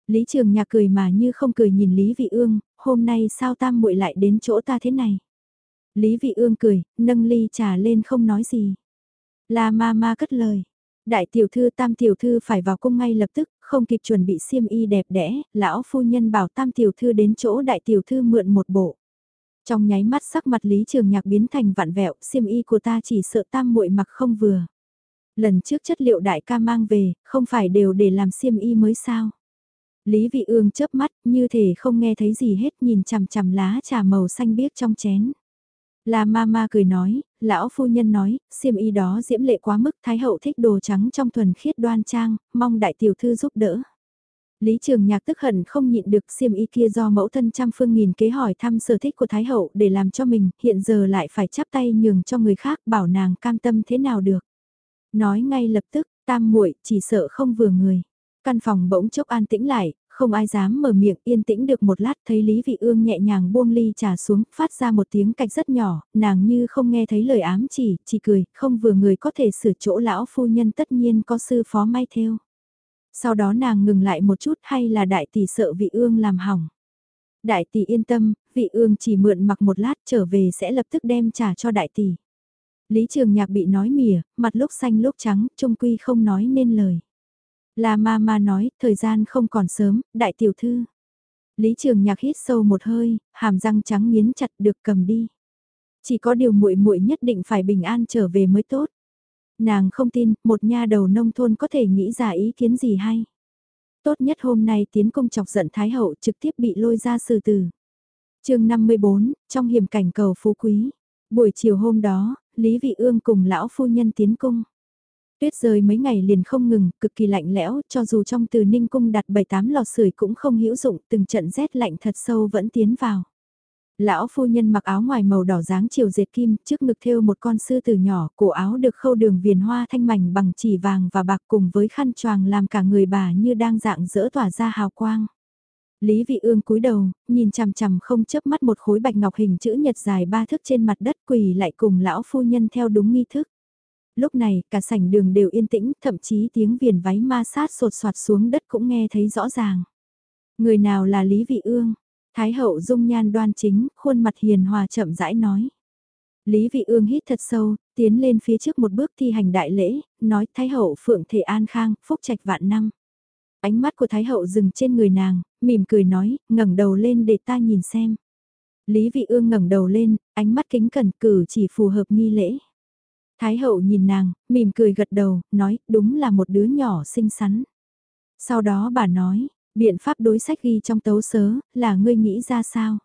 Lý Trường Nhạc cười mà như không cười nhìn Lý Vị Ương, hôm nay sao tam muội lại đến chỗ ta thế này. Lý Vị Ương cười, nâng ly trà lên không nói gì. La ma ma cất lời. Đại tiểu thư tam tiểu thư phải vào cung ngay lập tức, không kịp chuẩn bị xiêm y đẹp đẽ, lão phu nhân bảo tam tiểu thư đến chỗ đại tiểu thư mượn một bộ. Trong nháy mắt sắc mặt Lý Trường Nhạc biến thành vạn vẹo, xiêm y của ta chỉ sợ tam muội mặc không vừa. Lần trước chất liệu đại ca mang về, không phải đều để làm xiêm y mới sao. Lý Vị Ương chớp mắt, như thể không nghe thấy gì hết nhìn chằm chằm lá trà màu xanh biếc trong chén. La Mama cười nói, lão phu nhân nói, xiêm y đó diễm lệ quá mức, thái hậu thích đồ trắng trong thuần khiết đoan trang, mong đại tiểu thư giúp đỡ. Lý Trường Nhạc tức hận không nhịn được xiêm y kia do mẫu thân trăm phương nghìn kế hỏi thăm sở thích của Thái Hậu để làm cho mình, hiện giờ lại phải chắp tay nhường cho người khác bảo nàng cam tâm thế nào được. Nói ngay lập tức, tam muội chỉ sợ không vừa người. Căn phòng bỗng chốc an tĩnh lại, không ai dám mở miệng yên tĩnh được một lát thấy Lý Vị Ương nhẹ nhàng buông ly trà xuống, phát ra một tiếng cạch rất nhỏ, nàng như không nghe thấy lời ám chỉ, chỉ cười, không vừa người có thể sửa chỗ lão phu nhân tất nhiên có sư phó may theo. Sau đó nàng ngừng lại một chút hay là đại tỷ sợ vị ương làm hỏng. Đại tỷ yên tâm, vị ương chỉ mượn mặc một lát trở về sẽ lập tức đem trả cho đại tỷ. Lý Trường Nhạc bị nói mỉa, mặt lúc xanh lúc trắng, trung quy không nói nên lời. Là ma ma nói, thời gian không còn sớm, đại tiểu thư. Lý Trường Nhạc hít sâu một hơi, hàm răng trắng nghiến chặt được cầm đi. Chỉ có điều muội muội nhất định phải bình an trở về mới tốt. Nàng không tin, một nha đầu nông thôn có thể nghĩ ra ý kiến gì hay. Tốt nhất hôm nay tiến công chọc giận Thái Hậu trực tiếp bị lôi ra xử tử. chương 54, trong hiểm cảnh cầu phú quý. Buổi chiều hôm đó, Lý Vị Ương cùng lão phu nhân tiến cung. Tuyết rơi mấy ngày liền không ngừng, cực kỳ lạnh lẽo, cho dù trong từ ninh cung đặt 7-8 lò sưởi cũng không hữu dụng, từng trận rét lạnh thật sâu vẫn tiến vào. Lão phu nhân mặc áo ngoài màu đỏ dáng chiều dệt kim, trước ngực thêu một con sư tử nhỏ, cổ áo được khâu đường viền hoa thanh mảnh bằng chỉ vàng và bạc cùng với khăn choàng làm cả người bà như đang dạng dỡ tỏa ra hào quang. Lý Vị Ương cúi đầu, nhìn chằm chằm không chớp mắt một khối bạch ngọc hình chữ nhật dài ba thước trên mặt đất quỳ lại cùng lão phu nhân theo đúng nghi thức. Lúc này, cả sảnh đường đều yên tĩnh, thậm chí tiếng viền váy ma sát sột soạt xuống đất cũng nghe thấy rõ ràng. Người nào là Lý Vị Ương? Thái hậu dung nhan đoan chính, khuôn mặt hiền hòa chậm rãi nói. Lý Vị Ương hít thật sâu, tiến lên phía trước một bước thi hành đại lễ, nói Thái hậu phượng thể an khang, phúc trạch vạn năm. Ánh mắt của Thái hậu dừng trên người nàng, mỉm cười nói, ngẩng đầu lên để ta nhìn xem. Lý Vị Ương ngẩng đầu lên, ánh mắt kính cẩn cử chỉ phù hợp nghi lễ. Thái hậu nhìn nàng, mỉm cười gật đầu, nói, đúng là một đứa nhỏ xinh xắn. Sau đó bà nói, biện pháp đối sách ghi trong tấu sớ, là ngươi nghĩ ra sao?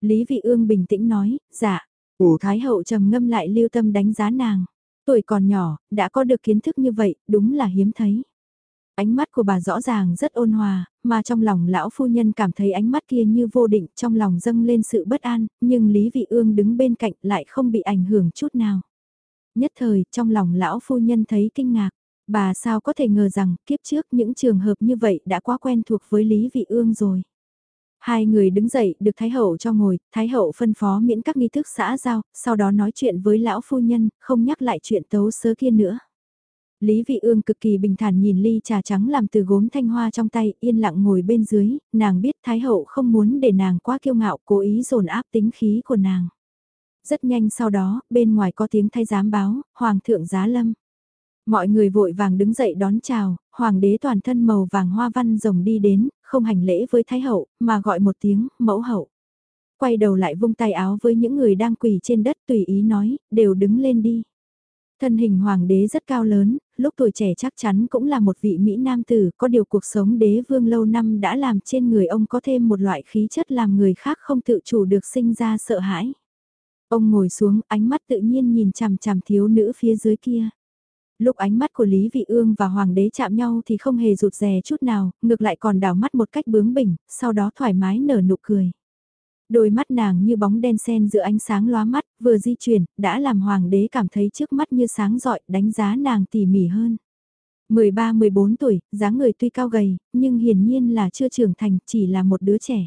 Lý Vị Ương bình tĩnh nói, dạ. Ủ Thái hậu trầm ngâm lại lưu tâm đánh giá nàng. Tuổi còn nhỏ, đã có được kiến thức như vậy, đúng là hiếm thấy. Ánh mắt của bà rõ ràng rất ôn hòa, mà trong lòng lão phu nhân cảm thấy ánh mắt kia như vô định, trong lòng dâng lên sự bất an, nhưng Lý Vị Ương đứng bên cạnh lại không bị ảnh hưởng chút nào. Nhất thời, trong lòng lão phu nhân thấy kinh ngạc, bà sao có thể ngờ rằng kiếp trước những trường hợp như vậy đã quá quen thuộc với Lý Vị Ương rồi. Hai người đứng dậy được Thái Hậu cho ngồi, Thái Hậu phân phó miễn các nghi thức xã giao, sau đó nói chuyện với lão phu nhân, không nhắc lại chuyện tấu sớ kia nữa. Lý Vị Ương cực kỳ bình thản nhìn ly trà trắng làm từ gốm thanh hoa trong tay, yên lặng ngồi bên dưới, nàng biết Thái Hậu không muốn để nàng quá kiêu ngạo, cố ý dồn áp tính khí của nàng. Rất nhanh sau đó, bên ngoài có tiếng thay giám báo, Hoàng thượng giá lâm. Mọi người vội vàng đứng dậy đón chào, Hoàng đế toàn thân màu vàng hoa văn rồng đi đến, không hành lễ với Thái Hậu, mà gọi một tiếng, mẫu hậu. Quay đầu lại vung tay áo với những người đang quỳ trên đất tùy ý nói, đều đứng lên đi. Thân hình hoàng đế rất cao lớn, lúc tuổi trẻ chắc chắn cũng là một vị Mỹ nam tử, có điều cuộc sống đế vương lâu năm đã làm trên người ông có thêm một loại khí chất làm người khác không tự chủ được sinh ra sợ hãi. Ông ngồi xuống, ánh mắt tự nhiên nhìn chằm chằm thiếu nữ phía dưới kia. Lúc ánh mắt của Lý Vị Ương và Hoàng đế chạm nhau thì không hề rụt rè chút nào, ngược lại còn đảo mắt một cách bướng bỉnh, sau đó thoải mái nở nụ cười. Đôi mắt nàng như bóng đen sen giữa ánh sáng lóa mắt, vừa di chuyển, đã làm hoàng đế cảm thấy trước mắt như sáng rọi, đánh giá nàng tỉ mỉ hơn. 13-14 tuổi, dáng người tuy cao gầy, nhưng hiển nhiên là chưa trưởng thành, chỉ là một đứa trẻ.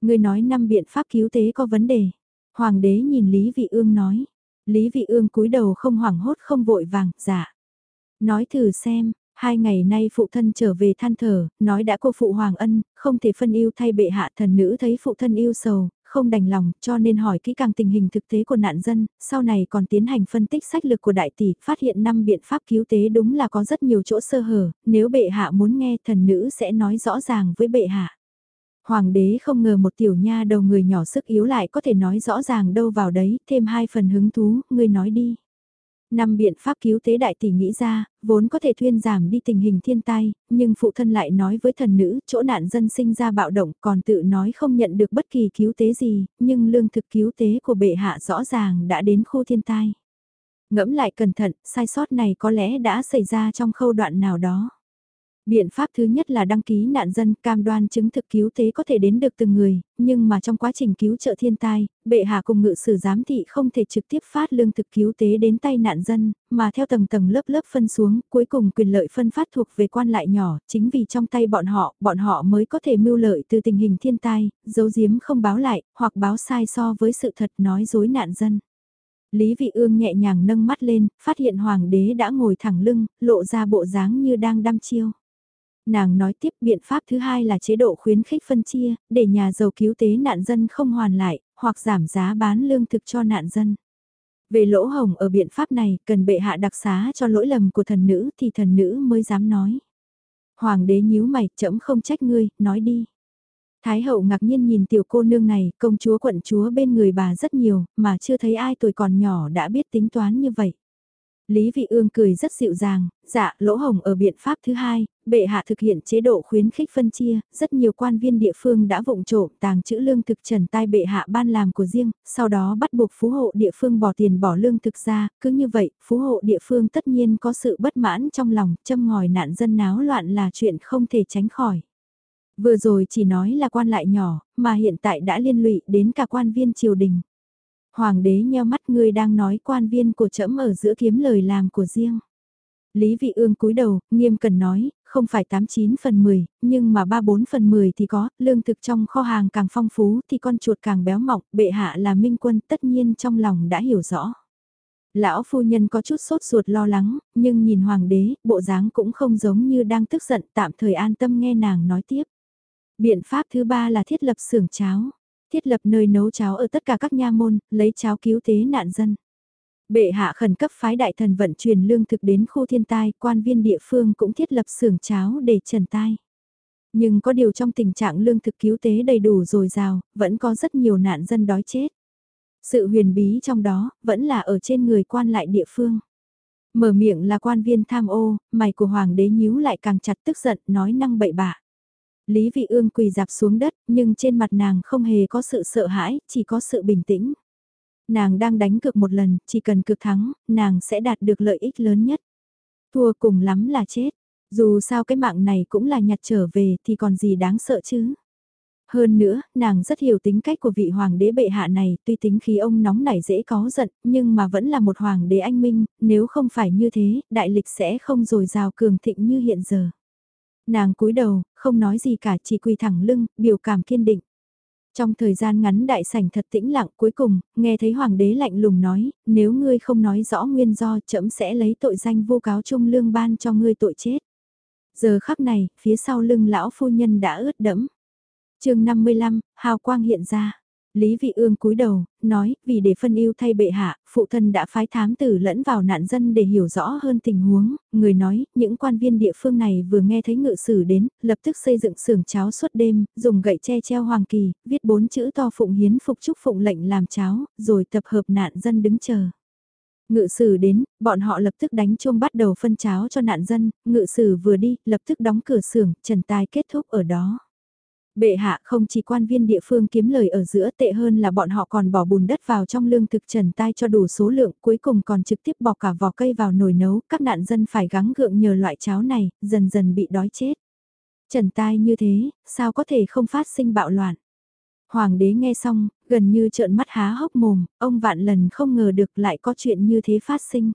Người nói năm biện pháp cứu tế có vấn đề. Hoàng đế nhìn Lý Vị Ương nói. Lý Vị Ương cúi đầu không hoảng hốt không vội vàng, dạ. Nói thử xem, Hai ngày nay phụ thân trở về than thở, nói đã cô phụ Hoàng Ân, không thể phân yêu thay bệ hạ thần nữ thấy phụ thân yêu sầu, không đành lòng, cho nên hỏi kỹ càng tình hình thực tế của nạn dân, sau này còn tiến hành phân tích sách lực của đại tỷ, phát hiện năm biện pháp cứu tế đúng là có rất nhiều chỗ sơ hở, nếu bệ hạ muốn nghe thần nữ sẽ nói rõ ràng với bệ hạ. Hoàng đế không ngờ một tiểu nha đầu người nhỏ sức yếu lại có thể nói rõ ràng đâu vào đấy, thêm hai phần hứng thú, ngươi nói đi. Năm biện pháp cứu tế đại tỷ nghĩ ra, vốn có thể thuyên giảm đi tình hình thiên tai, nhưng phụ thân lại nói với thần nữ, chỗ nạn dân sinh ra bạo động còn tự nói không nhận được bất kỳ cứu tế gì, nhưng lương thực cứu tế của bệ hạ rõ ràng đã đến khu thiên tai. Ngẫm lại cẩn thận, sai sót này có lẽ đã xảy ra trong khâu đoạn nào đó. Biện pháp thứ nhất là đăng ký nạn dân cam đoan chứng thực cứu tế có thể đến được từng người, nhưng mà trong quá trình cứu trợ thiên tai, bệ hạ cùng ngự sử giám thị không thể trực tiếp phát lương thực cứu tế đến tay nạn dân, mà theo tầng tầng lớp lớp phân xuống, cuối cùng quyền lợi phân phát thuộc về quan lại nhỏ, chính vì trong tay bọn họ, bọn họ mới có thể mưu lợi từ tình hình thiên tai, giấu giếm không báo lại, hoặc báo sai so với sự thật nói dối nạn dân. Lý Vị Ương nhẹ nhàng nâng mắt lên, phát hiện hoàng đế đã ngồi thẳng lưng, lộ ra bộ dáng như đang đăm chiêu. Nàng nói tiếp biện pháp thứ hai là chế độ khuyến khích phân chia, để nhà giàu cứu tế nạn dân không hoàn lại, hoặc giảm giá bán lương thực cho nạn dân. Về lỗ hồng ở biện pháp này, cần bệ hạ đặc xá cho lỗi lầm của thần nữ thì thần nữ mới dám nói. Hoàng đế nhíu mày, chậm không trách ngươi, nói đi. Thái hậu ngạc nhiên nhìn tiểu cô nương này, công chúa quận chúa bên người bà rất nhiều, mà chưa thấy ai tuổi còn nhỏ đã biết tính toán như vậy. Lý Vị Ương cười rất dịu dàng, dạ, lỗ hồng ở biện pháp thứ hai, bệ hạ thực hiện chế độ khuyến khích phân chia, rất nhiều quan viên địa phương đã vụng trộm tàng trữ lương thực trần tai bệ hạ ban làm của riêng, sau đó bắt buộc phú hộ địa phương bỏ tiền bỏ lương thực ra, cứ như vậy, phú hộ địa phương tất nhiên có sự bất mãn trong lòng, châm ngòi nạn dân náo loạn là chuyện không thể tránh khỏi. Vừa rồi chỉ nói là quan lại nhỏ, mà hiện tại đã liên lụy đến cả quan viên triều đình. Hoàng đế nheo mắt ngươi đang nói quan viên của trẫm ở giữa kiếm lời làm của riêng. Lý Vị Ương cúi đầu, nghiêm cần nói, không phải 89 phần 10, nhưng mà 34 phần 10 thì có, lương thực trong kho hàng càng phong phú thì con chuột càng béo mọng, bệ hạ là minh quân tất nhiên trong lòng đã hiểu rõ. Lão phu nhân có chút sốt ruột lo lắng, nhưng nhìn hoàng đế, bộ dáng cũng không giống như đang tức giận tạm thời an tâm nghe nàng nói tiếp. Biện pháp thứ ba là thiết lập xưởng cháo thiết lập nơi nấu cháo ở tất cả các nha môn, lấy cháo cứu tế nạn dân. Bệ hạ khẩn cấp phái đại thần vận chuyển lương thực đến khu thiên tai, quan viên địa phương cũng thiết lập xưởng cháo để trần tai. Nhưng có điều trong tình trạng lương thực cứu tế đầy đủ dồi dào, vẫn có rất nhiều nạn dân đói chết. Sự huyền bí trong đó, vẫn là ở trên người quan lại địa phương. Mở miệng là quan viên tham ô, mày của hoàng đế nhíu lại càng chặt tức giận, nói năng bậy bạ. Lý Vị Ương quỳ dạp xuống đất, nhưng trên mặt nàng không hề có sự sợ hãi, chỉ có sự bình tĩnh. Nàng đang đánh cược một lần, chỉ cần cược thắng, nàng sẽ đạt được lợi ích lớn nhất. Thua cùng lắm là chết. Dù sao cái mạng này cũng là nhặt trở về thì còn gì đáng sợ chứ. Hơn nữa, nàng rất hiểu tính cách của vị hoàng đế bệ hạ này, tuy tính khí ông nóng nảy dễ có giận, nhưng mà vẫn là một hoàng đế anh minh, nếu không phải như thế, đại lịch sẽ không dồi dào cường thịnh như hiện giờ. Nàng cúi đầu, không nói gì cả chỉ quỳ thẳng lưng, biểu cảm kiên định. Trong thời gian ngắn đại sảnh thật tĩnh lặng cuối cùng, nghe thấy hoàng đế lạnh lùng nói, nếu ngươi không nói rõ nguyên do trẫm sẽ lấy tội danh vô cáo trung lương ban cho ngươi tội chết. Giờ khắc này, phía sau lưng lão phu nhân đã ướt đẫm. chương 55, hào quang hiện ra. Lý Vị Ương cúi đầu, nói, vì để phân ưu thay bệ hạ, phụ thân đã phái thám tử lẫn vào nạn dân để hiểu rõ hơn tình huống, người nói, những quan viên địa phương này vừa nghe thấy ngự sử đến, lập tức xây dựng xưởng cháo suốt đêm, dùng gậy che treo hoàng kỳ, viết bốn chữ to phụng hiến phục chúc phụng lệnh làm cháo, rồi tập hợp nạn dân đứng chờ. Ngự sử đến, bọn họ lập tức đánh chuông bắt đầu phân cháo cho nạn dân, ngự sử vừa đi, lập tức đóng cửa xưởng, trần tài kết thúc ở đó. Bệ hạ không chỉ quan viên địa phương kiếm lời ở giữa tệ hơn là bọn họ còn bỏ bùn đất vào trong lương thực trần tai cho đủ số lượng cuối cùng còn trực tiếp bỏ cả vỏ cây vào nồi nấu, các nạn dân phải gắng gượng nhờ loại cháo này, dần dần bị đói chết. Trần tai như thế, sao có thể không phát sinh bạo loạn? Hoàng đế nghe xong, gần như trợn mắt há hốc mồm, ông vạn lần không ngờ được lại có chuyện như thế phát sinh.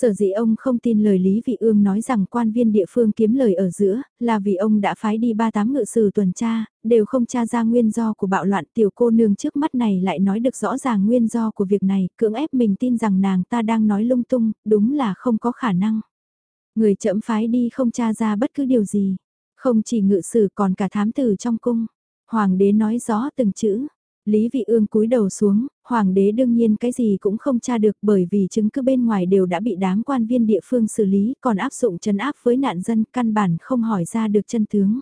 Sở dĩ ông không tin lời Lý Vị Ương nói rằng quan viên địa phương kiếm lời ở giữa, là vì ông đã phái đi ba tám ngự sử tuần tra, đều không tra ra nguyên do của bạo loạn tiểu cô nương trước mắt này lại nói được rõ ràng nguyên do của việc này, cưỡng ép mình tin rằng nàng ta đang nói lung tung, đúng là không có khả năng. Người chậm phái đi không tra ra bất cứ điều gì, không chỉ ngự sử còn cả thám tử trong cung. Hoàng đế nói rõ từng chữ, Lý Vị Ương cúi đầu xuống, hoàng đế đương nhiên cái gì cũng không tra được bởi vì chứng cứ bên ngoài đều đã bị đám quan viên địa phương xử lý, còn áp dụng trấn áp với nạn dân căn bản không hỏi ra được chân tướng.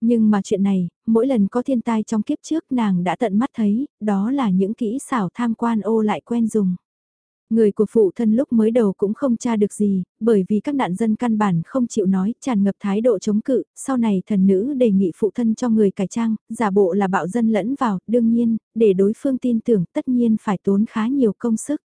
Nhưng mà chuyện này, mỗi lần có thiên tai trong kiếp trước nàng đã tận mắt thấy, đó là những kỹ xảo tham quan ô lại quen dùng. Người của phụ thân lúc mới đầu cũng không tra được gì, bởi vì các nạn dân căn bản không chịu nói, tràn ngập thái độ chống cự, sau này thần nữ đề nghị phụ thân cho người cải trang, giả bộ là bạo dân lẫn vào, đương nhiên, để đối phương tin tưởng tất nhiên phải tốn khá nhiều công sức.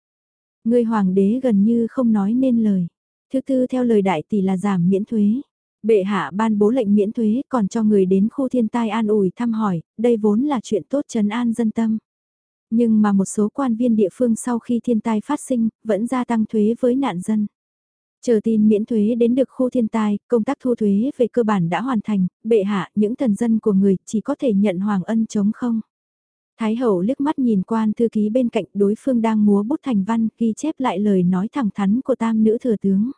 Người hoàng đế gần như không nói nên lời. Thứ tư theo lời đại tỷ là giảm miễn thuế. Bệ hạ ban bố lệnh miễn thuế còn cho người đến khu thiên tai an ủi thăm hỏi, đây vốn là chuyện tốt trấn an dân tâm. Nhưng mà một số quan viên địa phương sau khi thiên tai phát sinh, vẫn gia tăng thuế với nạn dân. Chờ tin miễn thuế đến được khu thiên tai, công tác thu thuế về cơ bản đã hoàn thành, bệ hạ những thần dân của người chỉ có thể nhận hoàng ân chống không. Thái hậu liếc mắt nhìn quan thư ký bên cạnh đối phương đang múa bút thành văn ghi chép lại lời nói thẳng thắn của tam nữ thừa tướng.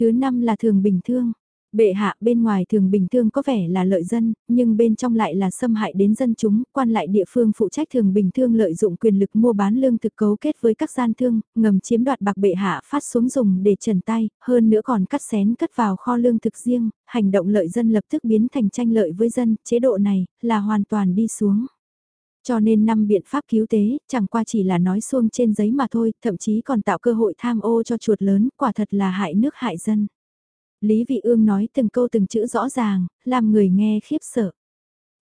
Thứ năm là thường bình thương, Bệ hạ bên ngoài thường bình thường có vẻ là lợi dân, nhưng bên trong lại là xâm hại đến dân chúng, quan lại địa phương phụ trách thường bình thường lợi dụng quyền lực mua bán lương thực cấu kết với các gian thương, ngầm chiếm đoạt bạc bệ hạ phát xuống dùng để trần tay, hơn nữa còn cắt xén cất vào kho lương thực riêng, hành động lợi dân lập tức biến thành tranh lợi với dân, chế độ này là hoàn toàn đi xuống. Cho nên năm biện pháp cứu tế, chẳng qua chỉ là nói xuông trên giấy mà thôi, thậm chí còn tạo cơ hội tham ô cho chuột lớn, quả thật là hại nước hại dân. Lý Vị Ương nói từng câu từng chữ rõ ràng, làm người nghe khiếp sợ.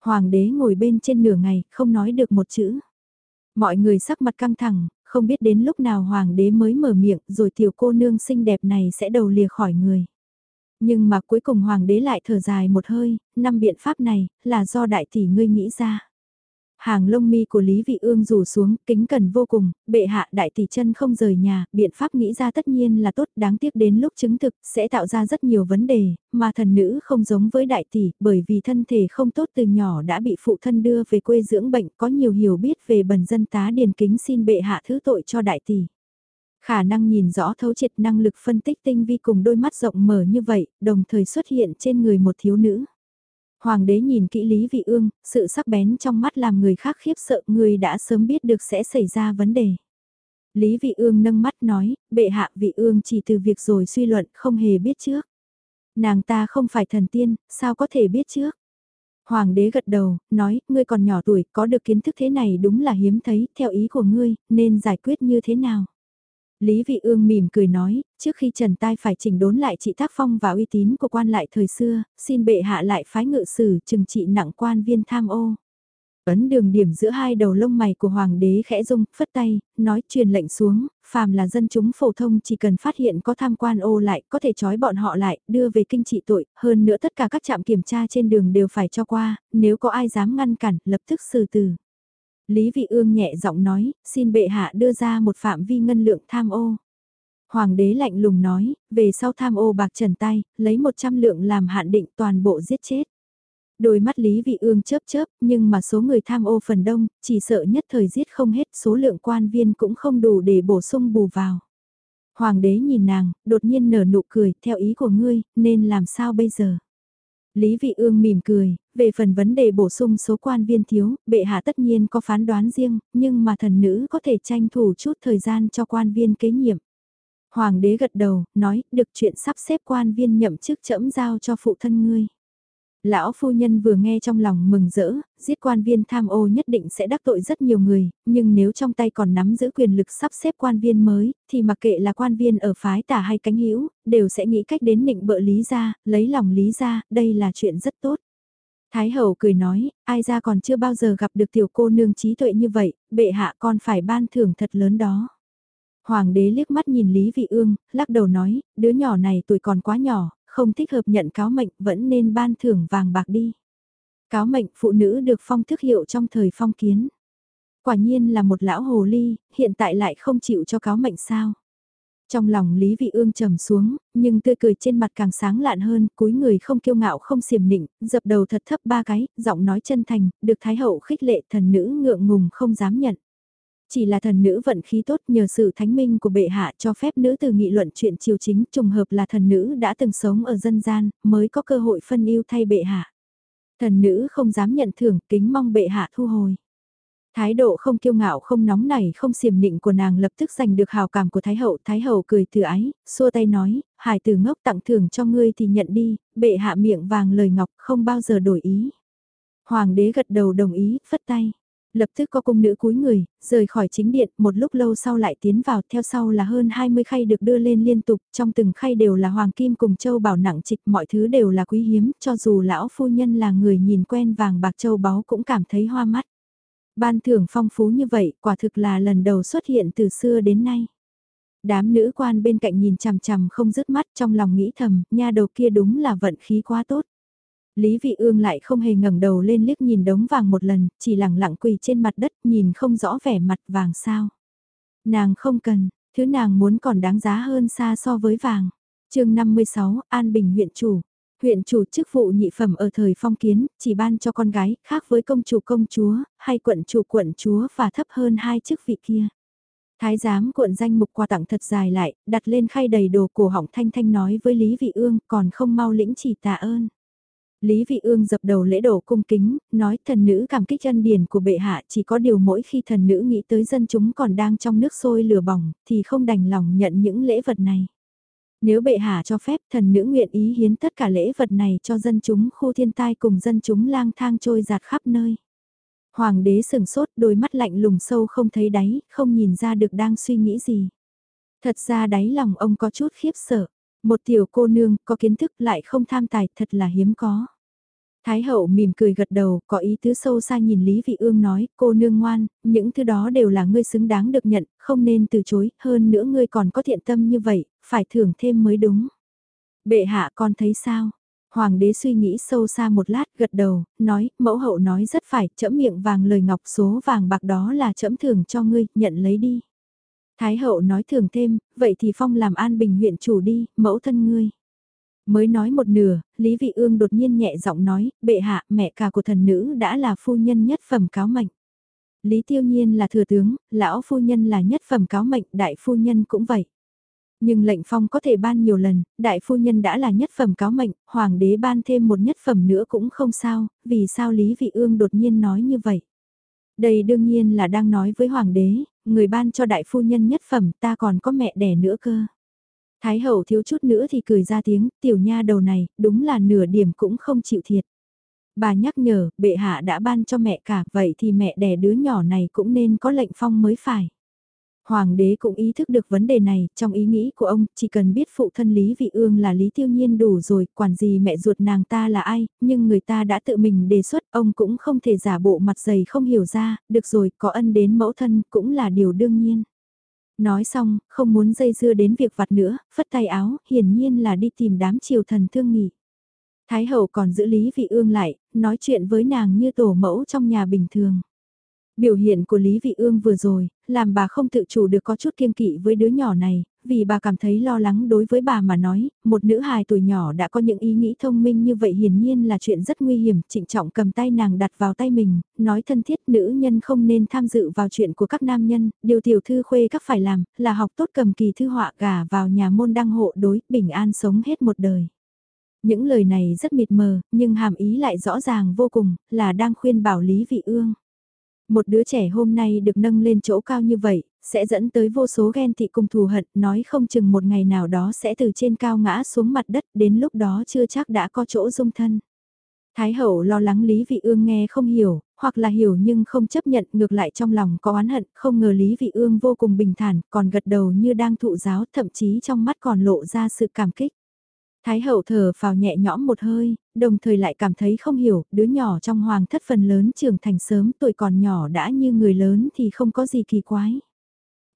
Hoàng đế ngồi bên trên nửa ngày, không nói được một chữ. Mọi người sắc mặt căng thẳng, không biết đến lúc nào hoàng đế mới mở miệng rồi tiểu cô nương xinh đẹp này sẽ đầu lìa khỏi người. Nhưng mà cuối cùng hoàng đế lại thở dài một hơi, năm biện pháp này là do đại tỷ ngươi nghĩ ra. Hàng lông mi của Lý Vị Ương rủ xuống, kính cần vô cùng, bệ hạ đại tỷ chân không rời nhà, biện pháp nghĩ ra tất nhiên là tốt, đáng tiếc đến lúc chứng thực, sẽ tạo ra rất nhiều vấn đề, mà thần nữ không giống với đại tỷ, bởi vì thân thể không tốt từ nhỏ đã bị phụ thân đưa về quê dưỡng bệnh, có nhiều hiểu biết về bần dân tá điền kính xin bệ hạ thứ tội cho đại tỷ. Khả năng nhìn rõ thấu triệt năng lực phân tích tinh vi cùng đôi mắt rộng mở như vậy, đồng thời xuất hiện trên người một thiếu nữ. Hoàng đế nhìn kỹ Lý Vị Ương, sự sắc bén trong mắt làm người khác khiếp sợ người đã sớm biết được sẽ xảy ra vấn đề. Lý Vị Ương nâng mắt nói, bệ hạ Vị Ương chỉ từ việc rồi suy luận không hề biết trước. Nàng ta không phải thần tiên, sao có thể biết trước? Hoàng đế gật đầu, nói, ngươi còn nhỏ tuổi, có được kiến thức thế này đúng là hiếm thấy, theo ý của ngươi, nên giải quyết như thế nào? Lý Vị Ương mỉm cười nói, trước khi Trần Tai phải chỉnh đốn lại trị tác phong và uy tín của quan lại thời xưa, xin bệ hạ lại phái ngự sử trừng trị nặng quan viên tham ô. Ấn đường điểm giữa hai đầu lông mày của hoàng đế khẽ rung, phất tay, nói truyền lệnh xuống, phàm là dân chúng phổ thông chỉ cần phát hiện có tham quan ô lại, có thể trói bọn họ lại, đưa về kinh trị tội, hơn nữa tất cả các trạm kiểm tra trên đường đều phải cho qua, nếu có ai dám ngăn cản, lập tức xử tử. Lý Vị Ương nhẹ giọng nói, xin bệ hạ đưa ra một phạm vi ngân lượng tham ô. Hoàng đế lạnh lùng nói, về sau tham ô bạc trần tay, lấy 100 lượng làm hạn định toàn bộ giết chết. Đôi mắt Lý Vị Ương chớp chớp, nhưng mà số người tham ô phần đông, chỉ sợ nhất thời giết không hết, số lượng quan viên cũng không đủ để bổ sung bù vào. Hoàng đế nhìn nàng, đột nhiên nở nụ cười, theo ý của ngươi, nên làm sao bây giờ? Lý Vị Ương mỉm cười, về phần vấn đề bổ sung số quan viên thiếu, bệ hạ tất nhiên có phán đoán riêng, nhưng mà thần nữ có thể tranh thủ chút thời gian cho quan viên kế nhiệm. Hoàng đế gật đầu, nói, được chuyện sắp xếp quan viên nhậm chức trẫm giao cho phụ thân ngươi. Lão phu nhân vừa nghe trong lòng mừng rỡ, giết quan viên tham ô nhất định sẽ đắc tội rất nhiều người, nhưng nếu trong tay còn nắm giữ quyền lực sắp xếp quan viên mới, thì mặc kệ là quan viên ở phái tả hay cánh hữu đều sẽ nghĩ cách đến nịnh bợ lý gia, lấy lòng lý gia, đây là chuyện rất tốt. Thái hậu cười nói, ai ra còn chưa bao giờ gặp được tiểu cô nương trí tuệ như vậy, bệ hạ còn phải ban thưởng thật lớn đó. Hoàng đế liếc mắt nhìn Lý Vị Ương, lắc đầu nói, đứa nhỏ này tuổi còn quá nhỏ, không thích hợp nhận cáo mệnh vẫn nên ban thưởng vàng bạc đi. Cáo mệnh phụ nữ được phong thức hiệu trong thời phong kiến. Quả nhiên là một lão hồ ly, hiện tại lại không chịu cho cáo mệnh sao. Trong lòng Lý Vị Ương trầm xuống, nhưng tươi cười trên mặt càng sáng lạn hơn, cúi người không kiêu ngạo không xiểm nịnh, dập đầu thật thấp ba cái, giọng nói chân thành, được Thái Hậu khích lệ thần nữ ngượng ngùng không dám nhận. Chỉ là thần nữ vận khí tốt nhờ sự thánh minh của bệ hạ cho phép nữ từ nghị luận chuyện triều chính trùng hợp là thần nữ đã từng sống ở dân gian, mới có cơ hội phân yêu thay bệ hạ. Thần nữ không dám nhận thưởng, kính mong bệ hạ thu hồi. Thái độ không kiêu ngạo không nóng nảy không xiềm nịnh của nàng lập tức giành được hào cảm của Thái hậu. Thái hậu cười từ ái, xua tay nói, hải tử ngốc tặng thưởng cho ngươi thì nhận đi, bệ hạ miệng vàng lời ngọc không bao giờ đổi ý. Hoàng đế gật đầu đồng ý, phất tay lập tức có cung nữ cúi người, rời khỏi chính điện, một lúc lâu sau lại tiến vào, theo sau là hơn 20 khay được đưa lên liên tục, trong từng khay đều là hoàng kim cùng châu bảo nặng trịch, mọi thứ đều là quý hiếm, cho dù lão phu nhân là người nhìn quen vàng bạc châu báu cũng cảm thấy hoa mắt. Ban thưởng phong phú như vậy, quả thực là lần đầu xuất hiện từ xưa đến nay. Đám nữ quan bên cạnh nhìn chằm chằm không dứt mắt trong lòng nghĩ thầm, nha đầu kia đúng là vận khí quá tốt. Lý Vị Ương lại không hề ngẩng đầu lên liếc nhìn đống vàng một lần, chỉ lặng lặng quỳ trên mặt đất nhìn không rõ vẻ mặt vàng sao. Nàng không cần, thứ nàng muốn còn đáng giá hơn xa so với vàng. chương 56, An Bình huyện chủ. Huyện chủ chức vụ nhị phẩm ở thời phong kiến, chỉ ban cho con gái, khác với công chủ công chúa, hay quận chủ quận chúa và thấp hơn hai chức vị kia. Thái giám cuộn danh mục quà tặng thật dài lại, đặt lên khay đầy đồ cổ họng thanh thanh nói với Lý Vị Ương còn không mau lĩnh chỉ tạ ơn. Lý Vị Ương dập đầu lễ đổ cung kính, nói thần nữ cảm kích ân điển của bệ hạ chỉ có điều mỗi khi thần nữ nghĩ tới dân chúng còn đang trong nước sôi lửa bỏng thì không đành lòng nhận những lễ vật này. Nếu bệ hạ cho phép thần nữ nguyện ý hiến tất cả lễ vật này cho dân chúng khu thiên tai cùng dân chúng lang thang trôi giạt khắp nơi. Hoàng đế sừng sốt đôi mắt lạnh lùng sâu không thấy đáy, không nhìn ra được đang suy nghĩ gì. Thật ra đáy lòng ông có chút khiếp sợ. Một tiểu cô nương có kiến thức lại không tham tài thật là hiếm có. Thái hậu mỉm cười gật đầu, có ý tứ sâu xa nhìn Lý Vị Ương nói, cô nương ngoan, những thứ đó đều là ngươi xứng đáng được nhận, không nên từ chối, hơn nữa ngươi còn có thiện tâm như vậy, phải thưởng thêm mới đúng. Bệ hạ con thấy sao? Hoàng đế suy nghĩ sâu xa một lát gật đầu, nói, mẫu hậu nói rất phải, chẫm miệng vàng lời ngọc số vàng bạc đó là chẫm thưởng cho ngươi, nhận lấy đi. Thái hậu nói thưởng thêm, vậy thì phong làm an bình huyện chủ đi, mẫu thân ngươi. Mới nói một nửa, Lý Vị Ương đột nhiên nhẹ giọng nói, bệ hạ, mẹ cả của thần nữ đã là phu nhân nhất phẩm cáo mệnh. Lý Tiêu Nhiên là thừa tướng, lão phu nhân là nhất phẩm cáo mệnh, đại phu nhân cũng vậy. Nhưng lệnh phong có thể ban nhiều lần, đại phu nhân đã là nhất phẩm cáo mệnh, hoàng đế ban thêm một nhất phẩm nữa cũng không sao, vì sao Lý Vị Ương đột nhiên nói như vậy. Đây đương nhiên là đang nói với hoàng đế, người ban cho đại phu nhân nhất phẩm ta còn có mẹ đẻ nữa cơ. Thái hậu thiếu chút nữa thì cười ra tiếng, tiểu nha đầu này, đúng là nửa điểm cũng không chịu thiệt. Bà nhắc nhở, bệ hạ đã ban cho mẹ cả, vậy thì mẹ đẻ đứa nhỏ này cũng nên có lệnh phong mới phải. Hoàng đế cũng ý thức được vấn đề này, trong ý nghĩ của ông, chỉ cần biết phụ thân Lý Vị Ương là Lý Tiêu Nhiên đủ rồi, quản gì mẹ ruột nàng ta là ai, nhưng người ta đã tự mình đề xuất, ông cũng không thể giả bộ mặt dày không hiểu ra, được rồi, có ân đến mẫu thân cũng là điều đương nhiên. Nói xong, không muốn dây dưa đến việc vặt nữa, phất tay áo, hiển nhiên là đi tìm đám triều thần thương nghỉ. Thái hậu còn giữ Lý Vị Ương lại, nói chuyện với nàng như tổ mẫu trong nhà bình thường. Biểu hiện của Lý Vị Ương vừa rồi, làm bà không tự chủ được có chút kiêng kỵ với đứa nhỏ này, vì bà cảm thấy lo lắng đối với bà mà nói, một nữ hài tuổi nhỏ đã có những ý nghĩ thông minh như vậy hiển nhiên là chuyện rất nguy hiểm, trịnh trọng cầm tay nàng đặt vào tay mình, nói thân thiết nữ nhân không nên tham dự vào chuyện của các nam nhân, điều tiểu thư khuê các phải làm, là học tốt cầm kỳ thư họa gà vào nhà môn đăng hộ đối, bình an sống hết một đời. Những lời này rất mịt mờ, nhưng hàm ý lại rõ ràng vô cùng, là đang khuyên bảo Lý Vị Ương. Một đứa trẻ hôm nay được nâng lên chỗ cao như vậy, sẽ dẫn tới vô số ghen tị cùng thù hận, nói không chừng một ngày nào đó sẽ từ trên cao ngã xuống mặt đất, đến lúc đó chưa chắc đã có chỗ dung thân. Thái hậu lo lắng Lý Vị Ương nghe không hiểu, hoặc là hiểu nhưng không chấp nhận ngược lại trong lòng có oán hận, không ngờ Lý Vị Ương vô cùng bình thản, còn gật đầu như đang thụ giáo, thậm chí trong mắt còn lộ ra sự cảm kích. Thái hậu thở vào nhẹ nhõm một hơi, đồng thời lại cảm thấy không hiểu, đứa nhỏ trong hoàng thất phần lớn trưởng thành sớm tuổi còn nhỏ đã như người lớn thì không có gì kỳ quái.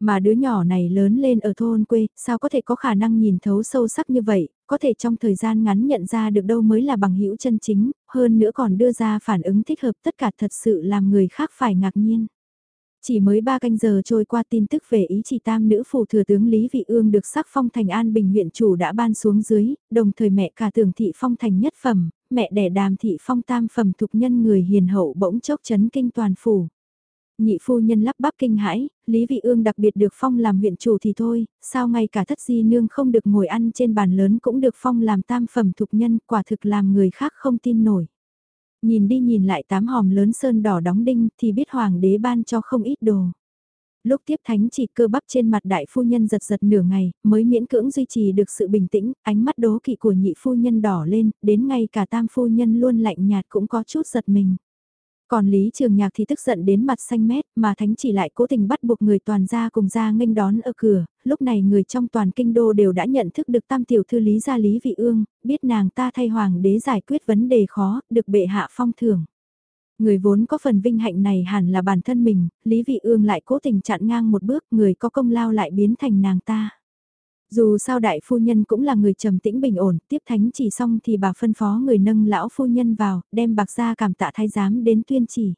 Mà đứa nhỏ này lớn lên ở thôn quê, sao có thể có khả năng nhìn thấu sâu sắc như vậy, có thể trong thời gian ngắn nhận ra được đâu mới là bằng hữu chân chính, hơn nữa còn đưa ra phản ứng thích hợp tất cả thật sự làm người khác phải ngạc nhiên. Chỉ mới ba canh giờ trôi qua tin tức về ý chỉ tam nữ phủ thừa tướng Lý Vị Ương được sắc phong thành an bình huyện chủ đã ban xuống dưới, đồng thời mẹ cả tưởng thị phong thành nhất phẩm, mẹ đẻ đàm thị phong tam phẩm thục nhân người hiền hậu bỗng chốc chấn kinh toàn phủ. Nhị phu nhân lắp bắp kinh hãi, Lý Vị Ương đặc biệt được phong làm huyện chủ thì thôi, sao ngay cả thất di nương không được ngồi ăn trên bàn lớn cũng được phong làm tam phẩm thục nhân, quả thực làm người khác không tin nổi. Nhìn đi nhìn lại tám hòm lớn sơn đỏ đóng đinh thì biết hoàng đế ban cho không ít đồ. Lúc tiếp thánh chỉ cơ bắp trên mặt đại phu nhân giật giật nửa ngày, mới miễn cưỡng duy trì được sự bình tĩnh, ánh mắt đố kỵ của nhị phu nhân đỏ lên, đến ngay cả tam phu nhân luôn lạnh nhạt cũng có chút giật mình. Còn Lý Trường Nhạc thì tức giận đến mặt xanh mét, mà Thánh chỉ lại cố tình bắt buộc người toàn gia cùng ra nghênh đón ở cửa, lúc này người trong toàn kinh đô đều đã nhận thức được tam tiểu thư Lý gia Lý Vị Ương, biết nàng ta thay hoàng đế giải quyết vấn đề khó, được bệ hạ phong thưởng. Người vốn có phần vinh hạnh này hẳn là bản thân mình, Lý Vị Ương lại cố tình chặn ngang một bước, người có công lao lại biến thành nàng ta. Dù sao đại phu nhân cũng là người trầm tĩnh bình ổn, tiếp thánh chỉ xong thì bà phân phó người nâng lão phu nhân vào, đem bạc ra cảm tạ thái giám đến tuyên chỉ.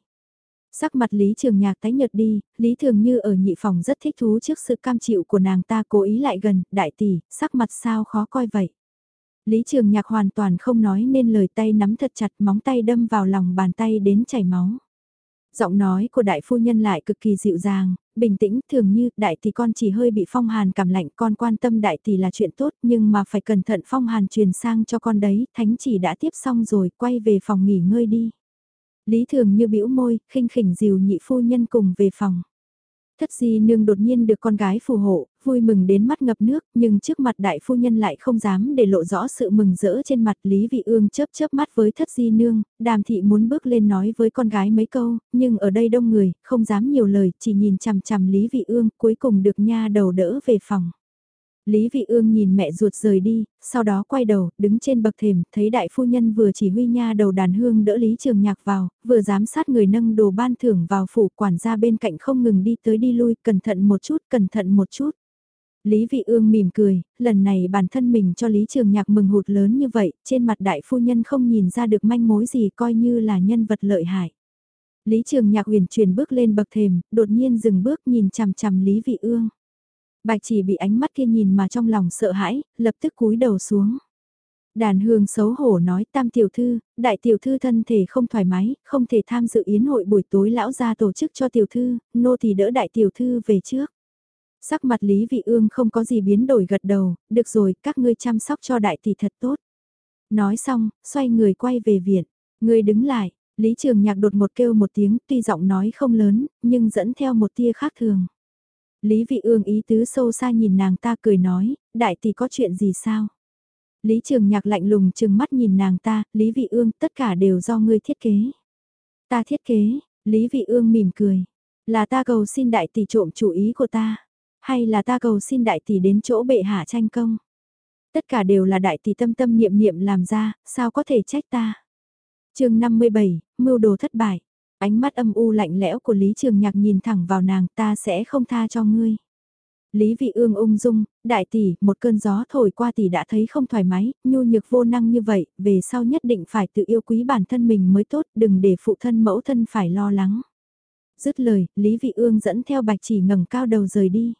Sắc mặt Lý Trường Nhạc tái nhợt đi, Lý Thường Như ở nhị phòng rất thích thú trước sự cam chịu của nàng ta cố ý lại gần, đại tỷ, sắc mặt sao khó coi vậy. Lý Trường Nhạc hoàn toàn không nói nên lời tay nắm thật chặt móng tay đâm vào lòng bàn tay đến chảy máu. Giọng nói của đại phu nhân lại cực kỳ dịu dàng, bình tĩnh, thường như, đại tỷ con chỉ hơi bị phong hàn cảm lạnh, con quan tâm đại tỷ là chuyện tốt, nhưng mà phải cẩn thận phong hàn truyền sang cho con đấy, thánh chỉ đã tiếp xong rồi, quay về phòng nghỉ ngơi đi. Lý thường như bĩu môi, khinh khỉnh dìu nhị phu nhân cùng về phòng. Thất di nương đột nhiên được con gái phù hộ, vui mừng đến mắt ngập nước, nhưng trước mặt đại phu nhân lại không dám để lộ rõ sự mừng rỡ trên mặt Lý Vị Ương chớp chớp mắt với thất di nương, đàm thị muốn bước lên nói với con gái mấy câu, nhưng ở đây đông người, không dám nhiều lời, chỉ nhìn chằm chằm Lý Vị Ương, cuối cùng được nha đầu đỡ về phòng. Lý Vị Ương nhìn mẹ ruột rời đi, sau đó quay đầu, đứng trên bậc thềm, thấy đại phu nhân vừa chỉ huy nha đầu đàn hương đỡ Lý Trường Nhạc vào, vừa giám sát người nâng đồ ban thưởng vào phủ quản gia bên cạnh không ngừng đi tới đi lui, cẩn thận một chút, cẩn thận một chút. Lý Vị Ương mỉm cười, lần này bản thân mình cho Lý Trường Nhạc mừng hụt lớn như vậy, trên mặt đại phu nhân không nhìn ra được manh mối gì coi như là nhân vật lợi hại. Lý Trường Nhạc huyền chuyển bước lên bậc thềm, đột nhiên dừng bước nhìn chằm chằm Lý Vị Ương. Bạch chỉ bị ánh mắt kia nhìn mà trong lòng sợ hãi, lập tức cúi đầu xuống. Đàn hương xấu hổ nói tam tiểu thư, đại tiểu thư thân thể không thoải mái, không thể tham dự yến hội buổi tối lão gia tổ chức cho tiểu thư, nô thì đỡ đại tiểu thư về trước. Sắc mặt Lý Vị Ương không có gì biến đổi gật đầu, được rồi, các ngươi chăm sóc cho đại tỷ thật tốt. Nói xong, xoay người quay về viện, người đứng lại, Lý Trường Nhạc đột một kêu một tiếng, tuy giọng nói không lớn, nhưng dẫn theo một tia khác thường. Lý Vị Ương ý tứ sâu xa nhìn nàng ta cười nói, đại tỷ có chuyện gì sao? Lý Trường Nhạc lạnh lùng trừng mắt nhìn nàng ta, Lý Vị Ương tất cả đều do ngươi thiết kế. Ta thiết kế, Lý Vị Ương mỉm cười. Là ta cầu xin đại tỷ trộm chủ ý của ta. Hay là ta cầu xin đại tỷ đến chỗ bệ hạ tranh công. Tất cả đều là đại tỷ tâm tâm niệm niệm làm ra, sao có thể trách ta. chương 57, mưu đồ thất bại. Ánh mắt âm u lạnh lẽo của Lý Trường Nhạc nhìn thẳng vào nàng ta sẽ không tha cho ngươi. Lý Vị Ương ung dung, đại tỷ, một cơn gió thổi qua tỷ đã thấy không thoải mái, nhu nhược vô năng như vậy, về sau nhất định phải tự yêu quý bản thân mình mới tốt, đừng để phụ thân mẫu thân phải lo lắng. Dứt lời, Lý Vị Ương dẫn theo bạch chỉ ngẩng cao đầu rời đi.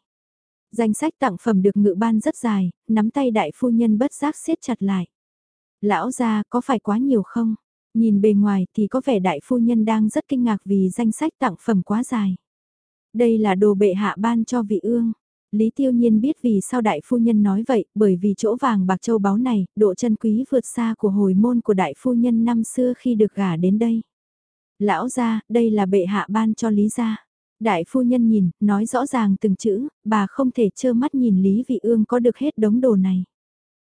Danh sách tặng phẩm được ngự ban rất dài, nắm tay đại phu nhân bất giác siết chặt lại. Lão gia có phải quá nhiều không? Nhìn bề ngoài thì có vẻ đại phu nhân đang rất kinh ngạc vì danh sách tặng phẩm quá dài. Đây là đồ bệ hạ ban cho vị ương. Lý Tiêu Nhiên biết vì sao đại phu nhân nói vậy, bởi vì chỗ vàng bạc châu báu này, độ chân quý vượt xa của hồi môn của đại phu nhân năm xưa khi được gả đến đây. Lão gia, đây là bệ hạ ban cho Lý gia. Đại phu nhân nhìn, nói rõ ràng từng chữ, bà không thể trơ mắt nhìn Lý Vị Ương có được hết đống đồ này.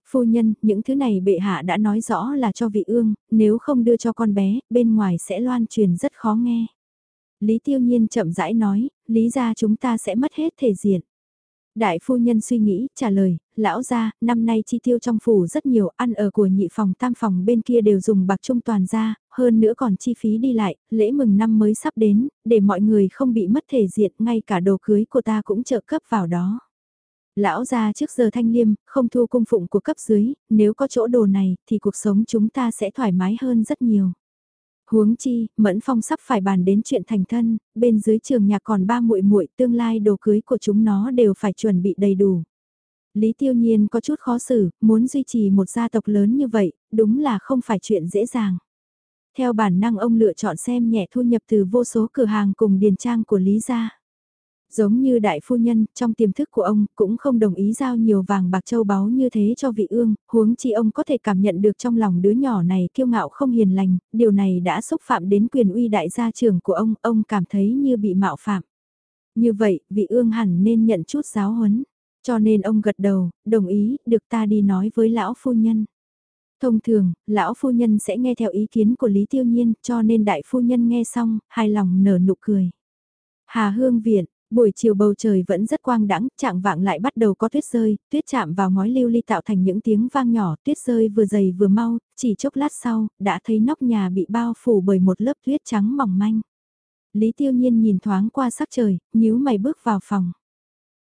Phu nhân, những thứ này bệ hạ đã nói rõ là cho vị ương, nếu không đưa cho con bé, bên ngoài sẽ loan truyền rất khó nghe. Lý tiêu nhiên chậm rãi nói, lý ra chúng ta sẽ mất hết thể diện. Đại phu nhân suy nghĩ, trả lời, lão gia, năm nay chi tiêu trong phủ rất nhiều, ăn ở của nhị phòng tam phòng bên kia đều dùng bạc trung toàn ra, hơn nữa còn chi phí đi lại, lễ mừng năm mới sắp đến, để mọi người không bị mất thể diện, ngay cả đồ cưới của ta cũng trợ cấp vào đó. Lão gia trước giờ thanh liêm, không thu cung phụng của cấp dưới, nếu có chỗ đồ này thì cuộc sống chúng ta sẽ thoải mái hơn rất nhiều. Huống chi, Mẫn Phong sắp phải bàn đến chuyện thành thân, bên dưới trường nhà còn ba muội muội, tương lai đồ cưới của chúng nó đều phải chuẩn bị đầy đủ. Lý Tiêu Nhiên có chút khó xử, muốn duy trì một gia tộc lớn như vậy, đúng là không phải chuyện dễ dàng. Theo bản năng ông lựa chọn xem nhẹ thu nhập từ vô số cửa hàng cùng điền trang của Lý gia. Giống như đại phu nhân, trong tiềm thức của ông, cũng không đồng ý giao nhiều vàng bạc châu báu như thế cho vị ương, huống chi ông có thể cảm nhận được trong lòng đứa nhỏ này kiêu ngạo không hiền lành, điều này đã xúc phạm đến quyền uy đại gia trưởng của ông, ông cảm thấy như bị mạo phạm. Như vậy, vị ương hẳn nên nhận chút giáo huấn, cho nên ông gật đầu, đồng ý, được ta đi nói với lão phu nhân. Thông thường, lão phu nhân sẽ nghe theo ý kiến của Lý Tiêu Nhiên, cho nên đại phu nhân nghe xong, hài lòng nở nụ cười. Hà Hương Viện, Buổi chiều bầu trời vẫn rất quang đãng, trạng vạng lại bắt đầu có tuyết rơi, tuyết chạm vào ngói lưu ly tạo thành những tiếng vang nhỏ, tuyết rơi vừa dày vừa mau, chỉ chốc lát sau, đã thấy nóc nhà bị bao phủ bởi một lớp tuyết trắng mỏng manh. Lý tiêu nhiên nhìn thoáng qua sắc trời, nhíu mày bước vào phòng.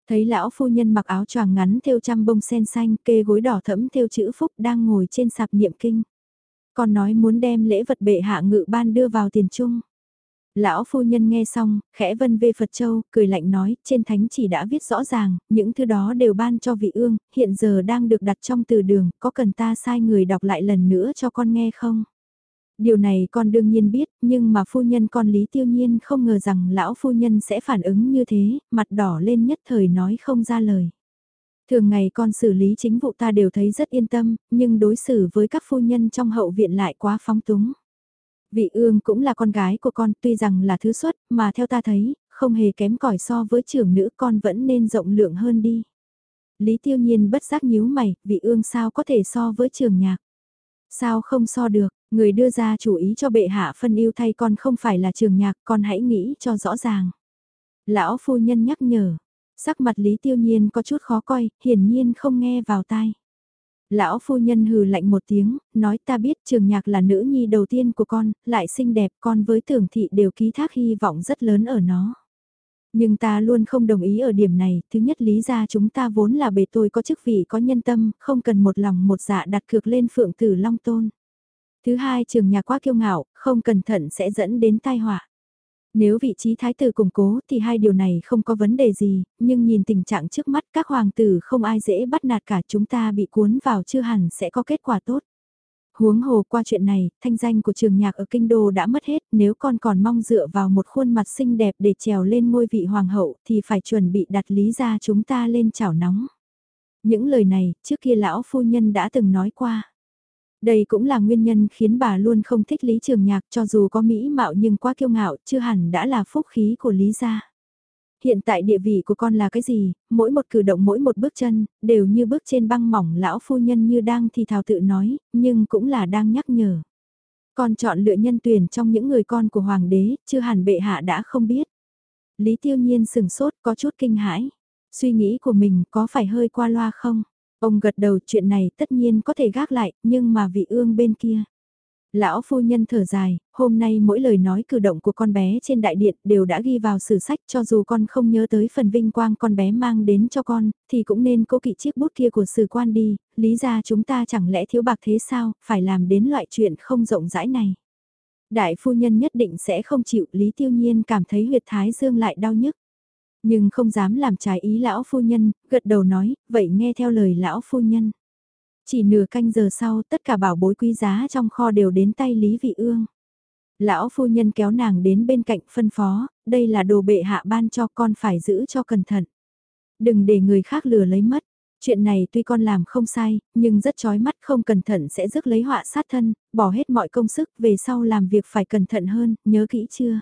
Thấy lão phu nhân mặc áo choàng ngắn thêu trăm bông sen xanh, kê gối đỏ thẫm thêu chữ phúc đang ngồi trên sạp niệm kinh. Còn nói muốn đem lễ vật bệ hạ ngự ban đưa vào tiền trung. Lão phu nhân nghe xong, khẽ vân về Phật Châu, cười lạnh nói, trên thánh chỉ đã viết rõ ràng, những thứ đó đều ban cho vị ương, hiện giờ đang được đặt trong từ đường, có cần ta sai người đọc lại lần nữa cho con nghe không? Điều này con đương nhiên biết, nhưng mà phu nhân con Lý Tiêu Nhiên không ngờ rằng lão phu nhân sẽ phản ứng như thế, mặt đỏ lên nhất thời nói không ra lời. Thường ngày con xử lý chính vụ ta đều thấy rất yên tâm, nhưng đối xử với các phu nhân trong hậu viện lại quá phóng túng. Vị ương cũng là con gái của con tuy rằng là thứ xuất, mà theo ta thấy, không hề kém cỏi so với trưởng nữ con vẫn nên rộng lượng hơn đi. Lý tiêu nhiên bất giác nhíu mày, vị ương sao có thể so với trường nhạc. Sao không so được, người đưa ra chủ ý cho bệ hạ phân yêu thay con không phải là trường nhạc, con hãy nghĩ cho rõ ràng. Lão phu nhân nhắc nhở, sắc mặt Lý tiêu nhiên có chút khó coi, hiển nhiên không nghe vào tai. Lão phu nhân hừ lạnh một tiếng, nói ta biết trường nhạc là nữ nhi đầu tiên của con, lại xinh đẹp con với tưởng thị đều ký thác hy vọng rất lớn ở nó. Nhưng ta luôn không đồng ý ở điểm này, thứ nhất lý ra chúng ta vốn là bề tôi có chức vị có nhân tâm, không cần một lòng một dạ đặt cược lên phượng tử long tôn. Thứ hai trường nhạc quá kiêu ngạo, không cẩn thận sẽ dẫn đến tai họa. Nếu vị trí thái tử củng cố thì hai điều này không có vấn đề gì, nhưng nhìn tình trạng trước mắt các hoàng tử không ai dễ bắt nạt cả chúng ta bị cuốn vào chưa hẳn sẽ có kết quả tốt. Huống hồ qua chuyện này, thanh danh của trường nhạc ở kinh đô đã mất hết, nếu con còn mong dựa vào một khuôn mặt xinh đẹp để trèo lên ngôi vị hoàng hậu thì phải chuẩn bị đặt lý ra chúng ta lên chảo nóng. Những lời này, trước kia lão phu nhân đã từng nói qua. Đây cũng là nguyên nhân khiến bà luôn không thích Lý Trường Nhạc cho dù có mỹ mạo nhưng quá kiêu ngạo chưa hẳn đã là phúc khí của Lý gia. Hiện tại địa vị của con là cái gì, mỗi một cử động mỗi một bước chân, đều như bước trên băng mỏng lão phu nhân như đang thì thào tự nói, nhưng cũng là đang nhắc nhở. Con chọn lựa nhân tuyển trong những người con của hoàng đế, chưa hẳn bệ hạ đã không biết. Lý tiêu nhiên sừng sốt có chút kinh hãi. Suy nghĩ của mình có phải hơi qua loa không? Ông gật đầu chuyện này tất nhiên có thể gác lại, nhưng mà vị ương bên kia. Lão phu nhân thở dài, hôm nay mỗi lời nói cử động của con bé trên đại điện đều đã ghi vào sử sách cho dù con không nhớ tới phần vinh quang con bé mang đến cho con, thì cũng nên cố kỵ chiếc bút kia của sử quan đi, lý ra chúng ta chẳng lẽ thiếu bạc thế sao, phải làm đến loại chuyện không rộng rãi này. Đại phu nhân nhất định sẽ không chịu, Lý Tiêu Nhiên cảm thấy huyệt thái dương lại đau nhức. Nhưng không dám làm trái ý lão phu nhân, gật đầu nói, vậy nghe theo lời lão phu nhân. Chỉ nửa canh giờ sau tất cả bảo bối quý giá trong kho đều đến tay Lý Vị Ương. Lão phu nhân kéo nàng đến bên cạnh phân phó, đây là đồ bệ hạ ban cho con phải giữ cho cẩn thận. Đừng để người khác lừa lấy mất. Chuyện này tuy con làm không sai, nhưng rất chói mắt không cẩn thận sẽ rước lấy họa sát thân, bỏ hết mọi công sức về sau làm việc phải cẩn thận hơn, nhớ kỹ chưa?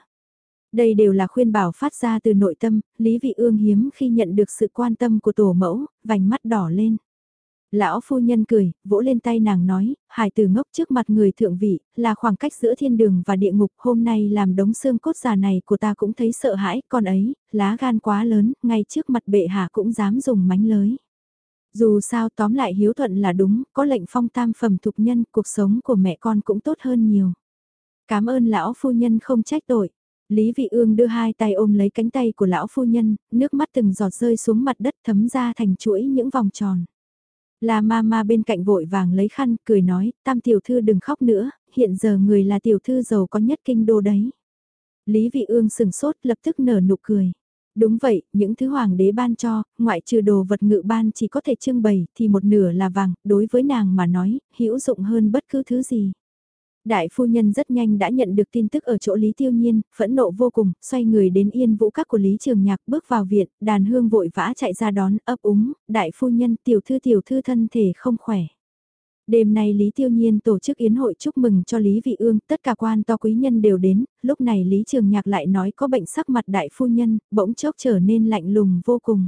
Đây đều là khuyên bảo phát ra từ nội tâm, Lý Vị Ương hiếm khi nhận được sự quan tâm của tổ mẫu, vành mắt đỏ lên. Lão phu nhân cười, vỗ lên tay nàng nói, hải tử ngốc trước mặt người thượng vị, là khoảng cách giữa thiên đường và địa ngục, hôm nay làm đống xương cốt già này của ta cũng thấy sợ hãi, còn ấy, lá gan quá lớn, ngay trước mặt bệ hạ cũng dám dùng mánh lới. Dù sao tóm lại hiếu thuận là đúng, có lệnh phong tam phẩm thục nhân, cuộc sống của mẹ con cũng tốt hơn nhiều. Cảm ơn lão phu nhân không trách tội. Lý Vị Ương đưa hai tay ôm lấy cánh tay của lão phu nhân, nước mắt từng giọt rơi xuống mặt đất thấm ra thành chuỗi những vòng tròn. Là ma ma bên cạnh vội vàng lấy khăn, cười nói, tam tiểu thư đừng khóc nữa, hiện giờ người là tiểu thư giàu có nhất kinh đô đấy. Lý Vị Ương sừng sốt lập tức nở nụ cười. Đúng vậy, những thứ hoàng đế ban cho, ngoại trừ đồ vật ngự ban chỉ có thể trưng bày thì một nửa là vàng, đối với nàng mà nói, hữu dụng hơn bất cứ thứ gì. Đại phu nhân rất nhanh đã nhận được tin tức ở chỗ Lý Tiêu Nhiên, phẫn nộ vô cùng, xoay người đến yên vũ các của Lý Trường Nhạc bước vào viện, đàn hương vội vã chạy ra đón, ấp úng, đại phu nhân tiểu thư tiểu thư thân thể không khỏe. Đêm nay Lý Tiêu Nhiên tổ chức yến hội chúc mừng cho Lý Vị Ương, tất cả quan to quý nhân đều đến, lúc này Lý Trường Nhạc lại nói có bệnh sắc mặt đại phu nhân, bỗng chốc trở nên lạnh lùng vô cùng.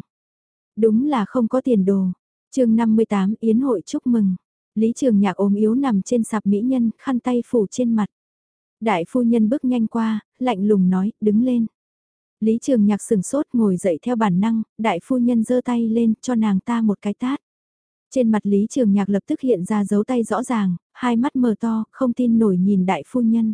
Đúng là không có tiền đồ. chương 58 yến hội chúc mừng. Lý Trường Nhạc ốm yếu nằm trên sạp mỹ nhân, khăn tay phủ trên mặt. Đại phu nhân bước nhanh qua, lạnh lùng nói, đứng lên. Lý Trường Nhạc sừng sốt ngồi dậy theo bản năng, đại phu nhân giơ tay lên cho nàng ta một cái tát. Trên mặt Lý Trường Nhạc lập tức hiện ra dấu tay rõ ràng, hai mắt mờ to, không tin nổi nhìn đại phu nhân.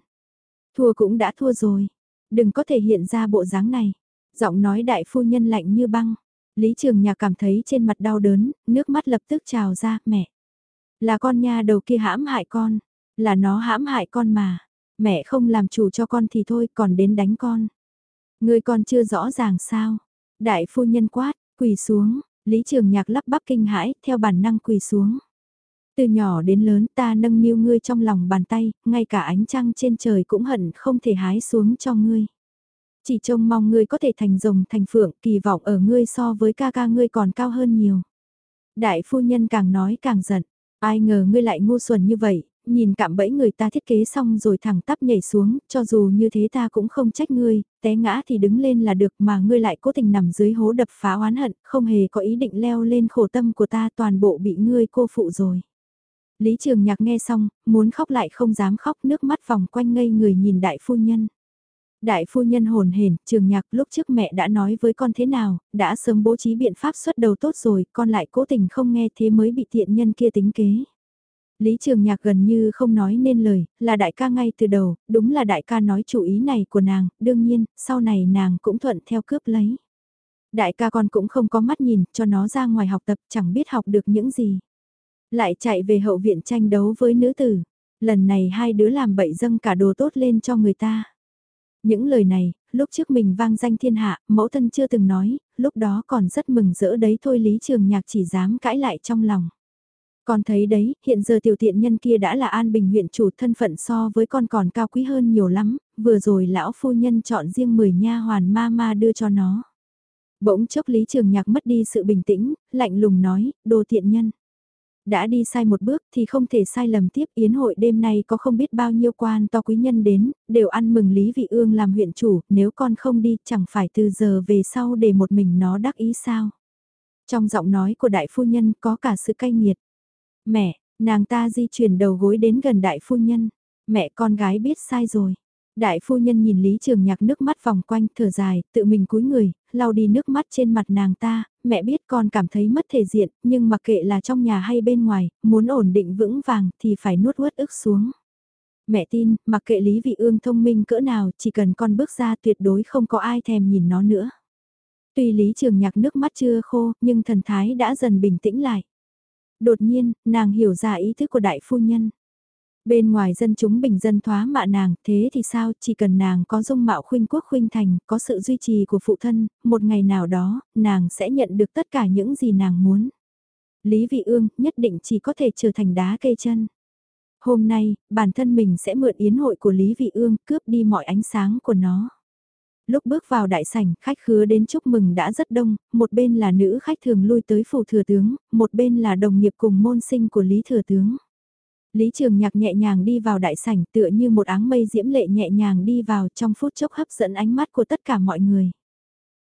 Thua cũng đã thua rồi, đừng có thể hiện ra bộ dáng này. Giọng nói đại phu nhân lạnh như băng. Lý Trường Nhạc cảm thấy trên mặt đau đớn, nước mắt lập tức trào ra, mẹ. Là con nha đầu kia hãm hại con, là nó hãm hại con mà. Mẹ không làm chủ cho con thì thôi còn đến đánh con. Người con chưa rõ ràng sao. Đại phu nhân quát, quỳ xuống, Lý Trường Nhạc lắp bắp kinh hãi, theo bản năng quỳ xuống. Từ nhỏ đến lớn ta nâng niu ngươi trong lòng bàn tay, ngay cả ánh trăng trên trời cũng hận không thể hái xuống cho ngươi. Chỉ trông mong ngươi có thể thành rồng thành phượng, kỳ vọng ở ngươi so với ca ca ngươi còn cao hơn nhiều. Đại phu nhân càng nói càng giận, Ai ngờ ngươi lại ngu xuẩn như vậy, Nhìn cạm bẫy người ta thiết kế xong rồi thẳng tắp nhảy xuống, cho dù như thế ta cũng không trách ngươi, té ngã thì đứng lên là được mà ngươi lại cố tình nằm dưới hố đập phá oán hận, không hề có ý định leo lên khổ tâm của ta toàn bộ bị ngươi cô phụ rồi. Lý Trường Nhạc nghe xong, muốn khóc lại không dám khóc nước mắt vòng quanh ngây người nhìn đại phu nhân. Đại phu nhân hồn hển, trường nhạc lúc trước mẹ đã nói với con thế nào, đã sớm bố trí biện pháp xuất đầu tốt rồi, con lại cố tình không nghe thế mới bị tiện nhân kia tính kế. Lý Trường Nhạc gần như không nói nên lời, là đại ca ngay từ đầu, đúng là đại ca nói chủ ý này của nàng, đương nhiên, sau này nàng cũng thuận theo cướp lấy. Đại ca con cũng không có mắt nhìn, cho nó ra ngoài học tập chẳng biết học được những gì. Lại chạy về hậu viện tranh đấu với nữ tử. Lần này hai đứa làm bậy dâng cả đồ tốt lên cho người ta. Những lời này, lúc trước mình vang danh thiên hạ, mẫu thân chưa từng nói, lúc đó còn rất mừng rỡ đấy thôi Lý Trường Nhạc chỉ dám cãi lại trong lòng. Con thấy đấy, hiện giờ tiểu tiện nhân kia đã là An Bình huyện chủ thân phận so với con còn cao quý hơn nhiều lắm, vừa rồi lão phu nhân chọn riêng 10 nha hoàn ma ma đưa cho nó. Bỗng chốc Lý Trường Nhạc mất đi sự bình tĩnh, lạnh lùng nói, đồ tiện nhân. Đã đi sai một bước thì không thể sai lầm tiếp yến hội đêm nay có không biết bao nhiêu quan to quý nhân đến, đều ăn mừng Lý Vị Ương làm huyện chủ, nếu con không đi chẳng phải từ giờ về sau để một mình nó đắc ý sao. Trong giọng nói của đại phu nhân có cả sự cay nghiệt. Mẹ, nàng ta di chuyển đầu gối đến gần đại phu nhân. Mẹ con gái biết sai rồi. Đại phu nhân nhìn Lý Trường Nhạc nước mắt vòng quanh thở dài, tự mình cúi người, lau đi nước mắt trên mặt nàng ta, mẹ biết con cảm thấy mất thể diện, nhưng mặc kệ là trong nhà hay bên ngoài, muốn ổn định vững vàng thì phải nuốt uất ức xuống. Mẹ tin, mặc kệ Lý Vị Ương thông minh cỡ nào, chỉ cần con bước ra tuyệt đối không có ai thèm nhìn nó nữa. Tuy Lý Trường Nhạc nước mắt chưa khô, nhưng thần thái đã dần bình tĩnh lại. Đột nhiên, nàng hiểu ra ý thức của đại phu nhân. Bên ngoài dân chúng bình dân thoá mạ nàng, thế thì sao, chỉ cần nàng có dung mạo khuynh quốc khuynh thành, có sự duy trì của phụ thân, một ngày nào đó, nàng sẽ nhận được tất cả những gì nàng muốn. Lý Vị Ương nhất định chỉ có thể trở thành đá cây chân. Hôm nay, bản thân mình sẽ mượn yến hội của Lý Vị Ương cướp đi mọi ánh sáng của nó. Lúc bước vào đại sảnh, khách khứa đến chúc mừng đã rất đông, một bên là nữ khách thường lui tới phủ thừa tướng, một bên là đồng nghiệp cùng môn sinh của Lý thừa tướng. Lý Trường Nhạc nhẹ nhàng đi vào đại sảnh tựa như một áng mây diễm lệ nhẹ nhàng đi vào trong phút chốc hấp dẫn ánh mắt của tất cả mọi người.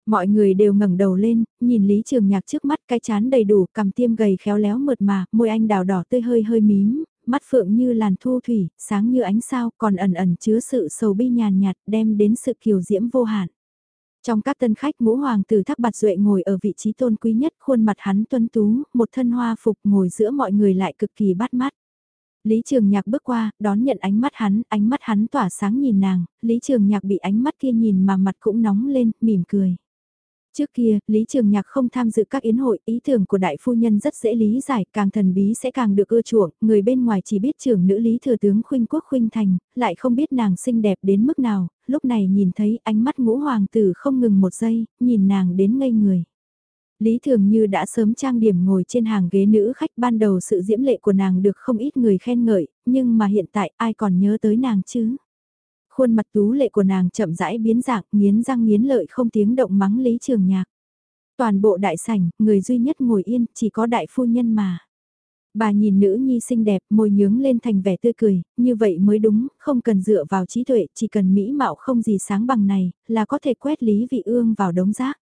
Mọi người đều ngẩng đầu lên, nhìn Lý Trường Nhạc trước mắt cái chán đầy đủ, cầm tiêm gầy khéo léo mượt mà, môi anh đào đỏ tươi hơi hơi mím, mắt phượng như làn thu thủy, sáng như ánh sao, còn ẩn ẩn chứa sự sầu bi nhàn nhạt, đem đến sự kiều diễm vô hạn. Trong các tân khách ngũ hoàng tử thác bạt duệ ngồi ở vị trí tôn quý nhất, khuôn mặt hắn tuân tú, một thân hoa phục ngồi giữa mọi người lại cực kỳ bắt mắt. Lý Trường Nhạc bước qua, đón nhận ánh mắt hắn, ánh mắt hắn tỏa sáng nhìn nàng, Lý Trường Nhạc bị ánh mắt kia nhìn mà mặt cũng nóng lên, mỉm cười. Trước kia, Lý Trường Nhạc không tham dự các yến hội, ý tưởng của đại phu nhân rất dễ lý giải, càng thần bí sẽ càng được ưa chuộng, người bên ngoài chỉ biết trưởng nữ Lý Thừa Tướng Khuynh Quốc Khuynh Thành, lại không biết nàng xinh đẹp đến mức nào, lúc này nhìn thấy ánh mắt ngũ hoàng tử không ngừng một giây, nhìn nàng đến ngây người. Lý Thường Như đã sớm trang điểm ngồi trên hàng ghế nữ khách ban đầu sự diễm lệ của nàng được không ít người khen ngợi, nhưng mà hiện tại ai còn nhớ tới nàng chứ? Khuôn mặt tú lệ của nàng chậm rãi biến dạng, nghiến răng nghiến lợi không tiếng động mắng Lý Trường Nhạc. Toàn bộ đại sảnh, người duy nhất ngồi yên, chỉ có đại phu nhân mà. Bà nhìn nữ nhi xinh đẹp, môi nhướng lên thành vẻ tươi cười, như vậy mới đúng, không cần dựa vào trí tuệ, chỉ cần mỹ mạo không gì sáng bằng này, là có thể quét Lý Vị Ương vào đống rác.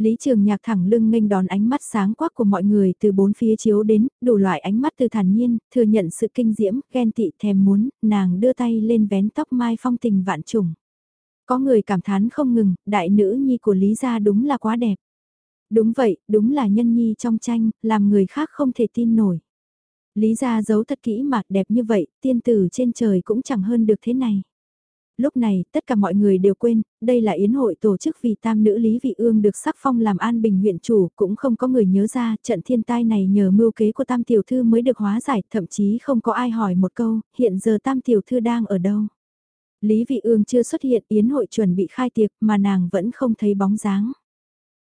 Lý Trường Nhạc thẳng lưng nghênh đón ánh mắt sáng quắc của mọi người từ bốn phía chiếu đến, đủ loại ánh mắt từ thản nhiên, thừa nhận sự kinh diễm, ghen tị thèm muốn, nàng đưa tay lên vén tóc mai phong tình vạn trùng. Có người cảm thán không ngừng, đại nữ nhi của Lý gia đúng là quá đẹp. Đúng vậy, đúng là nhân nhi trong tranh, làm người khác không thể tin nổi. Lý gia giấu thật kỹ mà đẹp như vậy, tiên tử trên trời cũng chẳng hơn được thế này. Lúc này, tất cả mọi người đều quên, đây là yến hội tổ chức vì tam nữ Lý Vị Ương được sắc phong làm an bình huyện chủ, cũng không có người nhớ ra trận thiên tai này nhờ mưu kế của tam tiểu thư mới được hóa giải, thậm chí không có ai hỏi một câu, hiện giờ tam tiểu thư đang ở đâu. Lý Vị Ương chưa xuất hiện, yến hội chuẩn bị khai tiệc mà nàng vẫn không thấy bóng dáng.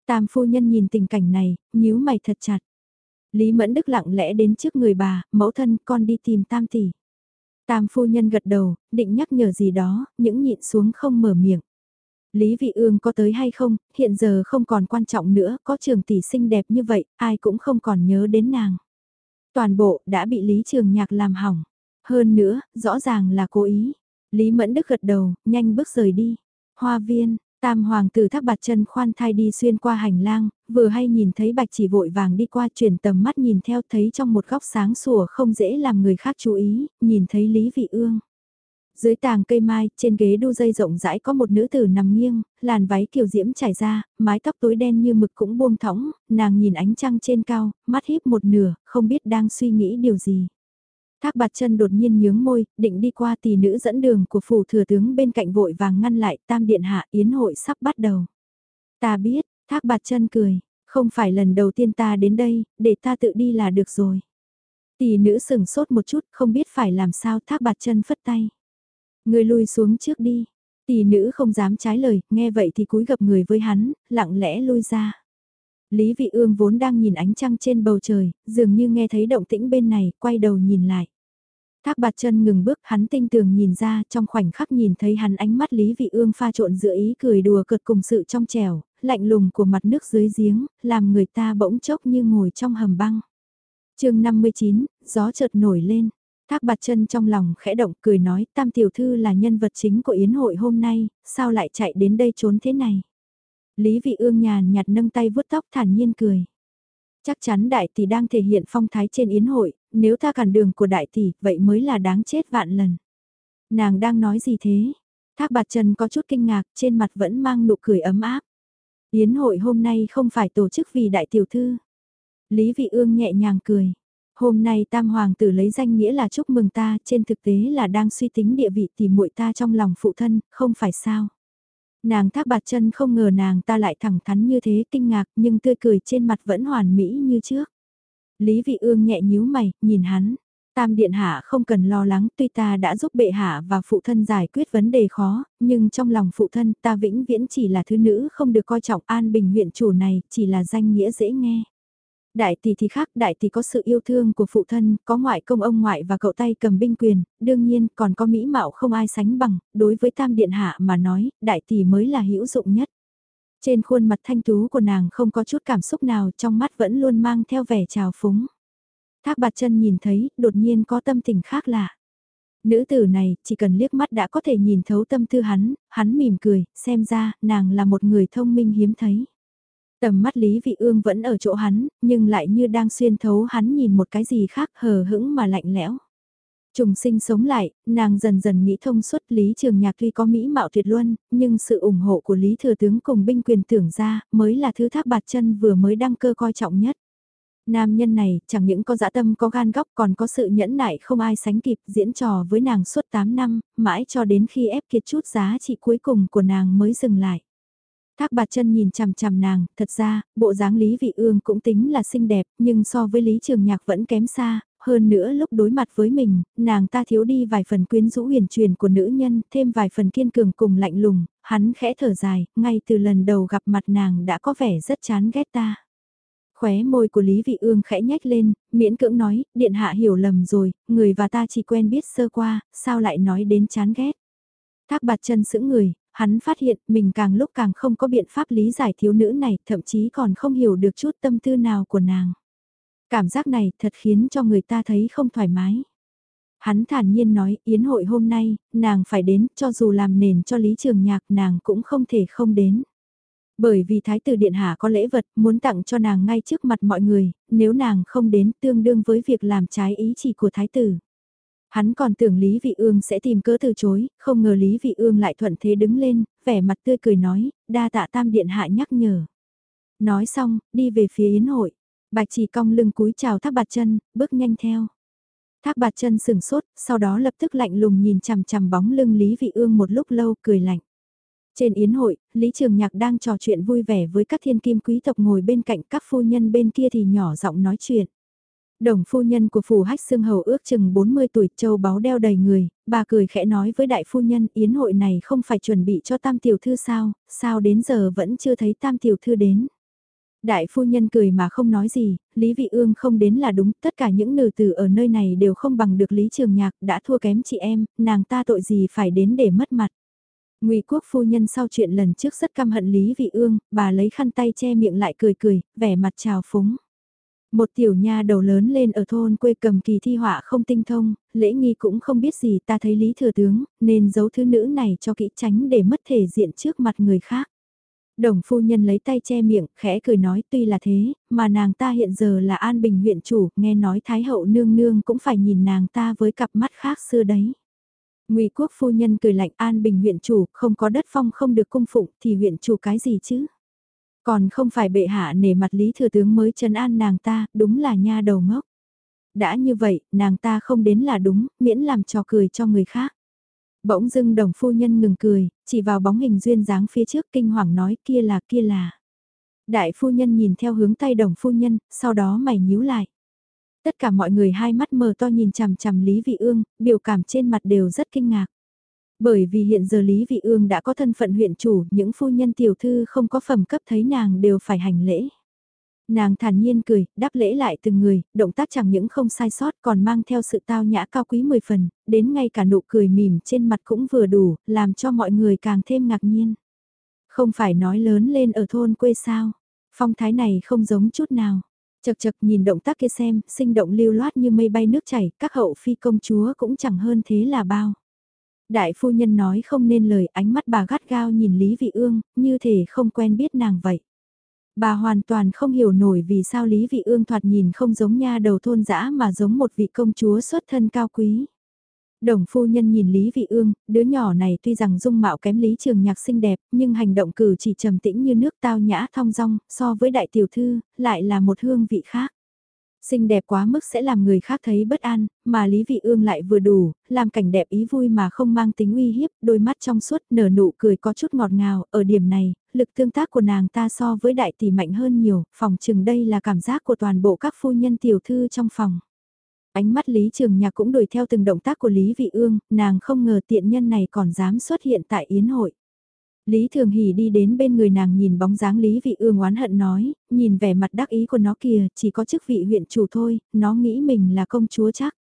Tam phu nhân nhìn tình cảnh này, nhíu mày thật chặt. Lý Mẫn Đức lặng lẽ đến trước người bà, mẫu thân con đi tìm tam tỷ. Tam phu nhân gật đầu, định nhắc nhở gì đó, những nhịn xuống không mở miệng. Lý Vị Ương có tới hay không, hiện giờ không còn quan trọng nữa, có trường tỷ xinh đẹp như vậy, ai cũng không còn nhớ đến nàng. Toàn bộ đã bị Lý Trường Nhạc làm hỏng. Hơn nữa, rõ ràng là cố ý. Lý Mẫn Đức gật đầu, nhanh bước rời đi. Hoa viên, Tam hoàng tử thác bạt chân khoan thai đi xuyên qua hành lang, vừa hay nhìn thấy bạch chỉ vội vàng đi qua chuyển tầm mắt nhìn theo thấy trong một góc sáng sủa không dễ làm người khác chú ý, nhìn thấy Lý Vị Ương. Dưới tàng cây mai, trên ghế đu dây rộng rãi có một nữ tử nằm nghiêng, làn váy kiều diễm trải ra, mái tóc tối đen như mực cũng buông thõng, nàng nhìn ánh trăng trên cao, mắt híp một nửa, không biết đang suy nghĩ điều gì. Thác bạt chân đột nhiên nhướng môi, định đi qua tỷ nữ dẫn đường của phủ thừa tướng bên cạnh vội vàng ngăn lại tam điện hạ yến hội sắp bắt đầu. Ta biết, thác bạt chân cười, không phải lần đầu tiên ta đến đây, để ta tự đi là được rồi. Tỷ nữ sừng sốt một chút, không biết phải làm sao thác bạt chân phất tay. Người lui xuống trước đi. Tỷ nữ không dám trái lời, nghe vậy thì cúi gập người với hắn, lặng lẽ lui ra. Lý Vị Ương vốn đang nhìn ánh trăng trên bầu trời, dường như nghe thấy động tĩnh bên này, quay đầu nhìn lại. Thác bạt chân ngừng bước, hắn tinh tường nhìn ra, trong khoảnh khắc nhìn thấy hắn ánh mắt Lý Vị Ương pha trộn giữa ý cười đùa cợt cùng sự trong trẻo, lạnh lùng của mặt nước dưới giếng, làm người ta bỗng chốc như ngồi trong hầm băng. chương 59, gió chợt nổi lên. Thác bạt chân trong lòng khẽ động cười nói tam tiểu thư là nhân vật chính của yến hội hôm nay, sao lại chạy đến đây trốn thế này. Lý vị ương nhàn nhạt nâng tay vuốt tóc thản nhiên cười. Chắc chắn đại tỷ đang thể hiện phong thái trên yến hội, nếu ta cản đường của đại tỷ, vậy mới là đáng chết vạn lần. Nàng đang nói gì thế? Thác bạt Trần có chút kinh ngạc, trên mặt vẫn mang nụ cười ấm áp. Yến hội hôm nay không phải tổ chức vì đại tiểu thư. Lý vị ương nhẹ nhàng cười. Hôm nay tam hoàng tử lấy danh nghĩa là chúc mừng ta, trên thực tế là đang suy tính địa vị tìm muội ta trong lòng phụ thân, không phải sao. Nàng thác bạt chân không ngờ nàng ta lại thẳng thắn như thế kinh ngạc nhưng tươi cười trên mặt vẫn hoàn mỹ như trước. Lý vị ương nhẹ nhíu mày, nhìn hắn. Tam điện hạ không cần lo lắng tuy ta đã giúp bệ hạ và phụ thân giải quyết vấn đề khó, nhưng trong lòng phụ thân ta vĩnh viễn chỉ là thứ nữ không được coi trọng an bình huyện chủ này, chỉ là danh nghĩa dễ nghe. Đại tỷ thì khác, đại tỷ có sự yêu thương của phụ thân, có ngoại công ông ngoại và cậu tay cầm binh quyền, đương nhiên còn có mỹ mạo không ai sánh bằng, đối với tam điện hạ mà nói, đại tỷ mới là hữu dụng nhất. Trên khuôn mặt thanh tú của nàng không có chút cảm xúc nào, trong mắt vẫn luôn mang theo vẻ trào phúng. Thác bạt chân nhìn thấy, đột nhiên có tâm tình khác lạ. Nữ tử này, chỉ cần liếc mắt đã có thể nhìn thấu tâm tư hắn, hắn mỉm cười, xem ra, nàng là một người thông minh hiếm thấy. Tầm mắt Lý Vị Ương vẫn ở chỗ hắn, nhưng lại như đang xuyên thấu hắn nhìn một cái gì khác hờ hững mà lạnh lẽo. Trùng sinh sống lại, nàng dần dần nghĩ thông suốt Lý Trường Nhạc tuy có mỹ mạo tuyệt luân, nhưng sự ủng hộ của Lý Thừa Tướng cùng binh quyền tưởng ra mới là thứ thác bạt chân vừa mới đăng cơ coi trọng nhất. Nam nhân này chẳng những có dã tâm có gan góc còn có sự nhẫn nại không ai sánh kịp diễn trò với nàng suốt 8 năm, mãi cho đến khi ép kiệt chút giá trị cuối cùng của nàng mới dừng lại. Thác bạt chân nhìn chằm chằm nàng, thật ra, bộ dáng Lý Vị Ương cũng tính là xinh đẹp, nhưng so với Lý Trường Nhạc vẫn kém xa, hơn nữa lúc đối mặt với mình, nàng ta thiếu đi vài phần quyến rũ huyền truyền của nữ nhân, thêm vài phần kiên cường cùng lạnh lùng, hắn khẽ thở dài, ngay từ lần đầu gặp mặt nàng đã có vẻ rất chán ghét ta. Khóe môi của Lý Vị Ương khẽ nhếch lên, miễn cưỡng nói, điện hạ hiểu lầm rồi, người và ta chỉ quen biết sơ qua, sao lại nói đến chán ghét. Thác bạt chân sững người, hắn phát hiện mình càng lúc càng không có biện pháp lý giải thiếu nữ này, thậm chí còn không hiểu được chút tâm tư nào của nàng. Cảm giác này thật khiến cho người ta thấy không thoải mái. Hắn thản nhiên nói, yến hội hôm nay, nàng phải đến, cho dù làm nền cho Lý Trường Nhạc nàng cũng không thể không đến. Bởi vì Thái tử Điện Hạ có lễ vật muốn tặng cho nàng ngay trước mặt mọi người, nếu nàng không đến tương đương với việc làm trái ý chỉ của Thái tử. Hắn còn tưởng Lý Vị Ương sẽ tìm cớ từ chối, không ngờ Lý Vị Ương lại thuận thế đứng lên, vẻ mặt tươi cười nói, đa tạ tam điện hạ nhắc nhở. Nói xong, đi về phía yến hội. Bạch chỉ cong lưng cúi chào thác bạt chân, bước nhanh theo. Thác bạt chân sừng sốt, sau đó lập tức lạnh lùng nhìn chằm chằm bóng lưng Lý Vị Ương một lúc lâu cười lạnh. Trên yến hội, Lý Trường Nhạc đang trò chuyện vui vẻ với các thiên kim quý tộc ngồi bên cạnh các phu nhân bên kia thì nhỏ giọng nói chuyện. Đồng phu nhân của phủ hách xương hầu ước chừng 40 tuổi châu báu đeo đầy người, bà cười khẽ nói với đại phu nhân yến hội này không phải chuẩn bị cho tam tiểu thư sao, sao đến giờ vẫn chưa thấy tam tiểu thư đến. Đại phu nhân cười mà không nói gì, Lý Vị Ương không đến là đúng, tất cả những nữ tử ở nơi này đều không bằng được Lý Trường Nhạc, đã thua kém chị em, nàng ta tội gì phải đến để mất mặt. Ngụy Quốc phu nhân sau chuyện lần trước rất căm hận Lý Vị Ương, bà lấy khăn tay che miệng lại cười cười, vẻ mặt trào phúng. Một tiểu nha đầu lớn lên ở thôn quê cầm kỳ thi họa không tinh thông, lễ nghi cũng không biết gì ta thấy lý thừa tướng, nên giấu thứ nữ này cho kỹ tránh để mất thể diện trước mặt người khác. Đồng phu nhân lấy tay che miệng, khẽ cười nói tuy là thế, mà nàng ta hiện giờ là An Bình huyện chủ, nghe nói Thái hậu nương nương cũng phải nhìn nàng ta với cặp mắt khác xưa đấy. Ngụy quốc phu nhân cười lạnh An Bình huyện chủ, không có đất phong không được cung phụng thì huyện chủ cái gì chứ? Còn không phải bệ hạ nể mặt Lý Thừa Tướng mới trấn an nàng ta, đúng là nha đầu ngốc. Đã như vậy, nàng ta không đến là đúng, miễn làm trò cười cho người khác. Bỗng dưng đồng phu nhân ngừng cười, chỉ vào bóng hình duyên dáng phía trước kinh hoàng nói kia là kia là. Đại phu nhân nhìn theo hướng tay đồng phu nhân, sau đó mày nhíu lại. Tất cả mọi người hai mắt mờ to nhìn chằm chằm Lý Vị Ương, biểu cảm trên mặt đều rất kinh ngạc. Bởi vì hiện giờ Lý Vị Ương đã có thân phận huyện chủ, những phu nhân tiểu thư không có phẩm cấp thấy nàng đều phải hành lễ. Nàng thản nhiên cười, đáp lễ lại từng người, động tác chẳng những không sai sót còn mang theo sự tao nhã cao quý mười phần, đến ngay cả nụ cười mỉm trên mặt cũng vừa đủ, làm cho mọi người càng thêm ngạc nhiên. Không phải nói lớn lên ở thôn quê sao, phong thái này không giống chút nào. Chật chật nhìn động tác kia xem, sinh động lưu loát như mây bay nước chảy, các hậu phi công chúa cũng chẳng hơn thế là bao. Đại phu nhân nói không nên lời ánh mắt bà gắt gao nhìn Lý Vị Ương, như thể không quen biết nàng vậy. Bà hoàn toàn không hiểu nổi vì sao Lý Vị Ương thoạt nhìn không giống nha đầu thôn dã mà giống một vị công chúa xuất thân cao quý. Đồng phu nhân nhìn Lý Vị Ương, đứa nhỏ này tuy rằng dung mạo kém Lý Trường Nhạc xinh đẹp, nhưng hành động cử chỉ trầm tĩnh như nước tao nhã thong dong, so với đại tiểu thư, lại là một hương vị khác. Xinh đẹp quá mức sẽ làm người khác thấy bất an, mà Lý Vị Ương lại vừa đủ, làm cảnh đẹp ý vui mà không mang tính uy hiếp, đôi mắt trong suốt nở nụ cười có chút ngọt ngào, ở điểm này, lực tương tác của nàng ta so với đại tỷ mạnh hơn nhiều, phòng trường đây là cảm giác của toàn bộ các phu nhân tiểu thư trong phòng. Ánh mắt Lý Trường Nhạc cũng đuổi theo từng động tác của Lý Vị Ương, nàng không ngờ tiện nhân này còn dám xuất hiện tại yến hội. Lý Thường Hỷ đi đến bên người nàng nhìn bóng dáng Lý Vị Ương oán hận nói, nhìn vẻ mặt đắc ý của nó kìa, chỉ có chức vị huyện chủ thôi, nó nghĩ mình là công chúa chắc.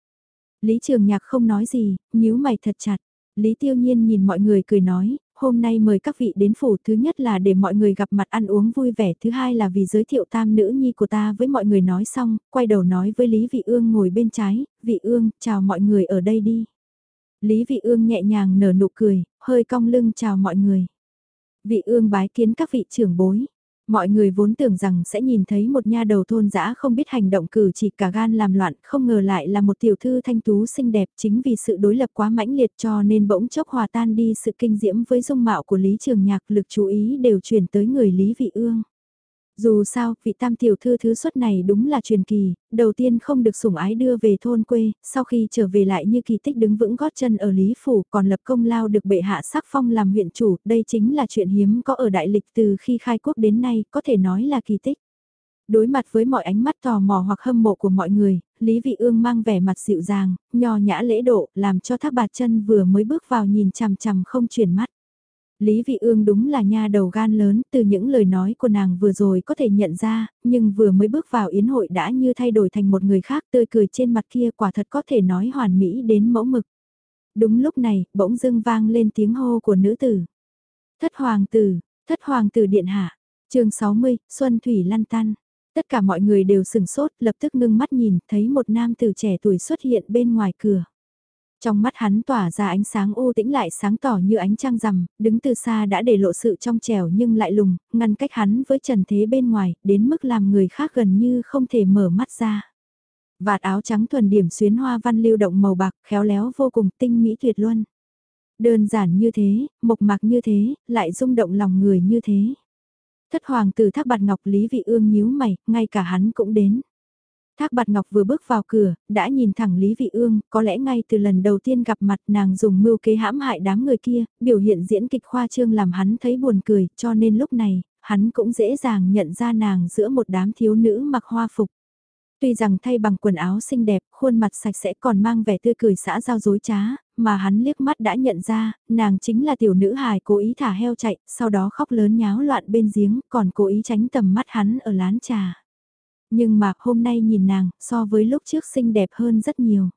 Lý Trường Nhạc không nói gì, nhíu mày thật chặt. Lý Tiêu Nhiên nhìn mọi người cười nói, hôm nay mời các vị đến phủ thứ nhất là để mọi người gặp mặt ăn uống vui vẻ, thứ hai là vì giới thiệu tam nữ nhi của ta với mọi người nói xong, quay đầu nói với Lý Vị Ương ngồi bên trái, Vị Ương, chào mọi người ở đây đi. Lý Vị Ương nhẹ nhàng nở nụ cười, hơi cong lưng chào mọi người. Vị ương bái kiến các vị trưởng bối. Mọi người vốn tưởng rằng sẽ nhìn thấy một nha đầu thôn dã không biết hành động cử chỉ cả gan làm loạn, không ngờ lại là một tiểu thư thanh tú xinh đẹp chính vì sự đối lập quá mãnh liệt cho nên bỗng chốc hòa tan đi sự kinh diễm với dung mạo của Lý Trường Nhạc lực chú ý đều chuyển tới người Lý Vị Ương. Dù sao, vị tam tiểu thư thứ xuất này đúng là truyền kỳ, đầu tiên không được sủng ái đưa về thôn quê, sau khi trở về lại như kỳ tích đứng vững gót chân ở Lý Phủ còn lập công lao được bệ hạ sắc phong làm huyện chủ, đây chính là chuyện hiếm có ở đại lịch từ khi khai quốc đến nay, có thể nói là kỳ tích. Đối mặt với mọi ánh mắt tò mò hoặc hâm mộ của mọi người, Lý Vị Ương mang vẻ mặt dịu dàng, nho nhã lễ độ, làm cho thác bạt chân vừa mới bước vào nhìn chằm chằm không chuyển mắt. Lý Vị Ương đúng là nha đầu gan lớn, từ những lời nói của nàng vừa rồi có thể nhận ra, nhưng vừa mới bước vào yến hội đã như thay đổi thành một người khác tươi cười trên mặt kia quả thật có thể nói hoàn mỹ đến mẫu mực. Đúng lúc này, bỗng dưng vang lên tiếng hô của nữ tử. Thất hoàng tử, thất hoàng tử điện hạ, chương 60, Xuân Thủy lăn tăn. Tất cả mọi người đều sừng sốt, lập tức ngưng mắt nhìn, thấy một nam tử trẻ tuổi xuất hiện bên ngoài cửa. Trong mắt hắn tỏa ra ánh sáng u tĩnh lại sáng tỏ như ánh trăng rằm, đứng từ xa đã để lộ sự trong trẻo nhưng lại lùng, ngăn cách hắn với trần thế bên ngoài, đến mức làm người khác gần như không thể mở mắt ra. Vạt áo trắng thuần điểm xuyến hoa văn lưu động màu bạc, khéo léo vô cùng tinh mỹ tuyệt luân. Đơn giản như thế, mộc mạc như thế, lại rung động lòng người như thế. Thất hoàng tử thác bạt ngọc Lý Vị Ương nhíu mày, ngay cả hắn cũng đến. Thác Bạt Ngọc vừa bước vào cửa, đã nhìn thẳng Lý Vị Ương, có lẽ ngay từ lần đầu tiên gặp mặt nàng dùng mưu kế hãm hại đám người kia, biểu hiện diễn kịch khoa trương làm hắn thấy buồn cười, cho nên lúc này, hắn cũng dễ dàng nhận ra nàng giữa một đám thiếu nữ mặc hoa phục. Tuy rằng thay bằng quần áo xinh đẹp, khuôn mặt sạch sẽ còn mang vẻ tươi cười xã giao dối trá, mà hắn liếc mắt đã nhận ra, nàng chính là tiểu nữ hài cố ý thả heo chạy, sau đó khóc lớn nháo loạn bên giếng, còn cố ý tránh tầm mắt hắn ở lán trà. Nhưng mà hôm nay nhìn nàng, so với lúc trước xinh đẹp hơn rất nhiều.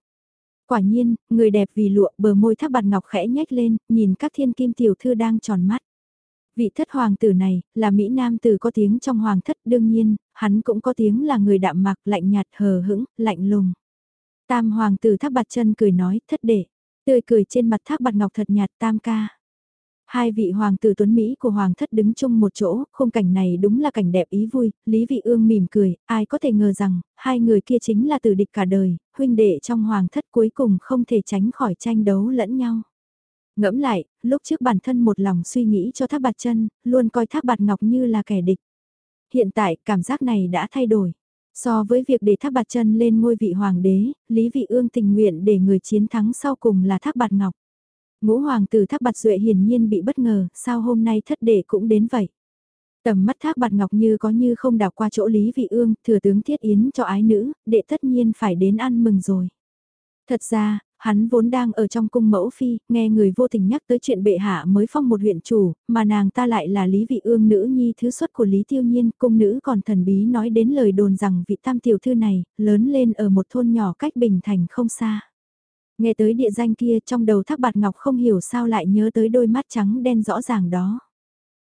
Quả nhiên, người đẹp vì lụa bờ môi thác bạt ngọc khẽ nhếch lên, nhìn các thiên kim tiểu thư đang tròn mắt. Vị thất hoàng tử này, là Mỹ Nam tử có tiếng trong hoàng thất đương nhiên, hắn cũng có tiếng là người đạm mạc lạnh nhạt hờ hững, lạnh lùng. Tam hoàng tử thác bạt chân cười nói, thất đệ, tươi cười trên mặt thác bạt ngọc thật nhạt tam ca. Hai vị hoàng tử tuấn Mỹ của hoàng thất đứng chung một chỗ, khung cảnh này đúng là cảnh đẹp ý vui, Lý Vị Ương mỉm cười, ai có thể ngờ rằng, hai người kia chính là tử địch cả đời, huynh đệ trong hoàng thất cuối cùng không thể tránh khỏi tranh đấu lẫn nhau. Ngẫm lại, lúc trước bản thân một lòng suy nghĩ cho thác bạt chân, luôn coi thác bạt ngọc như là kẻ địch. Hiện tại, cảm giác này đã thay đổi. So với việc để thác bạt chân lên ngôi vị hoàng đế, Lý Vị Ương tình nguyện để người chiến thắng sau cùng là thác bạt ngọc. Ngũ hoàng tử thác bạt duệ hiển nhiên bị bất ngờ, sao hôm nay thất đệ cũng đến vậy. Tầm mắt thác bạt ngọc như có như không đảo qua chỗ Lý Vị Ương, thừa tướng thiết yến cho ái nữ, đệ tất nhiên phải đến ăn mừng rồi. Thật ra, Hắn vốn đang ở trong cung mẫu phi, nghe người vô tình nhắc tới chuyện bệ hạ mới phong một huyện chủ, mà nàng ta lại là Lý Vị Ương nữ nhi thứ xuất của Lý Tiêu Nhiên, cung nữ còn thần bí nói đến lời đồn rằng vị tam tiểu thư này, lớn lên ở một thôn nhỏ cách Bình Thành không xa. Nghe tới địa danh kia trong đầu thác bạt ngọc không hiểu sao lại nhớ tới đôi mắt trắng đen rõ ràng đó.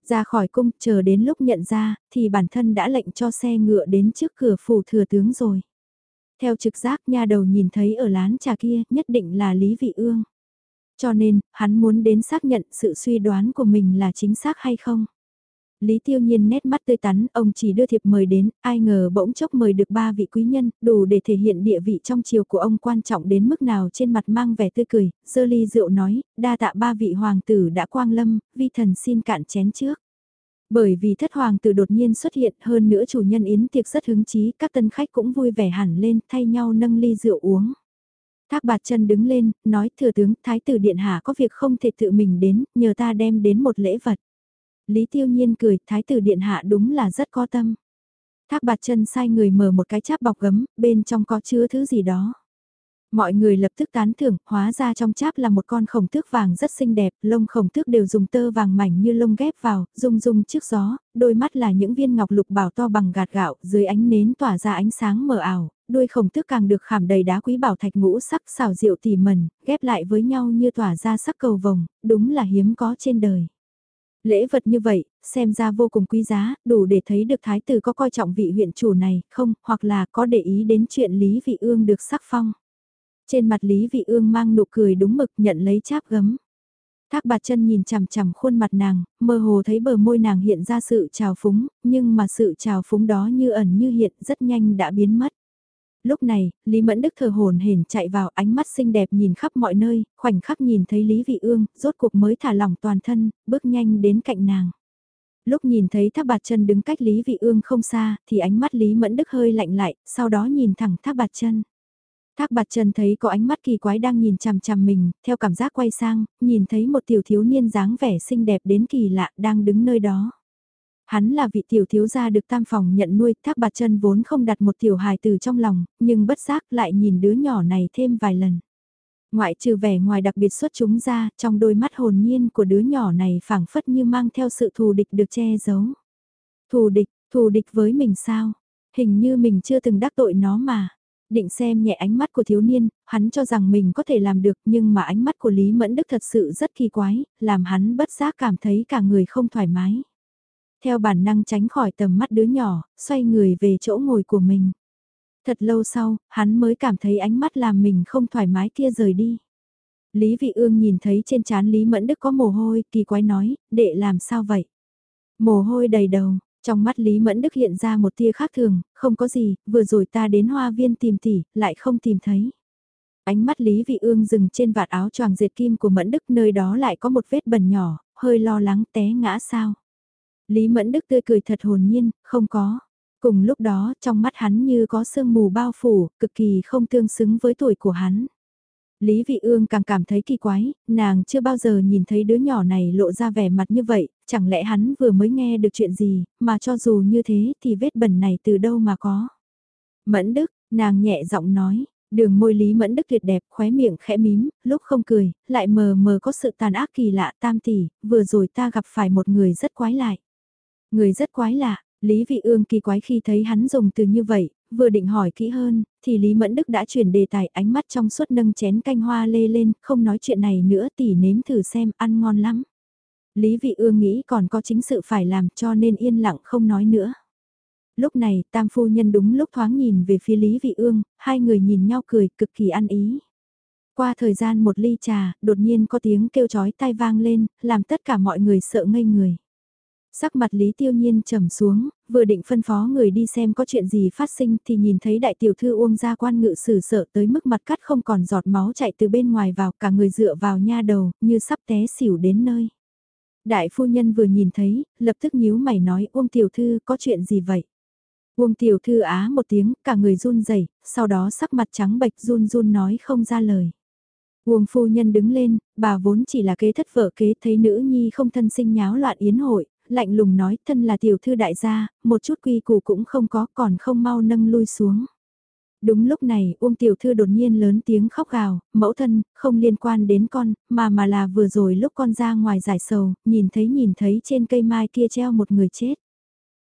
Ra khỏi cung, chờ đến lúc nhận ra, thì bản thân đã lệnh cho xe ngựa đến trước cửa phủ thừa tướng rồi. Theo trực giác nha đầu nhìn thấy ở lán trà kia nhất định là Lý Vị Ương. Cho nên, hắn muốn đến xác nhận sự suy đoán của mình là chính xác hay không. Lý Tiêu Nhiên nét mắt tươi tắn, ông chỉ đưa thiệp mời đến, ai ngờ bỗng chốc mời được ba vị quý nhân, đủ để thể hiện địa vị trong chiều của ông quan trọng đến mức nào trên mặt mang vẻ tươi cười, dơ ly rượu nói, đa tạ ba vị hoàng tử đã quang lâm, vi thần xin cạn chén trước. Bởi vì thất hoàng tử đột nhiên xuất hiện hơn nữa chủ nhân yến tiệc rất hứng chí, các tân khách cũng vui vẻ hẳn lên thay nhau nâng ly rượu uống. Thác bạt chân đứng lên, nói thừa tướng, thái tử điện hạ có việc không thể tự mình đến, nhờ ta đem đến một lễ vật. Lý tiêu nhiên cười, thái tử điện hạ đúng là rất có tâm. Thác bạt chân sai người mở một cái cháp bọc gấm, bên trong có chứa thứ gì đó. Mọi người lập tức tán thưởng, hóa ra trong cháp là một con khổng tước vàng rất xinh đẹp, lông khổng tước đều dùng tơ vàng mảnh như lông ghép vào, rung rung trước gió, đôi mắt là những viên ngọc lục bảo to bằng gạt gạo, dưới ánh nến tỏa ra ánh sáng mờ ảo, đuôi khổng tước càng được khảm đầy đá quý bảo thạch ngũ sắc xào rượu tỉ mẩn, ghép lại với nhau như tỏa ra sắc cầu vồng, đúng là hiếm có trên đời. Lễ vật như vậy, xem ra vô cùng quý giá, đủ để thấy được thái tử có coi trọng vị huyện chủ này, không, hoặc là có để ý đến chuyện Lý Vị Ương được sắc phong. Trên mặt Lý Vị Ương mang nụ cười đúng mực nhận lấy cháp gấm. Thác bạt chân nhìn chằm chằm khuôn mặt nàng, mơ hồ thấy bờ môi nàng hiện ra sự trào phúng, nhưng mà sự trào phúng đó như ẩn như hiện rất nhanh đã biến mất. Lúc này, Lý Mẫn Đức thờ hồn hển chạy vào ánh mắt xinh đẹp nhìn khắp mọi nơi, khoảnh khắc nhìn thấy Lý Vị Ương, rốt cuộc mới thả lỏng toàn thân, bước nhanh đến cạnh nàng. Lúc nhìn thấy thác bạt chân đứng cách Lý Vị Ương không xa, thì ánh mắt Lý Mẫn Đức hơi lạnh lại, sau đó nhìn thẳng thác bạt chân. Thác bạt chân thấy có ánh mắt kỳ quái đang nhìn chằm chằm mình, theo cảm giác quay sang, nhìn thấy một tiểu thiếu niên dáng vẻ xinh đẹp đến kỳ lạ đang đứng nơi đó. Hắn là vị tiểu thiếu gia được tam phòng nhận nuôi, thác bạt chân vốn không đặt một tiểu hài từ trong lòng, nhưng bất giác lại nhìn đứa nhỏ này thêm vài lần. Ngoại trừ vẻ ngoài đặc biệt xuất chúng ra, trong đôi mắt hồn nhiên của đứa nhỏ này phảng phất như mang theo sự thù địch được che giấu. Thù địch, thù địch với mình sao? Hình như mình chưa từng đắc tội nó mà. Định xem nhẹ ánh mắt của thiếu niên, hắn cho rằng mình có thể làm được nhưng mà ánh mắt của Lý Mẫn Đức thật sự rất kỳ quái, làm hắn bất giác cảm thấy cả người không thoải mái. Theo bản năng tránh khỏi tầm mắt đứa nhỏ, xoay người về chỗ ngồi của mình. Thật lâu sau, hắn mới cảm thấy ánh mắt làm mình không thoải mái kia rời đi. Lý Vị Ương nhìn thấy trên trán Lý Mẫn Đức có mồ hôi, kỳ quái nói, đệ làm sao vậy? Mồ hôi đầy đầu, trong mắt Lý Mẫn Đức hiện ra một tia khác thường, không có gì, vừa rồi ta đến hoa viên tìm tỉ, lại không tìm thấy. Ánh mắt Lý Vị Ương dừng trên vạt áo choàng dệt kim của Mẫn Đức nơi đó lại có một vết bẩn nhỏ, hơi lo lắng té ngã sao. Lý Mẫn Đức tươi cười thật hồn nhiên, không có. Cùng lúc đó trong mắt hắn như có sương mù bao phủ, cực kỳ không tương xứng với tuổi của hắn. Lý Vị Ương càng cảm thấy kỳ quái, nàng chưa bao giờ nhìn thấy đứa nhỏ này lộ ra vẻ mặt như vậy, chẳng lẽ hắn vừa mới nghe được chuyện gì, mà cho dù như thế thì vết bẩn này từ đâu mà có. Mẫn Đức, nàng nhẹ giọng nói, đường môi Lý Mẫn Đức tuyệt đẹp, khóe miệng khẽ mím, lúc không cười, lại mờ mờ có sự tàn ác kỳ lạ tam tỷ, vừa rồi ta gặp phải một người rất quái lại. Người rất quái lạ, Lý Vị Ương kỳ quái khi thấy hắn dùng từ như vậy, vừa định hỏi kỹ hơn, thì Lý Mẫn Đức đã chuyển đề tài ánh mắt trong suốt nâng chén canh hoa lê lên, không nói chuyện này nữa tỷ nếm thử xem, ăn ngon lắm. Lý Vị Ương nghĩ còn có chính sự phải làm cho nên yên lặng không nói nữa. Lúc này, tam phu nhân đúng lúc thoáng nhìn về phía Lý Vị Ương, hai người nhìn nhau cười cực kỳ ăn ý. Qua thời gian một ly trà, đột nhiên có tiếng kêu chói tai vang lên, làm tất cả mọi người sợ ngây người. Sắc mặt Lý Tiêu Nhiên trầm xuống, vừa định phân phó người đi xem có chuyện gì phát sinh thì nhìn thấy đại tiểu thư Uông gia quan ngự sử sợ tới mức mặt cắt không còn giọt máu chạy từ bên ngoài vào cả người dựa vào nha đầu như sắp té xỉu đến nơi. Đại phu nhân vừa nhìn thấy, lập tức nhíu mày nói Uông tiểu thư có chuyện gì vậy? Uông tiểu thư á một tiếng, cả người run rẩy, sau đó sắc mặt trắng bệch run run nói không ra lời. Uông phu nhân đứng lên, bà vốn chỉ là kế thất vợ kế thấy nữ nhi không thân sinh nháo loạn yến hội, lạnh lùng nói thân là tiểu thư đại gia, một chút quy củ cũng không có còn không mau nâng lui xuống. Đúng lúc này, Uông Tiểu Thư đột nhiên lớn tiếng khóc gào, mẫu thân, không liên quan đến con, mà mà là vừa rồi lúc con ra ngoài giải sầu, nhìn thấy nhìn thấy trên cây mai kia treo một người chết.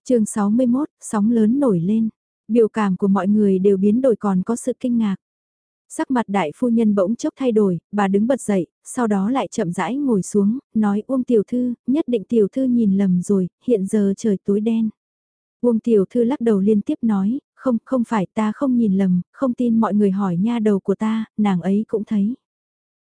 chương 61, sóng lớn nổi lên, biểu cảm của mọi người đều biến đổi còn có sự kinh ngạc. Sắc mặt đại phu nhân bỗng chốc thay đổi, bà đứng bật dậy, sau đó lại chậm rãi ngồi xuống, nói Uông tiểu thư, nhất định tiểu thư nhìn lầm rồi, hiện giờ trời tối đen. Uông tiểu thư lắc đầu liên tiếp nói, không, không phải ta không nhìn lầm, không tin mọi người hỏi nha đầu của ta, nàng ấy cũng thấy.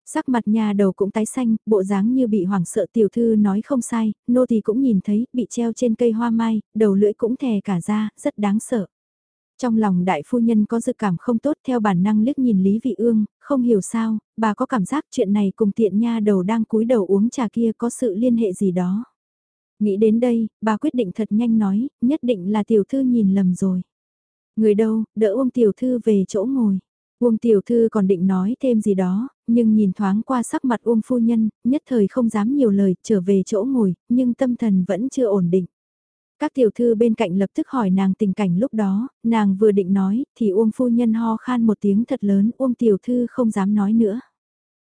Sắc mặt nhà đầu cũng tái xanh, bộ dáng như bị hoảng sợ tiểu thư nói không sai, nô thì cũng nhìn thấy, bị treo trên cây hoa mai, đầu lưỡi cũng thè cả ra, rất đáng sợ. Trong lòng đại phu nhân có dự cảm không tốt theo bản năng liếc nhìn Lý Vị Ương, không hiểu sao, bà có cảm giác chuyện này cùng tiện nha đầu đang cúi đầu uống trà kia có sự liên hệ gì đó. Nghĩ đến đây, bà quyết định thật nhanh nói, nhất định là tiểu thư nhìn lầm rồi. Người đâu, đỡ Uông tiểu thư về chỗ ngồi. Uông tiểu thư còn định nói thêm gì đó, nhưng nhìn thoáng qua sắc mặt Uông phu nhân, nhất thời không dám nhiều lời, trở về chỗ ngồi, nhưng tâm thần vẫn chưa ổn định. Các tiểu thư bên cạnh lập tức hỏi nàng tình cảnh lúc đó, nàng vừa định nói, thì Uông phu nhân ho khan một tiếng thật lớn, Uông tiểu thư không dám nói nữa.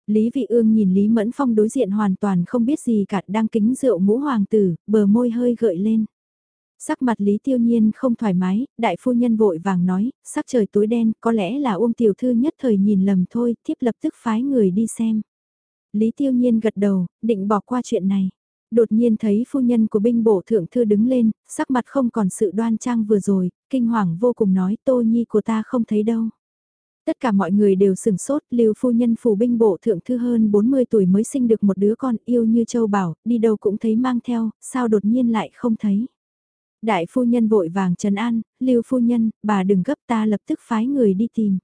Lý Vị Ương nhìn Lý Mẫn Phong đối diện hoàn toàn không biết gì cả đang kính rượu ngũ hoàng tử, bờ môi hơi gợi lên. Sắc mặt Lý Tiêu Nhiên không thoải mái, đại phu nhân vội vàng nói, sắc trời tối đen, có lẽ là Uông tiểu thư nhất thời nhìn lầm thôi, thiếp lập tức phái người đi xem. Lý Tiêu Nhiên gật đầu, định bỏ qua chuyện này. Đột nhiên thấy phu nhân của binh bộ thượng thư đứng lên, sắc mặt không còn sự đoan trang vừa rồi, kinh hoàng vô cùng nói tô nhi của ta không thấy đâu. Tất cả mọi người đều sừng sốt, lưu phu nhân phủ binh bộ thượng thư hơn 40 tuổi mới sinh được một đứa con yêu như châu bảo, đi đâu cũng thấy mang theo, sao đột nhiên lại không thấy. Đại phu nhân vội vàng trần an, lưu phu nhân, bà đừng gấp ta lập tức phái người đi tìm.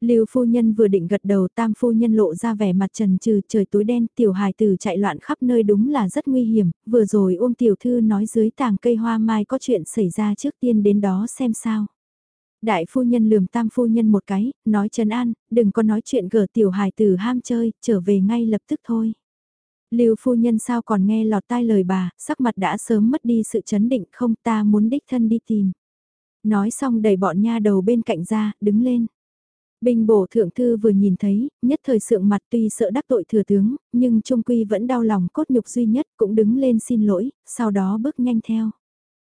Lưu phu nhân vừa định gật đầu tam phu nhân lộ ra vẻ mặt trần trừ trời tối đen tiểu hài tử chạy loạn khắp nơi đúng là rất nguy hiểm, vừa rồi ôm tiểu thư nói dưới tàng cây hoa mai có chuyện xảy ra trước tiên đến đó xem sao. Đại phu nhân lườm tam phu nhân một cái, nói trần an, đừng có nói chuyện gở tiểu hài tử ham chơi, trở về ngay lập tức thôi. Lưu phu nhân sao còn nghe lọt tai lời bà, sắc mặt đã sớm mất đi sự chấn định không ta muốn đích thân đi tìm. Nói xong đẩy bọn nha đầu bên cạnh ra, đứng lên. Binh bổ thượng thư vừa nhìn thấy, nhất thời sượng mặt tuy sợ đắc tội thừa tướng, nhưng trung quy vẫn đau lòng cốt nhục duy nhất cũng đứng lên xin lỗi, sau đó bước nhanh theo.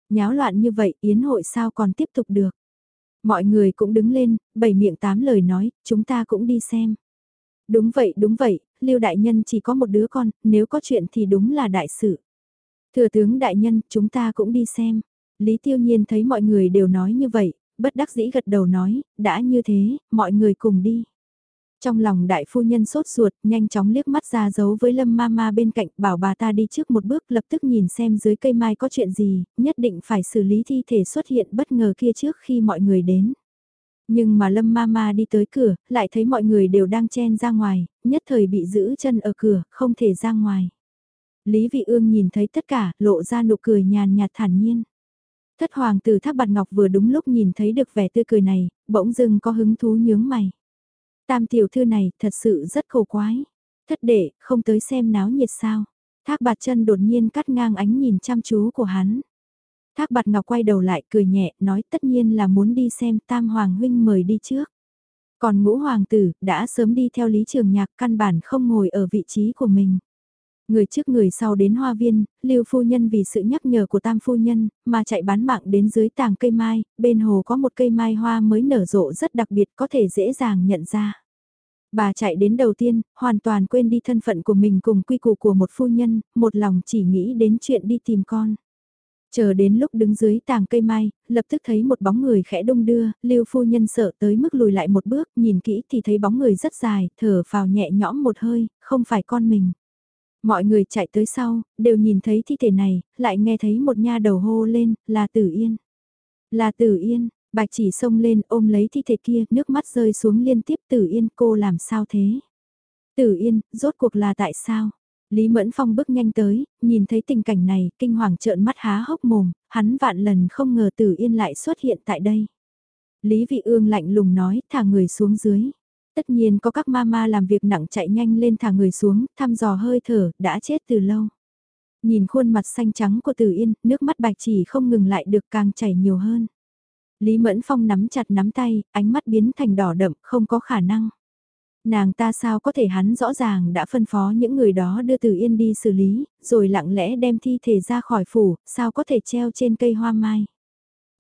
Nháo loạn như vậy yến hội sao còn tiếp tục được. Mọi người cũng đứng lên, bảy miệng tám lời nói, chúng ta cũng đi xem. Đúng vậy, đúng vậy, Lưu đại nhân chỉ có một đứa con, nếu có chuyện thì đúng là đại sự. Thừa tướng đại nhân, chúng ta cũng đi xem. Lý Tiêu Nhiên thấy mọi người đều nói như vậy, bất đắc dĩ gật đầu nói, đã như thế, mọi người cùng đi. Trong lòng đại phu nhân sốt ruột, nhanh chóng liếc mắt ra giấu với lâm ma ma bên cạnh, bảo bà ta đi trước một bước lập tức nhìn xem dưới cây mai có chuyện gì, nhất định phải xử lý thi thể xuất hiện bất ngờ kia trước khi mọi người đến. Nhưng mà lâm ma ma đi tới cửa, lại thấy mọi người đều đang chen ra ngoài, nhất thời bị giữ chân ở cửa, không thể ra ngoài. Lý Vị Ương nhìn thấy tất cả, lộ ra nụ cười nhàn nhạt thản nhiên. Thất hoàng tử thác bạt ngọc vừa đúng lúc nhìn thấy được vẻ tươi cười này, bỗng dưng có hứng thú nhướng mày. Tam tiểu thư này thật sự rất khổ quái. Thất đệ, không tới xem náo nhiệt sao. Thác bạt chân đột nhiên cắt ngang ánh nhìn chăm chú của hắn. Thác bạt ngọc quay đầu lại cười nhẹ, nói tất nhiên là muốn đi xem tam hoàng huynh mời đi trước. Còn ngũ hoàng tử, đã sớm đi theo lý trường nhạc căn bản không ngồi ở vị trí của mình. Người trước người sau đến hoa viên, lưu phu nhân vì sự nhắc nhở của tam phu nhân, mà chạy bán mạng đến dưới tàng cây mai, bên hồ có một cây mai hoa mới nở rộ rất đặc biệt có thể dễ dàng nhận ra. Bà chạy đến đầu tiên, hoàn toàn quên đi thân phận của mình cùng quy củ của một phu nhân, một lòng chỉ nghĩ đến chuyện đi tìm con. Chờ đến lúc đứng dưới tàng cây mai, lập tức thấy một bóng người khẽ đông đưa, lưu phu nhân sợ tới mức lùi lại một bước, nhìn kỹ thì thấy bóng người rất dài, thở vào nhẹ nhõm một hơi, không phải con mình. Mọi người chạy tới sau, đều nhìn thấy thi thể này, lại nghe thấy một nha đầu hô lên, là Tử Yên. Là Tử Yên, bạch chỉ xông lên ôm lấy thi thể kia, nước mắt rơi xuống liên tiếp Tử Yên cô làm sao thế? Tử Yên, rốt cuộc là tại sao? Lý Mẫn Phong bước nhanh tới, nhìn thấy tình cảnh này, kinh hoàng trợn mắt há hốc mồm, hắn vạn lần không ngờ Tử Yên lại xuất hiện tại đây. Lý Vị Ương lạnh lùng nói, thả người xuống dưới. Tất nhiên có các mama làm việc nặng chạy nhanh lên thả người xuống, thăm dò hơi thở, đã chết từ lâu. Nhìn khuôn mặt xanh trắng của Tử Yên, nước mắt bạch chỉ không ngừng lại được càng chảy nhiều hơn. Lý Mẫn Phong nắm chặt nắm tay, ánh mắt biến thành đỏ đậm, không có khả năng. Nàng ta sao có thể hắn rõ ràng đã phân phó những người đó đưa Từ Yên đi xử lý, rồi lặng lẽ đem thi thể ra khỏi phủ, sao có thể treo trên cây hoa mai.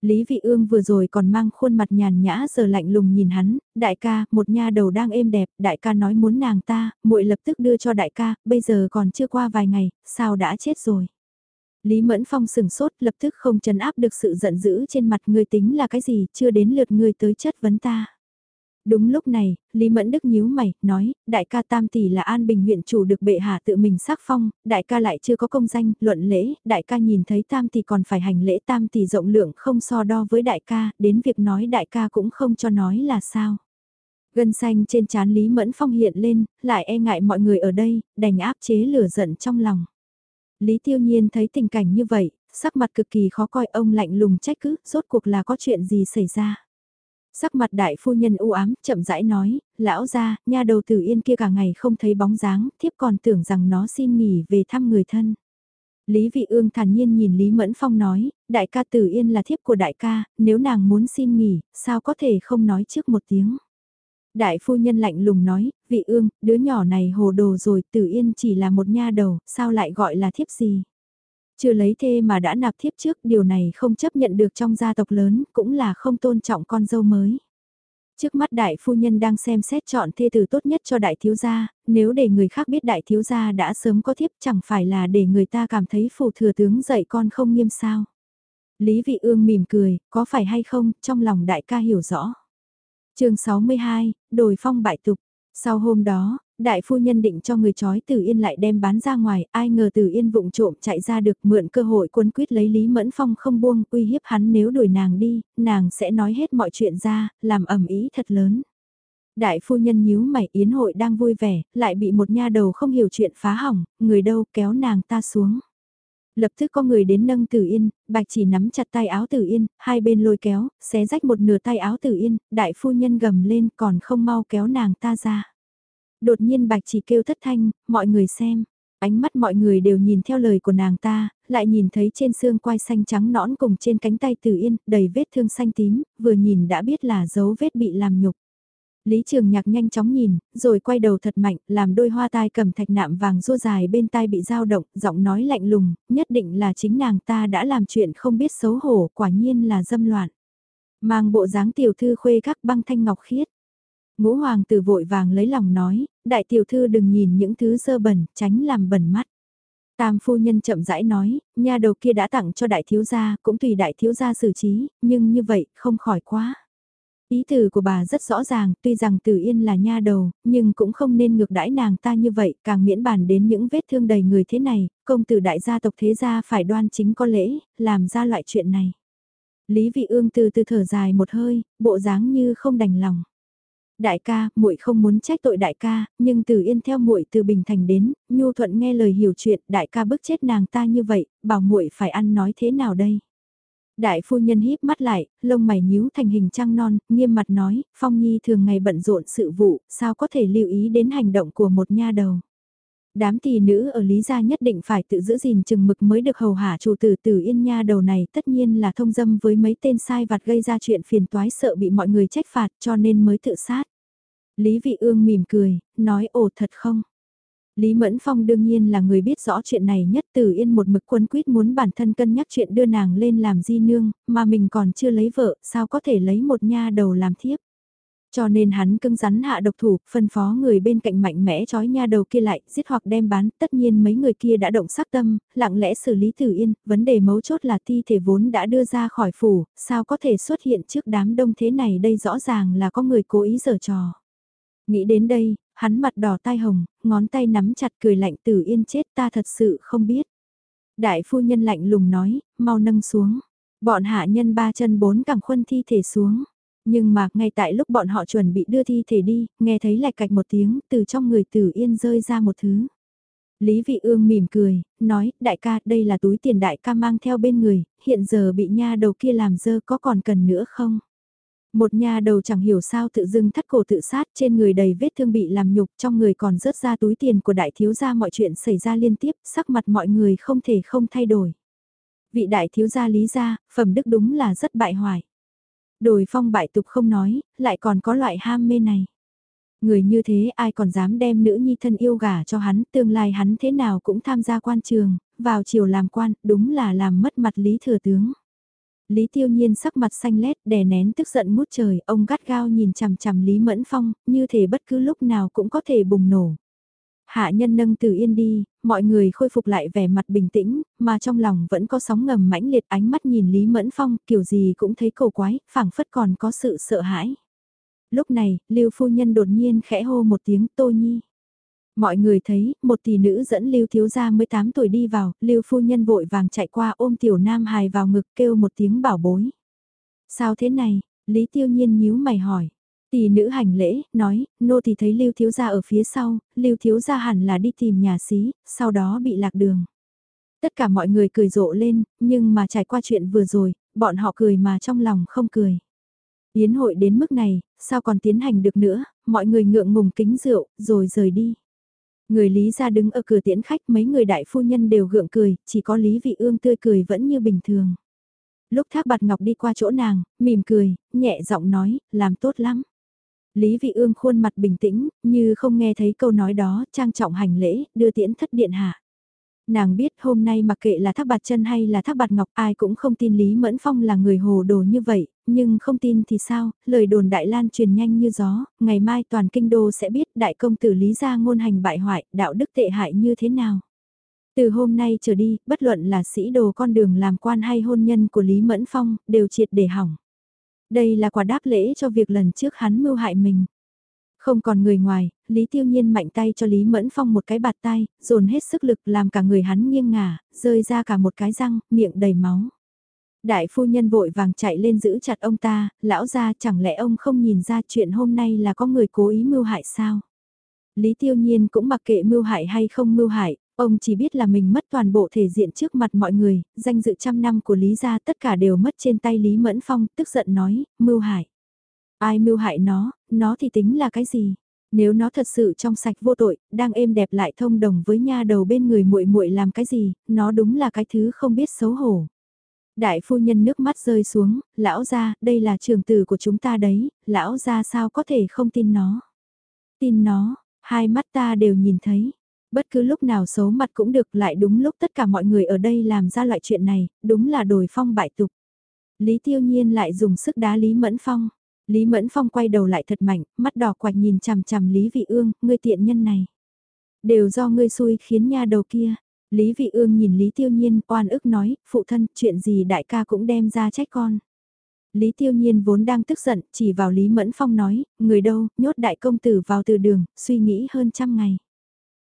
Lý Vị Ương vừa rồi còn mang khuôn mặt nhàn nhã giờ lạnh lùng nhìn hắn, đại ca, một nha đầu đang êm đẹp, đại ca nói muốn nàng ta, muội lập tức đưa cho đại ca, bây giờ còn chưa qua vài ngày, sao đã chết rồi. Lý Mẫn Phong sừng sốt lập tức không chấn áp được sự giận dữ trên mặt người tính là cái gì, chưa đến lượt người tới chất vấn ta. Đúng lúc này, Lý Mẫn Đức nhíu mày, nói, đại ca Tam Tỷ là An Bình huyện chủ được bệ hạ tự mình sắc phong, đại ca lại chưa có công danh, luận lễ, đại ca nhìn thấy Tam Tỷ còn phải hành lễ Tam Tỷ rộng lượng không so đo với đại ca, đến việc nói đại ca cũng không cho nói là sao. Gân xanh trên trán Lý Mẫn Phong hiện lên, lại e ngại mọi người ở đây, đành áp chế lửa giận trong lòng. Lý Tiêu Nhiên thấy tình cảnh như vậy, sắc mặt cực kỳ khó coi ông lạnh lùng trách cứ, rốt cuộc là có chuyện gì xảy ra. Sắc mặt đại phu nhân u ám, chậm rãi nói, lão ra, nha đầu tử yên kia cả ngày không thấy bóng dáng, thiếp còn tưởng rằng nó xin nghỉ về thăm người thân. Lý Vị Ương thản nhiên nhìn Lý Mẫn Phong nói, đại ca tử yên là thiếp của đại ca, nếu nàng muốn xin nghỉ, sao có thể không nói trước một tiếng. Đại phu nhân lạnh lùng nói, vị ương, đứa nhỏ này hồ đồ rồi, tử yên chỉ là một nha đầu, sao lại gọi là thiếp gì. Chưa lấy thê mà đã nạp thiếp trước, điều này không chấp nhận được trong gia tộc lớn, cũng là không tôn trọng con dâu mới. Trước mắt đại phu nhân đang xem xét chọn thê tử tốt nhất cho đại thiếu gia, nếu để người khác biết đại thiếu gia đã sớm có thiếp chẳng phải là để người ta cảm thấy phù thừa tướng dạy con không nghiêm sao. Lý vị ương mỉm cười, có phải hay không, trong lòng đại ca hiểu rõ. chương 62, đồi phong bại tục. Sau hôm đó, đại phu nhân định cho người chói Tử Yên lại đem bán ra ngoài, ai ngờ Tử Yên vụng trộm chạy ra được mượn cơ hội cuốn quyết lấy Lý Mẫn Phong không buông, uy hiếp hắn nếu đuổi nàng đi, nàng sẽ nói hết mọi chuyện ra, làm ẩm ý thật lớn. Đại phu nhân nhíu mày yến hội đang vui vẻ, lại bị một nha đầu không hiểu chuyện phá hỏng, người đâu kéo nàng ta xuống. Lập tức có người đến nâng Tử Yên, bạch chỉ nắm chặt tay áo Tử Yên, hai bên lôi kéo, xé rách một nửa tay áo Tử Yên, đại phu nhân gầm lên còn không mau kéo nàng ta ra. Đột nhiên bạch chỉ kêu thất thanh, mọi người xem. Ánh mắt mọi người đều nhìn theo lời của nàng ta, lại nhìn thấy trên xương quai xanh trắng nõn cùng trên cánh tay Tử Yên, đầy vết thương xanh tím, vừa nhìn đã biết là dấu vết bị làm nhục. Lý Trường Nhạc nhanh chóng nhìn, rồi quay đầu thật mạnh, làm đôi hoa tai cầm thạch nạm vàng rua dài bên tai bị dao động, giọng nói lạnh lùng, nhất định là chính nàng ta đã làm chuyện không biết xấu hổ, quả nhiên là dâm loạn. Mang bộ dáng tiểu thư khuê các băng thanh ngọc khiết. Ngũ hoàng tử vội vàng lấy lòng nói, đại tiểu thư đừng nhìn những thứ sơ bẩn, tránh làm bẩn mắt. Tam phu nhân chậm rãi nói, nhà đầu kia đã tặng cho đại thiếu gia, cũng tùy đại thiếu gia xử trí, nhưng như vậy, không khỏi quá. Ý từ của bà rất rõ ràng, tuy rằng Tử Yên là nha đầu, nhưng cũng không nên ngược đãi nàng ta như vậy, càng miễn bàn đến những vết thương đầy người thế này, công tử đại gia tộc thế gia phải đoan chính có lễ, làm ra loại chuyện này. Lý Vị Ương từ từ thở dài một hơi, bộ dáng như không đành lòng. Đại ca, muội không muốn trách tội đại ca, nhưng Từ Yên theo muội từ Bình Thành đến, Nhu Thuận nghe lời hiểu chuyện, đại ca bức chết nàng ta như vậy, bảo muội phải ăn nói thế nào đây? Đại phu nhân híp mắt lại, lông mày nhíu thành hình trăng non, nghiêm mặt nói, Phong Nhi thường ngày bận rộn sự vụ, sao có thể lưu ý đến hành động của một nha đầu. Đám tỷ nữ ở Lý Gia nhất định phải tự giữ gìn chừng mực mới được hầu hạ chủ tử tử yên nha đầu này tất nhiên là thông dâm với mấy tên sai vặt gây ra chuyện phiền toái sợ bị mọi người trách phạt cho nên mới tự sát. Lý Vị Ương mỉm cười, nói ồ thật không? Lý Mẫn Phong đương nhiên là người biết rõ chuyện này nhất từ yên một mực quân quyết muốn bản thân cân nhắc chuyện đưa nàng lên làm di nương, mà mình còn chưa lấy vợ, sao có thể lấy một nha đầu làm thiếp. Cho nên hắn cưng rắn hạ độc thủ, phân phó người bên cạnh mạnh mẽ trói nha đầu kia lại, giết hoặc đem bán, tất nhiên mấy người kia đã động sắc tâm, lặng lẽ xử lý tử yên, vấn đề mấu chốt là thi thể vốn đã đưa ra khỏi phủ, sao có thể xuất hiện trước đám đông thế này đây rõ ràng là có người cố ý giở trò. Nghĩ đến đây, hắn mặt đỏ tai hồng, ngón tay nắm chặt cười lạnh tử yên chết ta thật sự không biết. Đại phu nhân lạnh lùng nói, mau nâng xuống. Bọn hạ nhân ba chân bốn cẳng khuân thi thể xuống. Nhưng mà ngay tại lúc bọn họ chuẩn bị đưa thi thể đi, nghe thấy lạch cạch một tiếng từ trong người tử yên rơi ra một thứ. Lý Vị Ương mỉm cười, nói, đại ca, đây là túi tiền đại ca mang theo bên người, hiện giờ bị nha đầu kia làm dơ có còn cần nữa không? Một nhà đầu chẳng hiểu sao tự dưng thắt cổ tự sát trên người đầy vết thương bị làm nhục trong người còn rớt ra túi tiền của đại thiếu gia mọi chuyện xảy ra liên tiếp, sắc mặt mọi người không thể không thay đổi. Vị đại thiếu gia lý gia, phẩm đức đúng là rất bại hoại. Đồi phong bại tục không nói, lại còn có loại ham mê này. Người như thế ai còn dám đem nữ nhi thân yêu gả cho hắn, tương lai hắn thế nào cũng tham gia quan trường, vào chiều làm quan, đúng là làm mất mặt lý thừa tướng. Lý Tiêu Nhiên sắc mặt xanh lét đè nén tức giận mút trời, ông gắt gao nhìn chằm chằm Lý Mẫn Phong, như thể bất cứ lúc nào cũng có thể bùng nổ. Hạ nhân nâng từ yên đi, mọi người khôi phục lại vẻ mặt bình tĩnh, mà trong lòng vẫn có sóng ngầm mãnh liệt ánh mắt nhìn Lý Mẫn Phong, kiểu gì cũng thấy cầu quái, phảng phất còn có sự sợ hãi. Lúc này, Lưu Phu Nhân đột nhiên khẽ hô một tiếng Tô Nhi. Mọi người thấy, một tỷ nữ dẫn Lưu Thiếu Gia 18 tuổi đi vào, Lưu Phu Nhân vội vàng chạy qua ôm Tiểu Nam Hài vào ngực kêu một tiếng bảo bối. Sao thế này? Lý Tiêu Nhiên nhíu mày hỏi. Tỷ nữ hành lễ, nói, nô thì thấy Lưu Thiếu Gia ở phía sau, Lưu Thiếu Gia hẳn là đi tìm nhà xí, sau đó bị lạc đường. Tất cả mọi người cười rộ lên, nhưng mà trải qua chuyện vừa rồi, bọn họ cười mà trong lòng không cười. Yến hội đến mức này, sao còn tiến hành được nữa, mọi người ngượng ngùng kính rượu, rồi rời đi. Người Lý ra đứng ở cửa tiễn khách mấy người đại phu nhân đều gượng cười, chỉ có Lý Vị Ương tươi cười vẫn như bình thường. Lúc Thác Bạt Ngọc đi qua chỗ nàng, mỉm cười, nhẹ giọng nói, làm tốt lắm. Lý Vị Ương khuôn mặt bình tĩnh, như không nghe thấy câu nói đó, trang trọng hành lễ, đưa tiễn thất điện hạ. Nàng biết hôm nay mặc kệ là thác bạt chân hay là thác bạt ngọc ai cũng không tin Lý Mẫn Phong là người hồ đồ như vậy, nhưng không tin thì sao, lời đồn đại lan truyền nhanh như gió, ngày mai toàn kinh đô sẽ biết đại công tử Lý gia ngôn hành bại hoại, đạo đức tệ hại như thế nào. Từ hôm nay trở đi, bất luận là sĩ đồ con đường làm quan hay hôn nhân của Lý Mẫn Phong, đều triệt để hỏng. Đây là quả đáp lễ cho việc lần trước hắn mưu hại mình. Không còn người ngoài, Lý Tiêu Nhiên mạnh tay cho Lý Mẫn Phong một cái bạt tay, dồn hết sức lực làm cả người hắn nghiêng ngả, rơi ra cả một cái răng, miệng đầy máu. Đại phu nhân vội vàng chạy lên giữ chặt ông ta, lão ra chẳng lẽ ông không nhìn ra chuyện hôm nay là có người cố ý mưu hại sao? Lý Tiêu Nhiên cũng mặc kệ mưu hại hay không mưu hại, ông chỉ biết là mình mất toàn bộ thể diện trước mặt mọi người, danh dự trăm năm của Lý gia tất cả đều mất trên tay Lý Mẫn Phong, tức giận nói, mưu hại. Ai mưu hại nó, nó thì tính là cái gì? Nếu nó thật sự trong sạch vô tội, đang êm đẹp lại thông đồng với nha đầu bên người muội muội làm cái gì, nó đúng là cái thứ không biết xấu hổ. Đại phu nhân nước mắt rơi xuống, lão gia, đây là trường tử của chúng ta đấy, lão gia sao có thể không tin nó. Tin nó, hai mắt ta đều nhìn thấy. Bất cứ lúc nào xấu mặt cũng được lại đúng lúc tất cả mọi người ở đây làm ra loại chuyện này, đúng là đổi phong bại tục. Lý tiêu nhiên lại dùng sức đá Lý Mẫn Phong. Lý Mẫn Phong quay đầu lại thật mạnh, mắt đỏ quạch nhìn chằm chằm Lý Vị Ương, ngươi tiện nhân này. Đều do ngươi xui khiến nha đầu kia. Lý Vị Ương nhìn Lý Tiêu Nhiên, oan ức nói, phụ thân, chuyện gì đại ca cũng đem ra trách con. Lý Tiêu Nhiên vốn đang tức giận, chỉ vào Lý Mẫn Phong nói, người đâu, nhốt đại công tử vào từ đường, suy nghĩ hơn trăm ngày.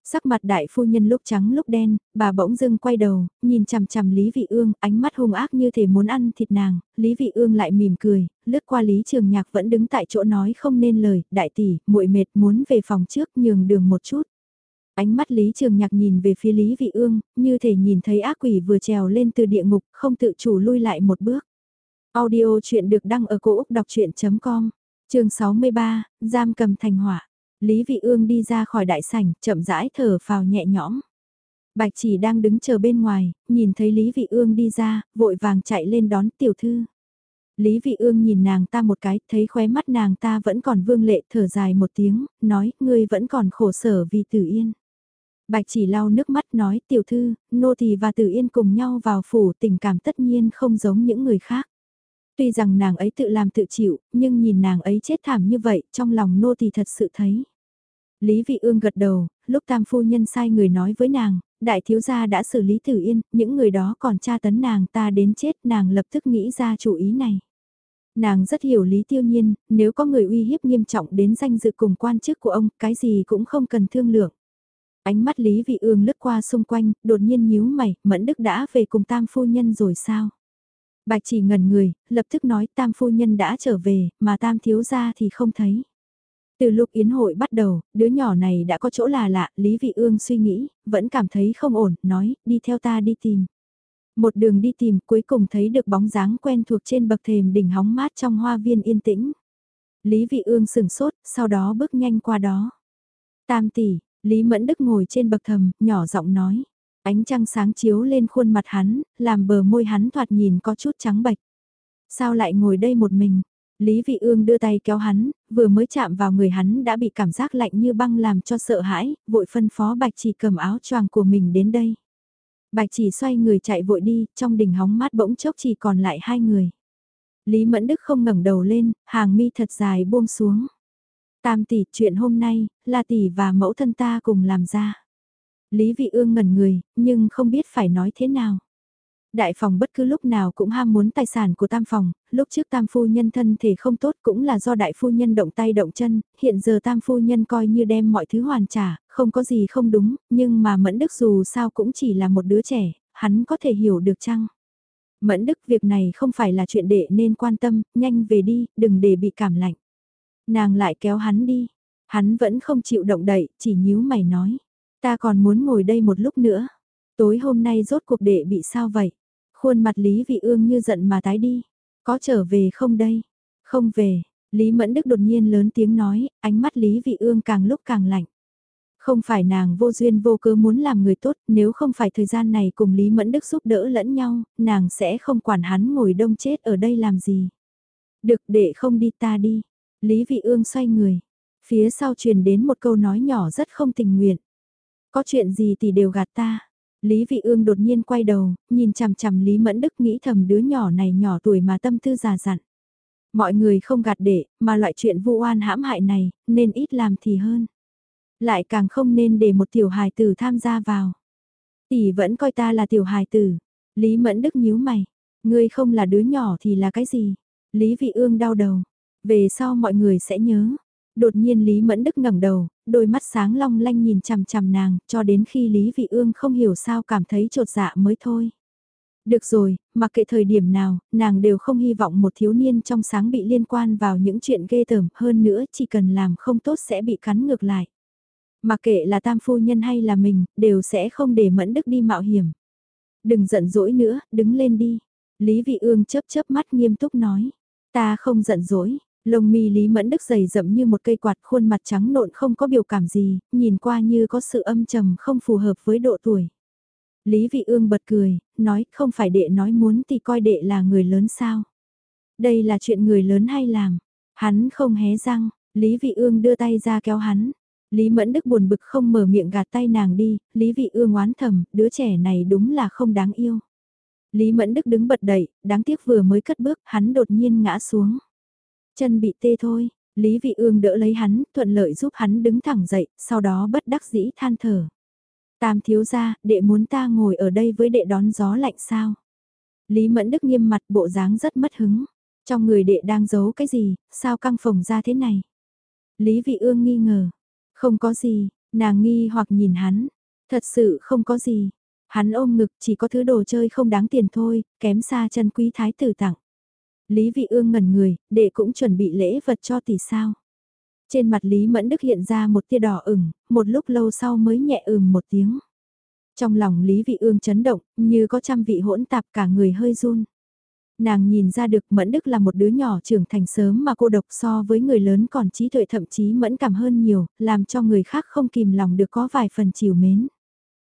Sắc mặt đại phu nhân lúc trắng lúc đen, bà bỗng dưng quay đầu, nhìn chằm chằm Lý Vị Ương, ánh mắt hung ác như thể muốn ăn thịt nàng, Lý Vị Ương lại mỉm cười, lướt qua Lý Trường Nhạc vẫn đứng tại chỗ nói không nên lời, đại tỷ, muội mệt muốn về phòng trước nhường đường một chút. Ánh mắt Lý Trường Nhạc nhìn về phía Lý Vị Ương, như thể nhìn thấy ác quỷ vừa trèo lên từ địa ngục, không tự chủ lui lại một bước. Audio chuyện được đăng ở cổ Úc đọc chuyện.com, trường 63, giam cầm thành hỏa. Lý Vị Ương đi ra khỏi đại sảnh, chậm rãi thở phào nhẹ nhõm. Bạch chỉ đang đứng chờ bên ngoài, nhìn thấy Lý Vị Ương đi ra, vội vàng chạy lên đón tiểu thư. Lý Vị Ương nhìn nàng ta một cái, thấy khóe mắt nàng ta vẫn còn vương lệ, thở dài một tiếng, nói, ngươi vẫn còn khổ sở vì tử yên. Bạch chỉ lau nước mắt nói, tiểu thư, nô tỳ và tử yên cùng nhau vào phủ tình cảm tất nhiên không giống những người khác. Tuy rằng nàng ấy tự làm tự chịu, nhưng nhìn nàng ấy chết thảm như vậy, trong lòng nô tỳ thật sự thấy. Lý Vị Ương gật đầu, lúc tam phu nhân sai người nói với nàng, đại thiếu gia đã xử lý tử yên, những người đó còn tra tấn nàng ta đến chết nàng lập tức nghĩ ra chủ ý này. Nàng rất hiểu Lý Tiêu Nhiên, nếu có người uy hiếp nghiêm trọng đến danh dự cùng quan chức của ông, cái gì cũng không cần thương lượng. Ánh mắt Lý Vị Ương lướt qua xung quanh, đột nhiên nhíu mày, Mẫn Đức đã về cùng tam phu nhân rồi sao? Bạch chỉ ngẩn người, lập tức nói tam phu nhân đã trở về, mà tam thiếu gia thì không thấy. Từ lúc yến hội bắt đầu, đứa nhỏ này đã có chỗ là lạ, Lý Vị Ương suy nghĩ, vẫn cảm thấy không ổn, nói, đi theo ta đi tìm. Một đường đi tìm cuối cùng thấy được bóng dáng quen thuộc trên bậc thềm đỉnh hóng mát trong hoa viên yên tĩnh. Lý Vị Ương sừng sốt, sau đó bước nhanh qua đó. Tam tỷ, Lý Mẫn Đức ngồi trên bậc thềm, nhỏ giọng nói. Ánh trăng sáng chiếu lên khuôn mặt hắn, làm bờ môi hắn thoạt nhìn có chút trắng bệch. Sao lại ngồi đây một mình? Lý Vị Ương đưa tay kéo hắn, vừa mới chạm vào người hắn đã bị cảm giác lạnh như băng làm cho sợ hãi, vội phân phó Bạch Chỉ cầm áo choàng của mình đến đây. Bạch Chỉ xoay người chạy vội đi, trong đỉnh hóng mát bỗng chốc chỉ còn lại hai người. Lý Mẫn Đức không ngẩng đầu lên, hàng mi thật dài buông xuống. Tam tỷ, chuyện hôm nay, là tỷ và mẫu thân ta cùng làm ra. Lý Vị Ương ngẩn người, nhưng không biết phải nói thế nào. Đại phòng bất cứ lúc nào cũng ham muốn tài sản của tam phòng, lúc trước tam phu nhân thân thể không tốt cũng là do đại phu nhân động tay động chân, hiện giờ tam phu nhân coi như đem mọi thứ hoàn trả, không có gì không đúng, nhưng mà Mẫn Đức dù sao cũng chỉ là một đứa trẻ, hắn có thể hiểu được chăng? Mẫn Đức việc này không phải là chuyện đệ nên quan tâm, nhanh về đi, đừng để bị cảm lạnh. Nàng lại kéo hắn đi, hắn vẫn không chịu động đậy, chỉ nhíu mày nói, ta còn muốn ngồi đây một lúc nữa. Tối hôm nay rốt cuộc đệ bị sao vậy? Khuôn mặt Lý Vị Ương như giận mà tái đi. Có trở về không đây? Không về. Lý Mẫn Đức đột nhiên lớn tiếng nói, ánh mắt Lý Vị Ương càng lúc càng lạnh. Không phải nàng vô duyên vô cớ muốn làm người tốt, nếu không phải thời gian này cùng Lý Mẫn Đức giúp đỡ lẫn nhau, nàng sẽ không quản hắn ngồi đông chết ở đây làm gì. Được để không đi ta đi. Lý Vị Ương xoay người. Phía sau truyền đến một câu nói nhỏ rất không tình nguyện. Có chuyện gì thì đều gạt ta. Lý Vị Ương đột nhiên quay đầu, nhìn chằm chằm Lý Mẫn Đức nghĩ thầm đứa nhỏ này nhỏ tuổi mà tâm tư già dặn. Mọi người không gạt để, mà loại chuyện vu oan hãm hại này, nên ít làm thì hơn. Lại càng không nên để một tiểu hài tử tham gia vào. Tỷ vẫn coi ta là tiểu hài tử. Lý Mẫn Đức nhíu mày. Ngươi không là đứa nhỏ thì là cái gì? Lý Vị Ương đau đầu. Về sau mọi người sẽ nhớ. Đột nhiên Lý Mẫn Đức ngẩng đầu, đôi mắt sáng long lanh nhìn chằm chằm nàng, cho đến khi Lý Vị Ương không hiểu sao cảm thấy trột dạ mới thôi. Được rồi, mặc kệ thời điểm nào, nàng đều không hy vọng một thiếu niên trong sáng bị liên quan vào những chuyện ghê tởm hơn nữa chỉ cần làm không tốt sẽ bị cắn ngược lại. Mặc kệ là tam phu nhân hay là mình, đều sẽ không để mẫn đức đi mạo hiểm. Đừng giận dỗi nữa, đứng lên đi. Lý Vị Ương chớp chớp mắt nghiêm túc nói. Ta không giận dỗi, Lông mi Lý Mẫn Đức dày rậm như một cây quạt khuôn mặt trắng nộn không có biểu cảm gì, nhìn qua như có sự âm trầm không phù hợp với độ tuổi. Lý Vị Ương bật cười, nói không phải đệ nói muốn thì coi đệ là người lớn sao. Đây là chuyện người lớn hay làm. Hắn không hé răng, Lý Vị Ương đưa tay ra kéo hắn. Lý Mẫn Đức buồn bực không mở miệng gạt tay nàng đi, Lý Vị Ương oán thầm, đứa trẻ này đúng là không đáng yêu. Lý Mẫn Đức đứng bật dậy, đáng tiếc vừa mới cất bước, hắn đột nhiên ngã xuống. Chân bị tê thôi, Lý Vị Ương đỡ lấy hắn, thuận lợi giúp hắn đứng thẳng dậy, sau đó bất đắc dĩ than thở. Tam thiếu gia, đệ muốn ta ngồi ở đây với đệ đón gió lạnh sao? Lý Mẫn Đức nghiêm mặt bộ dáng rất mất hứng. Trong người đệ đang giấu cái gì, sao căng phồng ra thế này? Lý Vị Ương nghi ngờ. Không có gì, nàng nghi hoặc nhìn hắn. Thật sự không có gì. Hắn ôm ngực chỉ có thứ đồ chơi không đáng tiền thôi, kém xa chân quý thái tử tặng. Lý Vị Ương ngẩn người, đệ cũng chuẩn bị lễ vật cho tỷ sao. Trên mặt Lý Mẫn Đức hiện ra một tia đỏ ửng, một lúc lâu sau mới nhẹ ừm một tiếng. Trong lòng Lý Vị Ương chấn động, như có trăm vị hỗn tạp cả người hơi run. Nàng nhìn ra được Mẫn Đức là một đứa nhỏ trưởng thành sớm mà cô độc so với người lớn còn trí tuệ thậm chí mẫn cảm hơn nhiều, làm cho người khác không kìm lòng được có vài phần chiều mến.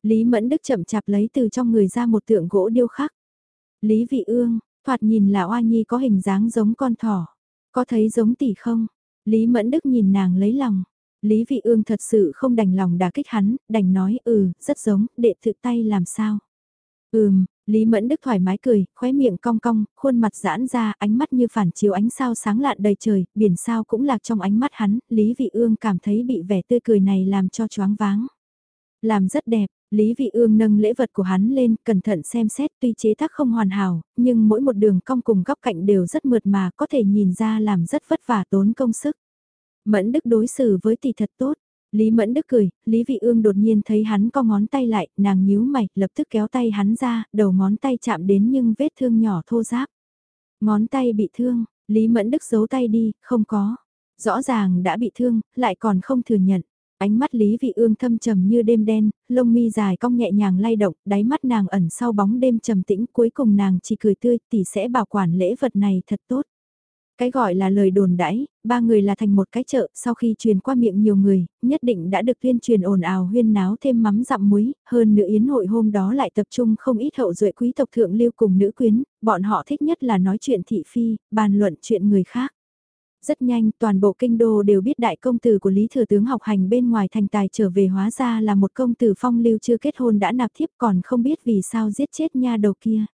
Lý Mẫn Đức chậm chạp lấy từ trong người ra một tượng gỗ điêu khắc. Lý Vị Ương, Thoạt nhìn là oa nhi có hình dáng giống con thỏ. Có thấy giống tỷ không? Lý Mẫn Đức nhìn nàng lấy lòng. Lý Vị Ương thật sự không đành lòng đả kích hắn, đành nói ừ, rất giống, đệ thực tay làm sao. Ừm, Lý Mẫn Đức thoải mái cười, khóe miệng cong cong, khuôn mặt giãn ra, ánh mắt như phản chiếu ánh sao sáng lạn đầy trời, biển sao cũng lạc trong ánh mắt hắn, Lý Vị Ương cảm thấy bị vẻ tươi cười này làm cho choáng váng. Làm rất đẹp, Lý Vị Ương nâng lễ vật của hắn lên, cẩn thận xem xét tuy chế tác không hoàn hảo, nhưng mỗi một đường cong cùng góc cạnh đều rất mượt mà có thể nhìn ra làm rất vất vả tốn công sức. Mẫn Đức đối xử với tỷ thật tốt, Lý Mẫn Đức cười, Lý Vị Ương đột nhiên thấy hắn co ngón tay lại, nàng nhíu mày, lập tức kéo tay hắn ra, đầu ngón tay chạm đến nhưng vết thương nhỏ thô ráp. Ngón tay bị thương, Lý Mẫn Đức giấu tay đi, không có. Rõ ràng đã bị thương, lại còn không thừa nhận. Ánh mắt Lý Vị Ương thâm trầm như đêm đen, lông mi dài cong nhẹ nhàng lay động, đáy mắt nàng ẩn sau bóng đêm trầm tĩnh, cuối cùng nàng chỉ cười tươi, tỷ sẽ bảo quản lễ vật này thật tốt. Cái gọi là lời đồn đãi, ba người là thành một cái chợ, sau khi truyền qua miệng nhiều người, nhất định đã được tuyên truyền ồn ào huyên náo thêm mắm dặm muối, hơn nữa yến hội hôm đó lại tập trung không ít hậu duệ quý tộc thượng lưu cùng nữ quyến, bọn họ thích nhất là nói chuyện thị phi, bàn luận chuyện người khác. Rất nhanh, toàn bộ kinh đô đều biết đại công tử của Lý Thừa Tướng học hành bên ngoài thành tài trở về hóa ra là một công tử phong lưu chưa kết hôn đã nạp thiếp còn không biết vì sao giết chết nha đầu kia.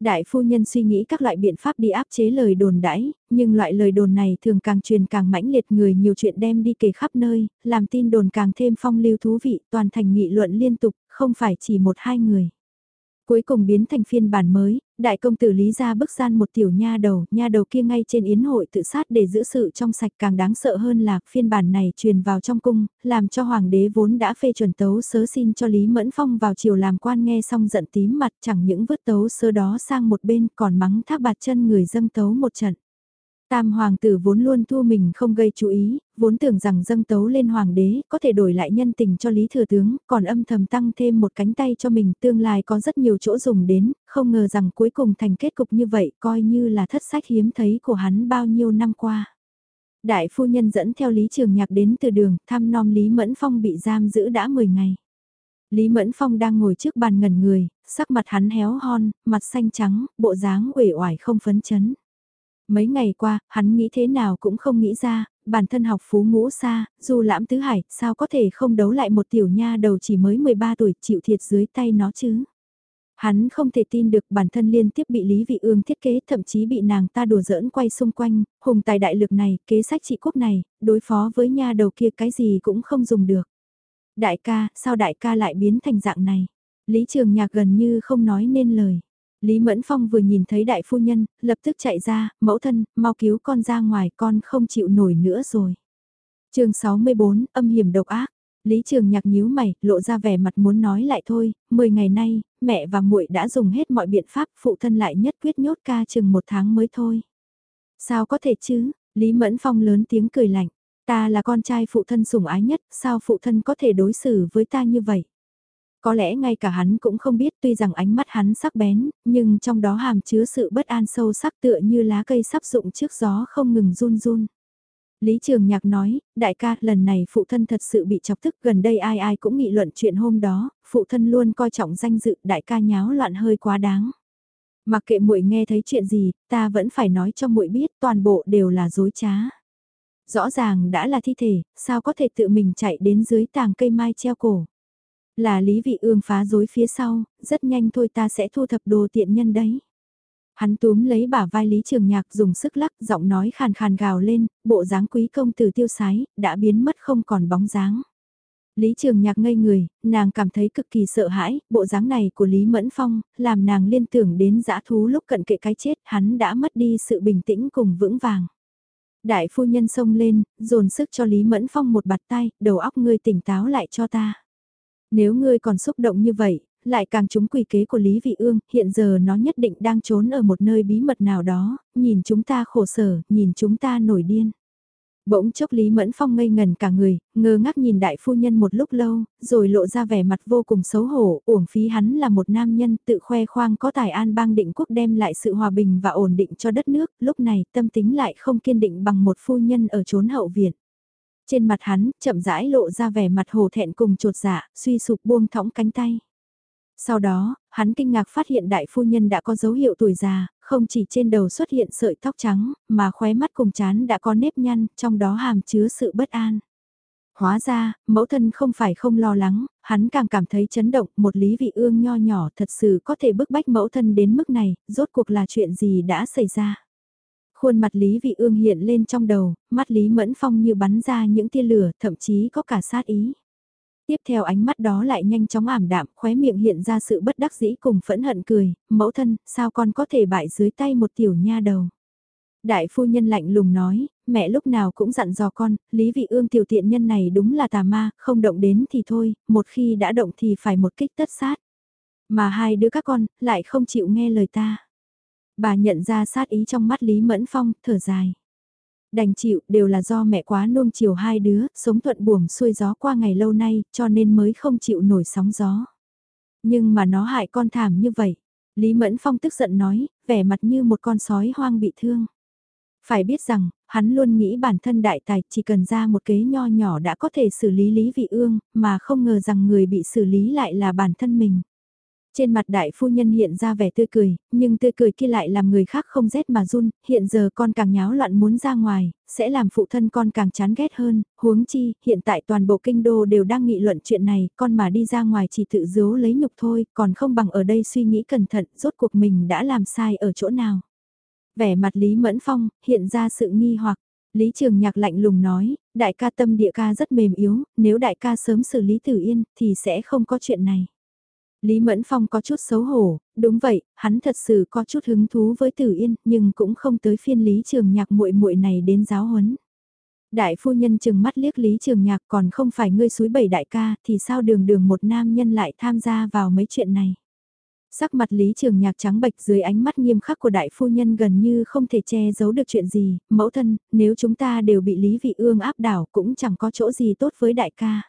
Đại phu nhân suy nghĩ các loại biện pháp đi áp chế lời đồn đãi, nhưng loại lời đồn này thường càng truyền càng mãnh liệt người nhiều chuyện đem đi kể khắp nơi, làm tin đồn càng thêm phong lưu thú vị, toàn thành nghị luận liên tục, không phải chỉ một hai người. Cuối cùng biến thành phiên bản mới, đại công tử lý ra bức gian một tiểu nha đầu, nha đầu kia ngay trên yến hội tự sát để giữ sự trong sạch càng đáng sợ hơn là phiên bản này truyền vào trong cung, làm cho hoàng đế vốn đã phê chuẩn tấu sớ xin cho Lý Mẫn Phong vào chiều làm quan nghe xong giận tím mặt chẳng những vứt tấu sớ đó sang một bên còn mắng thác bạt chân người dâng tấu một trận. Tam hoàng tử vốn luôn thu mình không gây chú ý, vốn tưởng rằng dâng tấu lên hoàng đế có thể đổi lại nhân tình cho Lý Thừa Tướng, còn âm thầm tăng thêm một cánh tay cho mình tương lai có rất nhiều chỗ dùng đến, không ngờ rằng cuối cùng thành kết cục như vậy coi như là thất sách hiếm thấy của hắn bao nhiêu năm qua. Đại phu nhân dẫn theo Lý Trường Nhạc đến từ đường, thăm nom Lý Mẫn Phong bị giam giữ đã 10 ngày. Lý Mẫn Phong đang ngồi trước bàn ngẩn người, sắc mặt hắn héo hon, mặt xanh trắng, bộ dáng uể oải không phấn chấn. Mấy ngày qua, hắn nghĩ thế nào cũng không nghĩ ra, bản thân học phú ngũ xa, dù lãm tứ hải, sao có thể không đấu lại một tiểu nha đầu chỉ mới 13 tuổi chịu thiệt dưới tay nó chứ. Hắn không thể tin được bản thân liên tiếp bị Lý Vị Ương thiết kế thậm chí bị nàng ta đùa giỡn quay xung quanh, hùng tài đại lực này, kế sách trị quốc này, đối phó với nha đầu kia cái gì cũng không dùng được. Đại ca, sao đại ca lại biến thành dạng này? Lý Trường Nhạc gần như không nói nên lời. Lý Mẫn Phong vừa nhìn thấy đại phu nhân, lập tức chạy ra, mẫu thân, mau cứu con ra ngoài, con không chịu nổi nữa rồi. chương 64, âm hiểm độc ác. Lý Trường Nhạc nhíu mày, lộ ra vẻ mặt muốn nói lại thôi, 10 ngày nay, mẹ và muội đã dùng hết mọi biện pháp, phụ thân lại nhất quyết nhốt ca chừng một tháng mới thôi. Sao có thể chứ? Lý Mẫn Phong lớn tiếng cười lạnh, ta là con trai phụ thân sủng ái nhất, sao phụ thân có thể đối xử với ta như vậy? Có lẽ ngay cả hắn cũng không biết tuy rằng ánh mắt hắn sắc bén, nhưng trong đó hàm chứa sự bất an sâu sắc tựa như lá cây sắp rụng trước gió không ngừng run run. Lý Trường Nhạc nói, đại ca, lần này phụ thân thật sự bị chọc tức gần đây ai ai cũng nghị luận chuyện hôm đó, phụ thân luôn coi trọng danh dự, đại ca nháo loạn hơi quá đáng. Mặc kệ muội nghe thấy chuyện gì, ta vẫn phải nói cho muội biết toàn bộ đều là dối trá. Rõ ràng đã là thi thể, sao có thể tự mình chạy đến dưới tàng cây mai treo cổ. Là Lý Vị Ương phá rối phía sau, rất nhanh thôi ta sẽ thu thập đồ tiện nhân đấy. Hắn túm lấy bả vai Lý Trường Nhạc dùng sức lắc giọng nói khàn khàn gào lên, bộ dáng quý công tử tiêu sái, đã biến mất không còn bóng dáng. Lý Trường Nhạc ngây người, nàng cảm thấy cực kỳ sợ hãi, bộ dáng này của Lý Mẫn Phong, làm nàng liên tưởng đến dã thú lúc cận kệ cái chết, hắn đã mất đi sự bình tĩnh cùng vững vàng. Đại phu nhân xông lên, dồn sức cho Lý Mẫn Phong một bạt tay, đầu óc ngươi tỉnh táo lại cho ta. Nếu ngươi còn xúc động như vậy, lại càng trúng quỷ kế của Lý Vị Ương, hiện giờ nó nhất định đang trốn ở một nơi bí mật nào đó, nhìn chúng ta khổ sở, nhìn chúng ta nổi điên. Bỗng chốc Lý Mẫn Phong ngây ngần cả người, ngơ ngác nhìn đại phu nhân một lúc lâu, rồi lộ ra vẻ mặt vô cùng xấu hổ, uổng phí hắn là một nam nhân tự khoe khoang có tài an bang định quốc đem lại sự hòa bình và ổn định cho đất nước, lúc này tâm tính lại không kiên định bằng một phu nhân ở chốn hậu viện. Trên mặt hắn, chậm rãi lộ ra vẻ mặt hồ thẹn cùng trột dạ, suy sụp buông thõng cánh tay. Sau đó, hắn kinh ngạc phát hiện đại phu nhân đã có dấu hiệu tuổi già, không chỉ trên đầu xuất hiện sợi tóc trắng, mà khóe mắt cùng chán đã có nếp nhăn, trong đó hàm chứa sự bất an. Hóa ra, mẫu thân không phải không lo lắng, hắn càng cảm thấy chấn động, một lý vị ương nho nhỏ thật sự có thể bức bách mẫu thân đến mức này, rốt cuộc là chuyện gì đã xảy ra. Khuôn mặt Lý Vị Ương hiện lên trong đầu, mắt Lý Mẫn Phong như bắn ra những tia lửa, thậm chí có cả sát ý. Tiếp theo ánh mắt đó lại nhanh chóng ảm đạm, khóe miệng hiện ra sự bất đắc dĩ cùng phẫn hận cười, mẫu thân, sao con có thể bại dưới tay một tiểu nha đầu. Đại phu nhân lạnh lùng nói, mẹ lúc nào cũng dặn dò con, Lý Vị Ương tiểu tiện nhân này đúng là tà ma, không động đến thì thôi, một khi đã động thì phải một kích tất sát. Mà hai đứa các con, lại không chịu nghe lời ta. Bà nhận ra sát ý trong mắt Lý Mẫn Phong, thở dài. Đành chịu, đều là do mẹ quá nuông chiều hai đứa, sống thuận buồm xuôi gió qua ngày lâu nay, cho nên mới không chịu nổi sóng gió. Nhưng mà nó hại con thảm như vậy. Lý Mẫn Phong tức giận nói, vẻ mặt như một con sói hoang bị thương. Phải biết rằng, hắn luôn nghĩ bản thân đại tài chỉ cần ra một kế nho nhỏ đã có thể xử lý Lý Vị Ương, mà không ngờ rằng người bị xử lý lại là bản thân mình. Trên mặt đại phu nhân hiện ra vẻ tươi cười, nhưng tươi cười kia lại làm người khác không rét mà run, hiện giờ con càng nháo loạn muốn ra ngoài, sẽ làm phụ thân con càng chán ghét hơn, huống chi, hiện tại toàn bộ kinh đô đều đang nghị luận chuyện này, con mà đi ra ngoài chỉ tự dấu lấy nhục thôi, còn không bằng ở đây suy nghĩ cẩn thận, rốt cuộc mình đã làm sai ở chỗ nào. Vẻ mặt Lý Mẫn Phong, hiện ra sự nghi hoặc. Lý Trường Nhạc lạnh lùng nói, đại ca tâm địa ca rất mềm yếu, nếu đại ca sớm xử lý Tử Yên thì sẽ không có chuyện này. Lý Mẫn Phong có chút xấu hổ, đúng vậy, hắn thật sự có chút hứng thú với Tử Yên, nhưng cũng không tới phiên Lý Trường Nhạc muội muội này đến giáo huấn. Đại phu nhân chừng mắt liếc Lý Trường Nhạc còn không phải ngươi suối bảy đại ca thì sao đường đường một nam nhân lại tham gia vào mấy chuyện này. Sắc mặt Lý Trường Nhạc trắng bệch dưới ánh mắt nghiêm khắc của đại phu nhân gần như không thể che giấu được chuyện gì, mẫu thân, nếu chúng ta đều bị Lý Vị Ương áp đảo cũng chẳng có chỗ gì tốt với đại ca.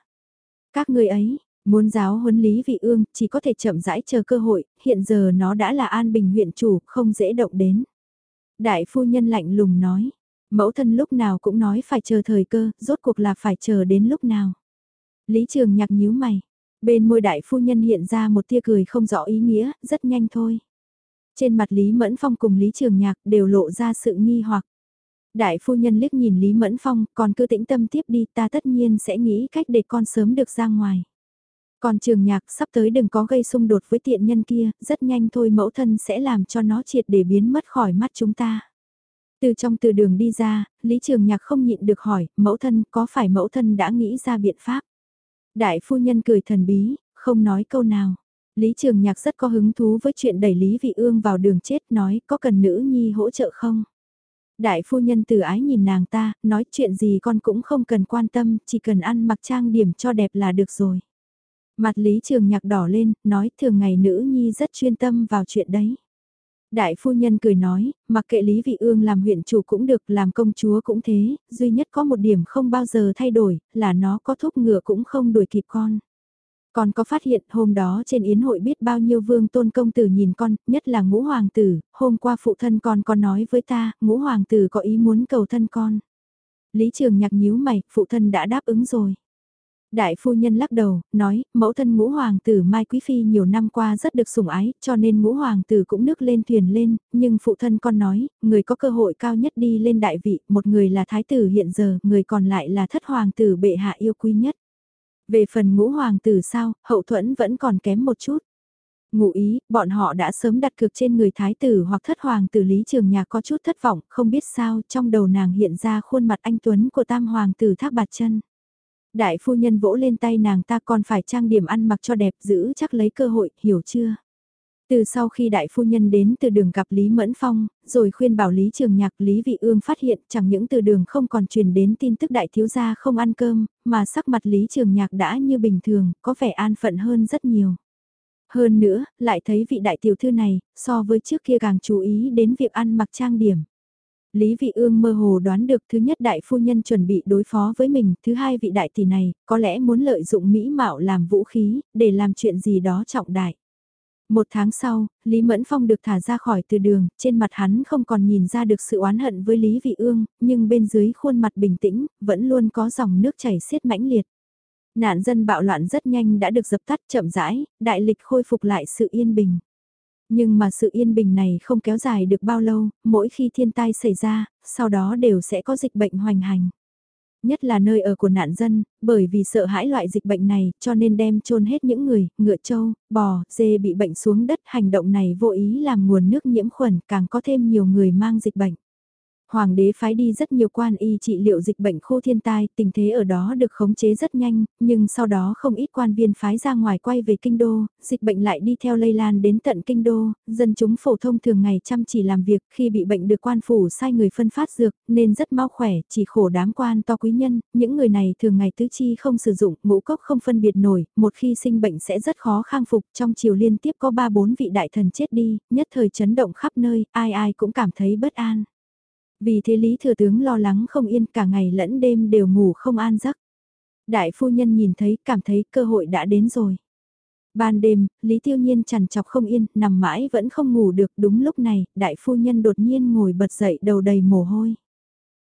Các người ấy, muốn giáo huấn Lý Vị Ương chỉ có thể chậm rãi chờ cơ hội, hiện giờ nó đã là an bình huyện chủ, không dễ động đến. Đại phu nhân lạnh lùng nói, mẫu thân lúc nào cũng nói phải chờ thời cơ, rốt cuộc là phải chờ đến lúc nào. Lý Trường Nhạc nhíu mày, Bên môi đại phu nhân hiện ra một tia cười không rõ ý nghĩa, rất nhanh thôi. Trên mặt Lý Mẫn Phong cùng Lý Trường Nhạc đều lộ ra sự nghi hoặc. Đại phu nhân liếc nhìn Lý Mẫn Phong, còn cứ tĩnh tâm tiếp đi ta tất nhiên sẽ nghĩ cách để con sớm được ra ngoài. Còn trường nhạc sắp tới đừng có gây xung đột với tiện nhân kia, rất nhanh thôi mẫu thân sẽ làm cho nó triệt để biến mất khỏi mắt chúng ta. Từ trong từ đường đi ra, Lý Trường Nhạc không nhịn được hỏi, mẫu thân có phải mẫu thân đã nghĩ ra biện pháp? Đại phu nhân cười thần bí, không nói câu nào. Lý Trường Nhạc rất có hứng thú với chuyện đẩy Lý Vị Ương vào đường chết nói có cần nữ nhi hỗ trợ không? Đại phu nhân từ ái nhìn nàng ta, nói chuyện gì con cũng không cần quan tâm, chỉ cần ăn mặc trang điểm cho đẹp là được rồi. Mặt Lý Trường Nhạc đỏ lên, nói thường ngày nữ nhi rất chuyên tâm vào chuyện đấy. Đại phu nhân cười nói, mặc kệ Lý Vị Ương làm huyện chủ cũng được, làm công chúa cũng thế, duy nhất có một điểm không bao giờ thay đổi, là nó có thúc ngựa cũng không đuổi kịp con. Con có phát hiện hôm đó trên yến hội biết bao nhiêu vương tôn công tử nhìn con, nhất là ngũ hoàng tử, hôm qua phụ thân con có nói với ta, ngũ hoàng tử có ý muốn cầu thân con. Lý Trường nhạc nhíu mày, phụ thân đã đáp ứng rồi. Đại phu nhân lắc đầu, nói, mẫu thân ngũ hoàng tử Mai Quý Phi nhiều năm qua rất được sủng ái, cho nên ngũ hoàng tử cũng nước lên thuyền lên, nhưng phụ thân con nói, người có cơ hội cao nhất đi lên đại vị, một người là thái tử hiện giờ, người còn lại là thất hoàng tử bệ hạ yêu quý nhất. Về phần ngũ hoàng tử sao, hậu thuẫn vẫn còn kém một chút. Ngụ ý, bọn họ đã sớm đặt cược trên người thái tử hoặc thất hoàng tử Lý Trường Nhạc có chút thất vọng, không biết sao, trong đầu nàng hiện ra khuôn mặt anh Tuấn của tam hoàng tử Thác Bạt chân Đại phu nhân vỗ lên tay nàng ta còn phải trang điểm ăn mặc cho đẹp giữ chắc lấy cơ hội, hiểu chưa? Từ sau khi đại phu nhân đến từ đường gặp Lý Mẫn Phong, rồi khuyên bảo Lý Trường Nhạc Lý Vị Ương phát hiện chẳng những từ đường không còn truyền đến tin tức đại thiếu gia không ăn cơm, mà sắc mặt Lý Trường Nhạc đã như bình thường, có vẻ an phận hơn rất nhiều. Hơn nữa, lại thấy vị đại tiểu thư này, so với trước kia càng chú ý đến việc ăn mặc trang điểm. Lý Vị Ương mơ hồ đoán được thứ nhất đại phu nhân chuẩn bị đối phó với mình, thứ hai vị đại tỷ này, có lẽ muốn lợi dụng mỹ mạo làm vũ khí, để làm chuyện gì đó trọng đại. Một tháng sau, Lý Mẫn Phong được thả ra khỏi từ đường, trên mặt hắn không còn nhìn ra được sự oán hận với Lý Vị Ương, nhưng bên dưới khuôn mặt bình tĩnh, vẫn luôn có dòng nước chảy xiết mãnh liệt. Nạn dân bạo loạn rất nhanh đã được dập tắt chậm rãi, đại lịch khôi phục lại sự yên bình. Nhưng mà sự yên bình này không kéo dài được bao lâu, mỗi khi thiên tai xảy ra, sau đó đều sẽ có dịch bệnh hoành hành. Nhất là nơi ở của nạn dân, bởi vì sợ hãi loại dịch bệnh này cho nên đem chôn hết những người, ngựa trâu, bò, dê bị bệnh xuống đất. Hành động này vô ý làm nguồn nước nhiễm khuẩn càng có thêm nhiều người mang dịch bệnh. Hoàng đế phái đi rất nhiều quan y trị liệu dịch bệnh khô thiên tai, tình thế ở đó được khống chế rất nhanh, nhưng sau đó không ít quan viên phái ra ngoài quay về kinh đô, dịch bệnh lại đi theo lây lan đến tận kinh đô, dân chúng phổ thông thường ngày chăm chỉ làm việc khi bị bệnh được quan phủ sai người phân phát dược, nên rất mau khỏe, chỉ khổ đám quan to quý nhân, những người này thường ngày tứ chi không sử dụng, ngũ cốc không phân biệt nổi, một khi sinh bệnh sẽ rất khó khang phục, trong chiều liên tiếp có ba bốn vị đại thần chết đi, nhất thời chấn động khắp nơi, ai ai cũng cảm thấy bất an. Vì thế Lý Thừa Tướng lo lắng không yên cả ngày lẫn đêm đều ngủ không an giấc. Đại phu nhân nhìn thấy cảm thấy cơ hội đã đến rồi. Ban đêm, Lý Tiêu Nhiên chằn chọc không yên, nằm mãi vẫn không ngủ được đúng lúc này, đại phu nhân đột nhiên ngồi bật dậy đầu đầy mồ hôi.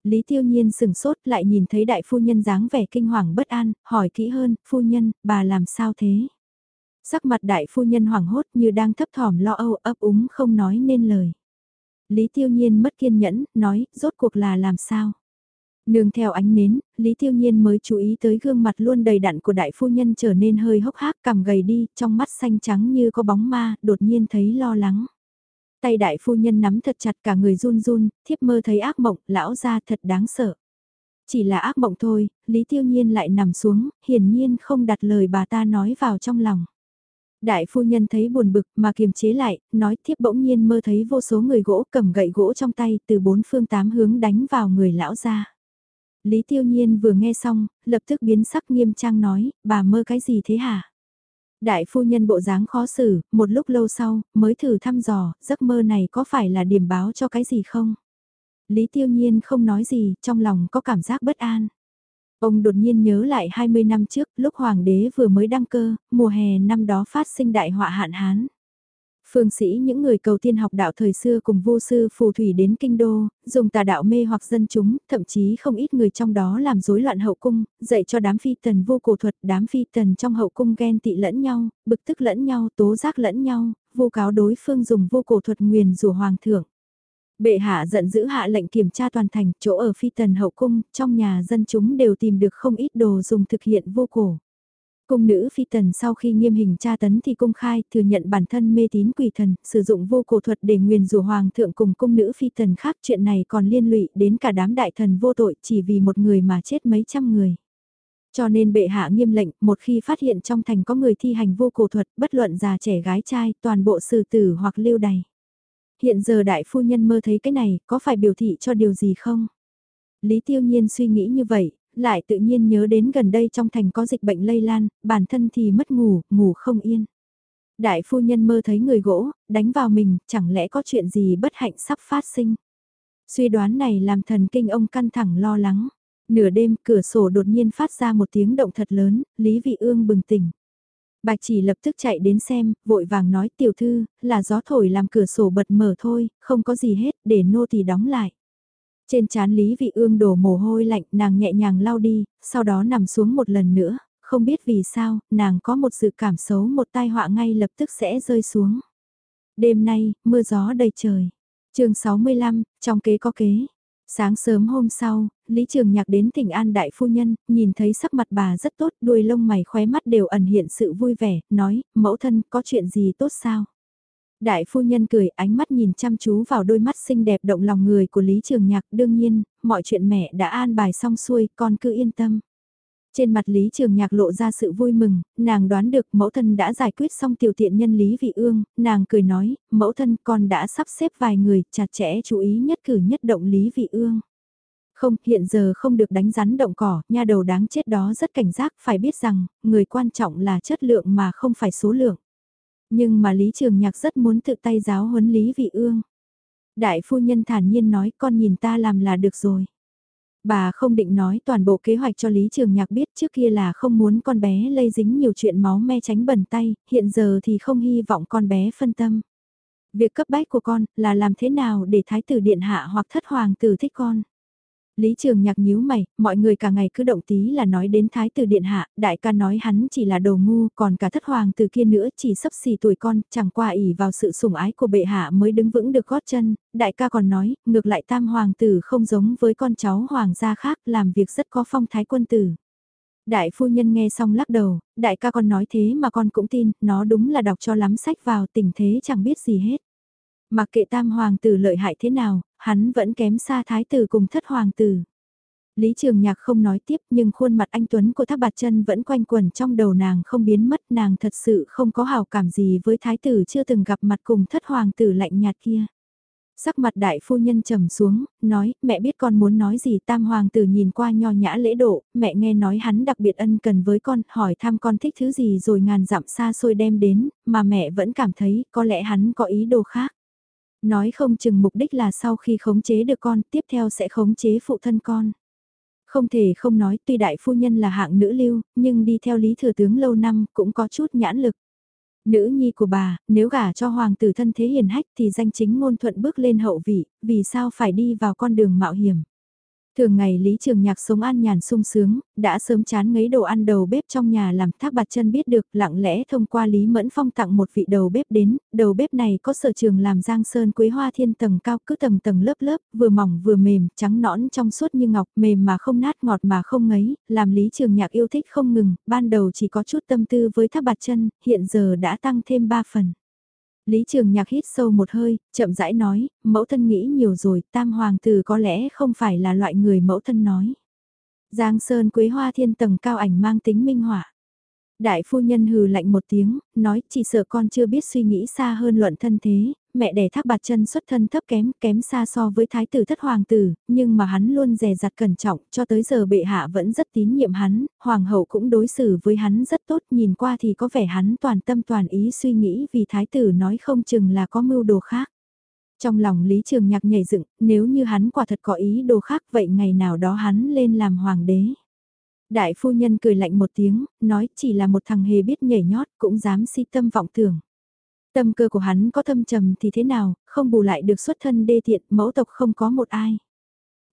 Lý Tiêu Nhiên sừng sốt lại nhìn thấy đại phu nhân dáng vẻ kinh hoàng bất an, hỏi kỹ hơn, phu nhân, bà làm sao thế? Sắc mặt đại phu nhân hoảng hốt như đang thấp thỏm lo âu ấp úng không nói nên lời. Lý Tiêu Nhiên mất kiên nhẫn, nói, rốt cuộc là làm sao? Nương theo ánh nến, Lý Tiêu Nhiên mới chú ý tới gương mặt luôn đầy đặn của đại phu nhân trở nên hơi hốc hác cằm gầy đi, trong mắt xanh trắng như có bóng ma, đột nhiên thấy lo lắng. Tay đại phu nhân nắm thật chặt cả người run run, thiếp mơ thấy ác mộng, lão ra thật đáng sợ. Chỉ là ác mộng thôi, Lý Tiêu Nhiên lại nằm xuống, hiển nhiên không đặt lời bà ta nói vào trong lòng. Đại phu nhân thấy buồn bực mà kiềm chế lại, nói thiếp bỗng nhiên mơ thấy vô số người gỗ cầm gậy gỗ trong tay từ bốn phương tám hướng đánh vào người lão ra. Lý tiêu nhiên vừa nghe xong, lập tức biến sắc nghiêm trang nói, bà mơ cái gì thế hả? Đại phu nhân bộ dáng khó xử, một lúc lâu sau, mới thử thăm dò, giấc mơ này có phải là điểm báo cho cái gì không? Lý tiêu nhiên không nói gì, trong lòng có cảm giác bất an. Ông đột nhiên nhớ lại 20 năm trước, lúc hoàng đế vừa mới đăng cơ, mùa hè năm đó phát sinh đại họa hạn hán. Phương sĩ những người cầu tiên học đạo thời xưa cùng vô sư phù thủy đến kinh đô, dùng tà đạo mê hoặc dân chúng, thậm chí không ít người trong đó làm rối loạn hậu cung, dạy cho đám phi tần vô cổ thuật, đám phi tần trong hậu cung ghen tị lẫn nhau, bực tức lẫn nhau, tố giác lẫn nhau, vô cáo đối phương dùng vô cổ thuật nguyền rủa hoàng thượng. Bệ hạ giận dữ hạ lệnh kiểm tra toàn thành, chỗ ở phi tần hậu cung, trong nhà dân chúng đều tìm được không ít đồ dùng thực hiện vô cổ. Cung nữ phi tần sau khi nghiêm hình tra tấn thì công khai thừa nhận bản thân mê tín quỷ thần, sử dụng vô cổ thuật để nguyền rủa hoàng thượng cùng cung nữ phi tần khác chuyện này còn liên lụy đến cả đám đại thần vô tội chỉ vì một người mà chết mấy trăm người. Cho nên bệ hạ nghiêm lệnh, một khi phát hiện trong thành có người thi hành vô cổ thuật, bất luận già trẻ gái trai, toàn bộ xử tử hoặc lưu đày. Hiện giờ đại phu nhân mơ thấy cái này, có phải biểu thị cho điều gì không? Lý Tiêu Nhiên suy nghĩ như vậy, lại tự nhiên nhớ đến gần đây trong thành có dịch bệnh lây lan, bản thân thì mất ngủ, ngủ không yên. Đại phu nhân mơ thấy người gỗ, đánh vào mình, chẳng lẽ có chuyện gì bất hạnh sắp phát sinh. Suy đoán này làm thần kinh ông căng thẳng lo lắng. Nửa đêm cửa sổ đột nhiên phát ra một tiếng động thật lớn, Lý Vị Ương bừng tỉnh. Bạch chỉ lập tức chạy đến xem, vội vàng nói tiểu thư, là gió thổi làm cửa sổ bật mở thôi, không có gì hết, để nô thì đóng lại. Trên chán Lý Vị Ương đổ mồ hôi lạnh, nàng nhẹ nhàng lau đi, sau đó nằm xuống một lần nữa, không biết vì sao, nàng có một sự cảm xấu một tai họa ngay lập tức sẽ rơi xuống. Đêm nay, mưa gió đầy trời. chương 65, trong kế có kế. Sáng sớm hôm sau, Lý Trường Nhạc đến tỉnh An Đại Phu Nhân, nhìn thấy sắc mặt bà rất tốt, đuôi lông mày khóe mắt đều ẩn hiện sự vui vẻ, nói, mẫu thân, có chuyện gì tốt sao? Đại Phu Nhân cười, ánh mắt nhìn chăm chú vào đôi mắt xinh đẹp động lòng người của Lý Trường Nhạc, đương nhiên, mọi chuyện mẹ đã an bài xong xuôi, con cứ yên tâm. Trên mặt Lý Trường Nhạc lộ ra sự vui mừng, nàng đoán được mẫu thân đã giải quyết xong tiểu tiện nhân Lý Vị Ương, nàng cười nói, mẫu thân con đã sắp xếp vài người, chặt chẽ chú ý nhất cử nhất động Lý Vị Ương. Không, hiện giờ không được đánh rắn động cỏ, nha đầu đáng chết đó rất cảnh giác, phải biết rằng, người quan trọng là chất lượng mà không phải số lượng. Nhưng mà Lý Trường Nhạc rất muốn tự tay giáo huấn Lý Vị Ương. Đại phu nhân thản nhiên nói con nhìn ta làm là được rồi. Bà không định nói toàn bộ kế hoạch cho Lý Trường Nhạc biết trước kia là không muốn con bé lây dính nhiều chuyện máu me tránh bẩn tay, hiện giờ thì không hy vọng con bé phân tâm. Việc cấp bách của con là làm thế nào để thái tử điện hạ hoặc thất hoàng tử thích con. Lý Trường Nhạc nhíu mày, mọi người cả ngày cứ động tí là nói đến Thái tử Điện Hạ, đại ca nói hắn chỉ là đồ ngu, còn cả thất hoàng từ kia nữa chỉ sắp xì tuổi con, chẳng qua ỉ vào sự sủng ái của bệ hạ mới đứng vững được gót chân, đại ca còn nói, ngược lại tam hoàng tử không giống với con cháu hoàng gia khác, làm việc rất có phong thái quân tử. Đại phu nhân nghe xong lắc đầu, đại ca con nói thế mà con cũng tin, nó đúng là đọc cho lắm sách vào tình thế chẳng biết gì hết. Mặc kệ tam hoàng tử lợi hại thế nào, hắn vẫn kém xa thái tử cùng thất hoàng tử. Lý Trường Nhạc không nói tiếp nhưng khuôn mặt anh Tuấn của Thác Bạt Chân vẫn quanh quẩn trong đầu nàng không biến mất nàng thật sự không có hào cảm gì với thái tử chưa từng gặp mặt cùng thất hoàng tử lạnh nhạt kia. Sắc mặt đại phu nhân trầm xuống, nói, mẹ biết con muốn nói gì tam hoàng tử nhìn qua nho nhã lễ độ, mẹ nghe nói hắn đặc biệt ân cần với con, hỏi thăm con thích thứ gì rồi ngàn dặm xa xôi đem đến, mà mẹ vẫn cảm thấy có lẽ hắn có ý đồ khác. Nói không chừng mục đích là sau khi khống chế được con, tiếp theo sẽ khống chế phụ thân con. Không thể không nói tuy đại phu nhân là hạng nữ lưu, nhưng đi theo lý thừa tướng lâu năm cũng có chút nhãn lực. Nữ nhi của bà, nếu gả cho hoàng tử thân thế hiền hách thì danh chính ngôn thuận bước lên hậu vị, vì sao phải đi vào con đường mạo hiểm. Thường ngày Lý Trường Nhạc sống an nhàn sung sướng, đã sớm chán ngấy đồ ăn đầu bếp trong nhà làm thác bạt chân biết được lặng lẽ thông qua Lý Mẫn Phong tặng một vị đầu bếp đến, đầu bếp này có sở trường làm giang sơn quế hoa thiên tầng cao cứ tầng tầng lớp lớp, vừa mỏng vừa mềm, trắng nõn trong suốt như ngọc, mềm mà không nát ngọt mà không ngấy, làm Lý Trường Nhạc yêu thích không ngừng, ban đầu chỉ có chút tâm tư với thác bạt chân, hiện giờ đã tăng thêm ba phần. Lý Trường Nhạc hít sâu một hơi, chậm rãi nói, mẫu thân nghĩ nhiều rồi, tam hoàng tử có lẽ không phải là loại người mẫu thân nói. Giang Sơn Quế Hoa Thiên tầng cao ảnh mang tính minh họa. Đại phu nhân hừ lạnh một tiếng, nói chỉ sợ con chưa biết suy nghĩ xa hơn luận thân thế, mẹ đẻ thác bạt chân xuất thân thấp kém, kém xa so với thái tử thất hoàng tử, nhưng mà hắn luôn dè dặt cẩn trọng, cho tới giờ bệ hạ vẫn rất tín nhiệm hắn, hoàng hậu cũng đối xử với hắn rất tốt, nhìn qua thì có vẻ hắn toàn tâm toàn ý suy nghĩ vì thái tử nói không chừng là có mưu đồ khác. Trong lòng Lý Trường Nhạc nhảy dựng, nếu như hắn quả thật có ý đồ khác vậy ngày nào đó hắn lên làm hoàng đế. Đại phu nhân cười lạnh một tiếng, nói chỉ là một thằng hề biết nhảy nhót cũng dám si tâm vọng tưởng. Tâm cơ của hắn có thâm trầm thì thế nào, không bù lại được xuất thân đê tiện, mẫu tộc không có một ai.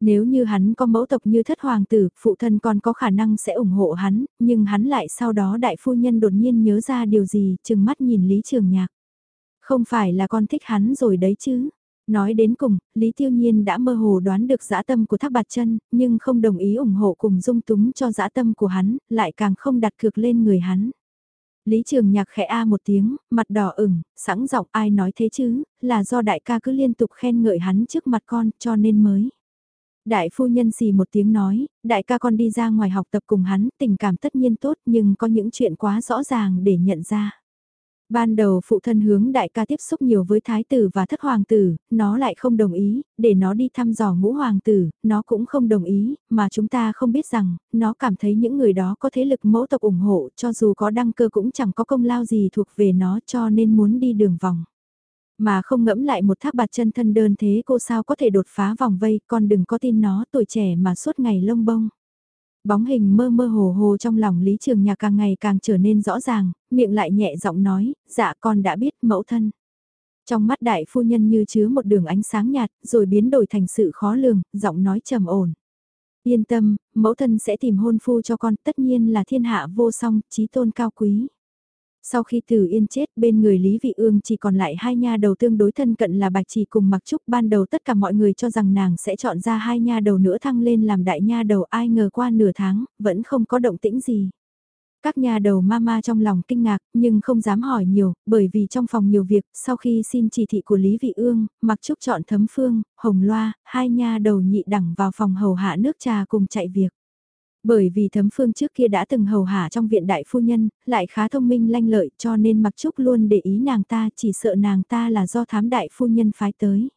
Nếu như hắn có mẫu tộc như thất hoàng tử, phụ thân còn có khả năng sẽ ủng hộ hắn, nhưng hắn lại sau đó đại phu nhân đột nhiên nhớ ra điều gì, chừng mắt nhìn Lý Trường Nhạc. Không phải là con thích hắn rồi đấy chứ. Nói đến cùng, Lý Tiêu Nhiên đã mơ hồ đoán được dã tâm của Thác Bạt Chân, nhưng không đồng ý ủng hộ cùng dung túng cho dã tâm của hắn, lại càng không đặt cược lên người hắn. Lý Trường Nhạc khẽ a một tiếng, mặt đỏ ửng, sẵn giọng ai nói thế chứ, là do đại ca cứ liên tục khen ngợi hắn trước mặt con cho nên mới. Đại phu nhân xì một tiếng nói, đại ca con đi ra ngoài học tập cùng hắn, tình cảm tất nhiên tốt nhưng có những chuyện quá rõ ràng để nhận ra. Ban đầu phụ thân hướng đại ca tiếp xúc nhiều với thái tử và thất hoàng tử, nó lại không đồng ý, để nó đi thăm dò ngũ hoàng tử, nó cũng không đồng ý, mà chúng ta không biết rằng, nó cảm thấy những người đó có thế lực mẫu tộc ủng hộ cho dù có đăng cơ cũng chẳng có công lao gì thuộc về nó cho nên muốn đi đường vòng. Mà không ngẫm lại một thác bạt chân thân đơn thế cô sao có thể đột phá vòng vây, con đừng có tin nó tuổi trẻ mà suốt ngày lông bông. Bóng hình mơ mơ hồ hồ trong lòng Lý Trường Nhạc càng ngày càng trở nên rõ ràng, miệng lại nhẹ giọng nói, dạ con đã biết mẫu thân. Trong mắt đại phu nhân như chứa một đường ánh sáng nhạt, rồi biến đổi thành sự khó lường, giọng nói trầm ổn. Yên tâm, mẫu thân sẽ tìm hôn phu cho con, tất nhiên là thiên hạ vô song, trí tôn cao quý. Sau khi Từ Yên chết bên người Lý Vị Ương chỉ còn lại hai nha đầu tương đối thân cận là Bạch Chỉ cùng Mặc Trúc ban đầu tất cả mọi người cho rằng nàng sẽ chọn ra hai nha đầu nữa thăng lên làm đại nha đầu ai ngờ qua nửa tháng vẫn không có động tĩnh gì. Các nhà đầu mama trong lòng kinh ngạc nhưng không dám hỏi nhiều bởi vì trong phòng nhiều việc sau khi xin chỉ thị của Lý Vị Ương, Mặc Trúc chọn thấm phương, hồng loa, hai nha đầu nhị đẳng vào phòng hầu hạ nước trà cùng chạy việc. Bởi vì thấm phương trước kia đã từng hầu hạ trong viện đại phu nhân, lại khá thông minh lanh lợi cho nên mặc trúc luôn để ý nàng ta chỉ sợ nàng ta là do thám đại phu nhân phái tới.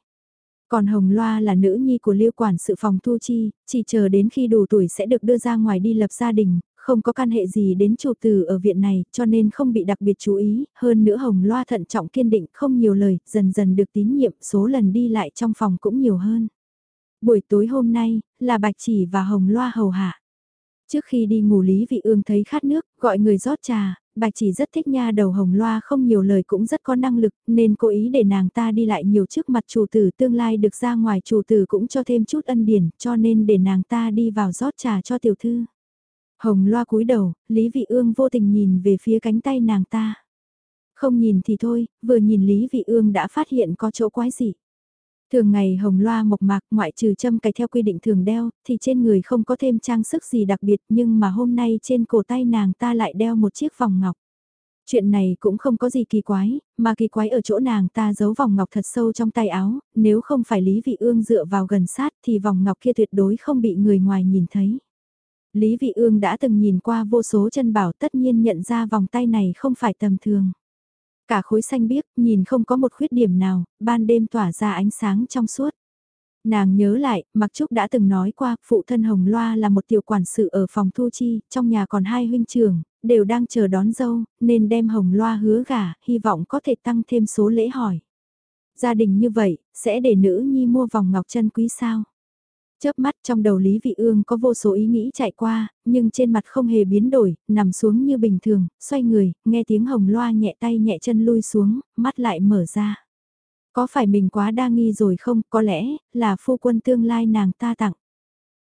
Còn Hồng Loa là nữ nhi của liêu quản sự phòng thu chi, chỉ chờ đến khi đủ tuổi sẽ được đưa ra ngoài đi lập gia đình, không có can hệ gì đến chủ tử ở viện này cho nên không bị đặc biệt chú ý, hơn nữa Hồng Loa thận trọng kiên định không nhiều lời, dần dần được tín nhiệm, số lần đi lại trong phòng cũng nhiều hơn. Buổi tối hôm nay, là Bạch Chỉ và Hồng Loa hầu hạ. Trước khi đi ngủ Lý Vị Ương thấy khát nước, gọi người rót trà, bạch chỉ rất thích nha đầu hồng loa không nhiều lời cũng rất có năng lực, nên cố ý để nàng ta đi lại nhiều trước mặt chủ tử tương lai được ra ngoài chủ tử cũng cho thêm chút ân điển, cho nên để nàng ta đi vào rót trà cho tiểu thư. Hồng loa cúi đầu, Lý Vị Ương vô tình nhìn về phía cánh tay nàng ta. Không nhìn thì thôi, vừa nhìn Lý Vị Ương đã phát hiện có chỗ quái gì. Thường ngày hồng loa mộc mạc ngoại trừ châm cài theo quy định thường đeo, thì trên người không có thêm trang sức gì đặc biệt nhưng mà hôm nay trên cổ tay nàng ta lại đeo một chiếc vòng ngọc. Chuyện này cũng không có gì kỳ quái, mà kỳ quái ở chỗ nàng ta giấu vòng ngọc thật sâu trong tay áo, nếu không phải Lý Vị Ương dựa vào gần sát thì vòng ngọc kia tuyệt đối không bị người ngoài nhìn thấy. Lý Vị Ương đã từng nhìn qua vô số chân bảo tất nhiên nhận ra vòng tay này không phải tầm thường. Cả khối xanh biếc, nhìn không có một khuyết điểm nào, ban đêm tỏa ra ánh sáng trong suốt. Nàng nhớ lại, Mặc Trúc đã từng nói qua, phụ thân Hồng Loa là một tiểu quản sự ở phòng thu chi, trong nhà còn hai huynh trưởng, đều đang chờ đón dâu, nên đem Hồng Loa hứa gả, hy vọng có thể tăng thêm số lễ hỏi. Gia đình như vậy, sẽ để nữ nhi mua vòng ngọc chân quý sao? Chớp mắt trong đầu Lý Vị Ương có vô số ý nghĩ chạy qua, nhưng trên mặt không hề biến đổi, nằm xuống như bình thường, xoay người, nghe tiếng hồng loa nhẹ tay nhẹ chân lui xuống, mắt lại mở ra. Có phải mình quá đa nghi rồi không, có lẽ, là phu quân tương lai nàng ta tặng.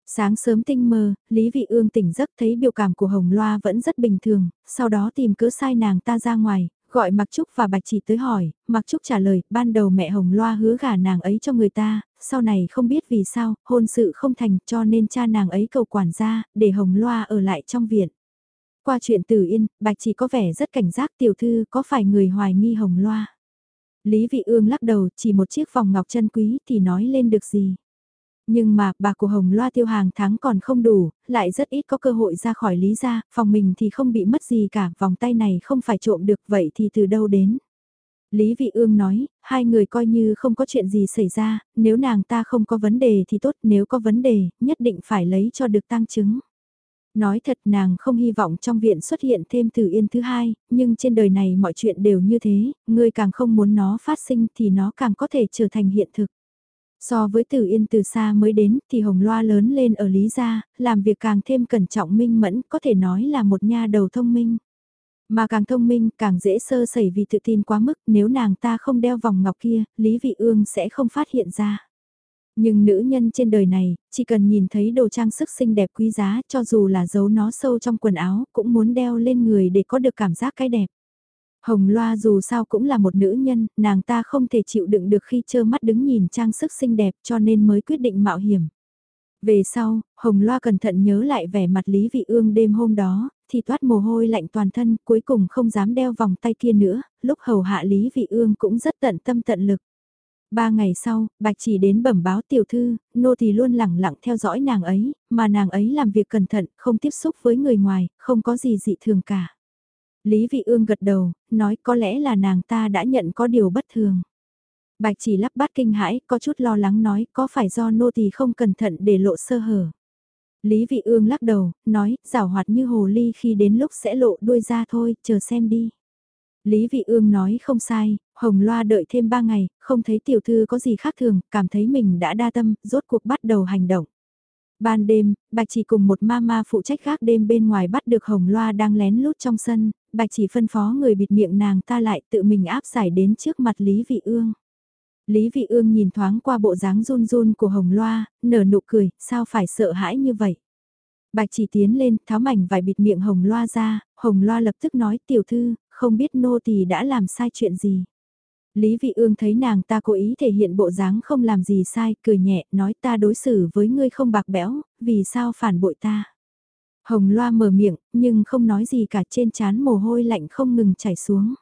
Sáng sớm tinh mơ, Lý Vị Ương tỉnh giấc thấy biểu cảm của Hồng Loa vẫn rất bình thường, sau đó tìm cớ sai nàng ta ra ngoài, gọi Mặc Trúc và Bạch Chỉ tới hỏi, Mặc Trúc trả lời, ban đầu mẹ Hồng Loa hứa gả nàng ấy cho người ta, sau này không biết vì sao, hôn sự không thành cho nên cha nàng ấy cầu quản gia, để Hồng Loa ở lại trong viện. Qua chuyện Tử Yên, Bạch Chỉ có vẻ rất cảnh giác tiểu thư có phải người hoài nghi Hồng Loa. Lý Vị Ương lắc đầu chỉ một chiếc vòng ngọc chân quý thì nói lên được gì. Nhưng mà, bà của Hồng Loa tiêu hàng tháng còn không đủ, lại rất ít có cơ hội ra khỏi Lý gia, phòng mình thì không bị mất gì cả, vòng tay này không phải trộm được vậy thì từ đâu đến. Lý Vị Ương nói, hai người coi như không có chuyện gì xảy ra, nếu nàng ta không có vấn đề thì tốt, nếu có vấn đề, nhất định phải lấy cho được tăng chứng. Nói thật nàng không hy vọng trong viện xuất hiện thêm Tử Yên thứ hai, nhưng trên đời này mọi chuyện đều như thế, người càng không muốn nó phát sinh thì nó càng có thể trở thành hiện thực. So với Tử Yên từ xa mới đến thì Hồng Loa lớn lên ở Lý Gia, làm việc càng thêm cẩn trọng minh mẫn có thể nói là một nha đầu thông minh. Mà càng thông minh càng dễ sơ sẩy vì tự tin quá mức nếu nàng ta không đeo vòng ngọc kia, Lý Vị Ương sẽ không phát hiện ra. Nhưng nữ nhân trên đời này, chỉ cần nhìn thấy đồ trang sức xinh đẹp quý giá cho dù là giấu nó sâu trong quần áo cũng muốn đeo lên người để có được cảm giác cái đẹp. Hồng Loa dù sao cũng là một nữ nhân, nàng ta không thể chịu đựng được khi trơ mắt đứng nhìn trang sức xinh đẹp cho nên mới quyết định mạo hiểm. Về sau, Hồng Loa cẩn thận nhớ lại vẻ mặt Lý Vị Ương đêm hôm đó, thì toát mồ hôi lạnh toàn thân, cuối cùng không dám đeo vòng tay kia nữa, lúc hầu hạ Lý Vị Ương cũng rất tận tâm tận lực. Ba ngày sau, Bạch chỉ đến bẩm báo tiểu thư, nô thì luôn lẳng lặng theo dõi nàng ấy, mà nàng ấy làm việc cẩn thận, không tiếp xúc với người ngoài, không có gì dị thường cả. Lý Vị Ương gật đầu, nói có lẽ là nàng ta đã nhận có điều bất thường. Bạch chỉ lắp bát kinh hãi, có chút lo lắng nói có phải do nô tỳ không cẩn thận để lộ sơ hở. Lý Vị Ương lắc đầu, nói, rào hoạt như hồ ly khi đến lúc sẽ lộ đuôi ra thôi, chờ xem đi. Lý Vị Ương nói không sai, Hồng Loa đợi thêm ba ngày, không thấy tiểu thư có gì khác thường, cảm thấy mình đã đa tâm, rốt cuộc bắt đầu hành động. Ban đêm, Bạch chỉ cùng một mama phụ trách gác đêm bên ngoài bắt được Hồng Loa đang lén lút trong sân, Bạch chỉ phân phó người bịt miệng nàng ta lại tự mình áp giải đến trước mặt Lý Vị Ương. Lý Vị Ương nhìn thoáng qua bộ dáng run run của Hồng Loa, nở nụ cười, sao phải sợ hãi như vậy. Bạch chỉ tiến lên, tháo mảnh vải bịt miệng Hồng Loa ra, Hồng Loa lập tức nói tiểu thư, không biết nô tỳ đã làm sai chuyện gì. Lý Vị Ương thấy nàng ta cố ý thể hiện bộ dáng không làm gì sai, cười nhẹ, nói ta đối xử với ngươi không bạc bẽo, vì sao phản bội ta. Hồng Loa mở miệng, nhưng không nói gì cả trên chán mồ hôi lạnh không ngừng chảy xuống.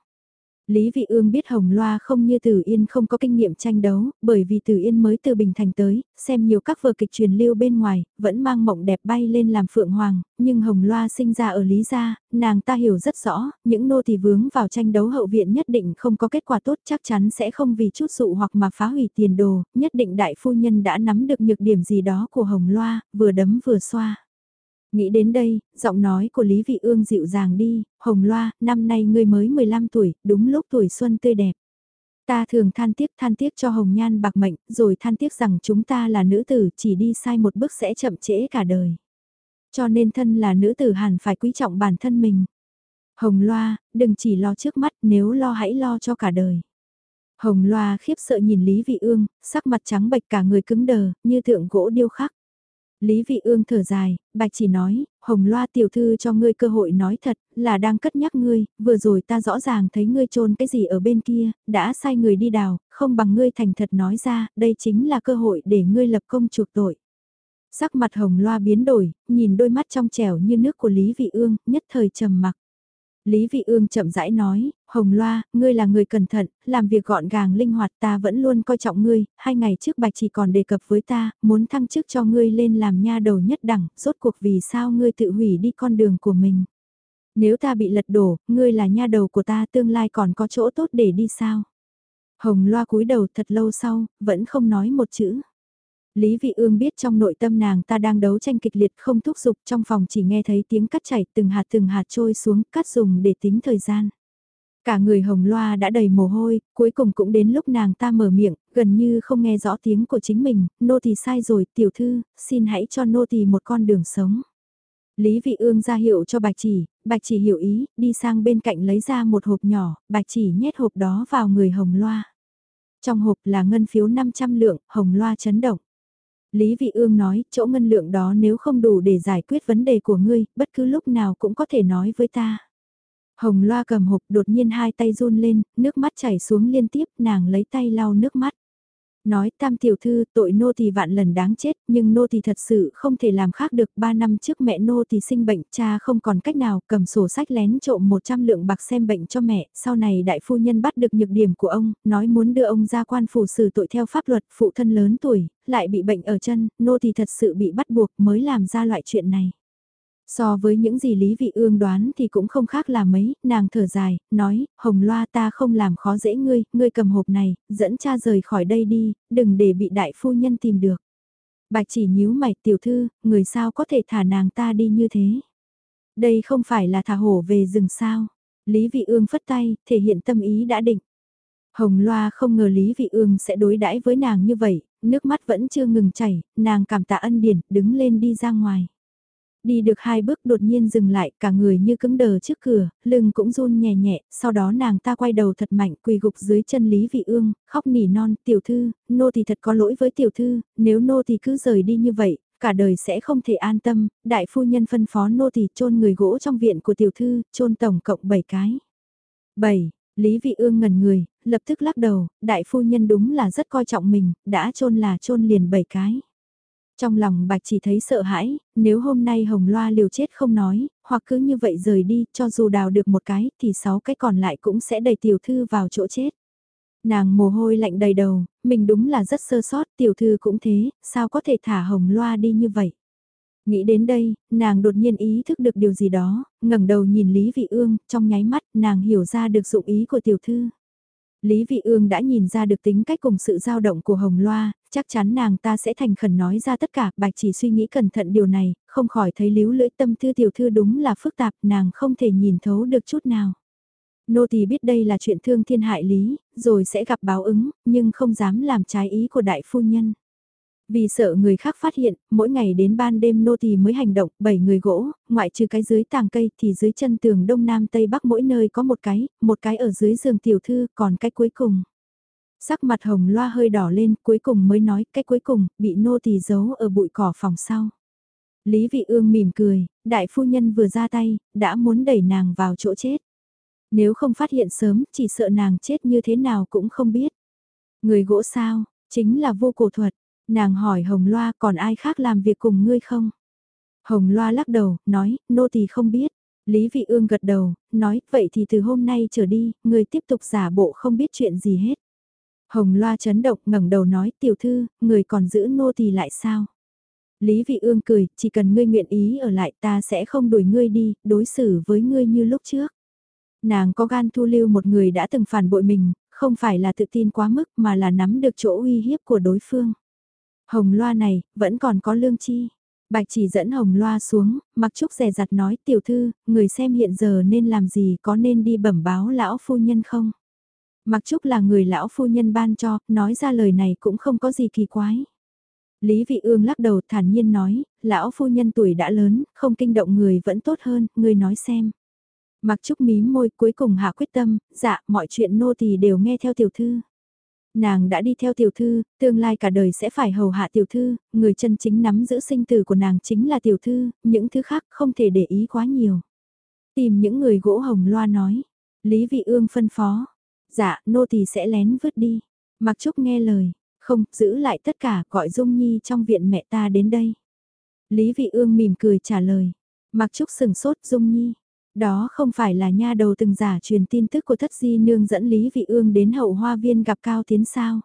Lý Vị Ương biết Hồng Loa không như Tử Yên không có kinh nghiệm tranh đấu, bởi vì Tử Yên mới từ Bình Thành tới, xem nhiều các vở kịch truyền lưu bên ngoài, vẫn mang mộng đẹp bay lên làm phượng hoàng, nhưng Hồng Loa sinh ra ở Lý Gia, nàng ta hiểu rất rõ, những nô tỳ vướng vào tranh đấu hậu viện nhất định không có kết quả tốt chắc chắn sẽ không vì chút dụ hoặc mà phá hủy tiền đồ, nhất định đại phu nhân đã nắm được nhược điểm gì đó của Hồng Loa, vừa đấm vừa xoa. Nghĩ đến đây, giọng nói của Lý Vị Ương dịu dàng đi, Hồng Loa, năm nay ngươi mới 15 tuổi, đúng lúc tuổi xuân tươi đẹp. Ta thường than tiếc than tiếc cho Hồng Nhan bạc mệnh, rồi than tiếc rằng chúng ta là nữ tử chỉ đi sai một bước sẽ chậm trễ cả đời. Cho nên thân là nữ tử hẳn phải quý trọng bản thân mình. Hồng Loa, đừng chỉ lo trước mắt nếu lo hãy lo cho cả đời. Hồng Loa khiếp sợ nhìn Lý Vị Ương, sắc mặt trắng bệch cả người cứng đờ, như tượng gỗ điêu khắc. Lý Vị Ương thở dài, bạch chỉ nói, Hồng Loa tiểu thư cho ngươi cơ hội nói thật, là đang cất nhắc ngươi, vừa rồi ta rõ ràng thấy ngươi trôn cái gì ở bên kia, đã sai người đi đào, không bằng ngươi thành thật nói ra, đây chính là cơ hội để ngươi lập công chuộc tội. Sắc mặt Hồng Loa biến đổi, nhìn đôi mắt trong trẻo như nước của Lý Vị Ương, nhất thời trầm mặc. Lý Vị Ương chậm rãi nói, Hồng Loa, ngươi là người cẩn thận, làm việc gọn gàng linh hoạt ta vẫn luôn coi trọng ngươi, hai ngày trước bạch chỉ còn đề cập với ta, muốn thăng chức cho ngươi lên làm nha đầu nhất đẳng, rốt cuộc vì sao ngươi tự hủy đi con đường của mình. Nếu ta bị lật đổ, ngươi là nha đầu của ta tương lai còn có chỗ tốt để đi sao? Hồng Loa cúi đầu thật lâu sau, vẫn không nói một chữ. Lý Vị Ương biết trong nội tâm nàng ta đang đấu tranh kịch liệt không thúc giục trong phòng chỉ nghe thấy tiếng cắt chảy từng hạt từng hạt trôi xuống cắt dùng để tính thời gian. Cả người hồng loa đã đầy mồ hôi, cuối cùng cũng đến lúc nàng ta mở miệng, gần như không nghe rõ tiếng của chính mình, nô tỳ sai rồi, tiểu thư, xin hãy cho nô tỳ một con đường sống. Lý Vị Ương ra hiệu cho bạch chỉ, bạch chỉ hiểu ý, đi sang bên cạnh lấy ra một hộp nhỏ, bạch chỉ nhét hộp đó vào người hồng loa. Trong hộp là ngân phiếu 500 lượng, hồng loa chấn động. Lý Vị Ương nói, chỗ ngân lượng đó nếu không đủ để giải quyết vấn đề của ngươi, bất cứ lúc nào cũng có thể nói với ta. Hồng Loa cầm hộp đột nhiên hai tay run lên, nước mắt chảy xuống liên tiếp, nàng lấy tay lau nước mắt nói, tam tiểu thư, tội nô thì vạn lần đáng chết, nhưng nô thì thật sự không thể làm khác được, ba năm trước mẹ nô thì sinh bệnh, cha không còn cách nào, cầm sổ sách lén trộm 100 lượng bạc xem bệnh cho mẹ, sau này đại phu nhân bắt được nhược điểm của ông, nói muốn đưa ông ra quan phủ xử tội theo pháp luật, phụ thân lớn tuổi, lại bị bệnh ở chân, nô thì thật sự bị bắt buộc mới làm ra loại chuyện này. So với những gì Lý Vị Ương đoán thì cũng không khác là mấy, nàng thở dài, nói, Hồng Loa ta không làm khó dễ ngươi, ngươi cầm hộp này, dẫn cha rời khỏi đây đi, đừng để bị đại phu nhân tìm được. Bạch chỉ nhíu mày tiểu thư, người sao có thể thả nàng ta đi như thế. Đây không phải là thả hổ về rừng sao. Lý Vị Ương phất tay, thể hiện tâm ý đã định. Hồng Loa không ngờ Lý Vị Ương sẽ đối đãi với nàng như vậy, nước mắt vẫn chưa ngừng chảy, nàng cảm tạ ân điển, đứng lên đi ra ngoài. Đi được hai bước đột nhiên dừng lại, cả người như cứng đờ trước cửa, lưng cũng run nhẹ nhẹ, sau đó nàng ta quay đầu thật mạnh quỳ gục dưới chân Lý Vị Ương, khóc nỉ non, tiểu thư, nô thì thật có lỗi với tiểu thư, nếu nô thì cứ rời đi như vậy, cả đời sẽ không thể an tâm, đại phu nhân phân phó nô thì chôn người gỗ trong viện của tiểu thư, chôn tổng cộng 7 cái. 7. Lý Vị Ương ngẩn người, lập tức lắc đầu, đại phu nhân đúng là rất coi trọng mình, đã chôn là chôn liền 7 cái. Trong lòng bạch chỉ thấy sợ hãi, nếu hôm nay hồng loa liều chết không nói, hoặc cứ như vậy rời đi, cho dù đào được một cái, thì sáu cái còn lại cũng sẽ đẩy tiểu thư vào chỗ chết. Nàng mồ hôi lạnh đầy đầu, mình đúng là rất sơ sót, tiểu thư cũng thế, sao có thể thả hồng loa đi như vậy. Nghĩ đến đây, nàng đột nhiên ý thức được điều gì đó, ngẩng đầu nhìn Lý Vị Ương, trong nháy mắt nàng hiểu ra được dụng ý của tiểu thư. Lý Vị Ương đã nhìn ra được tính cách cùng sự dao động của Hồng Loa, chắc chắn nàng ta sẽ thành khẩn nói ra tất cả, bạch chỉ suy nghĩ cẩn thận điều này, không khỏi thấy líu lưỡi tâm thư tiểu thư đúng là phức tạp, nàng không thể nhìn thấu được chút nào. Nô tỳ biết đây là chuyện thương thiên hại lý, rồi sẽ gặp báo ứng, nhưng không dám làm trái ý của đại phu nhân. Vì sợ người khác phát hiện, mỗi ngày đến ban đêm nô tỳ mới hành động, bảy người gỗ, ngoại trừ cái dưới tàng cây thì dưới chân tường đông nam tây bắc mỗi nơi có một cái, một cái ở dưới giường tiểu thư, còn cái cuối cùng. Sắc mặt hồng loa hơi đỏ lên, cuối cùng mới nói, cái cuối cùng, bị nô tỳ giấu ở bụi cỏ phòng sau. Lý vị ương mỉm cười, đại phu nhân vừa ra tay, đã muốn đẩy nàng vào chỗ chết. Nếu không phát hiện sớm, chỉ sợ nàng chết như thế nào cũng không biết. Người gỗ sao, chính là vô cổ thuật, Nàng hỏi Hồng Loa còn ai khác làm việc cùng ngươi không? Hồng Loa lắc đầu, nói, nô tỳ không biết. Lý Vị Ương gật đầu, nói, vậy thì từ hôm nay trở đi, ngươi tiếp tục giả bộ không biết chuyện gì hết. Hồng Loa chấn động ngẩng đầu nói, tiểu thư, người còn giữ nô tỳ lại sao? Lý Vị Ương cười, chỉ cần ngươi nguyện ý ở lại ta sẽ không đuổi ngươi đi, đối xử với ngươi như lúc trước. Nàng có gan thu lưu một người đã từng phản bội mình, không phải là tự tin quá mức mà là nắm được chỗ uy hiếp của đối phương. Hồng loa này, vẫn còn có lương chi. Bạch chỉ dẫn hồng loa xuống, mặc trúc rè rặt nói tiểu thư, người xem hiện giờ nên làm gì có nên đi bẩm báo lão phu nhân không? Mặc trúc là người lão phu nhân ban cho, nói ra lời này cũng không có gì kỳ quái. Lý vị ương lắc đầu thản nhiên nói, lão phu nhân tuổi đã lớn, không kinh động người vẫn tốt hơn, người nói xem. Mặc Trúc mím môi cuối cùng hạ quyết tâm, dạ mọi chuyện nô tỳ đều nghe theo tiểu thư. Nàng đã đi theo tiểu thư, tương lai cả đời sẽ phải hầu hạ tiểu thư, người chân chính nắm giữ sinh tử của nàng chính là tiểu thư, những thứ khác không thể để ý quá nhiều. Tìm những người gỗ hồng loa nói, Lý Vị Ương phân phó, dạ nô tỳ sẽ lén vứt đi. Mặc Trúc nghe lời, không, giữ lại tất cả gọi Dung Nhi trong viện mẹ ta đến đây. Lý Vị Ương mỉm cười trả lời, Mặc Trúc sừng sốt Dung Nhi. Đó không phải là nha đầu từng giả truyền tin tức của thất di nương dẫn Lý Vị Ương đến hậu hoa viên gặp Cao Tiến sao.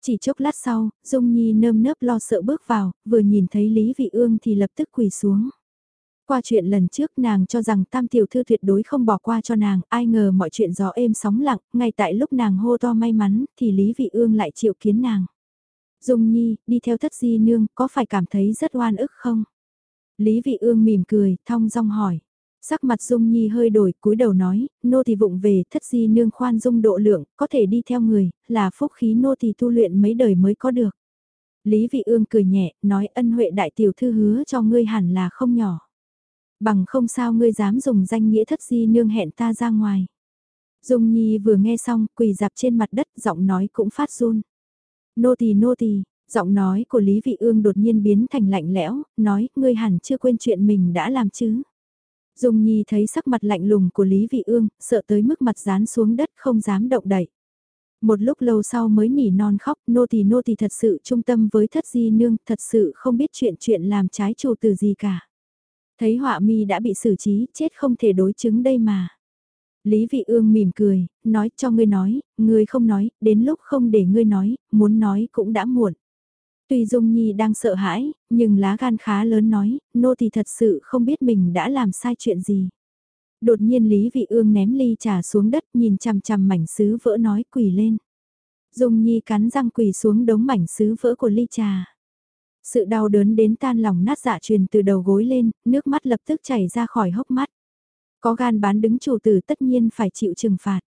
Chỉ chốc lát sau, Dung Nhi nơm nớp lo sợ bước vào, vừa nhìn thấy Lý Vị Ương thì lập tức quỳ xuống. Qua chuyện lần trước nàng cho rằng tam tiểu thư tuyệt đối không bỏ qua cho nàng, ai ngờ mọi chuyện gió êm sóng lặng, ngay tại lúc nàng hô to may mắn, thì Lý Vị Ương lại chịu kiến nàng. Dung Nhi, đi theo thất di nương, có phải cảm thấy rất oan ức không? Lý Vị Ương mỉm cười, thong dong hỏi. Sắc mặt Dung Nhi hơi đổi, cúi đầu nói, nô tỳ vụng về, thất di nương khoan dung độ lượng, có thể đi theo người, là phúc khí nô tỳ tu luyện mấy đời mới có được. Lý Vị Ương cười nhẹ, nói ân huệ đại tiểu thư hứa cho ngươi hẳn là không nhỏ. Bằng không sao ngươi dám dùng danh nghĩa thất di nương hẹn ta ra ngoài. Dung Nhi vừa nghe xong, quỳ dạp trên mặt đất, giọng nói cũng phát run. Nô tỳ nô tỳ, giọng nói của Lý Vị Ương đột nhiên biến thành lạnh lẽo, nói, ngươi hẳn chưa quên chuyện mình đã làm chứ. Dung Nhi thấy sắc mặt lạnh lùng của Lý Vị Ương, sợ tới mức mặt dán xuống đất không dám động đậy. Một lúc lâu sau mới nỉ non khóc, nô tỳ nô tỳ thật sự trung tâm với thất di nương, thật sự không biết chuyện chuyện làm trái chủ từ gì cả. Thấy họa mi đã bị xử trí, chết không thể đối chứng đây mà. Lý Vị Ương mỉm cười, nói cho ngươi nói, ngươi không nói, đến lúc không để ngươi nói, muốn nói cũng đã muộn. Tuy Dung Nhi đang sợ hãi, nhưng lá gan khá lớn nói, nô thì thật sự không biết mình đã làm sai chuyện gì. Đột nhiên Lý Vị Ương ném ly trà xuống đất nhìn chằm chằm mảnh sứ vỡ nói quỳ lên. Dung Nhi cắn răng quỳ xuống đống mảnh sứ vỡ của ly trà. Sự đau đớn đến tan lòng nát dạ truyền từ đầu gối lên, nước mắt lập tức chảy ra khỏi hốc mắt. Có gan bán đứng chủ tử tất nhiên phải chịu trừng phạt.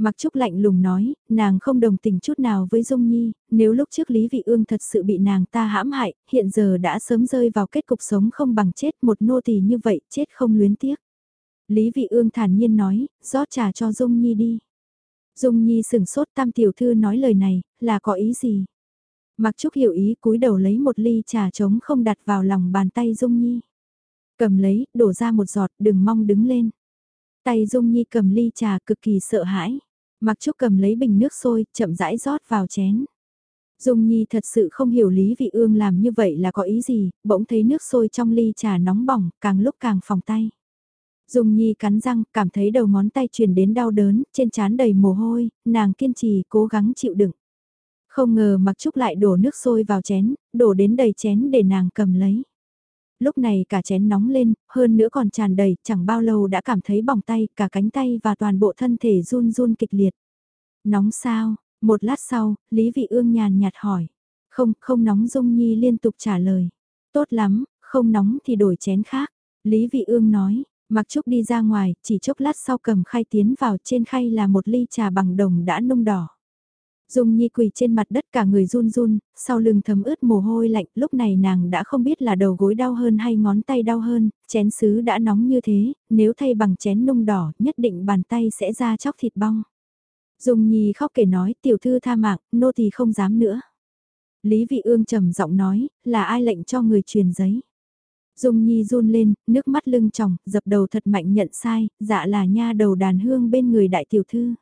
Mặc Trúc lạnh lùng nói, nàng không đồng tình chút nào với Dung Nhi, nếu lúc trước Lý Vị Ương thật sự bị nàng ta hãm hại, hiện giờ đã sớm rơi vào kết cục sống không bằng chết một nô tỳ như vậy, chết không luyến tiếc. Lý Vị Ương thản nhiên nói, rót trà cho Dung Nhi đi. Dung Nhi sừng sốt tam tiểu thư nói lời này, là có ý gì? Mặc Trúc hiểu ý cúi đầu lấy một ly trà trống không đặt vào lòng bàn tay Dung Nhi. Cầm lấy, đổ ra một giọt, đừng mong đứng lên. Tay Dung Nhi cầm ly trà cực kỳ sợ hãi. Mặc Trúc cầm lấy bình nước sôi, chậm rãi rót vào chén. Dung Nhi thật sự không hiểu Lý Vị Ương làm như vậy là có ý gì, bỗng thấy nước sôi trong ly trà nóng bỏng, càng lúc càng phòng tay. Dung Nhi cắn răng, cảm thấy đầu ngón tay truyền đến đau đớn, trên trán đầy mồ hôi, nàng kiên trì cố gắng chịu đựng. Không ngờ Mặc Trúc lại đổ nước sôi vào chén, đổ đến đầy chén để nàng cầm lấy. Lúc này cả chén nóng lên, hơn nữa còn tràn đầy, chẳng bao lâu đã cảm thấy bỏng tay, cả cánh tay và toàn bộ thân thể run run kịch liệt. Nóng sao? Một lát sau, Lý Vị Ương nhàn nhạt hỏi. Không, không nóng Dung Nhi liên tục trả lời. Tốt lắm, không nóng thì đổi chén khác. Lý Vị Ương nói, Mặc Trúc đi ra ngoài, chỉ chốc lát sau cầm khay tiến vào trên khay là một ly trà bằng đồng đã nung đỏ. Dung Nhi quỳ trên mặt đất cả người run run, sau lưng thấm ướt mồ hôi lạnh, lúc này nàng đã không biết là đầu gối đau hơn hay ngón tay đau hơn, chén sứ đã nóng như thế, nếu thay bằng chén nung đỏ, nhất định bàn tay sẽ ra chóc thịt bong. Dung Nhi khóc kể nói, tiểu thư tha mạng, nô tỳ không dám nữa. Lý Vị Ương trầm giọng nói, là ai lệnh cho người truyền giấy. Dung Nhi run lên, nước mắt lưng tròng, dập đầu thật mạnh nhận sai, dạ là nha đầu đàn hương bên người đại tiểu thư.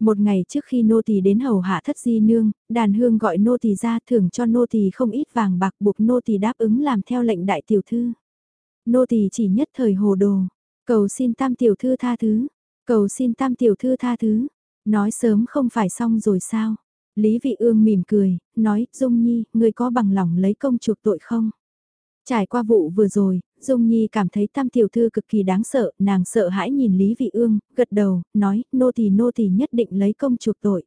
Một ngày trước khi nô tỳ đến hầu hạ thất di nương, đàn hương gọi nô tỳ ra thưởng cho nô tỳ không ít vàng bạc buộc nô tỳ đáp ứng làm theo lệnh đại tiểu thư. Nô tỳ chỉ nhất thời hồ đồ, cầu xin tam tiểu thư tha thứ, cầu xin tam tiểu thư tha thứ, nói sớm không phải xong rồi sao. Lý Vị Ương mỉm cười, nói, Dung Nhi, ngươi có bằng lòng lấy công chuộc tội không? Trải qua vụ vừa rồi, Dung Nhi cảm thấy tam tiểu thư cực kỳ đáng sợ, nàng sợ hãi nhìn Lý Vị Ương, gật đầu, nói, nô tỳ nô tỳ nhất định lấy công chuộc tội.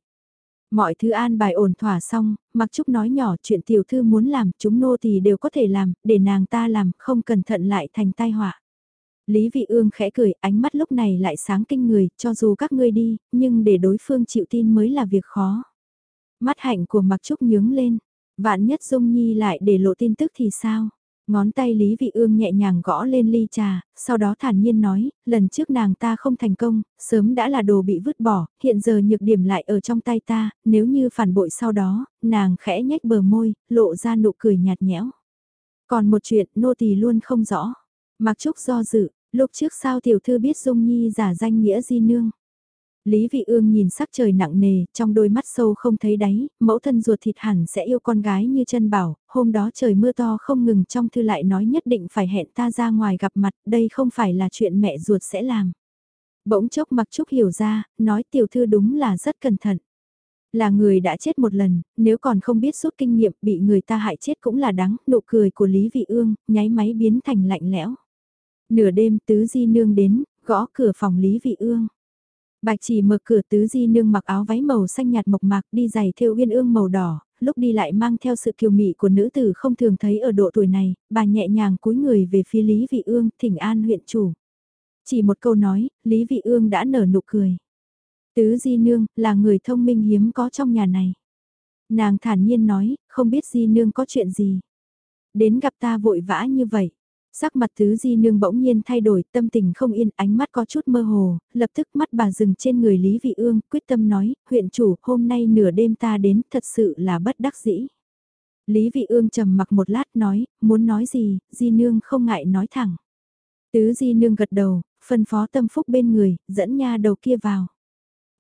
Mọi thứ an bài ổn thỏa xong, Mặc Trúc nói nhỏ chuyện tiểu thư muốn làm, chúng nô tỳ đều có thể làm, để nàng ta làm, không cẩn thận lại thành tai họa. Lý Vị Ương khẽ cười, ánh mắt lúc này lại sáng kinh người, cho dù các ngươi đi, nhưng để đối phương chịu tin mới là việc khó. Mắt hạnh của Mặc Trúc nhướng lên, vạn nhất Dung Nhi lại để lộ tin tức thì sao? Ngón tay Lý Vị Ương nhẹ nhàng gõ lên ly trà, sau đó thản nhiên nói, lần trước nàng ta không thành công, sớm đã là đồ bị vứt bỏ, hiện giờ nhược điểm lại ở trong tay ta, nếu như phản bội sau đó, nàng khẽ nhếch bờ môi, lộ ra nụ cười nhạt nhẽo. Còn một chuyện nô tỳ luôn không rõ. Mặc Trúc do dự, lúc trước sao tiểu thư biết Dung Nhi giả danh nghĩa di nương. Lý Vị Ương nhìn sắc trời nặng nề, trong đôi mắt sâu không thấy đáy, mẫu thân ruột thịt hẳn sẽ yêu con gái như chân bảo, hôm đó trời mưa to không ngừng trong thư lại nói nhất định phải hẹn ta ra ngoài gặp mặt, đây không phải là chuyện mẹ ruột sẽ làm. Bỗng chốc mặc trúc hiểu ra, nói tiểu thư đúng là rất cẩn thận. Là người đã chết một lần, nếu còn không biết rút kinh nghiệm bị người ta hại chết cũng là đáng, nụ cười của Lý Vị Ương, nháy máy biến thành lạnh lẽo. Nửa đêm tứ di nương đến, gõ cửa phòng Lý Vị Ương. Bạch chỉ mở cửa tứ di nương mặc áo váy màu xanh nhạt mộc mạc đi giày thêu uyên ương màu đỏ, lúc đi lại mang theo sự kiều mị của nữ tử không thường thấy ở độ tuổi này, bà nhẹ nhàng cúi người về phía Lý Vị Ương, thỉnh an huyện chủ. Chỉ một câu nói, Lý Vị Ương đã nở nụ cười. Tứ Di Nương là người thông minh hiếm có trong nhà này. Nàng thản nhiên nói, không biết Di Nương có chuyện gì. Đến gặp ta vội vã như vậy. Sắc mặt tứ di nương bỗng nhiên thay đổi, tâm tình không yên, ánh mắt có chút mơ hồ, lập tức mắt bà dừng trên người Lý Vị Ương, quyết tâm nói, huyện chủ, hôm nay nửa đêm ta đến, thật sự là bất đắc dĩ. Lý Vị Ương trầm mặc một lát nói, muốn nói gì, di nương không ngại nói thẳng. Tứ di nương gật đầu, phân phó tâm phúc bên người, dẫn nha đầu kia vào.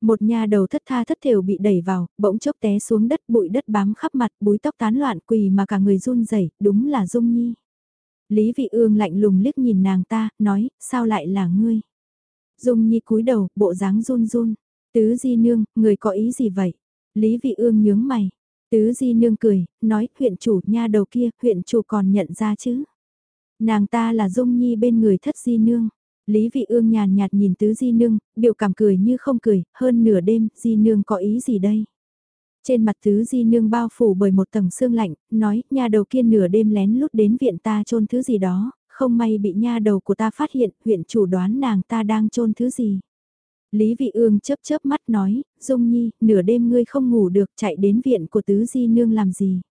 Một nha đầu thất tha thất thểu bị đẩy vào, bỗng chốc té xuống đất bụi đất bám khắp mặt, búi tóc tán loạn quỳ mà cả người run rẩy đúng là Dung Nhi. Lý Vị Ương lạnh lùng liếc nhìn nàng ta, nói, sao lại là ngươi? Dung Nhi cúi đầu, bộ dáng run run. Tứ Di Nương, người có ý gì vậy? Lý Vị Ương nhướng mày. Tứ Di Nương cười, nói, huyện chủ, nha đầu kia, huyện chủ còn nhận ra chứ? Nàng ta là Dung Nhi bên người thất Di Nương. Lý Vị Ương nhàn nhạt nhìn Tứ Di Nương, biểu cảm cười như không cười, hơn nửa đêm, Di Nương có ý gì đây? Trên mặt thứ di nương bao phủ bởi một tầng sương lạnh, nói, nhà đầu kia nửa đêm lén lút đến viện ta trôn thứ gì đó, không may bị nha đầu của ta phát hiện, huyện chủ đoán nàng ta đang trôn thứ gì. Lý Vị Ương chớp chớp mắt nói, Dung Nhi, nửa đêm ngươi không ngủ được chạy đến viện của tứ di nương làm gì.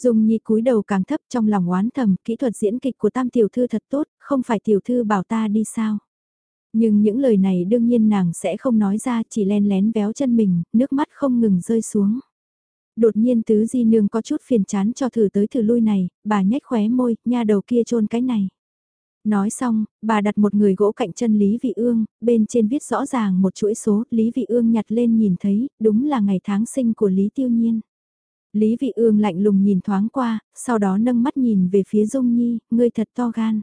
Dung Nhi cúi đầu càng thấp trong lòng oán thầm, kỹ thuật diễn kịch của tam tiểu thư thật tốt, không phải tiểu thư bảo ta đi sao. Nhưng những lời này đương nhiên nàng sẽ không nói ra chỉ len lén véo chân mình, nước mắt không ngừng rơi xuống. Đột nhiên tứ di nương có chút phiền chán cho thử tới thử lui này, bà nhếch khóe môi, nha đầu kia trôn cái này. Nói xong, bà đặt một người gỗ cạnh chân Lý Vị Ương, bên trên viết rõ ràng một chuỗi số, Lý Vị Ương nhặt lên nhìn thấy, đúng là ngày tháng sinh của Lý Tiêu Nhiên. Lý Vị Ương lạnh lùng nhìn thoáng qua, sau đó nâng mắt nhìn về phía Dung Nhi, ngươi thật to gan.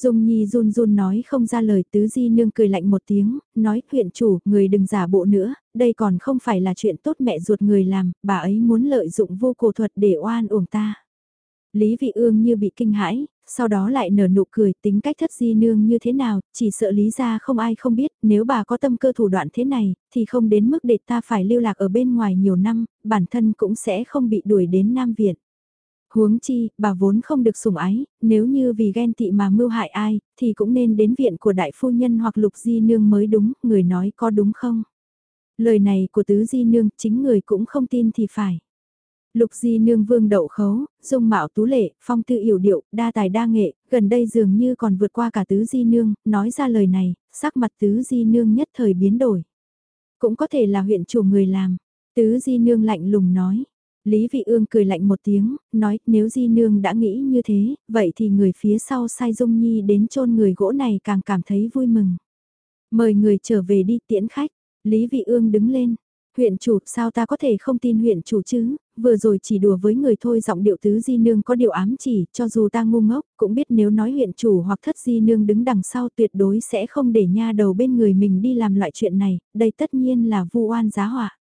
Dung Nhi run run nói không ra lời tứ di nương cười lạnh một tiếng, nói huyện chủ, người đừng giả bộ nữa, đây còn không phải là chuyện tốt mẹ ruột người làm, bà ấy muốn lợi dụng vô cổ thuật để oan uổng ta. Lý vị ương như bị kinh hãi, sau đó lại nở nụ cười tính cách thất di nương như thế nào, chỉ sợ lý ra không ai không biết, nếu bà có tâm cơ thủ đoạn thế này, thì không đến mức để ta phải lưu lạc ở bên ngoài nhiều năm, bản thân cũng sẽ không bị đuổi đến Nam Việt. Huống chi, bà vốn không được sủng ái, nếu như vì ghen tị mà mưu hại ai, thì cũng nên đến viện của đại phu nhân hoặc lục di nương mới đúng, người nói có đúng không? Lời này của tứ di nương, chính người cũng không tin thì phải. Lục di nương vương đậu khấu, dung mạo tú lệ, phong tư yểu điệu, đa tài đa nghệ, gần đây dường như còn vượt qua cả tứ di nương, nói ra lời này, sắc mặt tứ di nương nhất thời biến đổi. Cũng có thể là huyện chủ người làm, tứ di nương lạnh lùng nói, Lý Vị Ương cười lạnh một tiếng, nói nếu Di Nương đã nghĩ như thế, vậy thì người phía sau sai Dung Nhi đến chôn người gỗ này càng cảm thấy vui mừng. Mời người trở về đi tiễn khách, Lý Vị Ương đứng lên. Huyện chủ, sao ta có thể không tin huyện chủ chứ, vừa rồi chỉ đùa với người thôi giọng điệu tứ di nương có điều ám chỉ, cho dù ta ngu ngốc, cũng biết nếu nói huyện chủ hoặc thất di nương đứng đằng sau tuyệt đối sẽ không để nha đầu bên người mình đi làm loại chuyện này, đây tất nhiên là vu oan giá họa.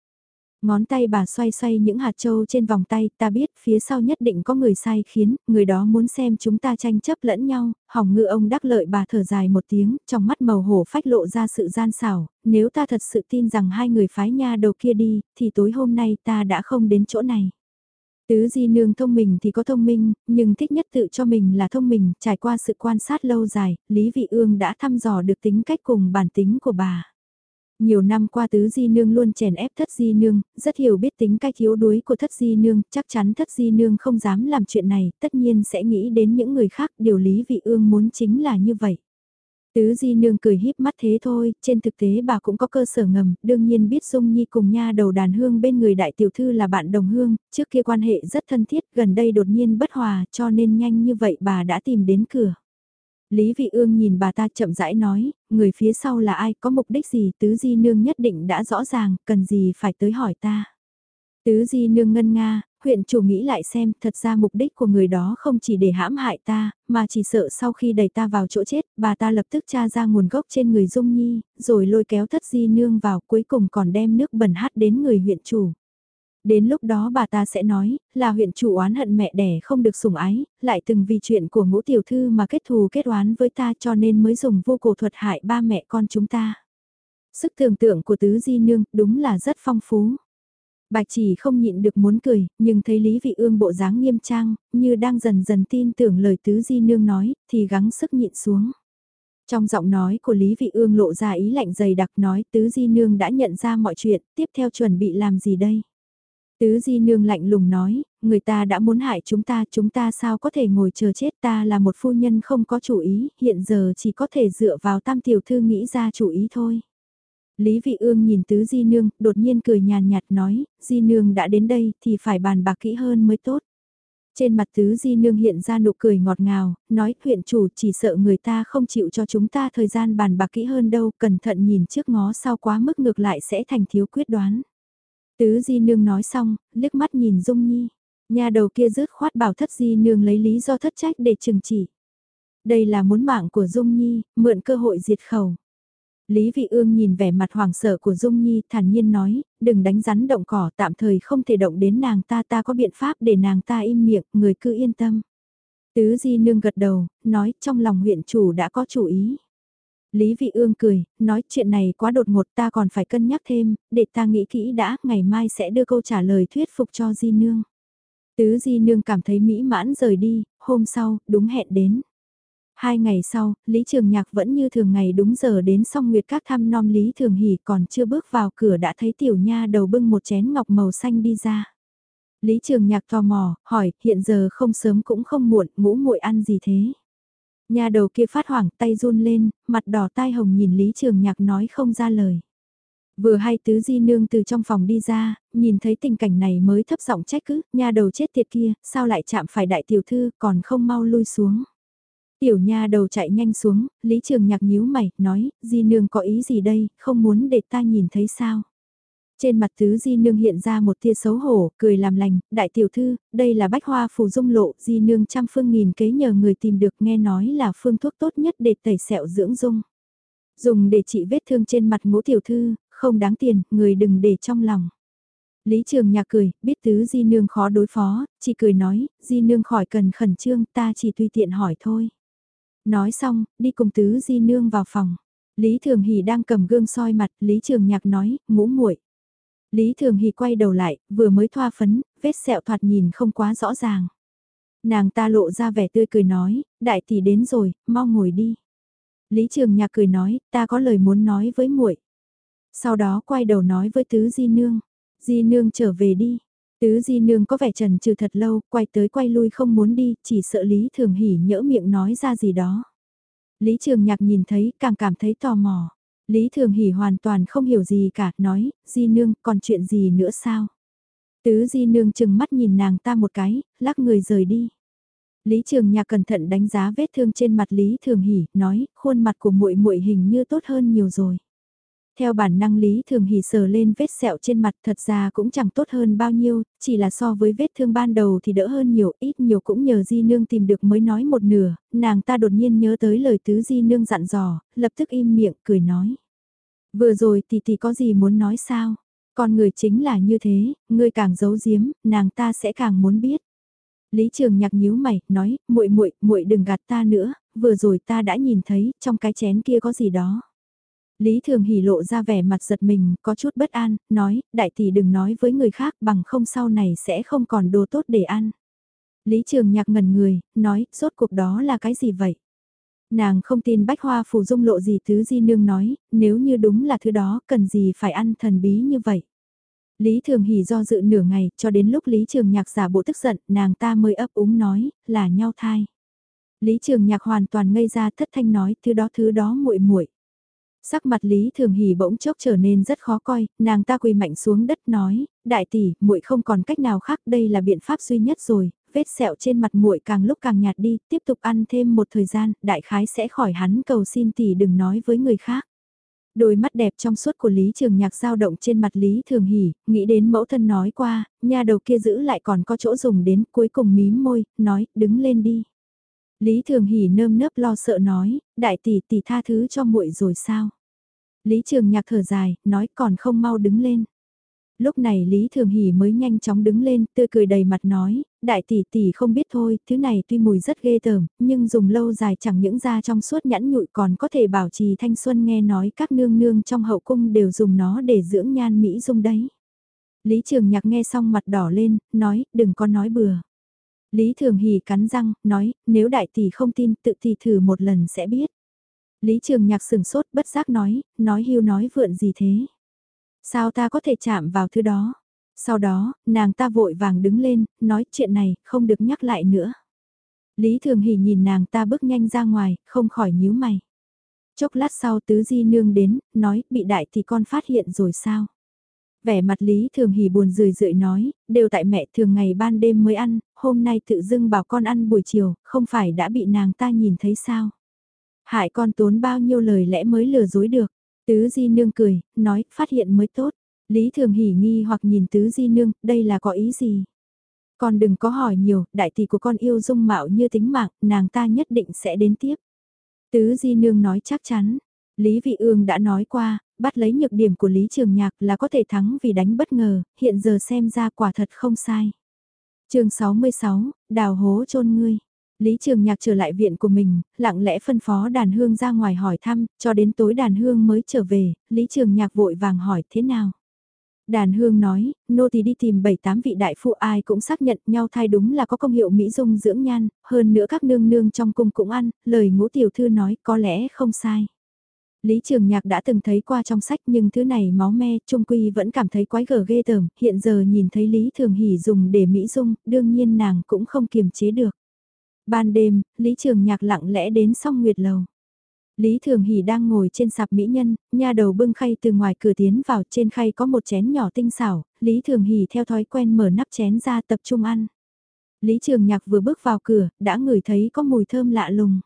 Ngón tay bà xoay xoay những hạt châu trên vòng tay, ta biết phía sau nhất định có người sai khiến, người đó muốn xem chúng ta tranh chấp lẫn nhau, hỏng ngựa ông đắc lợi bà thở dài một tiếng, trong mắt màu hổ phách lộ ra sự gian xảo, nếu ta thật sự tin rằng hai người phái nha đầu kia đi, thì tối hôm nay ta đã không đến chỗ này. Tứ di nương thông minh thì có thông minh, nhưng thích nhất tự cho mình là thông minh, trải qua sự quan sát lâu dài, Lý Vị Ương đã thăm dò được tính cách cùng bản tính của bà. Nhiều năm qua tứ di nương luôn chèn ép thất di nương, rất hiểu biết tính cách yếu đuối của thất di nương, chắc chắn thất di nương không dám làm chuyện này, tất nhiên sẽ nghĩ đến những người khác, điều lý vị ương muốn chính là như vậy. Tứ di nương cười híp mắt thế thôi, trên thực tế bà cũng có cơ sở ngầm, đương nhiên biết Dung Nhi cùng nha đầu đàn hương bên người đại tiểu thư là bạn đồng hương, trước kia quan hệ rất thân thiết, gần đây đột nhiên bất hòa cho nên nhanh như vậy bà đã tìm đến cửa. Lý Vị Ương nhìn bà ta chậm rãi nói, người phía sau là ai, có mục đích gì, tứ di nương nhất định đã rõ ràng, cần gì phải tới hỏi ta. Tứ di nương ngân nga, huyện chủ nghĩ lại xem, thật ra mục đích của người đó không chỉ để hãm hại ta, mà chỉ sợ sau khi đẩy ta vào chỗ chết, bà ta lập tức tra ra nguồn gốc trên người Dung Nhi, rồi lôi kéo thất di nương vào cuối cùng còn đem nước bẩn hát đến người huyện chủ. Đến lúc đó bà ta sẽ nói, là huyện chủ oán hận mẹ đẻ không được sủng ái, lại từng vì chuyện của ngũ tiểu thư mà kết thù kết oán với ta cho nên mới dùng vô cổ thuật hại ba mẹ con chúng ta. Sức tưởng tượng của tứ di nương đúng là rất phong phú. Bạch chỉ không nhịn được muốn cười, nhưng thấy Lý Vị Ương bộ dáng nghiêm trang, như đang dần dần tin tưởng lời tứ di nương nói, thì gắng sức nhịn xuống. Trong giọng nói của Lý Vị Ương lộ ra ý lạnh dày đặc nói tứ di nương đã nhận ra mọi chuyện, tiếp theo chuẩn bị làm gì đây? Tứ di nương lạnh lùng nói, người ta đã muốn hại chúng ta, chúng ta sao có thể ngồi chờ chết ta là một phu nhân không có chủ ý, hiện giờ chỉ có thể dựa vào tam tiểu thư nghĩ ra chủ ý thôi. Lý Vị Ương nhìn tứ di nương, đột nhiên cười nhàn nhạt nói, di nương đã đến đây thì phải bàn bạc kỹ hơn mới tốt. Trên mặt tứ di nương hiện ra nụ cười ngọt ngào, nói huyện chủ chỉ sợ người ta không chịu cho chúng ta thời gian bàn bạc kỹ hơn đâu, cẩn thận nhìn trước ngó sau quá mức ngược lại sẽ thành thiếu quyết đoán. Tứ di nương nói xong, liếc mắt nhìn Dung Nhi. Nhà đầu kia rớt khoát bảo thất di nương lấy lý do thất trách để trừng chỉ. Đây là muốn mạng của Dung Nhi, mượn cơ hội diệt khẩu. Lý Vị Ương nhìn vẻ mặt hoảng sợ của Dung Nhi thản nhiên nói, đừng đánh rắn động cỏ tạm thời không thể động đến nàng ta ta có biện pháp để nàng ta im miệng, người cứ yên tâm. Tứ Di Nương gật đầu, nói trong lòng huyện chủ đã có chủ ý. Lý Vị Ương cười, nói chuyện này quá đột ngột ta còn phải cân nhắc thêm, để ta nghĩ kỹ đã, ngày mai sẽ đưa câu trả lời thuyết phục cho Di Nương. Tứ Di Nương cảm thấy mỹ mãn rời đi, hôm sau, đúng hẹn đến. Hai ngày sau, Lý Trường Nhạc vẫn như thường ngày đúng giờ đến song nguyệt các thăm non Lý Thường Hỷ còn chưa bước vào cửa đã thấy tiểu nha đầu bưng một chén ngọc màu xanh đi ra. Lý Trường Nhạc tò mò, hỏi, hiện giờ không sớm cũng không muộn, ngũ muội ăn gì thế? Nhà đầu kia phát hoảng tay run lên, mặt đỏ tai hồng nhìn Lý Trường Nhạc nói không ra lời. Vừa hay tứ di nương từ trong phòng đi ra, nhìn thấy tình cảnh này mới thấp giọng trách cứ, nhà đầu chết tiệt kia, sao lại chạm phải đại tiểu thư còn không mau lui xuống. Tiểu nha đầu chạy nhanh xuống, Lý Trường Nhạc nhíu mày, nói, di nương có ý gì đây, không muốn để ta nhìn thấy sao. Trên mặt tứ di nương hiện ra một tia xấu hổ, cười làm lành, đại tiểu thư, đây là bách hoa phù dung lộ, di nương trăm phương nghìn kế nhờ người tìm được nghe nói là phương thuốc tốt nhất để tẩy sẹo dưỡng dung. Dùng để trị vết thương trên mặt ngũ tiểu thư, không đáng tiền, người đừng để trong lòng. Lý Trường Nhạc cười, biết tứ di nương khó đối phó, chỉ cười nói, di nương khỏi cần khẩn trương, ta chỉ tùy tiện hỏi thôi. Nói xong, đi cùng tứ di nương vào phòng. Lý Thường Hỷ đang cầm gương soi mặt, Lý Trường Nhạc nói, ngũ muội Lý Thường Hỷ quay đầu lại, vừa mới thoa phấn, vết sẹo thoạt nhìn không quá rõ ràng. Nàng ta lộ ra vẻ tươi cười nói, đại tỷ đến rồi, mau ngồi đi. Lý Trường Nhạc cười nói, ta có lời muốn nói với muội. Sau đó quay đầu nói với Tứ Di Nương, Di Nương trở về đi. Tứ Di Nương có vẻ trần trừ thật lâu, quay tới quay lui không muốn đi, chỉ sợ Lý Thường Hỷ nhỡ miệng nói ra gì đó. Lý Trường Nhạc nhìn thấy, càng cảm thấy tò mò. Lý Thường Hỷ hoàn toàn không hiểu gì cả, nói, Di Nương, còn chuyện gì nữa sao? Tứ Di Nương chừng mắt nhìn nàng ta một cái, lắc người rời đi. Lý Trường Nhạc cẩn thận đánh giá vết thương trên mặt Lý Thường Hỷ, nói, khuôn mặt của muội muội hình như tốt hơn nhiều rồi. Theo bản năng Lý Thường hỉ sờ lên vết sẹo trên mặt thật ra cũng chẳng tốt hơn bao nhiêu, chỉ là so với vết thương ban đầu thì đỡ hơn nhiều, ít nhiều cũng nhờ Di Nương tìm được mới nói một nửa, nàng ta đột nhiên nhớ tới lời tứ Di Nương dặn dò, lập tức im miệng, cười nói. Vừa rồi thì thì có gì muốn nói sao? Con người chính là như thế, ngươi càng giấu giếm, nàng ta sẽ càng muốn biết. Lý Trường Nhạc nhíu mày, nói, muội muội, muội đừng gạt ta nữa, vừa rồi ta đã nhìn thấy, trong cái chén kia có gì đó. Lý Thường Hỷ lộ ra vẻ mặt giật mình, có chút bất an, nói, đại tỷ đừng nói với người khác bằng không sau này sẽ không còn đồ tốt để ăn. Lý Trường Nhạc ngẩn người, nói, rốt cuộc đó là cái gì vậy? Nàng không tin bách hoa phù dung lộ gì thứ di nương nói, nếu như đúng là thứ đó cần gì phải ăn thần bí như vậy. Lý Thường Hỷ do dự nửa ngày, cho đến lúc Lý Trường Nhạc giả bộ tức giận, nàng ta mới ấp úng nói, là nhau thai. Lý Trường Nhạc hoàn toàn ngây ra thất thanh nói, thứ đó thứ đó muội muội. Sắc mặt Lý Thường Hỷ bỗng chốc trở nên rất khó coi, nàng ta quỳ mạnh xuống đất nói, đại tỷ, muội không còn cách nào khác, đây là biện pháp duy nhất rồi, vết sẹo trên mặt muội càng lúc càng nhạt đi, tiếp tục ăn thêm một thời gian, đại khái sẽ khỏi hắn cầu xin tỷ đừng nói với người khác. Đôi mắt đẹp trong suốt của Lý Trường Nhạc dao động trên mặt Lý Thường Hỷ, nghĩ đến mẫu thân nói qua, nhà đầu kia giữ lại còn có chỗ dùng đến, cuối cùng mím môi, nói, đứng lên đi. Lý Thường Hỷ nơm nớp lo sợ nói, đại tỷ tỷ tha thứ cho muội rồi sao? Lý Trường Nhạc thở dài, nói còn không mau đứng lên. Lúc này Lý Thường Hỷ mới nhanh chóng đứng lên, tươi cười đầy mặt nói, đại tỷ tỷ không biết thôi, thứ này tuy mùi rất ghê tởm, nhưng dùng lâu dài chẳng những da trong suốt nhẵn nhụi còn có thể bảo trì thanh xuân nghe nói các nương nương trong hậu cung đều dùng nó để dưỡng nhan mỹ dung đấy. Lý Trường Nhạc nghe xong mặt đỏ lên, nói, đừng có nói bừa. Lý Thường Hỷ cắn răng, nói, nếu đại tỷ không tin tự tỷ thử một lần sẽ biết. Lý Trường Nhạc sừng sốt bất giác nói, nói hưu nói vượn gì thế. Sao ta có thể chạm vào thứ đó? Sau đó, nàng ta vội vàng đứng lên, nói chuyện này, không được nhắc lại nữa. Lý Thường Hỷ nhìn nàng ta bước nhanh ra ngoài, không khỏi nhíu mày. Chốc lát sau tứ di nương đến, nói, bị đại thì con phát hiện rồi sao? Vẻ mặt Lý Thường Hỷ buồn rười rượi nói, đều tại mẹ thường ngày ban đêm mới ăn, hôm nay tự dưng bảo con ăn buổi chiều, không phải đã bị nàng ta nhìn thấy sao? Hại con tốn bao nhiêu lời lẽ mới lừa dối được. Tứ Di Nương cười, nói, phát hiện mới tốt. Lý Thường hỉ nghi hoặc nhìn Tứ Di Nương, đây là có ý gì? Con đừng có hỏi nhiều, đại tỷ của con yêu dung mạo như tính mạng, nàng ta nhất định sẽ đến tiếp. Tứ Di Nương nói chắc chắn. Lý Vị Ương đã nói qua, bắt lấy nhược điểm của Lý Trường Nhạc là có thể thắng vì đánh bất ngờ, hiện giờ xem ra quả thật không sai. chương 66, Đào hố chôn ngươi. Lý Trường Nhạc trở lại viện của mình, lặng lẽ phân phó đàn hương ra ngoài hỏi thăm, cho đến tối đàn hương mới trở về, Lý Trường Nhạc vội vàng hỏi thế nào. Đàn hương nói, nô tỳ đi tìm 7-8 vị đại phu ai cũng xác nhận nhau thai đúng là có công hiệu mỹ dung dưỡng nhan, hơn nữa các nương nương trong cung cũng ăn, lời ngũ tiểu thư nói có lẽ không sai. Lý Trường Nhạc đã từng thấy qua trong sách nhưng thứ này máu me, Trung Quy vẫn cảm thấy quái gở ghê tởm, hiện giờ nhìn thấy Lý Thường Hỷ dùng để mỹ dung, đương nhiên nàng cũng không kiềm chế được. Ban đêm, Lý Trường Nhạc lặng lẽ đến song nguyệt lầu. Lý Thường Hỷ đang ngồi trên sạp mỹ nhân, nha đầu bưng khay từ ngoài cửa tiến vào trên khay có một chén nhỏ tinh xảo, Lý Thường Hỷ theo thói quen mở nắp chén ra tập trung ăn. Lý Trường Nhạc vừa bước vào cửa, đã ngửi thấy có mùi thơm lạ lùng.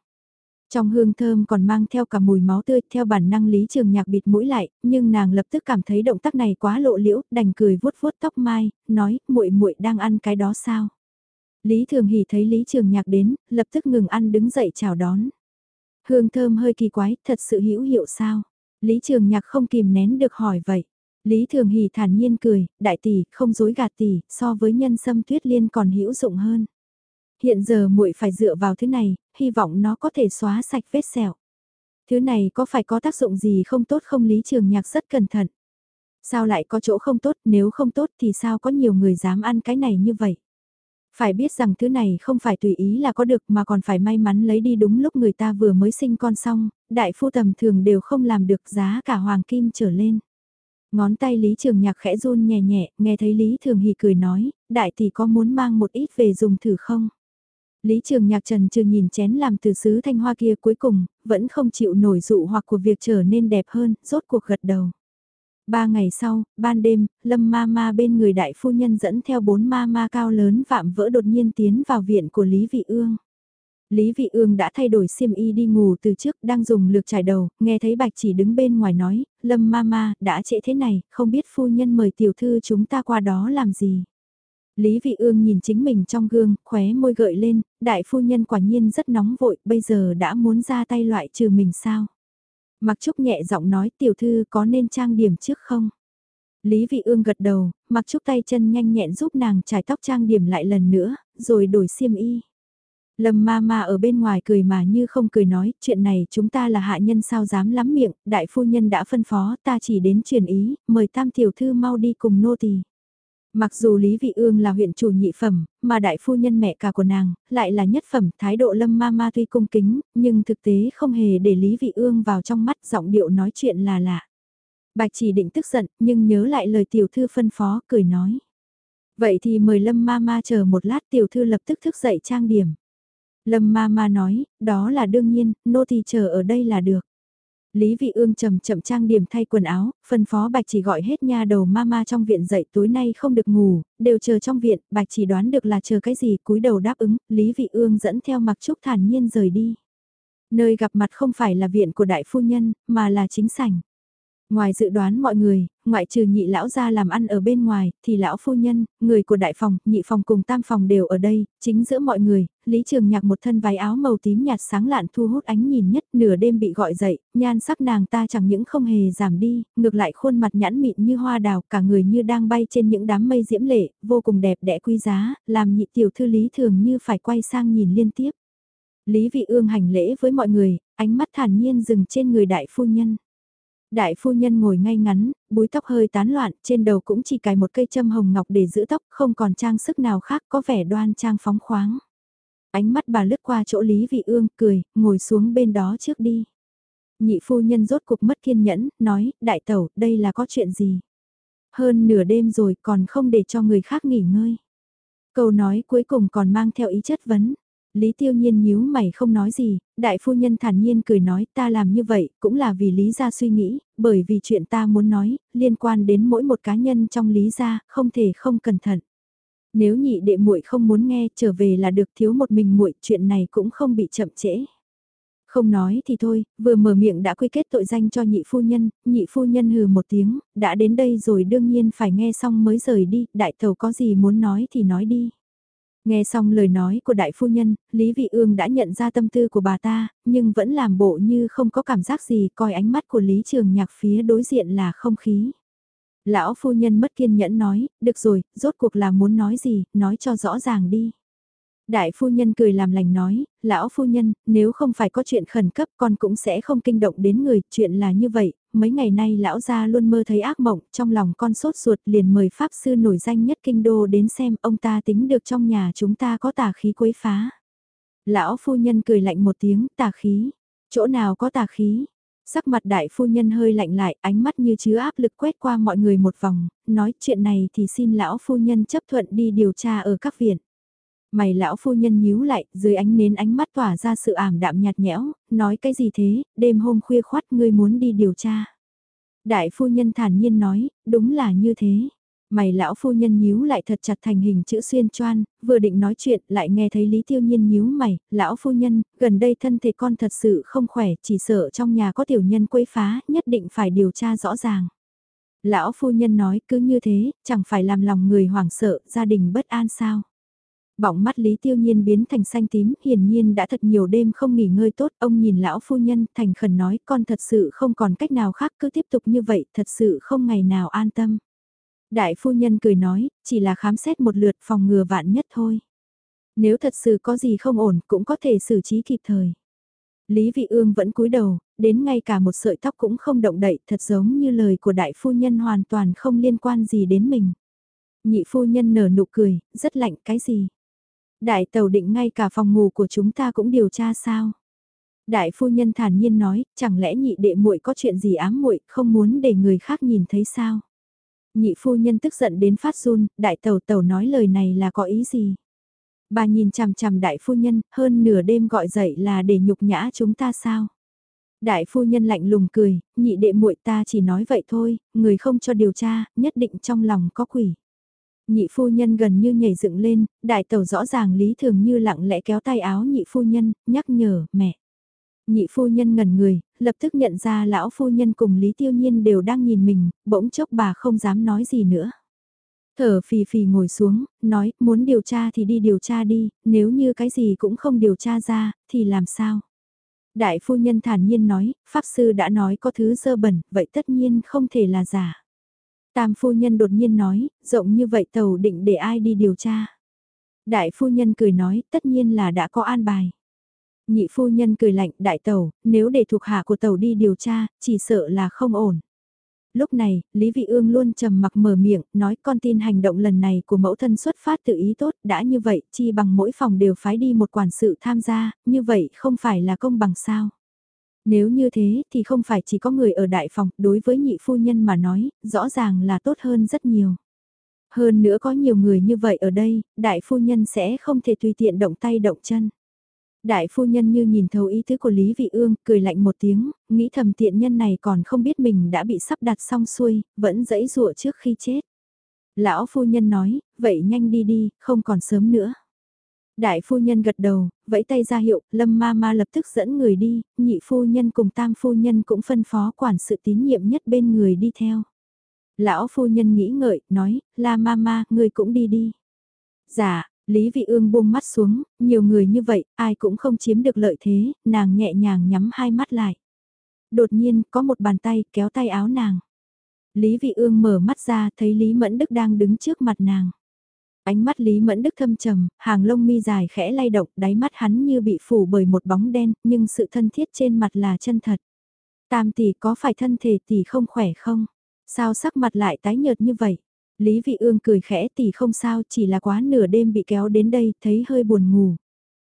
Trong hương thơm còn mang theo cả mùi máu tươi, theo bản năng Lý Trường Nhạc bịt mũi lại, nhưng nàng lập tức cảm thấy động tác này quá lộ liễu, đành cười vuốt vuốt tóc mai, nói, muội muội đang ăn cái đó sao? Lý Thường Hỷ thấy Lý Trường Nhạc đến, lập tức ngừng ăn đứng dậy chào đón. Hương thơm hơi kỳ quái, thật sự hữu hiệu sao? Lý Trường Nhạc không kìm nén được hỏi vậy. Lý Thường Hỷ thản nhiên cười, đại tỷ, không dối gạt tỷ, so với nhân sâm tuyết liên còn hữu dụng hơn. Hiện giờ muội phải dựa vào thứ này, hy vọng nó có thể xóa sạch vết sẹo. Thứ này có phải có tác dụng gì không tốt không Lý Trường Nhạc rất cẩn thận. Sao lại có chỗ không tốt, nếu không tốt thì sao có nhiều người dám ăn cái này như vậy? Phải biết rằng thứ này không phải tùy ý là có được mà còn phải may mắn lấy đi đúng lúc người ta vừa mới sinh con xong, đại phu tầm thường đều không làm được giá cả hoàng kim trở lên. Ngón tay Lý Trường Nhạc khẽ run nhẹ nhẹ, nghe thấy Lý Thường Hì cười nói, đại tỷ có muốn mang một ít về dùng thử không? Lý Trường Nhạc Trần chưa nhìn chén làm từ sứ thanh hoa kia cuối cùng, vẫn không chịu nổi dụ hoặc của việc trở nên đẹp hơn, rốt cuộc gật đầu. Ba ngày sau, ban đêm, Lâm ma ma bên người đại phu nhân dẫn theo bốn ma ma cao lớn vạm vỡ đột nhiên tiến vào viện của Lý Vị Ương. Lý Vị Ương đã thay đổi xiêm y đi ngủ từ trước đang dùng lược trải đầu, nghe thấy bạch chỉ đứng bên ngoài nói, Lâm ma ma, đã trễ thế này, không biết phu nhân mời tiểu thư chúng ta qua đó làm gì. Lý Vị Ương nhìn chính mình trong gương, khóe môi gợi lên, đại phu nhân quả nhiên rất nóng vội, bây giờ đã muốn ra tay loại trừ mình sao. Mặc Trúc nhẹ giọng nói tiểu thư có nên trang điểm trước không? Lý Vị Ương gật đầu, Mặc Trúc tay chân nhanh nhẹn giúp nàng trải tóc trang điểm lại lần nữa, rồi đổi xiêm y. Lâm ma ma ở bên ngoài cười mà như không cười nói, chuyện này chúng ta là hạ nhân sao dám lắm miệng, đại phu nhân đã phân phó ta chỉ đến truyền ý, mời tam tiểu thư mau đi cùng nô tỳ. Mặc dù Lý Vị Ương là huyện chủ nhị phẩm, mà đại phu nhân mẹ cả của nàng, lại là nhất phẩm, thái độ lâm ma ma tuy cung kính, nhưng thực tế không hề để Lý Vị Ương vào trong mắt giọng điệu nói chuyện là lạ. Bạch chỉ định tức giận, nhưng nhớ lại lời tiểu thư phân phó, cười nói. Vậy thì mời lâm ma ma chờ một lát tiểu thư lập tức thức dậy trang điểm. Lâm ma ma nói, đó là đương nhiên, nô thì chờ ở đây là được. Lý Vị Ương chậm chậm trang điểm thay quần áo, phân phó Bạch chỉ gọi hết nha đầu mama trong viện dậy tối nay không được ngủ, đều chờ trong viện, Bạch chỉ đoán được là chờ cái gì, cúi đầu đáp ứng, Lý Vị Ương dẫn theo mặc trúc thản nhiên rời đi. Nơi gặp mặt không phải là viện của đại phu nhân, mà là chính sảnh. Ngoài dự đoán mọi người, ngoại trừ nhị lão ra làm ăn ở bên ngoài, thì lão phu nhân, người của đại phòng, nhị phòng cùng tam phòng đều ở đây, chính giữa mọi người, Lý Trường Nhạc một thân váy áo màu tím nhạt sáng lạn thu hút ánh nhìn nhất nửa đêm bị gọi dậy, nhan sắc nàng ta chẳng những không hề giảm đi, ngược lại khuôn mặt nhãn mịn như hoa đào, cả người như đang bay trên những đám mây diễm lệ, vô cùng đẹp đẽ quý giá, làm nhị tiểu thư Lý thường như phải quay sang nhìn liên tiếp. Lý Vị Ương hành lễ với mọi người, ánh mắt thản nhiên dừng trên người đại phu nhân. Đại phu nhân ngồi ngay ngắn, búi tóc hơi tán loạn, trên đầu cũng chỉ cài một cây châm hồng ngọc để giữ tóc, không còn trang sức nào khác có vẻ đoan trang phóng khoáng. Ánh mắt bà lướt qua chỗ Lý Vị Ương, cười, ngồi xuống bên đó trước đi. Nhị phu nhân rốt cục mất kiên nhẫn, nói, đại tẩu, đây là có chuyện gì? Hơn nửa đêm rồi còn không để cho người khác nghỉ ngơi. Câu nói cuối cùng còn mang theo ý chất vấn. Lý Tiêu Nhiên nhíu mày không nói gì, đại phu nhân thản nhiên cười nói ta làm như vậy cũng là vì Lý gia suy nghĩ, bởi vì chuyện ta muốn nói, liên quan đến mỗi một cá nhân trong Lý gia, không thể không cẩn thận. Nếu nhị đệ muội không muốn nghe trở về là được thiếu một mình muội chuyện này cũng không bị chậm trễ. Không nói thì thôi, vừa mở miệng đã quy kết tội danh cho nhị phu nhân, nhị phu nhân hừ một tiếng, đã đến đây rồi đương nhiên phải nghe xong mới rời đi, đại thầu có gì muốn nói thì nói đi. Nghe xong lời nói của đại phu nhân, Lý Vị Ương đã nhận ra tâm tư của bà ta, nhưng vẫn làm bộ như không có cảm giác gì coi ánh mắt của Lý Trường Nhạc phía đối diện là không khí. Lão phu nhân mất kiên nhẫn nói, được rồi, rốt cuộc là muốn nói gì, nói cho rõ ràng đi. Đại phu nhân cười làm lành nói, lão phu nhân, nếu không phải có chuyện khẩn cấp con cũng sẽ không kinh động đến người, chuyện là như vậy, mấy ngày nay lão gia luôn mơ thấy ác mộng, trong lòng con sốt ruột liền mời pháp sư nổi danh nhất kinh đô đến xem ông ta tính được trong nhà chúng ta có tà khí quấy phá. Lão phu nhân cười lạnh một tiếng, tà khí, chỗ nào có tà khí, sắc mặt đại phu nhân hơi lạnh lại, ánh mắt như chứa áp lực quét qua mọi người một vòng, nói chuyện này thì xin lão phu nhân chấp thuận đi điều tra ở các viện. Mày lão phu nhân nhíu lại, dưới ánh nến ánh mắt tỏa ra sự ảm đạm nhạt nhẽo, nói cái gì thế, đêm hôm khuya khoát ngươi muốn đi điều tra. Đại phu nhân thản nhiên nói, đúng là như thế. Mày lão phu nhân nhíu lại thật chặt thành hình chữ xuyên choan, vừa định nói chuyện lại nghe thấy Lý Tiêu Nhiên nhíu mày, lão phu nhân, gần đây thân thể con thật sự không khỏe, chỉ sợ trong nhà có tiểu nhân quấy phá, nhất định phải điều tra rõ ràng. Lão phu nhân nói cứ như thế, chẳng phải làm lòng người hoảng sợ, gia đình bất an sao. Bỏng mắt Lý Tiêu Nhiên biến thành xanh tím, hiển nhiên đã thật nhiều đêm không nghỉ ngơi tốt, ông nhìn lão phu nhân, thành khẩn nói, con thật sự không còn cách nào khác, cứ tiếp tục như vậy, thật sự không ngày nào an tâm. Đại phu nhân cười nói, chỉ là khám xét một lượt phòng ngừa vạn nhất thôi. Nếu thật sự có gì không ổn, cũng có thể xử trí kịp thời. Lý Vị Ương vẫn cúi đầu, đến ngay cả một sợi tóc cũng không động đậy, thật giống như lời của đại phu nhân hoàn toàn không liên quan gì đến mình. Nhị phu nhân nở nụ cười, rất lạnh cái gì? Đại tàu định ngay cả phòng ngủ của chúng ta cũng điều tra sao? Đại phu nhân thản nhiên nói, chẳng lẽ nhị đệ muội có chuyện gì ám muội, không muốn để người khác nhìn thấy sao? Nhị phu nhân tức giận đến phát run, đại tàu tàu nói lời này là có ý gì? Bà nhìn chằm chằm đại phu nhân, hơn nửa đêm gọi dậy là để nhục nhã chúng ta sao? Đại phu nhân lạnh lùng cười, nhị đệ muội ta chỉ nói vậy thôi, người không cho điều tra, nhất định trong lòng có quỷ. Nhị phu nhân gần như nhảy dựng lên, đại tàu rõ ràng lý thường như lặng lẽ kéo tay áo nhị phu nhân, nhắc nhở, mẹ. Nhị phu nhân ngẩn người, lập tức nhận ra lão phu nhân cùng Lý Tiêu Nhiên đều đang nhìn mình, bỗng chốc bà không dám nói gì nữa. Thở phì phì ngồi xuống, nói, muốn điều tra thì đi điều tra đi, nếu như cái gì cũng không điều tra ra, thì làm sao? Đại phu nhân thản nhiên nói, Pháp Sư đã nói có thứ dơ bẩn, vậy tất nhiên không thể là giả. Tam phu nhân đột nhiên nói, rộng như vậy tàu định để ai đi điều tra. Đại phu nhân cười nói, tất nhiên là đã có an bài. Nhị phu nhân cười lạnh, đại tàu, nếu để thuộc hạ của tàu đi điều tra, chỉ sợ là không ổn. Lúc này, Lý Vị Ương luôn trầm mặc mở miệng, nói con tin hành động lần này của mẫu thân xuất phát từ ý tốt, đã như vậy, chi bằng mỗi phòng đều phái đi một quản sự tham gia, như vậy không phải là công bằng sao. Nếu như thế thì không phải chỉ có người ở đại phòng, đối với nhị phu nhân mà nói, rõ ràng là tốt hơn rất nhiều. Hơn nữa có nhiều người như vậy ở đây, đại phu nhân sẽ không thể tùy tiện động tay động chân. Đại phu nhân như nhìn thấu ý tứ của Lý Vị Ương, cười lạnh một tiếng, nghĩ thầm tiện nhân này còn không biết mình đã bị sắp đặt xong xuôi, vẫn dẫy dụa trước khi chết. Lão phu nhân nói, vậy nhanh đi đi, không còn sớm nữa. Đại phu nhân gật đầu, vẫy tay ra hiệu, lâm ma ma lập tức dẫn người đi, nhị phu nhân cùng tam phu nhân cũng phân phó quản sự tín nhiệm nhất bên người đi theo. Lão phu nhân nghĩ ngợi, nói, la ma ma, người cũng đi đi. Dạ, Lý Vị Ương buông mắt xuống, nhiều người như vậy, ai cũng không chiếm được lợi thế, nàng nhẹ nhàng nhắm hai mắt lại. Đột nhiên, có một bàn tay kéo tay áo nàng. Lý Vị Ương mở mắt ra, thấy Lý Mẫn Đức đang đứng trước mặt nàng. Ánh mắt Lý Mẫn Đức thâm trầm, hàng lông mi dài khẽ lay động, đáy mắt hắn như bị phủ bởi một bóng đen, nhưng sự thân thiết trên mặt là chân thật. Tam tỷ có phải thân thể tỷ không khỏe không? Sao sắc mặt lại tái nhợt như vậy? Lý Vị Ương cười khẽ tỷ không sao, chỉ là quá nửa đêm bị kéo đến đây, thấy hơi buồn ngủ.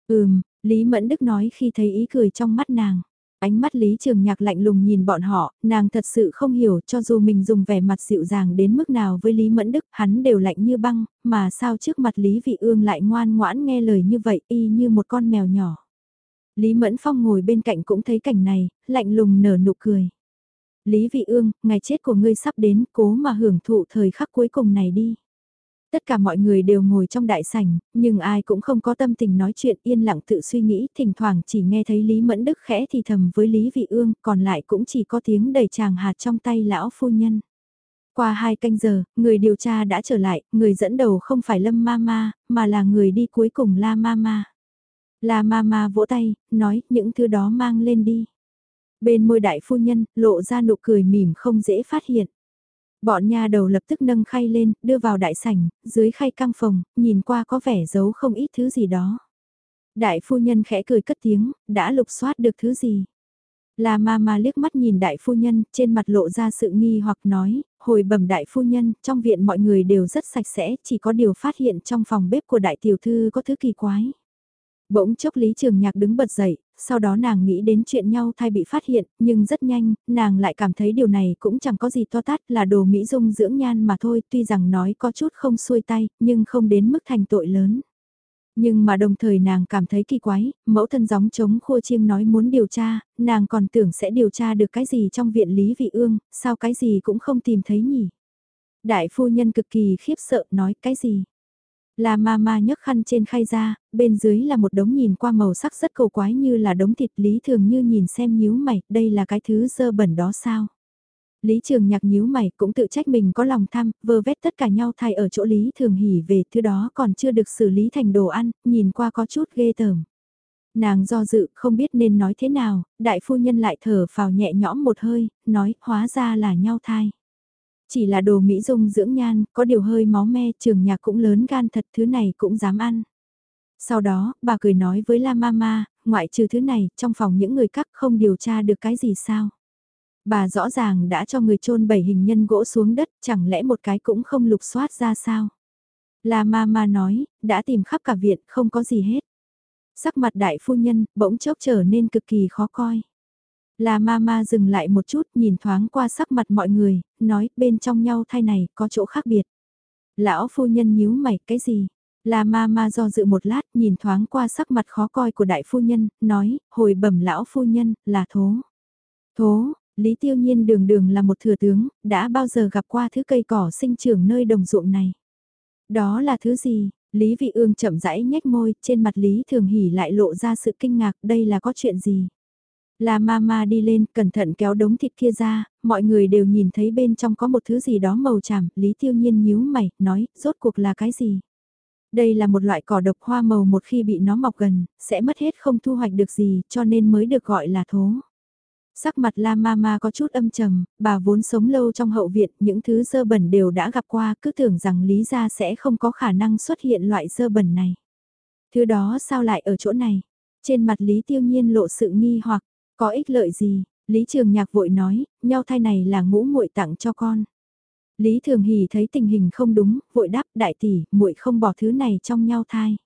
Ừm, Lý Mẫn Đức nói khi thấy ý cười trong mắt nàng. Ánh mắt Lý Trường Nhạc lạnh lùng nhìn bọn họ, nàng thật sự không hiểu cho dù mình dùng vẻ mặt dịu dàng đến mức nào với Lý Mẫn Đức, hắn đều lạnh như băng, mà sao trước mặt Lý Vị Ương lại ngoan ngoãn nghe lời như vậy y như một con mèo nhỏ. Lý Mẫn Phong ngồi bên cạnh cũng thấy cảnh này, lạnh lùng nở nụ cười. Lý Vị Ương, ngày chết của ngươi sắp đến, cố mà hưởng thụ thời khắc cuối cùng này đi. Tất cả mọi người đều ngồi trong đại sảnh, nhưng ai cũng không có tâm tình nói chuyện yên lặng tự suy nghĩ, thỉnh thoảng chỉ nghe thấy Lý Mẫn Đức khẽ thì thầm với Lý Vị Ương, còn lại cũng chỉ có tiếng đầy chàng hạt trong tay lão phu nhân. Qua hai canh giờ, người điều tra đã trở lại, người dẫn đầu không phải Lâm Mama, mà là người đi cuối cùng La Mama. La Mama vỗ tay, nói những thứ đó mang lên đi. Bên môi đại phu nhân, lộ ra nụ cười mỉm không dễ phát hiện. Bọn nha đầu lập tức nâng khay lên, đưa vào đại sảnh, dưới khay căng phòng, nhìn qua có vẻ giấu không ít thứ gì đó. Đại phu nhân khẽ cười cất tiếng, đã lục soát được thứ gì. Là ma ma liếc mắt nhìn đại phu nhân, trên mặt lộ ra sự nghi hoặc nói, hồi bẩm đại phu nhân, trong viện mọi người đều rất sạch sẽ, chỉ có điều phát hiện trong phòng bếp của đại tiểu thư có thứ kỳ quái. Bỗng chốc Lý Trường Nhạc đứng bật dậy, sau đó nàng nghĩ đến chuyện nhau thai bị phát hiện, nhưng rất nhanh, nàng lại cảm thấy điều này cũng chẳng có gì to tát là đồ mỹ dung dưỡng nhan mà thôi, tuy rằng nói có chút không xuôi tay, nhưng không đến mức thành tội lớn. Nhưng mà đồng thời nàng cảm thấy kỳ quái, mẫu thân gióng chống khua chiêng nói muốn điều tra, nàng còn tưởng sẽ điều tra được cái gì trong viện Lý Vị Ương, sao cái gì cũng không tìm thấy nhỉ. Đại phu nhân cực kỳ khiếp sợ nói cái gì. La ma ma nhấc khăn trên khay ra, bên dưới là một đống nhìn qua màu sắc rất cầu quái như là đống thịt lý thường như nhìn xem nhíu mày, đây là cái thứ dơ bẩn đó sao? Lý Trường Nhạc nhíu mày cũng tự trách mình có lòng tham, vơ vét tất cả nhau thay ở chỗ Lý Thường hỉ về thứ đó còn chưa được xử lý thành đồ ăn, nhìn qua có chút ghê tởm. Nàng do dự không biết nên nói thế nào, đại phu nhân lại thở phào nhẹ nhõm một hơi, nói hóa ra là nhau thai. Chỉ là đồ mỹ dung dưỡng nhan, có điều hơi máu me, trường nhạc cũng lớn gan thật thứ này cũng dám ăn. Sau đó, bà cười nói với La Mama, ngoại trừ thứ này, trong phòng những người cắt không điều tra được cái gì sao. Bà rõ ràng đã cho người chôn bảy hình nhân gỗ xuống đất, chẳng lẽ một cái cũng không lục soát ra sao. La Mama nói, đã tìm khắp cả viện, không có gì hết. Sắc mặt đại phu nhân, bỗng chốc trở nên cực kỳ khó coi. Là mama dừng lại một chút nhìn thoáng qua sắc mặt mọi người, nói bên trong nhau thai này có chỗ khác biệt. Lão phu nhân nhíu mày cái gì? Là mama do dự một lát nhìn thoáng qua sắc mặt khó coi của đại phu nhân, nói, hồi bẩm lão phu nhân, là thố. Thố, Lý Tiêu Nhiên đường đường là một thừa tướng, đã bao giờ gặp qua thứ cây cỏ sinh trưởng nơi đồng ruộng này. Đó là thứ gì? Lý Vị Ương chậm rãi nhếch môi, trên mặt Lý Thường Hỉ lại lộ ra sự kinh ngạc, đây là có chuyện gì? La Mama đi lên, cẩn thận kéo đống thịt kia ra, mọi người đều nhìn thấy bên trong có một thứ gì đó màu tràm, Lý Tiêu Nhiên nhíu mày, nói, rốt cuộc là cái gì? Đây là một loại cỏ độc hoa màu một khi bị nó mọc gần, sẽ mất hết không thu hoạch được gì, cho nên mới được gọi là thố. Sắc mặt La Mama có chút âm trầm, bà vốn sống lâu trong hậu viện, những thứ dơ bẩn đều đã gặp qua, cứ tưởng rằng Lý gia sẽ không có khả năng xuất hiện loại dơ bẩn này. Thứ đó sao lại ở chỗ này? Trên mặt Lý Tiêu Nhiên lộ sự nghi hoặc, có ích lợi gì? Lý Trường Nhạc vội nói, nhau thai này là ngũ muội tặng cho con. Lý Thường Hỷ thấy tình hình không đúng, vội đáp đại tỷ, muội không bỏ thứ này trong nhau thai.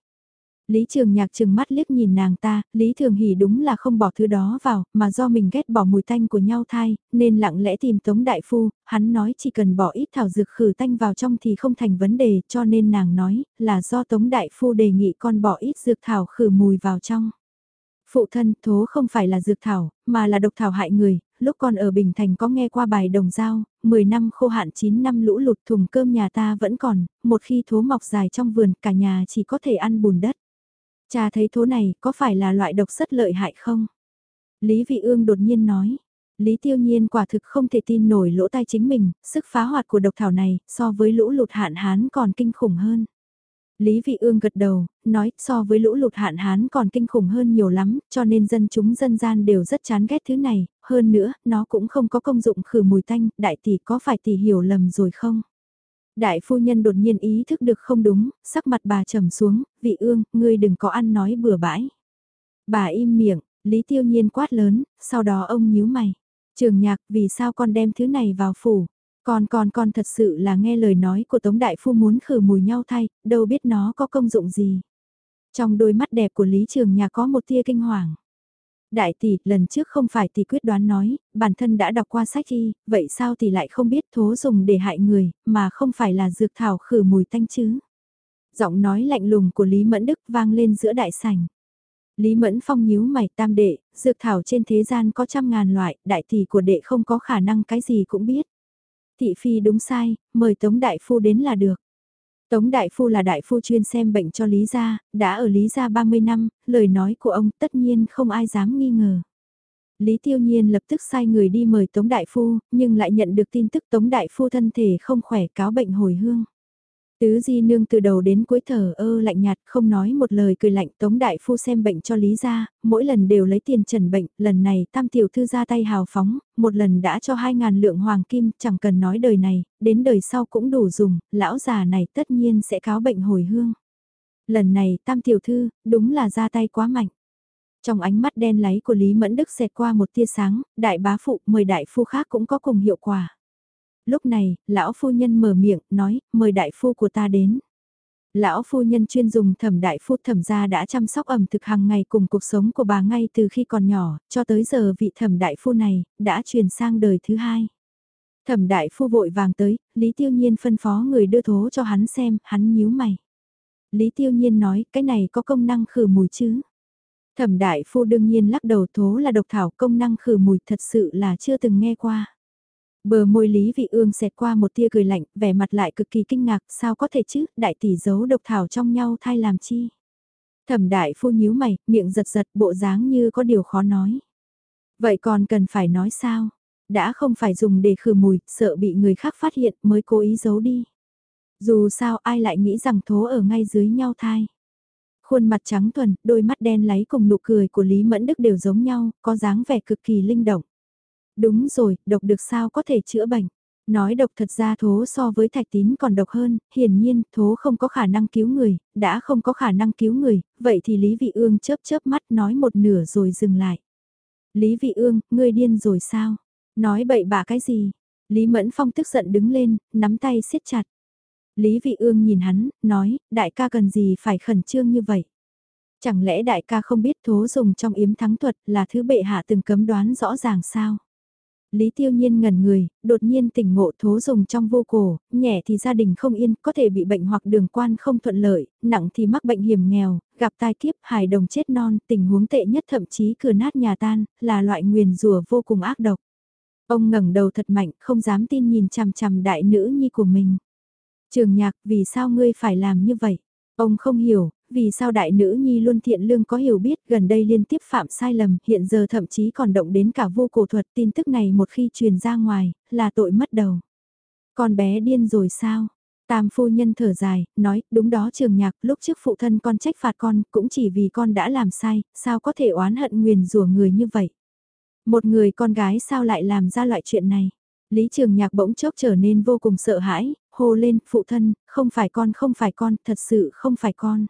Lý Trường Nhạc trừng mắt liếc nhìn nàng ta, Lý Thường Hỷ đúng là không bỏ thứ đó vào, mà do mình ghét bỏ mùi tanh của nhau thai, nên lặng lẽ tìm Tống Đại Phu, hắn nói chỉ cần bỏ ít thảo dược khử tanh vào trong thì không thành vấn đề, cho nên nàng nói là do Tống Đại Phu đề nghị con bỏ ít dược thảo khử mùi vào trong. Phụ thân, thố không phải là dược thảo, mà là độc thảo hại người, lúc còn ở Bình Thành có nghe qua bài đồng dao, 10 năm khô hạn 9 năm lũ lụt thùng cơm nhà ta vẫn còn, một khi thố mọc dài trong vườn cả nhà chỉ có thể ăn bùn đất. Cha thấy thố này có phải là loại độc rất lợi hại không? Lý Vị Ương đột nhiên nói. Lý Tiêu Nhiên quả thực không thể tin nổi lỗ tai chính mình, sức phá hoạt của độc thảo này so với lũ lụt hạn hán còn kinh khủng hơn. Lý Vị Ương gật đầu, nói so với lũ lụt hạn hán còn kinh khủng hơn nhiều lắm, cho nên dân chúng dân gian đều rất chán ghét thứ này, hơn nữa, nó cũng không có công dụng khử mùi tanh, đại tỷ có phải tỷ hiểu lầm rồi không? Đại phu nhân đột nhiên ý thức được không đúng, sắc mặt bà trầm xuống, vị ương, ngươi đừng có ăn nói bừa bãi. Bà im miệng, Lý Tiêu Nhiên quát lớn, sau đó ông nhíu mày. Trường nhạc, vì sao con đem thứ này vào phủ? Con con con thật sự là nghe lời nói của Tống Đại Phu muốn khử mùi nhau thay, đâu biết nó có công dụng gì. Trong đôi mắt đẹp của Lý Trường nhà có một tia kinh hoàng. Đại tỷ, lần trước không phải tỷ quyết đoán nói, bản thân đã đọc qua sách y, vậy sao tỷ lại không biết thố dùng để hại người, mà không phải là dược thảo khử mùi tanh chứ? Giọng nói lạnh lùng của Lý Mẫn Đức vang lên giữa đại sảnh. Lý Mẫn Phong nhíu mày tam đệ, dược thảo trên thế gian có trăm ngàn loại, đại tỷ của đệ không có khả năng cái gì cũng biết. Thị phi đúng sai, mời Tống Đại Phu đến là được. Tống Đại Phu là đại phu chuyên xem bệnh cho Lý Gia, đã ở Lý Gia 30 năm, lời nói của ông tất nhiên không ai dám nghi ngờ. Lý Tiêu Nhiên lập tức sai người đi mời Tống Đại Phu, nhưng lại nhận được tin tức Tống Đại Phu thân thể không khỏe cáo bệnh hồi hương. Tứ Di Nương từ đầu đến cuối thở ơ lạnh nhạt không nói một lời cười lạnh Tống Đại Phu xem bệnh cho Lý gia, mỗi lần đều lấy tiền trần bệnh, lần này tam tiểu thư ra tay hào phóng, một lần đã cho hai ngàn lượng hoàng kim, chẳng cần nói đời này, đến đời sau cũng đủ dùng, lão già này tất nhiên sẽ cáo bệnh hồi hương. Lần này tam tiểu thư, đúng là ra tay quá mạnh. Trong ánh mắt đen láy của Lý Mẫn Đức xẹt qua một tia sáng, đại bá phụ mời đại phu khác cũng có cùng hiệu quả lúc này, lão phu nhân mở miệng, nói, mời đại phu của ta đến. Lão phu nhân chuyên dùng thẩm đại phu thẩm gia đã chăm sóc ẩm thực hàng ngày cùng cuộc sống của bà ngay từ khi còn nhỏ, cho tới giờ vị thẩm đại phu này, đã truyền sang đời thứ hai. Thẩm đại phu vội vàng tới, Lý Tiêu Nhiên phân phó người đưa thố cho hắn xem, hắn nhíu mày. Lý Tiêu Nhiên nói, cái này có công năng khử mùi chứ? Thẩm đại phu đương nhiên lắc đầu thố là độc thảo công năng khử mùi thật sự là chưa từng nghe qua. Bờ môi Lý Vị Ương xẹt qua một tia cười lạnh, vẻ mặt lại cực kỳ kinh ngạc, sao có thể chứ, đại tỷ giấu độc thảo trong nhau thay làm chi. Thẩm đại phu nhíu mày, miệng giật giật, bộ dáng như có điều khó nói. Vậy còn cần phải nói sao? Đã không phải dùng để khử mùi, sợ bị người khác phát hiện mới cố ý giấu đi. Dù sao ai lại nghĩ rằng thố ở ngay dưới nhau thai. Khuôn mặt trắng thuần, đôi mắt đen láy cùng nụ cười của Lý Mẫn Đức đều giống nhau, có dáng vẻ cực kỳ linh động. Đúng rồi, độc được sao có thể chữa bệnh. Nói độc thật ra thố so với thạch tín còn độc hơn, hiển nhiên thố không có khả năng cứu người, đã không có khả năng cứu người, vậy thì Lý Vị Ương chớp chớp mắt nói một nửa rồi dừng lại. Lý Vị Ương, ngươi điên rồi sao? Nói bậy bạ cái gì? Lý Mẫn Phong tức giận đứng lên, nắm tay siết chặt. Lý Vị Ương nhìn hắn, nói, đại ca cần gì phải khẩn trương như vậy? Chẳng lẽ đại ca không biết thố dùng trong yếm thắng thuật là thứ bệ hạ từng cấm đoán rõ ràng sao? Lý Tiêu Nhiên ngẩn người, đột nhiên tỉnh ngộ thố dùng trong vô cổ, nhẹ thì gia đình không yên, có thể bị bệnh hoặc đường quan không thuận lợi, nặng thì mắc bệnh hiểm nghèo, gặp tai kiếp, hài đồng chết non, tình huống tệ nhất thậm chí cửa nát nhà tan, là loại nguyền rùa vô cùng ác độc. Ông ngẩng đầu thật mạnh, không dám tin nhìn chằm chằm đại nữ nhi của mình. Trường nhạc, vì sao ngươi phải làm như vậy? Ông không hiểu, vì sao đại nữ nhi luôn thiện lương có hiểu biết gần đây liên tiếp phạm sai lầm, hiện giờ thậm chí còn động đến cả vô cổ thuật tin tức này một khi truyền ra ngoài, là tội mất đầu. Con bé điên rồi sao? Tam phu nhân thở dài, nói, đúng đó trường nhạc, lúc trước phụ thân con trách phạt con, cũng chỉ vì con đã làm sai, sao có thể oán hận nguyền rủa người như vậy? Một người con gái sao lại làm ra loại chuyện này? Lý Trường Nhạc bỗng chốc trở nên vô cùng sợ hãi, hô lên, phụ thân, không phải con không phải con, thật sự không phải con.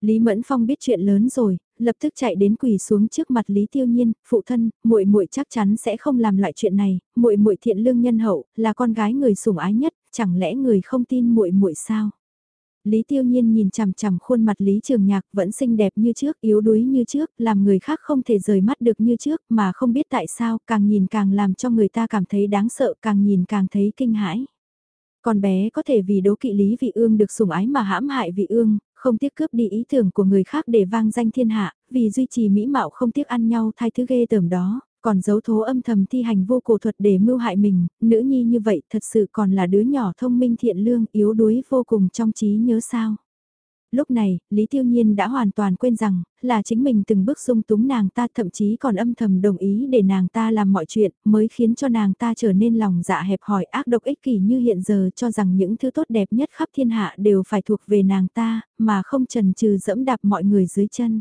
Lý Mẫn Phong biết chuyện lớn rồi, lập tức chạy đến quỳ xuống trước mặt Lý Tiêu Nhiên, phụ thân, muội muội chắc chắn sẽ không làm loại chuyện này, muội muội thiện lương nhân hậu, là con gái người sủng ái nhất, chẳng lẽ người không tin muội muội sao? Lý Tiêu Nhiên nhìn chằm chằm khuôn mặt Lý Trường Nhạc vẫn xinh đẹp như trước, yếu đuối như trước, làm người khác không thể rời mắt được như trước, mà không biết tại sao, càng nhìn càng làm cho người ta cảm thấy đáng sợ, càng nhìn càng thấy kinh hãi. Con bé có thể vì đố kỵ Lý Vị Ương được sủng ái mà hãm hại Vị Ương, không tiếc cướp đi ý tưởng của người khác để vang danh thiên hạ, vì duy trì mỹ mạo không tiếc ăn nhau thay thứ ghê tởm đó, còn giấu thố âm thầm thi hành vô cổ thuật để mưu hại mình, nữ nhi như vậy thật sự còn là đứa nhỏ thông minh thiện lương, yếu đuối vô cùng trong trí nhớ sao. Lúc này, Lý Tiêu Nhiên đã hoàn toàn quên rằng, là chính mình từng bước dung túng nàng ta thậm chí còn âm thầm đồng ý để nàng ta làm mọi chuyện, mới khiến cho nàng ta trở nên lòng dạ hẹp hòi ác độc ích kỷ như hiện giờ cho rằng những thứ tốt đẹp nhất khắp thiên hạ đều phải thuộc về nàng ta, mà không trần trừ dẫm đạp mọi người dưới chân.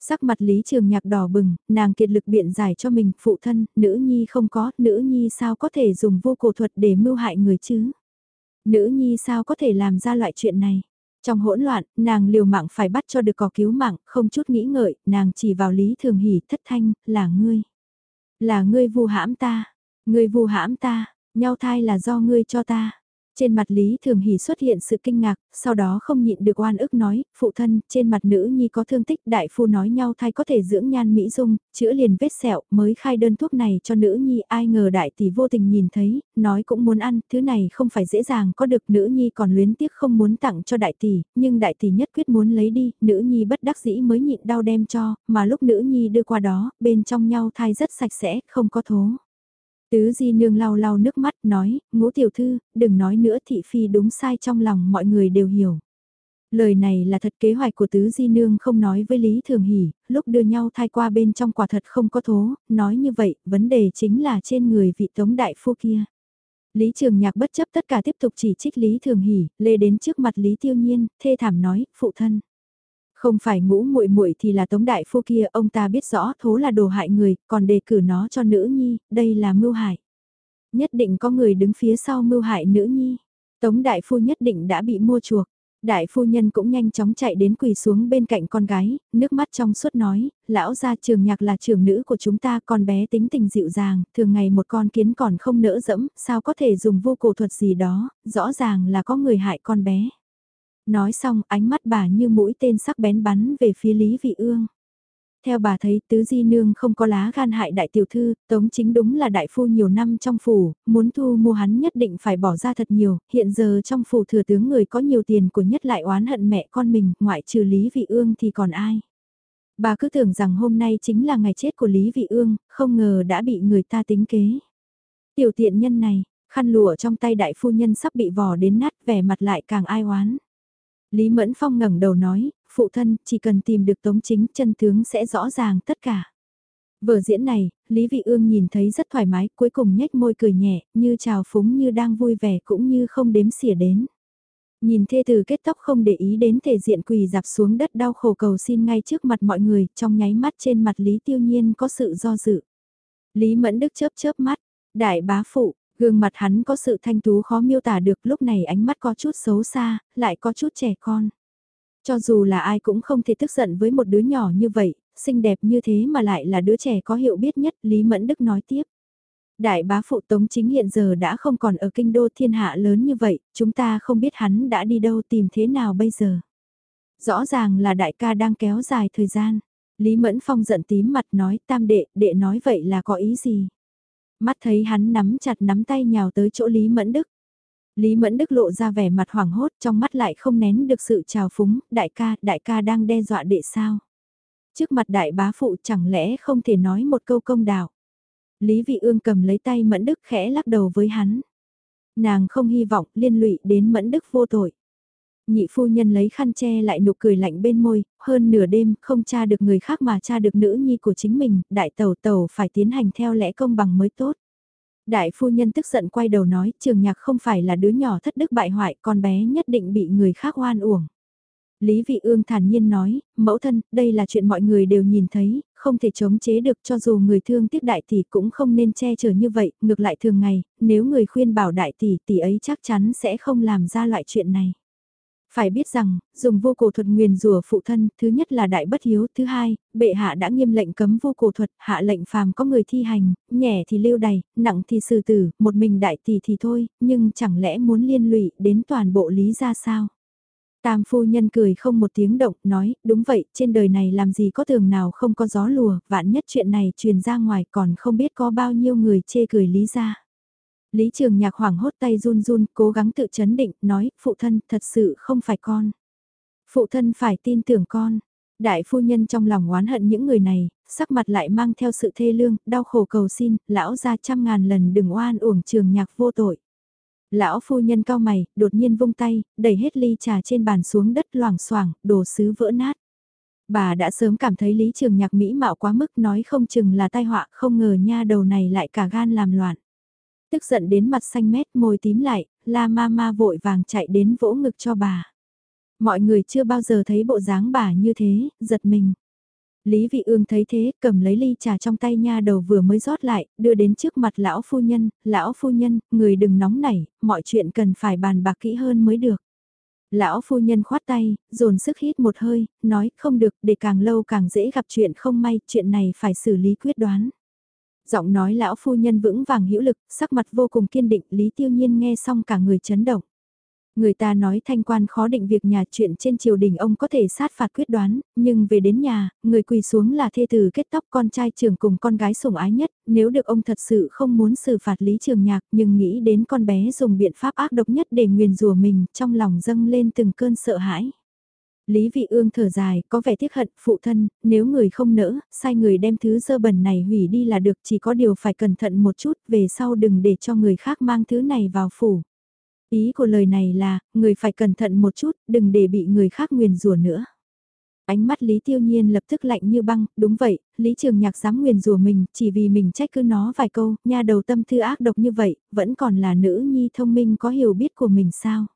Sắc mặt Lý Trường Nhạc đỏ bừng, nàng kiệt lực biện giải cho mình, phụ thân, nữ nhi không có, nữ nhi sao có thể dùng vô cổ thuật để mưu hại người chứ? Nữ nhi sao có thể làm ra loại chuyện này? Trong hỗn loạn, nàng liều mạng phải bắt cho được cỏ cứu mạng, không chút nghĩ ngợi, nàng chỉ vào Lý Thường Hỷ thất thanh, là ngươi. Là ngươi vu hãm ta, ngươi vu hãm ta, nhau thai là do ngươi cho ta. Trên mặt Lý Thường Hỷ xuất hiện sự kinh ngạc, sau đó không nhịn được oan ức nói, phụ thân, trên mặt nữ nhi có thương tích, đại phu nói nhau thai có thể dưỡng nhan mỹ dung, chữa liền vết sẹo, mới khai đơn thuốc này cho nữ nhi, ai ngờ đại tỷ vô tình nhìn thấy, nói cũng muốn ăn, thứ này không phải dễ dàng có được, nữ nhi còn luyến tiếc không muốn tặng cho đại tỷ, nhưng đại tỷ nhất quyết muốn lấy đi, nữ nhi bất đắc dĩ mới nhịn đau đem cho, mà lúc nữ nhi đưa qua đó, bên trong nhau thai rất sạch sẽ, không có thố. Tứ di nương lau lau nước mắt nói, ngũ tiểu thư, đừng nói nữa thị phi đúng sai trong lòng mọi người đều hiểu. Lời này là thật kế hoạch của tứ di nương không nói với Lý Thường Hỷ, lúc đưa nhau thai qua bên trong quả thật không có thố, nói như vậy, vấn đề chính là trên người vị tống đại phu kia. Lý Trường Nhạc bất chấp tất cả tiếp tục chỉ trích Lý Thường Hỷ, lê đến trước mặt Lý Tiêu Nhiên, thê thảm nói, phụ thân. Không phải ngũ muội muội thì là tống đại phu kia, ông ta biết rõ thố là đồ hại người, còn đề cử nó cho nữ nhi, đây là mưu hại. Nhất định có người đứng phía sau mưu hại nữ nhi. Tống đại phu nhất định đã bị mua chuộc. Đại phu nhân cũng nhanh chóng chạy đến quỳ xuống bên cạnh con gái, nước mắt trong suốt nói, lão gia trường nhạc là trưởng nữ của chúng ta, con bé tính tình dịu dàng, thường ngày một con kiến còn không nỡ dẫm, sao có thể dùng vô cổ thuật gì đó, rõ ràng là có người hại con bé. Nói xong ánh mắt bà như mũi tên sắc bén bắn về phía Lý Vị Ương. Theo bà thấy tứ di nương không có lá gan hại đại tiểu thư, tống chính đúng là đại phu nhiều năm trong phủ, muốn thu mua hắn nhất định phải bỏ ra thật nhiều, hiện giờ trong phủ thừa tướng người có nhiều tiền của nhất lại oán hận mẹ con mình, ngoại trừ Lý Vị Ương thì còn ai. Bà cứ tưởng rằng hôm nay chính là ngày chết của Lý Vị Ương, không ngờ đã bị người ta tính kế. Tiểu tiện nhân này, khăn lụa trong tay đại phu nhân sắp bị vò đến nát vẻ mặt lại càng ai oán. Lý Mẫn Phong ngẩng đầu nói, phụ thân, chỉ cần tìm được tống chính chân tướng sẽ rõ ràng tất cả. Vở diễn này, Lý Vị Ương nhìn thấy rất thoải mái, cuối cùng nhếch môi cười nhẹ, như chào phúng như đang vui vẻ cũng như không đếm xỉa đến. Nhìn thê từ kết tóc không để ý đến thể diện quỳ dạp xuống đất đau khổ cầu xin ngay trước mặt mọi người, trong nháy mắt trên mặt Lý Tiêu Nhiên có sự do dự. Lý Mẫn Đức chớp chớp mắt, đại bá phụ, Gương mặt hắn có sự thanh tú khó miêu tả được lúc này ánh mắt có chút xấu xa, lại có chút trẻ con. Cho dù là ai cũng không thể tức giận với một đứa nhỏ như vậy, xinh đẹp như thế mà lại là đứa trẻ có hiệu biết nhất, Lý Mẫn Đức nói tiếp. Đại bá phụ Tống Chính hiện giờ đã không còn ở kinh đô thiên hạ lớn như vậy, chúng ta không biết hắn đã đi đâu tìm thế nào bây giờ. Rõ ràng là đại ca đang kéo dài thời gian. Lý Mẫn Phong giận tím mặt nói tam đệ, đệ nói vậy là có ý gì? Mắt thấy hắn nắm chặt nắm tay nhào tới chỗ Lý Mẫn Đức. Lý Mẫn Đức lộ ra vẻ mặt hoảng hốt trong mắt lại không nén được sự trào phúng, đại ca, đại ca đang đe dọa đệ sao. Trước mặt đại bá phụ chẳng lẽ không thể nói một câu công đạo. Lý Vị Ương cầm lấy tay Mẫn Đức khẽ lắc đầu với hắn. Nàng không hy vọng liên lụy đến Mẫn Đức vô tội. Nhị phu nhân lấy khăn che lại nụ cười lạnh bên môi, hơn nửa đêm không tra được người khác mà tra được nữ nhi của chính mình, đại tẩu tẩu phải tiến hành theo lẽ công bằng mới tốt. Đại phu nhân tức giận quay đầu nói trường nhạc không phải là đứa nhỏ thất đức bại hoại, con bé nhất định bị người khác oan uổng. Lý Vị Ương thản nhiên nói, mẫu thân, đây là chuyện mọi người đều nhìn thấy, không thể chống chế được cho dù người thương tiếc đại tỷ cũng không nên che chở như vậy, ngược lại thường ngày, nếu người khuyên bảo đại tỷ tỷ ấy chắc chắn sẽ không làm ra loại chuyện này. Phải biết rằng, dùng vô cổ thuật nguyền rủa phụ thân, thứ nhất là đại bất hiếu, thứ hai, bệ hạ đã nghiêm lệnh cấm vô cổ thuật, hạ lệnh phàm có người thi hành, nhẹ thì lưu đày, nặng thì xử tử, một mình đại tỷ thì thôi, nhưng chẳng lẽ muốn liên lụy đến toàn bộ lý ra sao? Tam phu nhân cười không một tiếng động, nói, đúng vậy, trên đời này làm gì có tường nào không có gió lùa, vạn nhất chuyện này truyền ra ngoài còn không biết có bao nhiêu người chê cười lý ra. Lý Trường Nhạc hoảng hốt tay run run, cố gắng tự chấn định, nói, phụ thân, thật sự không phải con. Phụ thân phải tin tưởng con. Đại phu nhân trong lòng oán hận những người này, sắc mặt lại mang theo sự thê lương, đau khổ cầu xin, lão ra trăm ngàn lần đừng oan uổng trường nhạc vô tội. Lão phu nhân cao mày, đột nhiên vung tay, đẩy hết ly trà trên bàn xuống đất loảng xoảng, đồ sứ vỡ nát. Bà đã sớm cảm thấy Lý Trường Nhạc mỹ mạo quá mức nói không chừng là tai họa, không ngờ nha đầu này lại cả gan làm loạn. Tức giận đến mặt xanh mét môi tím lại, la ma ma vội vàng chạy đến vỗ ngực cho bà. Mọi người chưa bao giờ thấy bộ dáng bà như thế, giật mình. Lý Vị Ương thấy thế, cầm lấy ly trà trong tay nha đầu vừa mới rót lại, đưa đến trước mặt lão phu nhân, lão phu nhân, người đừng nóng nảy, mọi chuyện cần phải bàn bạc kỹ hơn mới được. Lão phu nhân khoát tay, dồn sức hít một hơi, nói không được, để càng lâu càng dễ gặp chuyện không may, chuyện này phải xử lý quyết đoán. Giọng nói lão phu nhân vững vàng hữu lực, sắc mặt vô cùng kiên định, Lý Tiêu Nhiên nghe xong cả người chấn động. Người ta nói thanh quan khó định việc nhà chuyện trên triều đình ông có thể sát phạt quyết đoán, nhưng về đến nhà, người quỳ xuống là thê tử kết tóc con trai trường cùng con gái sủng ái nhất, nếu được ông thật sự không muốn xử phạt lý trường nhạc nhưng nghĩ đến con bé dùng biện pháp ác độc nhất để nguyền rủa mình, trong lòng dâng lên từng cơn sợ hãi. Lý Vị Ương thở dài, có vẻ tiếc hận, phụ thân, nếu người không nỡ, sai người đem thứ dơ bẩn này hủy đi là được, chỉ có điều phải cẩn thận một chút, về sau đừng để cho người khác mang thứ này vào phủ. Ý của lời này là, người phải cẩn thận một chút, đừng để bị người khác nguyền rủa nữa. Ánh mắt Lý Tiêu Nhiên lập tức lạnh như băng, đúng vậy, Lý Trường Nhạc dám nguyền rủa mình, chỉ vì mình trách cứ nó vài câu, nha đầu tâm thư ác độc như vậy, vẫn còn là nữ nhi thông minh có hiểu biết của mình sao.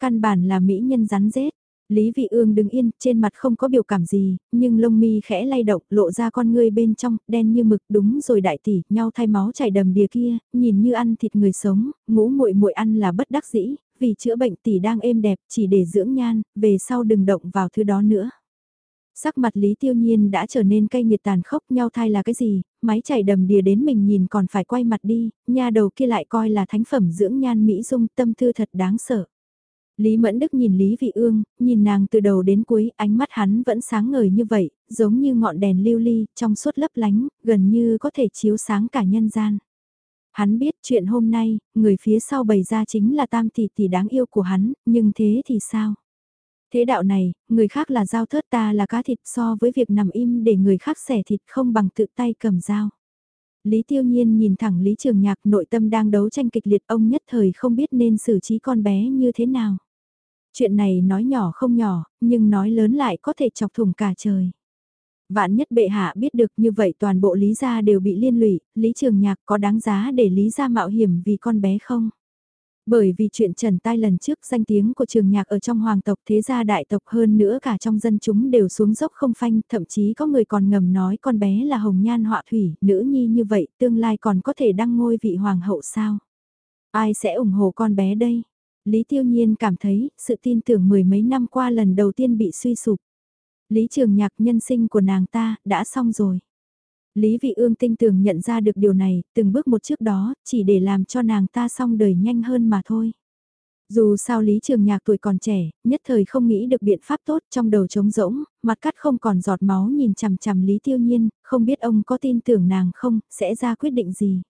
Căn bản là mỹ nhân rắn rết, Lý Vị Ương đứng yên, trên mặt không có biểu cảm gì, nhưng lông mi khẽ lay động, lộ ra con ngươi bên trong, đen như mực, đúng rồi đại tỷ, nhau thay máu chảy đầm đìa kia, nhìn như ăn thịt người sống, ngũ muội muội ăn là bất đắc dĩ, vì chữa bệnh tỷ đang êm đẹp, chỉ để dưỡng nhan, về sau đừng động vào thứ đó nữa. Sắc mặt Lý Tiêu Nhiên đã trở nên cay nghiệt tàn khốc nhau thai là cái gì, máy chảy đầm đìa đến mình nhìn còn phải quay mặt đi, nha đầu kia lại coi là thánh phẩm dưỡng nhan Mỹ dung tâm thư thật đáng sợ. Lý Mẫn Đức nhìn Lý Vị Ương, nhìn nàng từ đầu đến cuối, ánh mắt hắn vẫn sáng ngời như vậy, giống như ngọn đèn lưu ly, trong suốt lấp lánh, gần như có thể chiếu sáng cả nhân gian. Hắn biết chuyện hôm nay, người phía sau bày ra chính là tam tỷ tỷ đáng yêu của hắn, nhưng thế thì sao? Thế đạo này, người khác là dao thớt ta là cá thịt so với việc nằm im để người khác xẻ thịt không bằng tự tay cầm dao. Lý Tiêu Nhiên nhìn thẳng Lý Trường Nhạc nội tâm đang đấu tranh kịch liệt ông nhất thời không biết nên xử trí con bé như thế nào. Chuyện này nói nhỏ không nhỏ, nhưng nói lớn lại có thể chọc thủng cả trời. Vạn nhất bệ hạ biết được như vậy toàn bộ lý gia đều bị liên lụy, lý trường nhạc có đáng giá để lý gia mạo hiểm vì con bé không? Bởi vì chuyện trần tai lần trước danh tiếng của trường nhạc ở trong hoàng tộc thế gia đại tộc hơn nữa cả trong dân chúng đều xuống dốc không phanh, thậm chí có người còn ngầm nói con bé là hồng nhan họa thủy, nữ nhi như vậy tương lai còn có thể đăng ngôi vị hoàng hậu sao? Ai sẽ ủng hộ con bé đây? Lý Tiêu Nhiên cảm thấy sự tin tưởng mười mấy năm qua lần đầu tiên bị suy sụp. Lý Trường Nhạc nhân sinh của nàng ta đã xong rồi. Lý Vị Ương tinh tường nhận ra được điều này, từng bước một trước đó, chỉ để làm cho nàng ta xong đời nhanh hơn mà thôi. Dù sao Lý Trường Nhạc tuổi còn trẻ, nhất thời không nghĩ được biện pháp tốt trong đầu trống rỗng, mặt cắt không còn giọt máu nhìn chằm chằm Lý Tiêu Nhiên, không biết ông có tin tưởng nàng không, sẽ ra quyết định gì.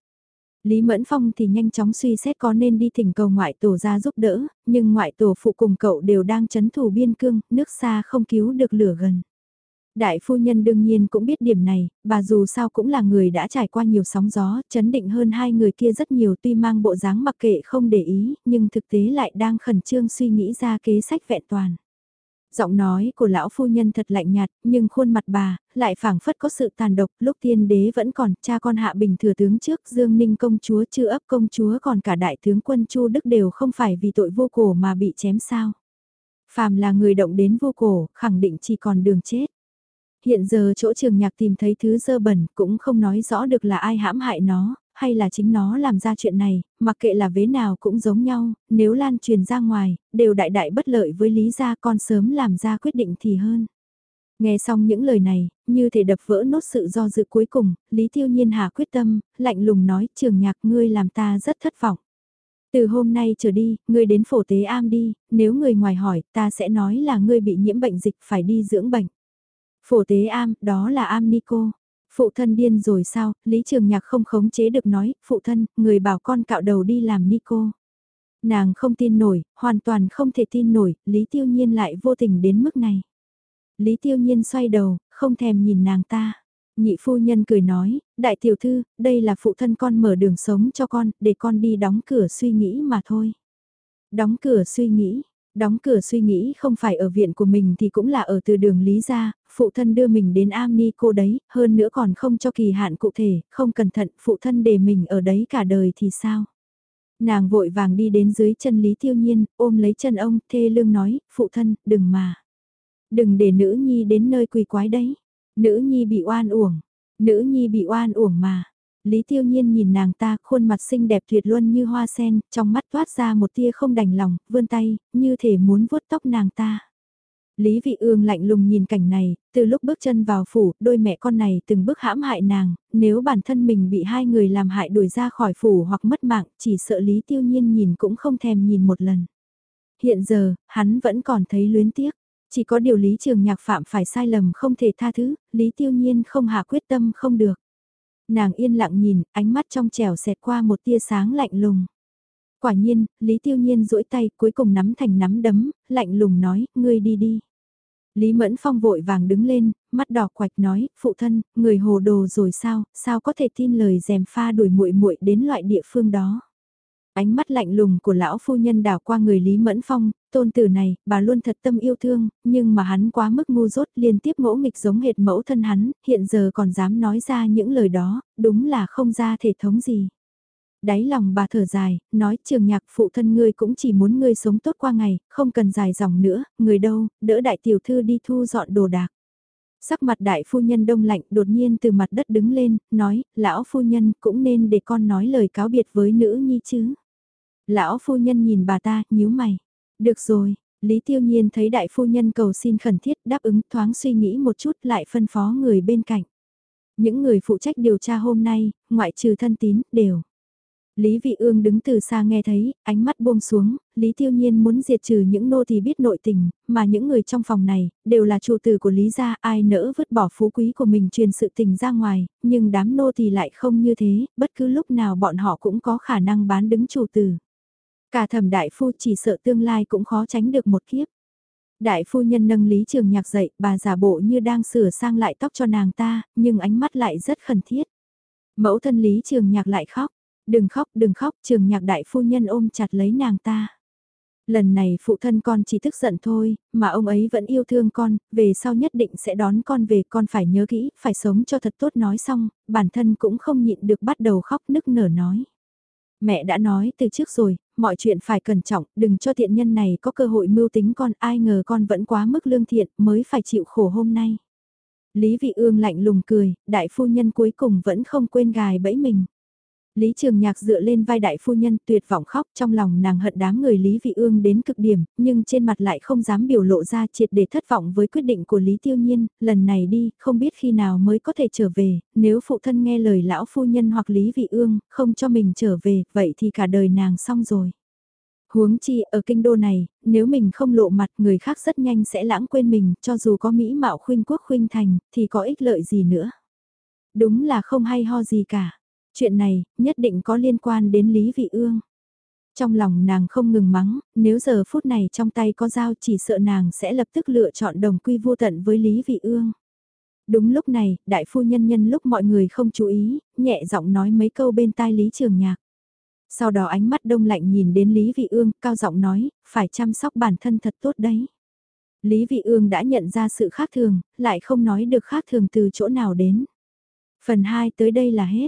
Lý Mẫn Phong thì nhanh chóng suy xét có nên đi thỉnh cầu ngoại tổ ra giúp đỡ, nhưng ngoại tổ phụ cùng cậu đều đang chấn thủ biên cương, nước xa không cứu được lửa gần. Đại phu nhân đương nhiên cũng biết điểm này, bà dù sao cũng là người đã trải qua nhiều sóng gió, chấn định hơn hai người kia rất nhiều tuy mang bộ dáng mặc kệ không để ý, nhưng thực tế lại đang khẩn trương suy nghĩ ra kế sách vẹn toàn. Giọng nói của lão phu nhân thật lạnh nhạt, nhưng khuôn mặt bà, lại phảng phất có sự tàn độc, lúc tiên đế vẫn còn, cha con hạ bình thừa tướng trước, Dương Ninh công chúa chưa ấp công chúa còn cả đại tướng quân Chu Đức đều không phải vì tội vô cổ mà bị chém sao. Phàm là người động đến vô cổ, khẳng định chỉ còn đường chết. Hiện giờ chỗ trường nhạc tìm thấy thứ dơ bẩn cũng không nói rõ được là ai hãm hại nó, hay là chính nó làm ra chuyện này, mặc kệ là vế nào cũng giống nhau, nếu lan truyền ra ngoài, đều đại đại bất lợi với Lý gia con sớm làm ra quyết định thì hơn. Nghe xong những lời này, như thể đập vỡ nốt sự do dự cuối cùng, Lý Tiêu Nhiên hạ quyết tâm, lạnh lùng nói trường nhạc ngươi làm ta rất thất vọng. Từ hôm nay trở đi, ngươi đến phổ tế am đi, nếu người ngoài hỏi ta sẽ nói là ngươi bị nhiễm bệnh dịch phải đi dưỡng bệnh. Phổ tế am, đó là am Nico. Phụ thân điên rồi sao, Lý Trường Nhạc không khống chế được nói, phụ thân, người bảo con cạo đầu đi làm Nico. Nàng không tin nổi, hoàn toàn không thể tin nổi, Lý Tiêu Nhiên lại vô tình đến mức này. Lý Tiêu Nhiên xoay đầu, không thèm nhìn nàng ta. Nhị phu nhân cười nói, đại tiểu thư, đây là phụ thân con mở đường sống cho con, để con đi đóng cửa suy nghĩ mà thôi. Đóng cửa suy nghĩ, đóng cửa suy nghĩ không phải ở viện của mình thì cũng là ở từ đường Lý ra, phụ thân đưa mình đến am ni cô đấy, hơn nữa còn không cho kỳ hạn cụ thể, không cẩn thận phụ thân để mình ở đấy cả đời thì sao? Nàng vội vàng đi đến dưới chân Lý Tiêu Nhiên, ôm lấy chân ông, thê lương nói, phụ thân, đừng mà. Đừng để nữ nhi đến nơi quỳ quái đấy. Nữ nhi bị oan uổng. Nữ nhi bị oan uổng mà. Lý Tiêu Nhiên nhìn nàng ta, khuôn mặt xinh đẹp tuyệt luân như hoa sen, trong mắt toát ra một tia không đành lòng, vươn tay, như thể muốn vuốt tóc nàng ta. Lý Vị Ương lạnh lùng nhìn cảnh này, từ lúc bước chân vào phủ, đôi mẹ con này từng bước hãm hại nàng, nếu bản thân mình bị hai người làm hại đuổi ra khỏi phủ hoặc mất mạng, chỉ sợ Lý Tiêu Nhiên nhìn cũng không thèm nhìn một lần. Hiện giờ, hắn vẫn còn thấy luyến tiếc. Chỉ có điều Lý Trường Nhạc phạm phải sai lầm không thể tha thứ, Lý Tiêu Nhiên không hạ quyết tâm không được. Nàng yên lặng nhìn, ánh mắt trong trẻo xẹt qua một tia sáng lạnh lùng. Quả nhiên, Lý Tiêu Nhiên duỗi tay cuối cùng nắm thành nắm đấm, lạnh lùng nói, ngươi đi đi. Lý Mẫn Phong vội vàng đứng lên, mắt đỏ quạch nói, phụ thân, người hồ đồ rồi sao, sao có thể tin lời dèm pha đuổi muội muội đến loại địa phương đó. Ánh mắt lạnh lùng của lão phu nhân đảo qua người Lý Mẫn Phong, tôn tử này, bà luôn thật tâm yêu thương, nhưng mà hắn quá mức ngu dốt liên tiếp ngỗ nghịch giống hệt mẫu thân hắn, hiện giờ còn dám nói ra những lời đó, đúng là không ra thể thống gì. Đáy lòng bà thở dài, nói trường nhạc phụ thân ngươi cũng chỉ muốn ngươi sống tốt qua ngày, không cần dài dòng nữa, người đâu, đỡ đại tiểu thư đi thu dọn đồ đạc. Sắc mặt đại phu nhân đông lạnh đột nhiên từ mặt đất đứng lên, nói, lão phu nhân cũng nên để con nói lời cáo biệt với nữ nhi chứ. Lão phu nhân nhìn bà ta, nhíu mày. Được rồi, Lý Tiêu Nhiên thấy đại phu nhân cầu xin khẩn thiết đáp ứng thoáng suy nghĩ một chút lại phân phó người bên cạnh. Những người phụ trách điều tra hôm nay, ngoại trừ thân tín, đều. Lý Vị Ương đứng từ xa nghe thấy, ánh mắt buông xuống, Lý Tiêu Nhiên muốn diệt trừ những nô tỳ biết nội tình, mà những người trong phòng này, đều là chủ tử của Lý gia, ai nỡ vứt bỏ phú quý của mình truyền sự tình ra ngoài, nhưng đám nô tỳ lại không như thế, bất cứ lúc nào bọn họ cũng có khả năng bán đứng chủ tử. Cả thẩm đại phu chỉ sợ tương lai cũng khó tránh được một kiếp. Đại phu nhân nâng Lý Trường Nhạc dậy, bà giả bộ như đang sửa sang lại tóc cho nàng ta, nhưng ánh mắt lại rất khẩn thiết. Mẫu thân Lý Trường Nhạc lại khóc, đừng khóc, đừng khóc, Trường Nhạc đại phu nhân ôm chặt lấy nàng ta. Lần này phụ thân con chỉ tức giận thôi, mà ông ấy vẫn yêu thương con, về sau nhất định sẽ đón con về, con phải nhớ kỹ, phải sống cho thật tốt nói xong, bản thân cũng không nhịn được bắt đầu khóc nức nở nói. Mẹ đã nói từ trước rồi, mọi chuyện phải cẩn trọng, đừng cho thiện nhân này có cơ hội mưu tính con, ai ngờ con vẫn quá mức lương thiện mới phải chịu khổ hôm nay. Lý Vị Ương lạnh lùng cười, đại phu nhân cuối cùng vẫn không quên gài bẫy mình. Lý Trường Nhạc dựa lên vai đại phu nhân tuyệt vọng khóc trong lòng nàng hận đám người Lý Vị Ương đến cực điểm, nhưng trên mặt lại không dám biểu lộ ra triệt để thất vọng với quyết định của Lý Tiêu Nhiên, lần này đi, không biết khi nào mới có thể trở về, nếu phụ thân nghe lời lão phu nhân hoặc Lý Vị Ương, không cho mình trở về, vậy thì cả đời nàng xong rồi. Huống chi ở kinh đô này, nếu mình không lộ mặt người khác rất nhanh sẽ lãng quên mình, cho dù có mỹ mạo khuynh quốc khuynh thành, thì có ích lợi gì nữa. Đúng là không hay ho gì cả. Chuyện này, nhất định có liên quan đến Lý Vị Ương. Trong lòng nàng không ngừng mắng, nếu giờ phút này trong tay có dao chỉ sợ nàng sẽ lập tức lựa chọn đồng quy vô tận với Lý Vị Ương. Đúng lúc này, đại phu nhân nhân lúc mọi người không chú ý, nhẹ giọng nói mấy câu bên tai Lý Trường Nhạc. Sau đó ánh mắt đông lạnh nhìn đến Lý Vị Ương, cao giọng nói, phải chăm sóc bản thân thật tốt đấy. Lý Vị Ương đã nhận ra sự khác thường, lại không nói được khác thường từ chỗ nào đến. Phần 2 tới đây là hết.